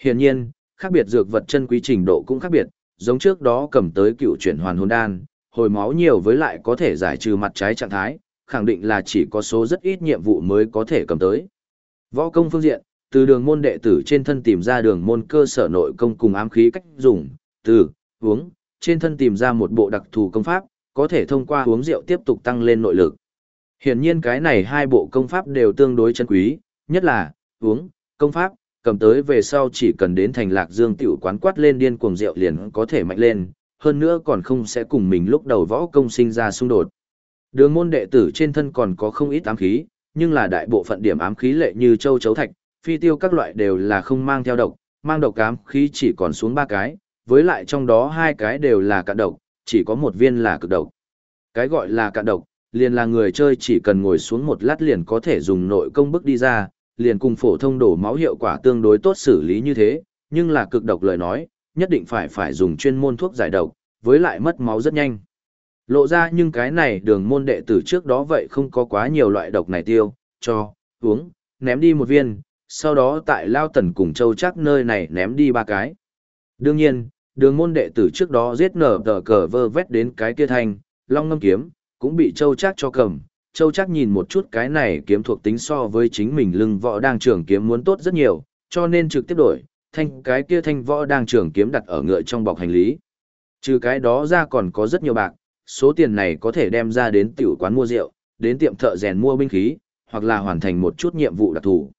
Hiển nhiên, khác biệt dược vật chân quý trình độ cũng khác biệt, giống trước đó cầm tới cựu chuyển hoàn hồn đan, hồi máu nhiều với lại có thể giải trừ mặt trái trạng thái, khẳng định là chỉ có số rất ít nhiệm vụ mới có thể cầm tới. Võ công phương diện, từ đường môn đệ tử trên thân tìm ra đường môn cơ sở nội công cùng ám khí cách dùng, từ, uống, trên thân tìm ra một bộ đặc thù công pháp, có thể thông qua uống rượu tiếp tục tăng lên nội lực. Hiển nhiên cái này hai bộ công pháp đều tương đối chân quý, nhất là, uống, công pháp, cầm tới về sau chỉ cần đến thành lạc dương tiểu quán quát lên điên cuồng rượu liền có thể mạnh lên, hơn nữa còn không sẽ cùng mình lúc đầu võ công sinh ra xung đột. Đường môn đệ tử trên thân còn có không ít ám khí, nhưng là đại bộ phận điểm ám khí lệ như châu chấu thạch, phi tiêu các loại đều là không mang theo độc, mang độc ám khí chỉ còn xuống ba cái, với lại trong đó hai cái đều là cạn độc, chỉ có một viên là cực độc. Cái gọi là cạn độc, liền là người chơi chỉ cần ngồi xuống một lát liền có thể dùng nội công bức đi ra, liền cùng phổ thông đổ máu hiệu quả tương đối tốt xử lý như thế, nhưng là cực độc lời nói, nhất định phải phải dùng chuyên môn thuốc giải độc, với lại mất máu rất nhanh. Lộ ra nhưng cái này đường môn đệ tử trước đó vậy không có quá nhiều loại độc này tiêu, cho, uống, ném đi một viên, sau đó tại Lao Tần cùng Châu chắc nơi này ném đi ba cái. Đương nhiên, đường môn đệ tử trước đó giết nở tờ cờ vơ vét đến cái kia thanh, long ngâm kiếm, cũng bị Châu chắc cho cầm. Châu chắc nhìn một chút cái này kiếm thuộc tính so với chính mình lưng võ đang trưởng kiếm muốn tốt rất nhiều, cho nên trực tiếp đổi, thanh cái kia thanh võ đang trưởng kiếm đặt ở ngựa trong bọc hành lý. Trừ cái đó ra còn có rất nhiều bạc, số tiền này có thể đem ra đến tiểu quán mua rượu, đến tiệm thợ rèn mua binh khí, hoặc là hoàn thành một chút nhiệm vụ đặc thù.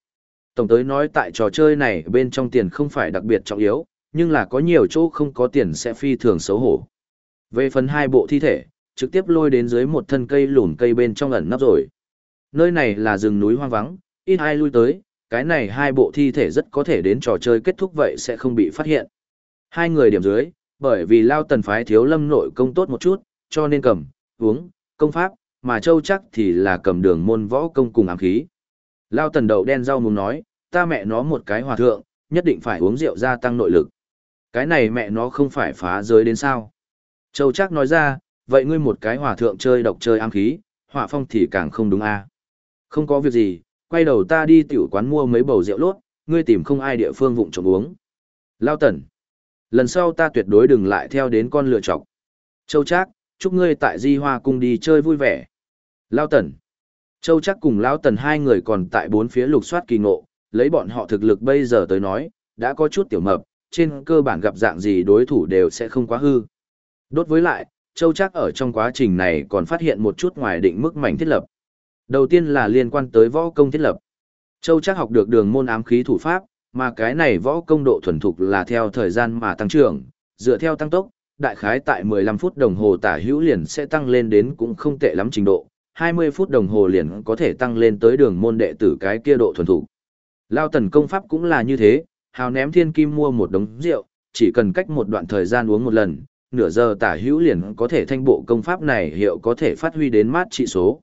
Tổng tới nói tại trò chơi này bên trong tiền không phải đặc biệt trọng yếu, nhưng là có nhiều chỗ không có tiền sẽ phi thường xấu hổ. Về phần hai bộ thi thể, trực tiếp lôi đến dưới một thân cây lùn cây bên trong ẩn nấp rồi. Nơi này là rừng núi hoang vắng, ít ai lui tới, cái này hai bộ thi thể rất có thể đến trò chơi kết thúc vậy sẽ không bị phát hiện. Hai người điểm dưới, bởi vì lao tần phái thiếu lâm nội công tốt một chút, cho nên cầm, uống, công pháp, mà châu chắc thì là cầm đường môn võ công cùng ám khí. Lao tần đậu đen rau mùng nói, ta mẹ nó một cái hòa thượng, nhất định phải uống rượu gia tăng nội lực. Cái này mẹ nó không phải phá giới đến sao. Châu Trác nói ra, vậy ngươi một cái hòa thượng chơi độc chơi ám khí, hỏa phong thì càng không đúng a à. Không có việc gì, quay đầu ta đi tiểu quán mua mấy bầu rượu lốt, ngươi tìm không ai địa phương vụng trộm uống. Lao tần. Lần sau ta tuyệt đối đừng lại theo đến con lựa chọc. Châu Trác, chúc ngươi tại Di Hoa Cung đi chơi vui vẻ. Lao Tần. Châu Trác cùng Lão Tần hai người còn tại bốn phía lục soát kỳ ngộ, lấy bọn họ thực lực bây giờ tới nói, đã có chút tiểu mập, trên cơ bản gặp dạng gì đối thủ đều sẽ không quá hư. Đốt với lại, Châu trác ở trong quá trình này còn phát hiện một chút ngoài định mức mảnh thiết lập. Đầu tiên là liên quan tới võ công thiết lập. Châu trác học được đường môn ám khí thủ pháp, mà cái này võ công độ thuần thục là theo thời gian mà tăng trưởng, dựa theo tăng tốc, đại khái tại 15 phút đồng hồ tả hữu liền sẽ tăng lên đến cũng không tệ lắm trình độ, 20 phút đồng hồ liền có thể tăng lên tới đường môn đệ tử cái kia độ thuần thục. Lao tần công pháp cũng là như thế, hào ném thiên kim mua một đống rượu, chỉ cần cách một đoạn thời gian uống một lần, nửa giờ tả hữu liền có thể thanh bộ công pháp này hiệu có thể phát huy đến mát trị số.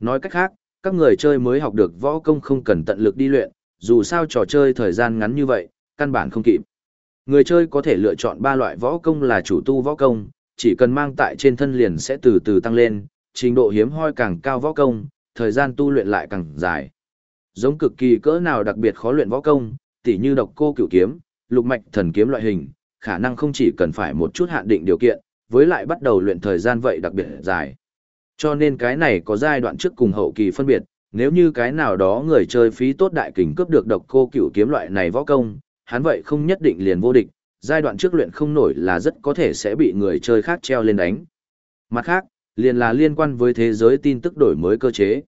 Nói cách khác, các người chơi mới học được võ công không cần tận lực đi luyện, dù sao trò chơi thời gian ngắn như vậy, căn bản không kịp. Người chơi có thể lựa chọn ba loại võ công là chủ tu võ công, chỉ cần mang tại trên thân liền sẽ từ từ tăng lên, trình độ hiếm hoi càng cao võ công, thời gian tu luyện lại càng dài. Giống cực kỳ cỡ nào đặc biệt khó luyện võ công, tỉ như độc cô cửu kiếm, lục mạch thần kiếm loại hình, khả năng không chỉ cần phải một chút hạn định điều kiện, với lại bắt đầu luyện thời gian vậy đặc biệt dài. Cho nên cái này có giai đoạn trước cùng hậu kỳ phân biệt, nếu như cái nào đó người chơi phí tốt đại kình cướp được độc cô cửu kiếm loại này võ công, hắn vậy không nhất định liền vô địch, giai đoạn trước luyện không nổi là rất có thể sẽ bị người chơi khác treo lên đánh. Mặt khác, liền là liên quan với thế giới tin tức đổi mới cơ chế.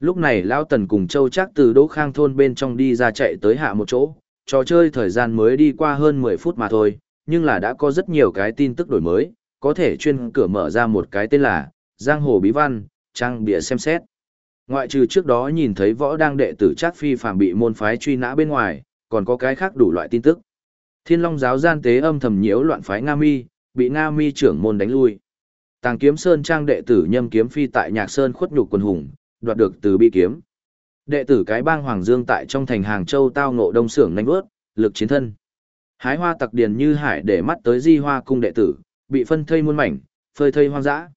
Lúc này Lão Tần cùng Châu Trác từ Đỗ Khang thôn bên trong đi ra chạy tới hạ một chỗ, trò chơi thời gian mới đi qua hơn 10 phút mà thôi, nhưng là đã có rất nhiều cái tin tức đổi mới, có thể chuyên cửa mở ra một cái tên là Giang Hồ Bí Văn, trang bịa xem xét. Ngoại trừ trước đó nhìn thấy võ đang đệ tử Trác Phi phàm bị môn phái truy nã bên ngoài, còn có cái khác đủ loại tin tức. Thiên Long giáo gian tế âm thầm nhiễu loạn phái Nga Mi, bị Nga Mi trưởng môn đánh lui. Tàng Kiếm Sơn trang đệ tử Nhâm Kiếm Phi tại Nhạc Sơn khuất nhục quân hùng, đoạt được từ bi kiếm. Đệ tử cái bang Hoàng Dương tại trong thành Hàng Châu tao ngộ đông sưởng nhanh bước, lực chiến thân. Hái hoa tặc điền như hải để mắt tới di hoa cung đệ tử, bị phân thây muôn mảnh, phơi thây hoang dã.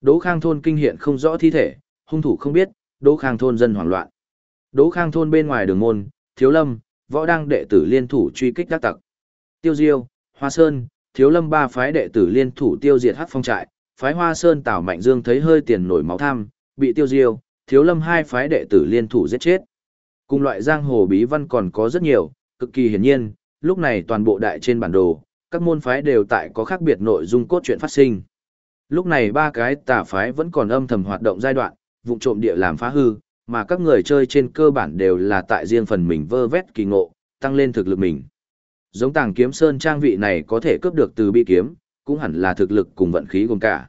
Đỗ Khang thôn kinh hiện không rõ thi thể, hung thủ không biết, Đỗ Khang thôn dân hoảng loạn. Đỗ Khang thôn bên ngoài đường môn, Thiếu Lâm, võ đăng đệ tử liên thủ truy kích các tặc. Tiêu Diêu, Hoa Sơn, Thiếu Lâm ba phái đệ tử liên thủ tiêu diệt hắc phong trại, phái Hoa Sơn Tào Mạnh Dương thấy hơi tiền nổi máu tham, bị Tiêu Diêu, Thiếu Lâm hai phái đệ tử liên thủ giết chết. Cùng loại giang hồ bí văn còn có rất nhiều, cực kỳ hiển nhiên, lúc này toàn bộ đại trên bản đồ, các môn phái đều tại có khác biệt nội dung cốt truyện phát sinh. Lúc này ba cái tà phái vẫn còn âm thầm hoạt động giai đoạn, vụ trộm địa làm phá hư, mà các người chơi trên cơ bản đều là tại riêng phần mình vơ vét kỳ ngộ, tăng lên thực lực mình. Giống tàng kiếm sơn trang vị này có thể cướp được từ bi kiếm, cũng hẳn là thực lực cùng vận khí gồm cả.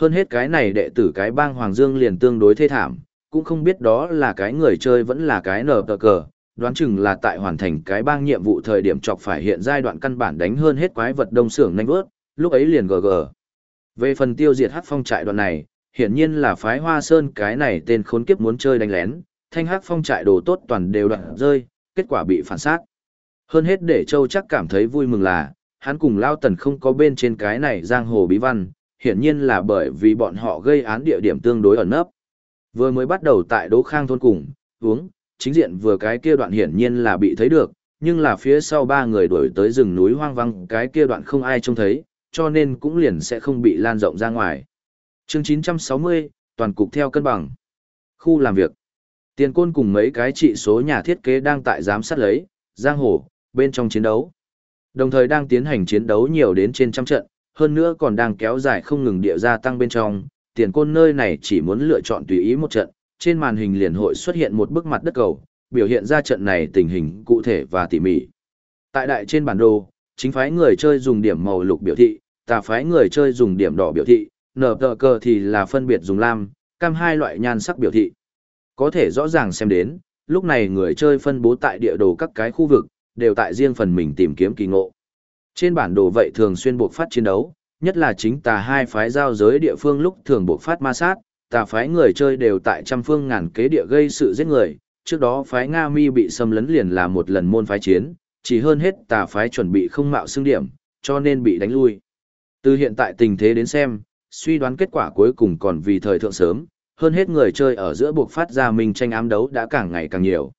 Hơn hết cái này đệ tử cái bang Hoàng Dương liền tương đối thê thảm, cũng không biết đó là cái người chơi vẫn là cái nở tờ cờ, đoán chừng là tại hoàn thành cái bang nhiệm vụ thời điểm chọc phải hiện giai đoạn căn bản đánh hơn hết quái vật đông sưởng nhanh vớt, lúc ấy liền gg. Về phần tiêu diệt hắc phong trại đoạn này, hiển nhiên là phái hoa sơn cái này tên khốn kiếp muốn chơi đánh lén, thanh hắc phong trại đồ tốt toàn đều đoạn rơi, kết quả bị phản sát. Hơn hết để Châu chắc cảm thấy vui mừng là, hắn cùng Lao Tần không có bên trên cái này giang hồ bí văn, hiển nhiên là bởi vì bọn họ gây án địa điểm tương đối ẩn nấp. Vừa mới bắt đầu tại Đỗ Khang thôn cùng, uống, chính diện vừa cái kia đoạn hiển nhiên là bị thấy được, nhưng là phía sau ba người đuổi tới rừng núi hoang vắng cái kia đoạn không ai trông thấy, cho nên cũng liền sẽ không bị lan rộng ra ngoài. Chương 960, toàn cục theo cân bằng. Khu làm việc. Tiền côn cùng mấy cái trị số nhà thiết kế đang tại giám sát lấy, giang hồ, bên trong chiến đấu. Đồng thời đang tiến hành chiến đấu nhiều đến trên trăm trận, hơn nữa còn đang kéo dài không ngừng địa gia tăng bên trong. Tiền côn nơi này chỉ muốn lựa chọn tùy ý một trận, trên màn hình liền hội xuất hiện một bức mặt đất cầu, biểu hiện ra trận này tình hình cụ thể và tỉ mỉ. Tại đại trên bản đồ, chính phái người chơi dùng điểm màu lục biểu thị, tà phái người chơi dùng điểm đỏ biểu thị, nở tờ cờ thì là phân biệt dùng lam, cam hai loại nhan sắc biểu thị. Có thể rõ ràng xem đến, lúc này người chơi phân bố tại địa đồ các cái khu vực, đều tại riêng phần mình tìm kiếm kỳ ngộ. Trên bản đồ vậy thường xuyên buộc phát chiến đấu, nhất là chính tà hai phái giao giới địa phương lúc thường buộc phát ma sát, tà phái người chơi đều tại trăm phương ngàn kế địa gây sự giết người, trước đó phái Nga Mi bị xâm lấn liền là một lần môn phái chiến, chỉ hơn hết tà phái chuẩn bị không mạo xương điểm, cho nên bị đánh lui. Từ hiện tại tình thế đến xem, suy đoán kết quả cuối cùng còn vì thời thượng sớm, hơn hết người chơi ở giữa buộc phát ra mình tranh ám đấu đã càng ngày càng nhiều.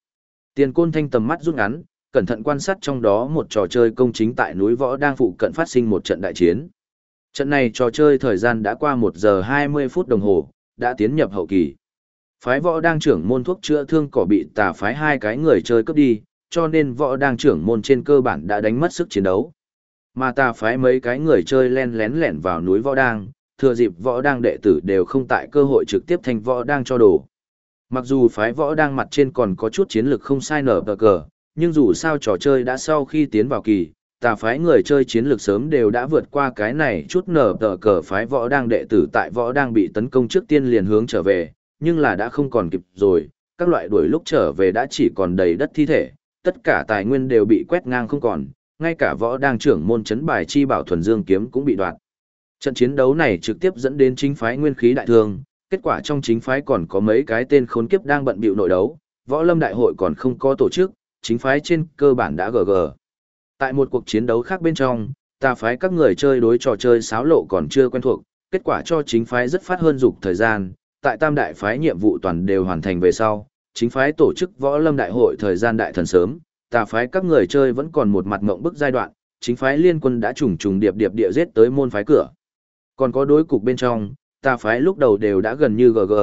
Tiền côn thanh tầm mắt rút ngắn, cẩn thận quan sát trong đó một trò chơi công chính tại núi võ đang phụ cận phát sinh một trận đại chiến. Trận này trò chơi thời gian đã qua 1 giờ 20 phút đồng hồ, đã tiến nhập hậu kỳ. Phái võ đang trưởng môn thuốc chữa thương cỏ bị tà phái hai cái người chơi cướp đi, cho nên võ đang trưởng môn trên cơ bản đã đánh mất sức chiến đấu. Mà tà phái mấy cái người chơi len lén lẻn vào núi võ đang, thừa dịp võ đang đệ tử đều không tại cơ hội trực tiếp thành võ đang cho đồ. Mặc dù phái võ đang mặt trên còn có chút chiến lược không sai nở tờ cờ, nhưng dù sao trò chơi đã sau khi tiến vào kỳ, tà phái người chơi chiến lược sớm đều đã vượt qua cái này chút nở tờ cờ phái võ đang đệ tử tại võ đang bị tấn công trước tiên liền hướng trở về, nhưng là đã không còn kịp rồi, các loại đuổi lúc trở về đã chỉ còn đầy đất thi thể, tất cả tài nguyên đều bị quét ngang không còn, ngay cả võ đang trưởng môn chấn bài chi bảo thuần dương kiếm cũng bị đoạt. Trận chiến đấu này trực tiếp dẫn đến chính phái nguyên khí đại thương, kết quả trong chính phái còn có mấy cái tên khốn kiếp đang bận bịu nội đấu, võ lâm đại hội còn không có tổ chức, chính phái trên cơ bản đã GG. Tại một cuộc chiến đấu khác bên trong, tà phái các người chơi đối trò chơi xáo lộ còn chưa quen thuộc, kết quả cho chính phái rất phát hơn dục thời gian, tại tam đại phái nhiệm vụ toàn đều hoàn thành về sau, chính phái tổ chức võ lâm đại hội thời gian đại thần sớm, tà phái các người chơi vẫn còn một mặt ngộng bức giai đoạn, chính phái liên quân đã trùng trùng điệp điệp địa giết tới môn phái cửa. Còn có đối cục bên trong, tà phái lúc đầu đều đã gần như GG,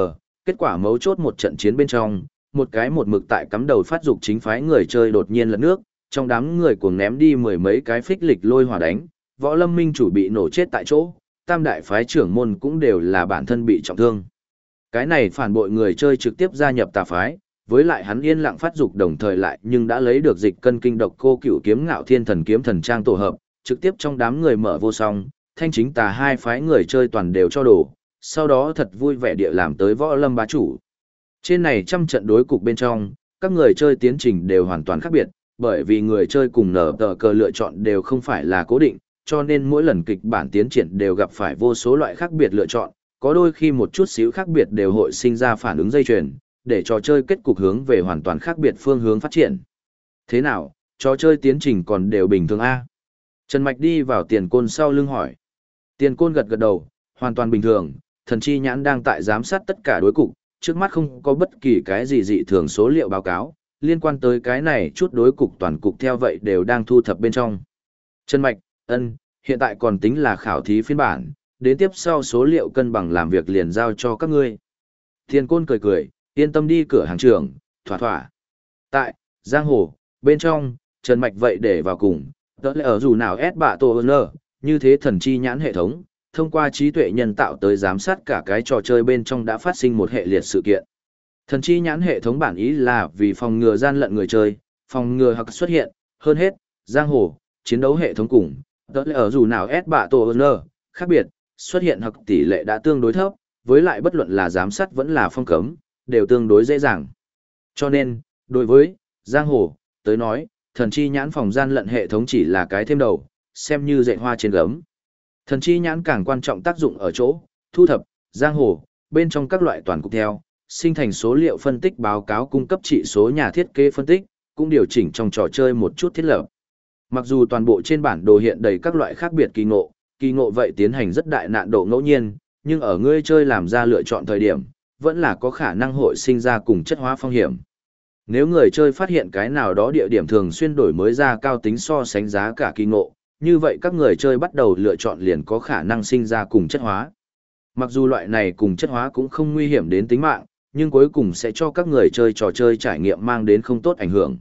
kết quả mấu chốt một trận chiến bên trong, một cái một mực tại cắm đầu phát dục chính phái người chơi đột nhiên lật nước, trong đám người cuồng ném đi mười mấy cái phích lịch lôi hỏa đánh, võ lâm minh chủ bị nổ chết tại chỗ, tam đại phái trưởng môn cũng đều là bản thân bị trọng thương. Cái này phản bội người chơi trực tiếp gia nhập tà phái, với lại hắn yên lặng phát dục đồng thời lại nhưng đã lấy được dịch cân kinh độc cô cửu kiếm ngạo thiên thần kiếm thần trang tổ hợp, trực tiếp trong đám người mở vô song, thanh chính tà hai phái người chơi toàn đều cho đổ, sau đó thật vui vẻ địa làm tới võ lâm bá chủ. Trên này trăm trận đối cục bên trong, các người chơi tiến trình đều hoàn toàn khác biệt, bởi vì người chơi cùng nở tờ cờ lựa chọn đều không phải là cố định, cho nên mỗi lần kịch bản tiến triển đều gặp phải vô số loại khác biệt lựa chọn, có đôi khi một chút xíu khác biệt đều hội sinh ra phản ứng dây chuyền, để trò chơi kết cục hướng về hoàn toàn khác biệt phương hướng phát triển. Thế nào, trò chơi tiến trình còn đều bình thường A? Trần Mạch đi vào tiền côn sau lưng hỏi. Tiền côn gật gật đầu, hoàn toàn bình thường, thần chi nhãn đang tại giám sát tất cả đối cục, trước mắt không có bất kỳ cái gì dị thường số liệu báo cáo, liên quan tới cái này chút đối cục toàn cục theo vậy đều đang thu thập bên trong. Trần Mạch, ân, hiện tại còn tính là khảo thí phiên bản, đến tiếp sau số liệu cân bằng làm việc liền giao cho các ngươi. Thiên Côn cười cười, yên tâm đi cửa hàng trưởng, thỏa thỏa. Tại, Giang Hồ, bên trong, Trần Mạch vậy để vào cùng, tớ lẽ ở dù nào ép bạ tổ ơn như thế thần chi nhãn hệ thống, thông qua trí tuệ nhân tạo tới giám sát cả cái trò chơi bên trong đã phát sinh một hệ liệt sự kiện. Thần chi nhãn hệ thống bản ý là vì phòng ngừa gian lận người chơi, phòng ngừa hoặc xuất hiện, hơn hết, giang hồ, chiến đấu hệ thống cùng, đó là ở dù nào S bạ tổ N, khác biệt, xuất hiện hoặc tỷ lệ đã tương đối thấp, với lại bất luận là giám sát vẫn là phong cấm, đều tương đối dễ dàng. Cho nên, đối với, giang hồ, tới nói, thần chi nhãn phòng gian lận hệ thống chỉ là cái thêm đầu, xem như dạy hoa trên gấm. Thần chi nhãn càng quan trọng tác dụng ở chỗ, thu thập, giang hồ, bên trong các loại toàn cục theo, sinh thành số liệu phân tích báo cáo cung cấp trị số nhà thiết kế phân tích, cũng điều chỉnh trong trò chơi một chút thiết lập. Mặc dù toàn bộ trên bản đồ hiện đầy các loại khác biệt kỳ ngộ, kỳ ngộ vậy tiến hành rất đại nạn độ ngẫu nhiên, nhưng ở ngươi chơi làm ra lựa chọn thời điểm, vẫn là có khả năng hội sinh ra cùng chất hóa phong hiểm. Nếu người chơi phát hiện cái nào đó địa điểm thường xuyên đổi mới ra cao tính so sánh giá cả kỳ ngộ, như vậy các người chơi bắt đầu lựa chọn liền có khả năng sinh ra cùng chất hóa. Mặc dù loại này cùng chất hóa cũng không nguy hiểm đến tính mạng, nhưng cuối cùng sẽ cho các người chơi trò chơi trải nghiệm mang đến không tốt ảnh hưởng.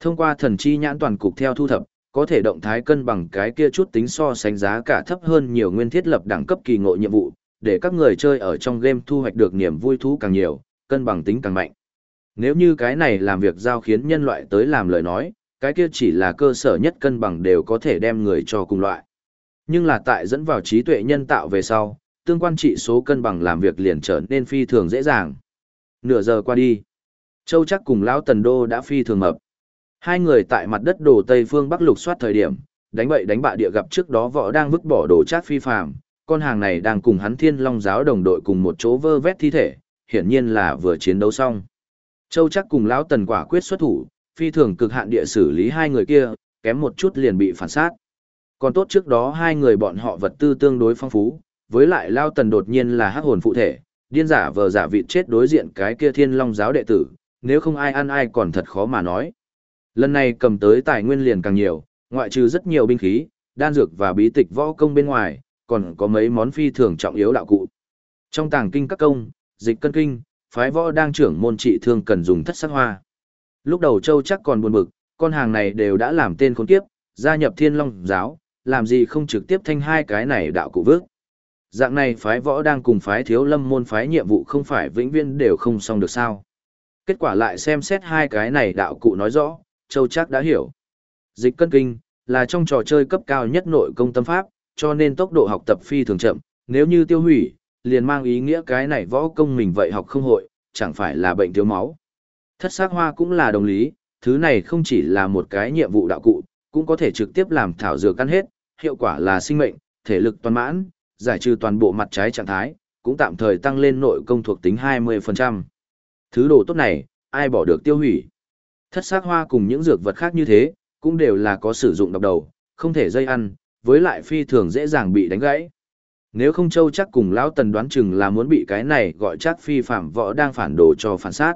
Thông qua thần chi nhãn toàn cục theo thu thập, có thể động thái cân bằng cái kia chút tính so sánh giá cả thấp hơn nhiều nguyên thiết lập đẳng cấp kỳ ngộ nhiệm vụ, để các người chơi ở trong game thu hoạch được niềm vui thú càng nhiều, cân bằng tính càng mạnh. Nếu như cái này làm việc giao khiến nhân loại tới làm lời nói, cái kia chỉ là cơ sở nhất cân bằng đều có thể đem người cho cùng loại. Nhưng là tại dẫn vào trí tuệ nhân tạo về sau, tương quan trị số cân bằng làm việc liền trở nên phi thường dễ dàng. Nửa giờ qua đi, Châu chắc cùng Lão Tần Đô đã phi thường mập. Hai người tại mặt đất đồ Tây Phương Bắc lục soát thời điểm, đánh bậy đánh bạ địa gặp trước đó võ đang vứt bỏ đồ chát phi phàm, con hàng này đang cùng hắn Thiên Long giáo đồng đội cùng một chỗ vơ vét thi thể, hiển nhiên là vừa chiến đấu xong. Châu chắc cùng Lão Tần quả quyết xuất thủ, phi thường cực hạn địa xử lý hai người kia, kém một chút liền bị phản sát. Còn tốt trước đó hai người bọn họ vật tư tương đối phong phú, với lại Lao Tần đột nhiên là hắc hồn phụ thể, điên giả vờ giả vịt chết đối diện cái kia thiên long giáo đệ tử, nếu không ai ăn ai còn thật khó mà nói. Lần này cầm tới tài nguyên liền càng nhiều, ngoại trừ rất nhiều binh khí, đan dược và bí tịch võ công bên ngoài, còn có mấy món phi thường trọng yếu đạo cụ. Trong tàng kinh các công, dịch cân kinh, phái võ đang trưởng môn trị thương cần dùng thất sắc hoa. Lúc đầu Châu chắc còn buồn bực, con hàng này đều đã làm tên khốn kiếp, gia nhập thiên long giáo, làm gì không trực tiếp thanh hai cái này đạo cụ vước. Dạng này phái võ đang cùng phái thiếu lâm môn phái nhiệm vụ không phải vĩnh viễn đều không xong được sao. Kết quả lại xem xét hai cái này đạo cụ nói rõ, Châu chắc đã hiểu. Dịch cân kinh, là trong trò chơi cấp cao nhất nội công tâm pháp, cho nên tốc độ học tập phi thường chậm, nếu như tiêu hủy, liền mang ý nghĩa cái này võ công mình vậy học không hội, chẳng phải là bệnh thiếu máu. Thất sắc hoa cũng là đồng lý, thứ này không chỉ là một cái nhiệm vụ đạo cụ, cũng có thể trực tiếp làm thảo dược căn hết, hiệu quả là sinh mệnh, thể lực toàn mãn, giải trừ toàn bộ mặt trái trạng thái, cũng tạm thời tăng lên nội công thuộc tính 20%. Thứ đồ tốt này, ai bỏ được tiêu hủy. Thất sắc hoa cùng những dược vật khác như thế, cũng đều là có sử dụng độc đầu, không thể dây ăn, với lại phi thường dễ dàng bị đánh gãy. Nếu không châu chắc cùng lão tần đoán chừng là muốn bị cái này gọi chắc phi phạm võ đang phản đồ cho phản sát.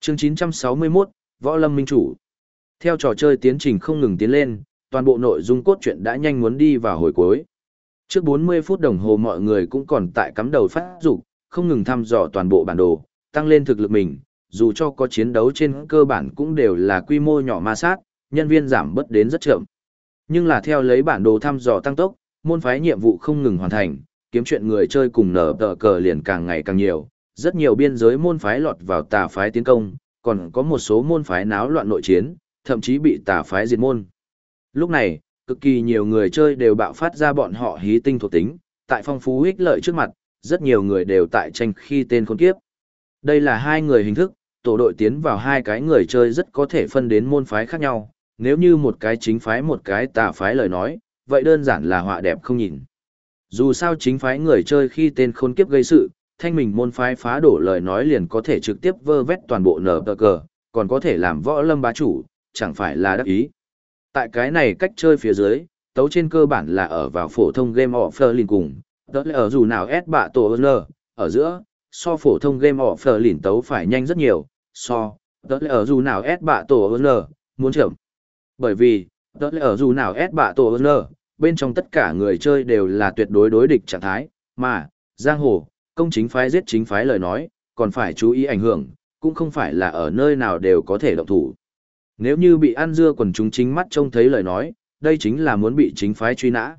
Chương 961, Võ Lâm Minh Chủ Theo trò chơi tiến trình không ngừng tiến lên, toàn bộ nội dung cốt truyện đã nhanh muốn đi vào hồi cuối. Trước 40 phút đồng hồ mọi người cũng còn tại cắm đầu phát dục, không ngừng thăm dò toàn bộ bản đồ, tăng lên thực lực mình, dù cho có chiến đấu trên cơ bản cũng đều là quy mô nhỏ ma sát, nhân viên giảm bớt đến rất chậm. Nhưng là theo lấy bản đồ thăm dò tăng tốc, môn phái nhiệm vụ không ngừng hoàn thành, kiếm chuyện người chơi cùng nở tờ cờ liền càng ngày càng nhiều, rất nhiều biên giới môn phái lọt vào tà phái tiến công, còn có một số môn phái náo loạn nội chiến, thậm chí bị tà phái diệt môn. Lúc này, cực kỳ nhiều người chơi đều bạo phát ra bọn họ hí tinh thuộc tính, tại phong phú ích lợi trước mặt, rất nhiều người đều tại tranh khi tên khốn kiếp. Đây là hai người hình thức, tổ đội tiến vào hai cái người chơi rất có thể phân đến môn phái khác nhau, nếu như một cái chính phái một cái tà phái lời nói, vậy đơn giản là họa đẹp không nhìn. Dù sao chính phái người chơi khi tên khốn kiếp gây sự, thanh mình môn phái phá đổ lời nói liền có thể trực tiếp vơ vét toàn bộ nở tờ cờ, còn có thể làm võ lâm bá chủ, chẳng phải là đắc ý. Tại cái này cách chơi phía dưới, tấu trên cơ bản là ở vào phổ thông game offline cùng, đó là ở dù nào S bạ tổ N, ở giữa, so phổ thông game offline tấu phải nhanh rất nhiều, so, đó là ở dù nào S bạ tổ N, muốn chậm. Bởi vì, đó là ở dù nào S bạ tổ N, bên trong tất cả người chơi đều là tuyệt đối đối địch trạng thái, mà, giang hồ, công chính phái giết chính phái lời nói, còn phải chú ý ảnh hưởng, cũng không phải là ở nơi nào đều có thể động thủ. Nếu như bị ăn dưa quần chúng chính mắt trông thấy lời nói, đây chính là muốn bị chính phái truy nã.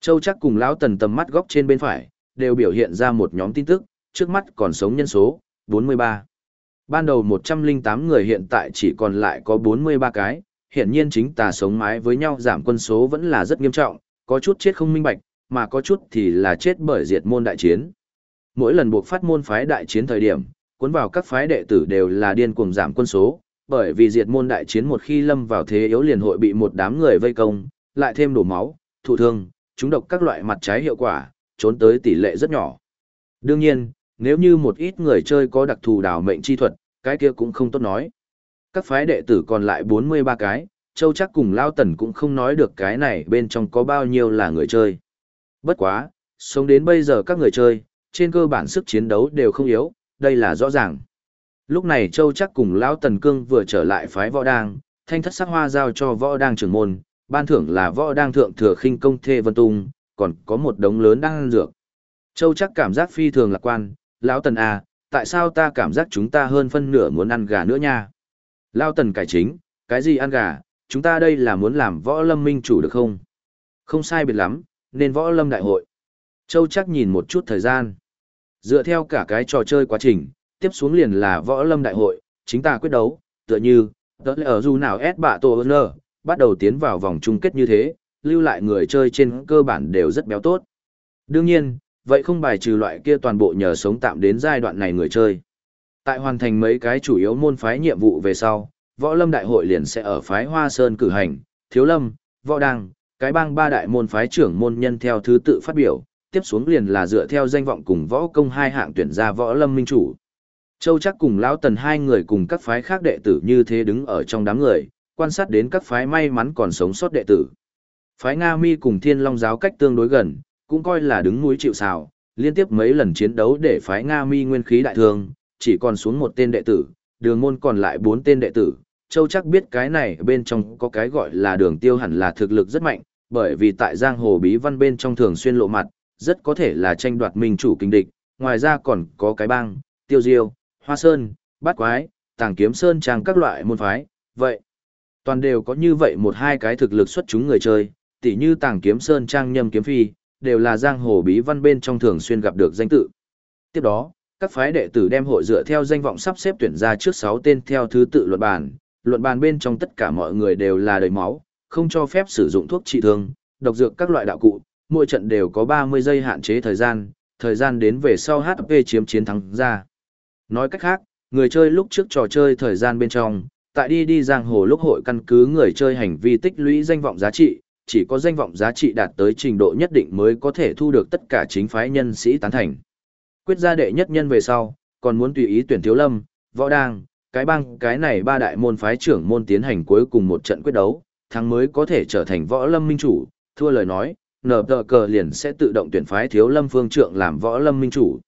Châu chắc cùng lão tần tầm mắt góc trên bên phải, đều biểu hiện ra một nhóm tin tức, trước mắt còn sống nhân số, 43. Ban đầu 108 người hiện tại chỉ còn lại có 43 cái, hiện nhiên chính tà sống mái với nhau giảm quân số vẫn là rất nghiêm trọng, có chút chết không minh bạch, mà có chút thì là chết bởi diệt môn đại chiến. Mỗi lần buộc phát môn phái đại chiến thời điểm, cuốn vào các phái đệ tử đều là điên cuồng giảm quân số, bởi vì diệt môn đại chiến một khi lâm vào thế yếu liền hội bị một đám người vây công, lại thêm đổ máu, thụ thương, chúng độc các loại mặt trái hiệu quả, trốn tới tỷ lệ rất nhỏ. Đương nhiên, nếu như một ít người chơi có đặc thù đào mệnh chi thuật, cái kia cũng không tốt nói. Các phái đệ tử còn lại 43 cái, Châu chắc cùng Lao Tần cũng không nói được cái này bên trong có bao nhiêu là người chơi. Bất quá, sống đến bây giờ các người chơi, trên cơ bản sức chiến đấu đều không yếu, đây là rõ ràng. Lúc này Châu chắc cùng Lão Tần Cương vừa trở lại phái võ đang, thanh thất sắc hoa giao cho võ đang trưởng môn, ban thưởng là võ đang thượng thừa khinh công thê vân tung, còn có một đống lớn đang ăn dược. Châu chắc cảm giác phi thường lạc quan, Lão Tần à, tại sao ta cảm giác chúng ta hơn phân nửa muốn ăn gà nữa nha? Lão Tần cải chính, cái gì ăn gà, chúng ta đây là muốn làm võ lâm minh chủ được không? Không sai biệt lắm, nên võ lâm đại hội. Châu chắc nhìn một chút thời gian. Dựa theo cả cái trò chơi quá trình, tiếp xuống liền là võ lâm đại hội, chính ta quyết đấu, tựa như, tớ lẽ ở dù nào S bạ tổ ơn bắt đầu tiến vào vòng chung kết như thế, lưu lại người chơi trên cơ bản đều rất béo tốt. Đương nhiên, vậy không bài trừ loại kia toàn bộ nhờ sống tạm đến giai đoạn này người chơi. Tại hoàn thành mấy cái chủ yếu môn phái nhiệm vụ về sau, võ lâm đại hội liền sẽ ở phái Hoa Sơn cử hành, thiếu lâm, võ đăng, cái bang ba đại môn phái trưởng môn nhân theo thứ tự phát biểu, tiếp xuống liền là dựa theo danh vọng cùng võ công hai hạng tuyển ra võ lâm minh chủ. Châu chắc cùng lão tần hai người cùng các phái khác đệ tử như thế đứng ở trong đám người, quan sát đến các phái may mắn còn sống sót đệ tử. Phái Nga Mi cùng Thiên Long giáo cách tương đối gần, cũng coi là đứng núi chịu sào, liên tiếp mấy lần chiến đấu để phái Nga Mi nguyên khí đại thương, chỉ còn xuống một tên đệ tử, đường môn còn lại bốn tên đệ tử. Châu chắc biết cái này bên trong có cái gọi là đường tiêu hẳn là thực lực rất mạnh, bởi vì tại giang hồ bí văn bên trong thường xuyên lộ mặt, rất có thể là tranh đoạt minh chủ kinh địch, ngoài ra còn có cái bang, tiêu diêu, Hoa Sơn, Bát Quái, Tàng Kiếm Sơn trang các loại môn phái, vậy. Toàn đều có như vậy một hai cái thực lực xuất chúng người chơi, tỉ như Tàng Kiếm Sơn trang nhâm kiếm phi, đều là giang hồ bí văn bên trong thường xuyên gặp được danh tự. Tiếp đó, các phái đệ tử đem hội dựa theo danh vọng sắp xếp tuyển ra trước 6 tên theo thứ tự luận bàn, luận bàn bên trong tất cả mọi người đều là đầy máu, không cho phép sử dụng thuốc trị thương, độc dược các loại đạo cụ, mỗi trận đều có 30 giây hạn chế thời gian, thời gian đến về sau HP chiếm chiến thắng ra. Nói cách khác, người chơi lúc trước trò chơi thời gian bên trong, tại đi đi giang hồ lúc hội căn cứ người chơi hành vi tích lũy danh vọng giá trị, chỉ có danh vọng giá trị đạt tới trình độ nhất định mới có thể thu được tất cả chính phái nhân sĩ tán thành. Quyết gia đệ nhất nhân về sau, còn muốn tùy ý tuyển thiếu lâm, võ đang, cái băng cái này ba đại môn phái trưởng môn tiến hành cuối cùng một trận quyết đấu, thắng mới có thể trở thành võ lâm minh chủ, thua lời nói, nở tờ cờ liền sẽ tự động tuyển phái thiếu lâm phương trượng làm võ lâm minh chủ.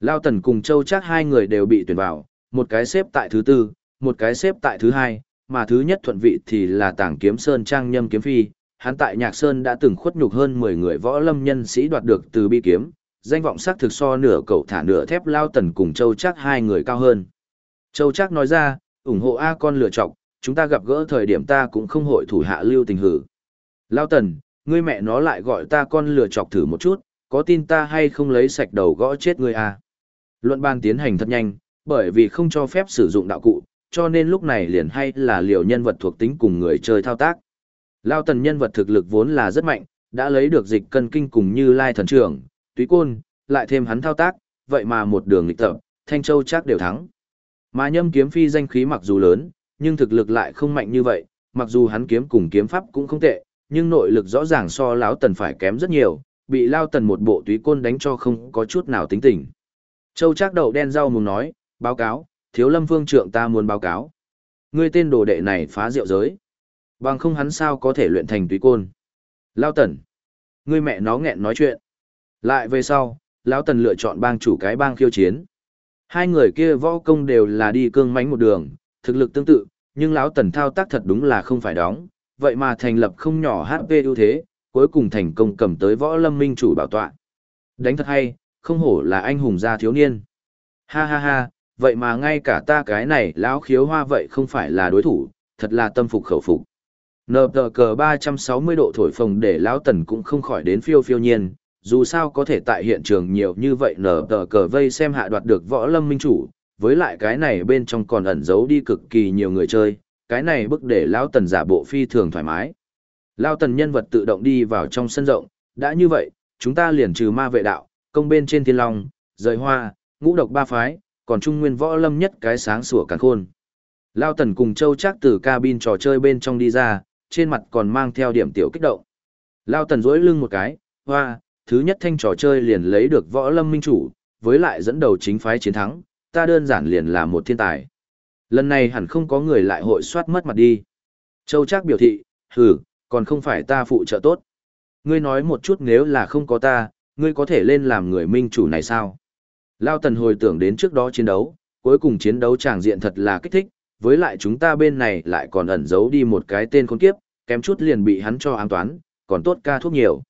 Lao Tần cùng Châu chắc hai người đều bị tuyển vào, một cái xếp tại thứ tư, một cái xếp tại thứ hai, mà thứ nhất thuận vị thì là tảng kiếm sơn trang nhâm kiếm phi. Hắn tại Nhạc Sơn đã từng khuất nhục hơn 10 người võ lâm nhân sĩ đoạt được từ bi kiếm, danh vọng sắc thực so nửa cậu thả nửa thép Lao Tần cùng Châu chắc hai người cao hơn. Châu chắc nói ra, ủng hộ A con lựa chọc, chúng ta gặp gỡ thời điểm ta cũng không hội thủ hạ lưu tình hử. Lao Tần, ngươi mẹ nó lại gọi ta con lừa chọc thử một chút, có tin ta hay không lấy sạch đầu gõ chết ngươi à? Luận bàn tiến hành thật nhanh, bởi vì không cho phép sử dụng đạo cụ, cho nên lúc này liền hay là liều nhân vật thuộc tính cùng người chơi thao tác. Lao tần nhân vật thực lực vốn là rất mạnh, đã lấy được dịch cân kinh cùng như lai thần trưởng, túy côn, lại thêm hắn thao tác, vậy mà một đường lịch tập, Thanh Châu chắc đều thắng. Mà nhâm kiếm phi danh khí mặc dù lớn, nhưng thực lực lại không mạnh như vậy, mặc dù hắn kiếm cùng kiếm pháp cũng không tệ, nhưng nội lực rõ ràng so lão tần phải kém rất nhiều, bị lao tần một bộ túy côn đánh cho không có chút nào tính tình. Châu Trác Đậu đen rau mùng nói, báo cáo, thiếu lâm phương trượng ta muốn báo cáo. Ngươi tên đồ đệ này phá rượu giới. Bằng không hắn sao có thể luyện thành túy côn. Lao tần. Ngươi mẹ nó nghẹn nói chuyện. Lại về sau, lão tần lựa chọn bang chủ cái bang khiêu chiến. Hai người kia võ công đều là đi cương mánh một đường, thực lực tương tự, nhưng lão tần thao tác thật đúng là không phải đóng, vậy mà thành lập không nhỏ HP ưu thế, cuối cùng thành công cầm tới võ lâm minh chủ bảo tọa. Đánh thật hay, không hổ là anh hùng gia thiếu niên. Ha ha ha, vậy mà ngay cả ta cái này lão khiếu hoa vậy không phải là đối thủ, thật là tâm phục khẩu phục. Nờ tờ cờ 360 độ thổi phồng để lão tần cũng không khỏi đến phiêu phiêu nhiên, dù sao có thể tại hiện trường nhiều như vậy nở tờ cờ vây xem hạ đoạt được võ lâm minh chủ, với lại cái này bên trong còn ẩn giấu đi cực kỳ nhiều người chơi, cái này bức để lão tần giả bộ phi thường thoải mái. Lão tần nhân vật tự động đi vào trong sân rộng, đã như vậy, chúng ta liền trừ ma vệ đạo, công bên trên thiên long, rời hoa, ngũ độc ba phái, còn trung nguyên võ lâm nhất cái sáng sủa càng khôn. Lão tần cùng châu chắc từ cabin trò chơi bên trong đi ra, trên mặt còn mang theo điểm tiểu kích động. Lão tần dối lưng một cái, hoa, thứ nhất thanh trò chơi liền lấy được võ lâm minh chủ, với lại dẫn đầu chính phái chiến thắng, ta đơn giản liền là một thiên tài. Lần này hẳn không có người lại hội soát mất mặt đi. Châu Trác biểu thị, hừ, còn không phải ta phụ trợ tốt. Ngươi nói một chút nếu là không có ta, ngươi có thể lên làm người minh chủ này sao? Lao Tần hồi tưởng đến trước đó chiến đấu, cuối cùng chiến đấu tràng diện thật là kích thích, với lại chúng ta bên này lại còn ẩn giấu đi một cái tên con kiếp, kém chút liền bị hắn cho ám toán, còn tốt ca thuốc nhiều.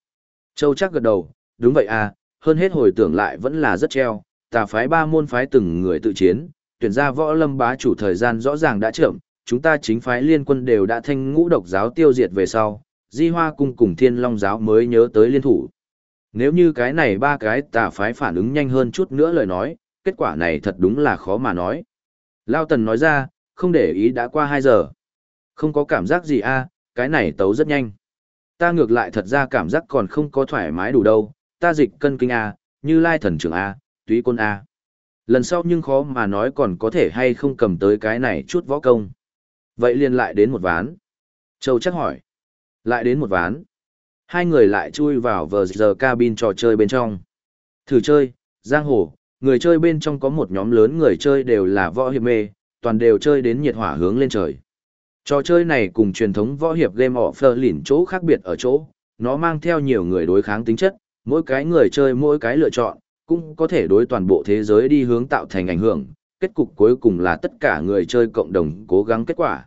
Châu Trác gật đầu, đúng vậy à, hơn hết hồi tưởng lại vẫn là rất treo, tà phái ba môn phái từng người tự chiến, tuyển ra võ lâm bá chủ thời gian rõ ràng đã chậm, chúng ta chính phái liên quân đều đã thanh ngũ độc giáo tiêu diệt về sau, di hoa cung cùng thiên long giáo mới nhớ tới liên thủ. Nếu như cái này ba cái tà phái phản ứng nhanh hơn chút nữa lời nói, kết quả này thật đúng là khó mà nói. Lao Tần nói ra, không để ý đã qua 2 giờ. Không có cảm giác gì a cái này tấu rất nhanh. Ta ngược lại thật ra cảm giác còn không có thoải mái đủ đâu, ta dịch cân kinh a như lai thần trưởng a túy côn a Lần sau nhưng khó mà nói còn có thể hay không cầm tới cái này chút võ công. Vậy liền lại đến một ván. Châu chắc hỏi. Lại đến một ván. Hai người lại chui vào vờ giờ cabin trò chơi bên trong. Thử chơi, giang hồ, người chơi bên trong có một nhóm lớn người chơi đều là võ hiệp mê, toàn đều chơi đến nhiệt hỏa hướng lên trời. Trò chơi này cùng truyền thống võ hiệp game of lỉn chỗ khác biệt ở chỗ, nó mang theo nhiều người đối kháng tính chất, mỗi cái người chơi mỗi cái lựa chọn, cũng có thể đối toàn bộ thế giới đi hướng tạo thành ảnh hưởng, kết cục cuối cùng là tất cả người chơi cộng đồng cố gắng kết quả.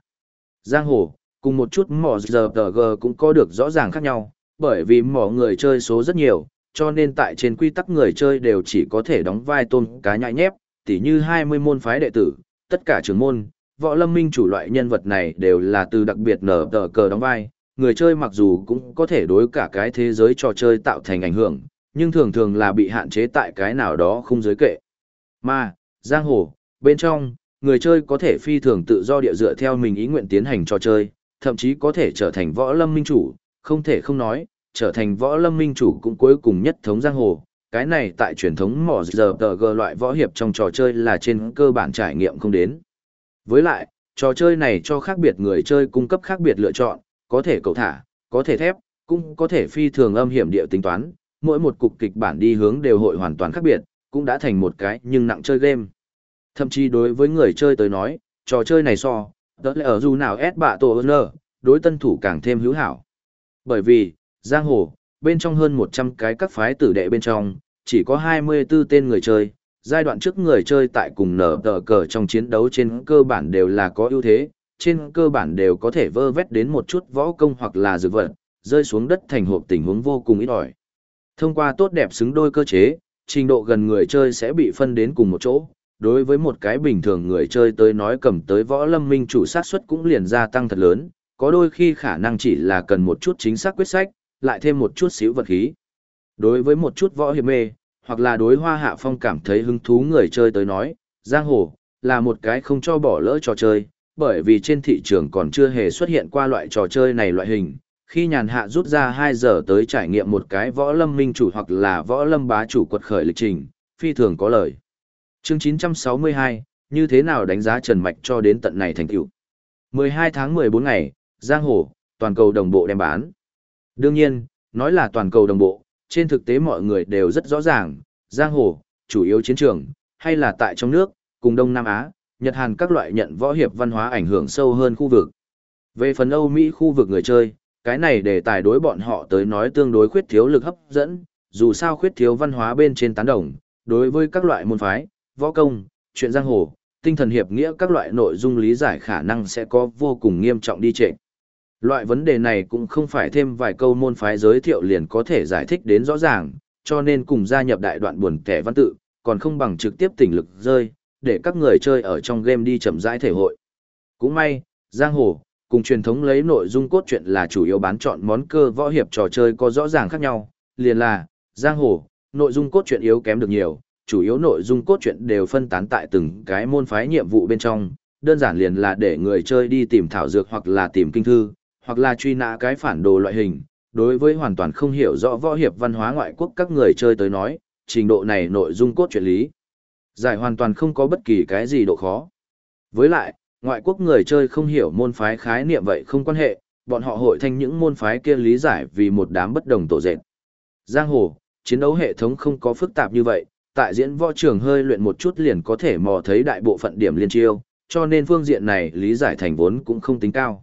Giang hồ, cùng một chút mỏ giờ g cũng có được rõ ràng khác nhau, bởi vì mỏ người chơi số rất nhiều, cho nên tại trên quy tắc người chơi đều chỉ có thể đóng vai tôn cá nhại nhép, tỉ như 20 môn phái đệ tử, tất cả trưởng môn, võ lâm minh chủ loại nhân vật này đều là từ đặc biệt nở tờ cờ đóng vai, người chơi mặc dù cũng có thể đối cả cái thế giới trò chơi tạo thành ảnh hưởng, nhưng thường thường là bị hạn chế tại cái nào đó không giới kệ. Mà, giang hồ, bên trong, người chơi có thể phi thường tự do địa dựa theo mình ý nguyện tiến hành trò chơi, thậm chí có thể trở thành võ lâm minh chủ, không thể không nói, trở thành võ lâm minh chủ cũng cuối cùng nhất thống giang hồ. Cái này tại truyền thống mỏ giờ tờ gờ loại võ hiệp trong trò chơi là trên cơ bản trải nghiệm không đến. Với lại, trò chơi này cho khác biệt người chơi cung cấp khác biệt lựa chọn, có thể cầu thả, có thể thép, cũng có thể phi thường âm hiểm địa tính toán, mỗi một cục kịch bản đi hướng đều hội hoàn toàn khác biệt, cũng đã thành một cái nhưng nặng chơi game. Thậm chí đối với người chơi tới nói, trò chơi này so, đó là ở dù nào ép bạ tổ ơn đối tân thủ càng thêm hữu hảo. Bởi vì, giang hồ, bên trong hơn 100 cái các phái tử đệ bên trong, chỉ có 24 tên người chơi, giai đoạn trước người chơi tại cùng nở tờ cờ trong chiến đấu trên cơ bản đều là có ưu thế, trên cơ bản đều có thể vơ vét đến một chút võ công hoặc là dược vật, rơi xuống đất thành hộp tình huống vô cùng ít ỏi. Thông qua tốt đẹp xứng đôi cơ chế, trình độ gần người chơi sẽ bị phân đến cùng một chỗ. Đối với một cái bình thường người chơi tới nói cầm tới võ lâm minh chủ sát suất cũng liền gia tăng thật lớn, có đôi khi khả năng chỉ là cần một chút chính xác quyết sách, lại thêm một chút xíu vật khí. Đối với một chút võ hiệp mê, hoặc là đối hoa hạ phong cảm thấy hứng thú người chơi tới nói, giang hồ, là một cái không cho bỏ lỡ trò chơi, bởi vì trên thị trường còn chưa hề xuất hiện qua loại trò chơi này loại hình. Khi nhàn hạ rút ra 2 giờ tới trải nghiệm một cái võ lâm minh chủ hoặc là võ lâm bá chủ quật khởi lịch trình, phi thường có lời. Chương 962, như thế nào đánh giá Trần Mạch cho đến tận này thành tựu 12 tháng 14 ngày, Giang Hồ, toàn cầu đồng bộ đem bán. Đương nhiên, nói là toàn cầu đồng bộ, trên thực tế mọi người đều rất rõ ràng, Giang Hồ, chủ yếu chiến trường, hay là tại trong nước, cùng Đông Nam Á, Nhật Hàn các loại nhận võ hiệp văn hóa ảnh hưởng sâu hơn khu vực. Về phần Âu Mỹ khu vực người chơi, cái này để tài đối bọn họ tới nói tương đối khuyết thiếu lực hấp dẫn, dù sao khuyết thiếu văn hóa bên trên tán đồng, đối với các loại môn phái, võ công, chuyện giang hồ, tinh thần hiệp nghĩa các loại nội dung lý giải khả năng sẽ có vô cùng nghiêm trọng đi trệ. Loại vấn đề này cũng không phải thêm vài câu môn phái giới thiệu liền có thể giải thích đến rõ ràng, cho nên cùng gia nhập đại đoạn buồn kẻ văn tự, còn không bằng trực tiếp tỉnh lực rơi, để các người chơi ở trong game đi chậm rãi thể hội. Cũng may, giang hồ, cùng truyền thống lấy nội dung cốt truyện là chủ yếu bán chọn món cơ võ hiệp trò chơi có rõ ràng khác nhau, liền là, giang hồ, nội dung cốt truyện yếu kém được nhiều, chủ yếu nội dung cốt truyện đều phân tán tại từng cái môn phái nhiệm vụ bên trong, đơn giản liền là để người chơi đi tìm thảo dược hoặc là tìm kinh thư, hoặc là truy nã cái phản đồ loại hình. Đối với hoàn toàn không hiểu rõ võ hiệp văn hóa ngoại quốc các người chơi tới nói, trình độ này nội dung cốt truyện lý. Giải hoàn toàn không có bất kỳ cái gì độ khó. Với lại, ngoại quốc người chơi không hiểu môn phái khái niệm vậy không quan hệ, bọn họ hội thành những môn phái kia lý giải vì một đám bất đồng tổ dệt. Giang hồ, chiến đấu hệ thống không có phức tạp như vậy, tại diễn võ trường hơi luyện một chút liền có thể mò thấy đại bộ phận điểm liên chiêu, cho nên phương diện này lý giải thành vốn cũng không tính cao.